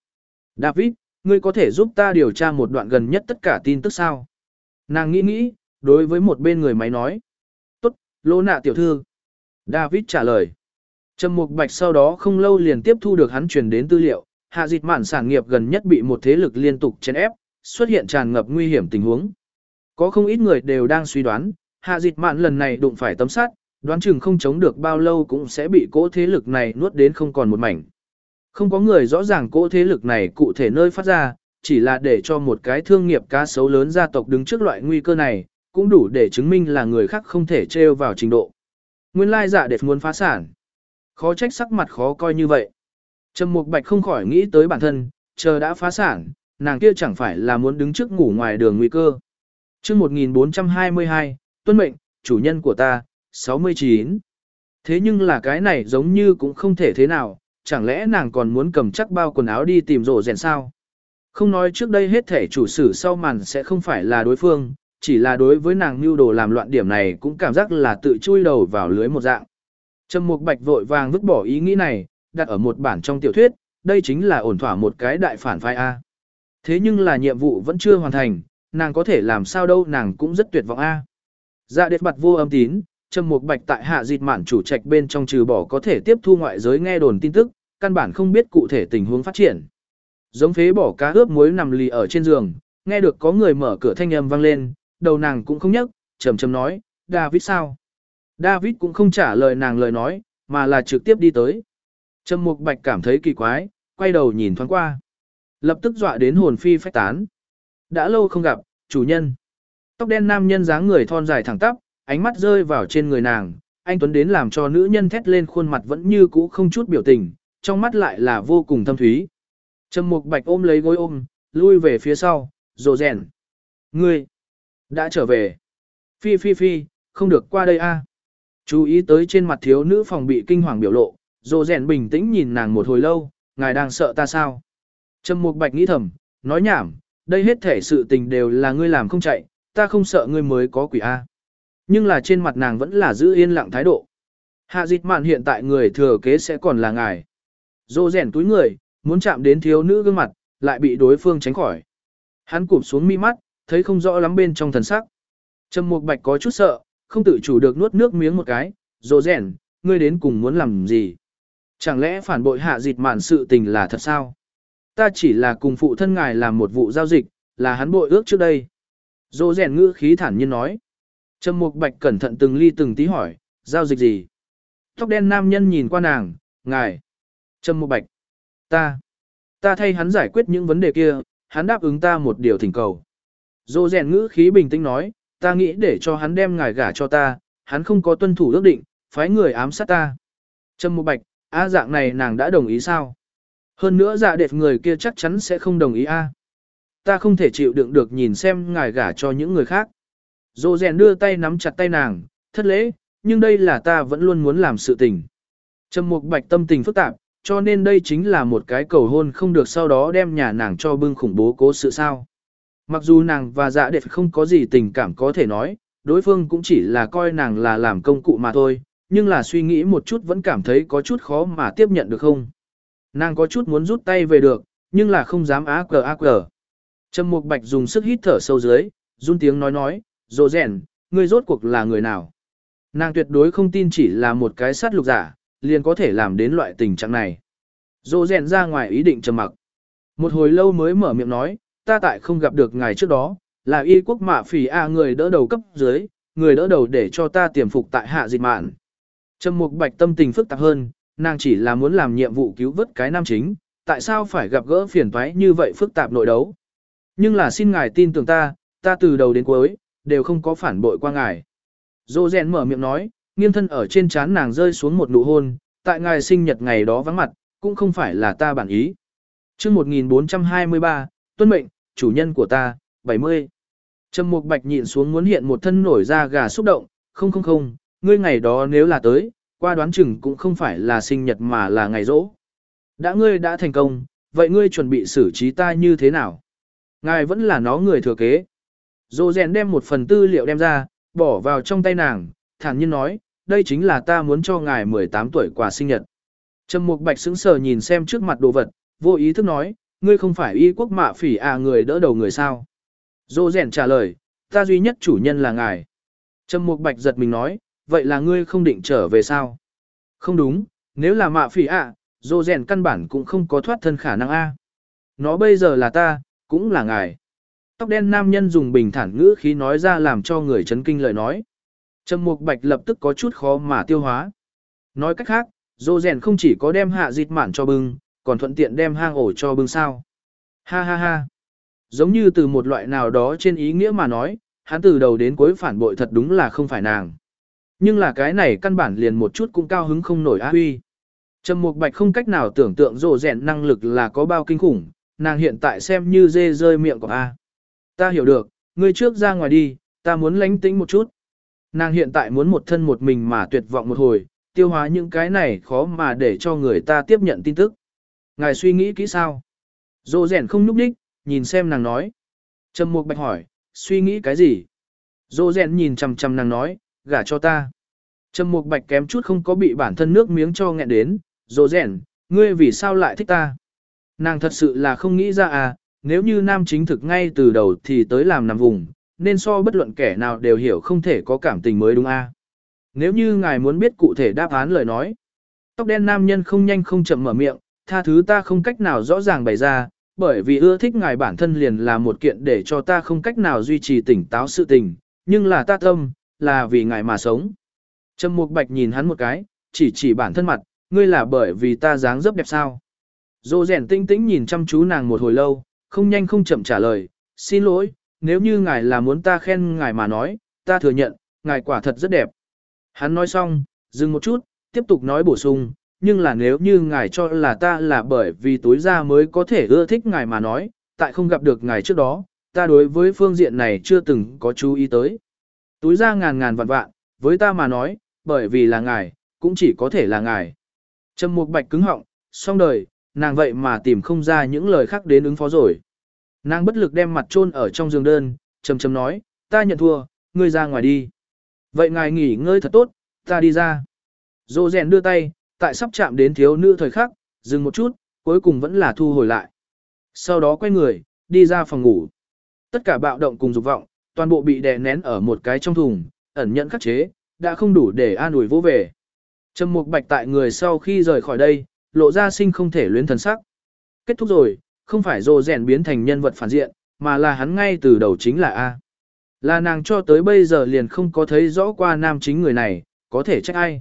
David, ngươi có thể giúp ta điều tra một đoạn gần nhất tất cả tin tức sao? Nàng nghĩ nghĩ, đối với một bên người máy nói. Tốt, lô nạ tiểu thư. David trả lời. Trầm Mục Bạch sau đó không lâu liền tiếp thu được hắn truyền đến tư liệu, hạ dịch mạn sản nghiệp gần nhất bị một thế lực liên tục chèn ép, xuất hiện tràn ngập nguy hiểm tình huống. Có không ít người đều đang suy đoán, hạ dịch mạn lần này đụng phải tấm sắt, đoán chừng không chống được bao lâu cũng sẽ bị cỗ thế lực này nuốt đến không còn một mảnh. Không có người rõ ràng cỗ thế lực này cụ thể nơi phát ra, chỉ là để cho một cái thương nghiệp cá sấu lớn gia tộc đứng trước loại nguy cơ này, cũng đủ để chứng minh là người khác không thể trêu vào trình độ. Nguyên lai giả đẹp muốn phá sản. Khó trách sắc mặt khó coi như vậy. Trầm Mục Bạch không khỏi nghĩ tới bản thân, chờ đã phá sản, nàng kia chẳng phải là muốn đứng trước ngủ ngoài đường nguy cơ. Chương 1422, tuân mệnh, chủ nhân của ta, 69. Thế nhưng là cái này giống như cũng không thể thế nào, chẳng lẽ nàng còn muốn cầm chắc bao quần áo đi tìm rổ rèn sao? Không nói trước đây hết thể chủ sử sau màn sẽ không phải là đối phương, chỉ là đối với nàng mưu đồ làm loạn điểm này cũng cảm giác là tự chui đầu vào lưới một dạng. Trầm Mục Bạch vội vàng vứt bỏ ý nghĩ này, đặt ở một bản trong tiểu thuyết, đây chính là ổn thỏa một cái đại phản phái A. Thế nhưng là nhiệm vụ vẫn chưa hoàn thành, nàng có thể làm sao đâu nàng cũng rất tuyệt vọng A. Dạ đệt mặt vô âm tín, Trầm Mục Bạch tại hạ dịt mạn chủ trạch bên trong trừ bỏ có thể tiếp thu ngoại giới nghe đồn tin tức, căn bản không biết cụ thể tình huống phát triển. Giống phế bỏ cá ướp muối nằm lì ở trên giường, nghe được có người mở cửa thanh âm vang lên, đầu nàng cũng không nhấc, trầm trầm nói, David sao? David cũng không trả lời nàng lời nói, mà là trực tiếp đi tới. Trầm Mục Bạch cảm thấy kỳ quái, quay đầu nhìn thoáng qua. Lập tức dọa đến hồn phi phách tán. Đã lâu không gặp, chủ nhân. Tóc đen nam nhân dáng người thon dài thẳng tắp, ánh mắt rơi vào trên người nàng, anh Tuấn đến làm cho nữ nhân thét lên khuôn mặt vẫn như cũ không chút biểu tình, trong mắt lại là vô cùng thâm thúy. Trầm Mục Bạch ôm lấy gối ôm, lui về phía sau, rồ rèn. Ngươi, đã trở về. Phi phi phi, không được qua đây a. Chú ý tới trên mặt thiếu nữ phòng bị kinh hoàng biểu lộ, Dô rèn bình tĩnh nhìn nàng một hồi lâu, ngài đang sợ ta sao? Trầm Mục Bạch nghĩ thầm, nói nhảm, đây hết thể sự tình đều là ngươi làm không chạy, ta không sợ ngươi mới có quỷ a. Nhưng là trên mặt nàng vẫn là giữ yên lặng thái độ. Hạ dịch mạn hiện tại người thừa kế sẽ còn là ngài. Dô rèn túi người, muốn chạm đến thiếu nữ gương mặt, lại bị đối phương tránh khỏi. Hắn cụp xuống mi mắt, thấy không rõ lắm bên trong thần sắc. Trầm Mục Bạch có chút sợ, không tự chủ được nuốt nước miếng một cái, Dô rèn, ngươi đến cùng muốn làm gì? Chẳng lẽ phản bội hạ dịch mạn sự tình là thật sao? Ta chỉ là cùng phụ thân ngài làm một vụ giao dịch, là hắn bội ước trước đây." Dỗ rèn ngữ khí thản nhiên nói. Trầm Mục Bạch cẩn thận từng ly từng tí hỏi, "Giao dịch gì?" Tóc đen nam nhân nhìn qua nàng, "Ngài." Trầm Mục Bạch, "Ta, ta thay hắn giải quyết những vấn đề kia, hắn đáp ứng ta một điều thỉnh cầu." Dỗ rèn ngữ khí bình tĩnh nói, ta nghĩ để cho hắn đem ngài gả cho ta, hắn không có tuân thủ ước định, phái người ám sát ta. Trâm mục Bạch, a dạng này nàng đã đồng ý sao? Hơn nữa dạ đẹp người kia chắc chắn sẽ không đồng ý a. Ta không thể chịu đựng được nhìn xem ngài gả cho những người khác. Dô rèn đưa tay nắm chặt tay nàng, thất lễ, nhưng đây là ta vẫn luôn muốn làm sự tình. Trầm Mục Bạch tâm tình phức tạp, cho nên đây chính là một cái cầu hôn không được sau đó đem nhà nàng cho bưng khủng bố cố sự sao. Mặc dù nàng và dạ đẹp không có gì tình cảm có thể nói, đối phương cũng chỉ là coi nàng là làm công cụ mà thôi, nhưng là suy nghĩ một chút vẫn cảm thấy có chút khó mà tiếp nhận được không. Nàng có chút muốn rút tay về được, nhưng là không dám á cờ á cờ. Trầm Mục Bạch dùng sức hít thở sâu dưới, run tiếng nói nói, rồ rèn, ngươi rốt cuộc là người nào? Nàng tuyệt đối không tin chỉ là một cái sát lục giả, liền có thể làm đến loại tình trạng này. Rồ rèn ra ngoài ý định trầm mặc. Một hồi lâu mới mở miệng nói, ta tại không gặp được ngài trước đó, là y quốc mạ phỉ A người đỡ đầu cấp dưới, người đỡ đầu để cho ta tiềm phục tại hạ dịch mạn. Trầm Mục Bạch tâm tình phức tạp hơn, nàng chỉ là muốn làm nhiệm vụ cứu vớt cái nam chính, tại sao phải gặp gỡ phiền toái như vậy phức tạp nội đấu. Nhưng là xin ngài tin tưởng ta, ta từ đầu đến cuối, đều không có phản bội qua ngài. Dô rèn mở miệng nói, nghiêng thân ở trên trán nàng rơi xuống một nụ hôn, tại ngài sinh nhật ngày đó vắng mặt, cũng không phải là ta bản ý. chương 1423, tuân mệnh, chủ nhân của ta, 70. Trầm Mục Bạch nhịn xuống muốn hiện một thân nổi da gà xúc động, không không không, ngươi ngày đó nếu là tới, qua đoán chừng cũng không phải là sinh nhật mà là ngày rỗ. Đã ngươi đã thành công, vậy ngươi chuẩn bị xử trí ta như thế nào? Ngài vẫn là nó người thừa kế. Dô rèn đem một phần tư liệu đem ra, bỏ vào trong tay nàng, thản nhiên nói, đây chính là ta muốn cho ngài 18 tuổi quà sinh nhật. Trầm Mục Bạch sững sờ nhìn xem trước mặt đồ vật, vô ý thức nói, ngươi không phải y quốc mạ phỉ à người đỡ đầu người sao? Dô rèn trả lời, ta duy nhất chủ nhân là ngài. Trầm Mục Bạch giật mình nói, vậy là ngươi không định trở về sao? Không đúng, nếu là mạ phỉ ạ, à, dô rèn căn bản cũng không có thoát thân khả năng A. Nó bây giờ là ta, cũng là ngài. Tóc đen nam nhân dùng bình thản ngữ khí nói ra làm cho người chấn kinh lời nói. Trầm Mục Bạch lập tức có chút khó mà tiêu hóa. Nói cách khác, dô rèn không chỉ có đem hạ dịt mạn cho bưng, còn thuận tiện đem hang ổ cho bưng sao. Ha ha ha. Giống như từ một loại nào đó trên ý nghĩa mà nói, hắn từ đầu đến cuối phản bội thật đúng là không phải nàng. Nhưng là cái này căn bản liền một chút cũng cao hứng không nổi á huy. Trầm Mục Bạch không cách nào tưởng tượng rồ rèn năng lực là có bao kinh khủng, nàng hiện tại xem như dê rơi miệng của A. Ta hiểu được, ngươi trước ra ngoài đi, ta muốn lánh tĩnh một chút. Nàng hiện tại muốn một thân một mình mà tuyệt vọng một hồi, tiêu hóa những cái này khó mà để cho người ta tiếp nhận tin tức. Ngài suy nghĩ kỹ sao? Dô rèn không núp đích, nhìn xem nàng nói. Trầm Mục Bạch hỏi, suy nghĩ cái gì? Dô rèn nhìn chằm chằm nàng nói, gả cho ta. Trầm Mục Bạch kém chút không có bị bản thân nước miếng cho nghẹn đến, dỗ rèn, ngươi vì sao lại thích ta? Nàng thật sự là không nghĩ ra à, nếu như nam chính thực ngay từ đầu thì tới làm nằm vùng, nên so bất luận kẻ nào đều hiểu không thể có cảm tình mới đúng à. Nếu như ngài muốn biết cụ thể đáp án lời nói. Tóc đen nam nhân không nhanh không chậm mở miệng, tha thứ ta không cách nào rõ ràng bày ra, bởi vì ưa thích ngài bản thân liền là một kiện để cho ta không cách nào duy trì tỉnh táo sự tình, nhưng là ta tâm, là vì ngài mà sống. Trầm Mục Bạch nhìn hắn một cái, chỉ chỉ bản thân mặt, ngươi là bởi vì ta dáng dấp đẹp sao. Dô rèn tinh tĩnh nhìn chăm chú nàng một hồi lâu, không nhanh không chậm trả lời, xin lỗi, nếu như ngài là muốn ta khen ngài mà nói, ta thừa nhận, ngài quả thật rất đẹp. Hắn nói xong, dừng một chút, tiếp tục nói bổ sung, nhưng là nếu như ngài cho là ta là bởi vì tối ra mới có thể ưa thích ngài mà nói, tại không gặp được ngài trước đó, ta đối với phương diện này chưa từng có chú ý tới. Túi ra ngàn ngàn vạn vạn, với ta mà nói, bởi vì là ngài, cũng chỉ có thể là ngài. Trầm Mục Bạch cứng họng, xong đời, nàng vậy mà tìm không ra những lời khác đến ứng phó rồi. Nàng bất lực đem mặt chôn ở trong giường đơn, trầm trầm nói, ta nhận thua, ngươi ra ngoài đi. Vậy ngài nghỉ ngơi thật tốt, ta đi ra. Dô rèn đưa tay, tại sắp chạm đến thiếu nữ thời khắc, dừng một chút, cuối cùng vẫn là thu hồi lại. Sau đó quay người, đi ra phòng ngủ. Tất cả bạo động cùng dục vọng, toàn bộ bị đè nén ở một cái trong thùng, ẩn nhận khắc chế, đã không đủ để an ủi vô về. Trầm Mục Bạch tại người sau khi rời khỏi đây, lộ ra sinh không thể luyến thần sắc. Kết thúc rồi, không phải rồ rèn biến thành nhân vật phản diện, mà là hắn ngay từ đầu chính là A. Là nàng cho tới bây giờ liền không có thấy rõ qua nam chính người này, có thể trách ai.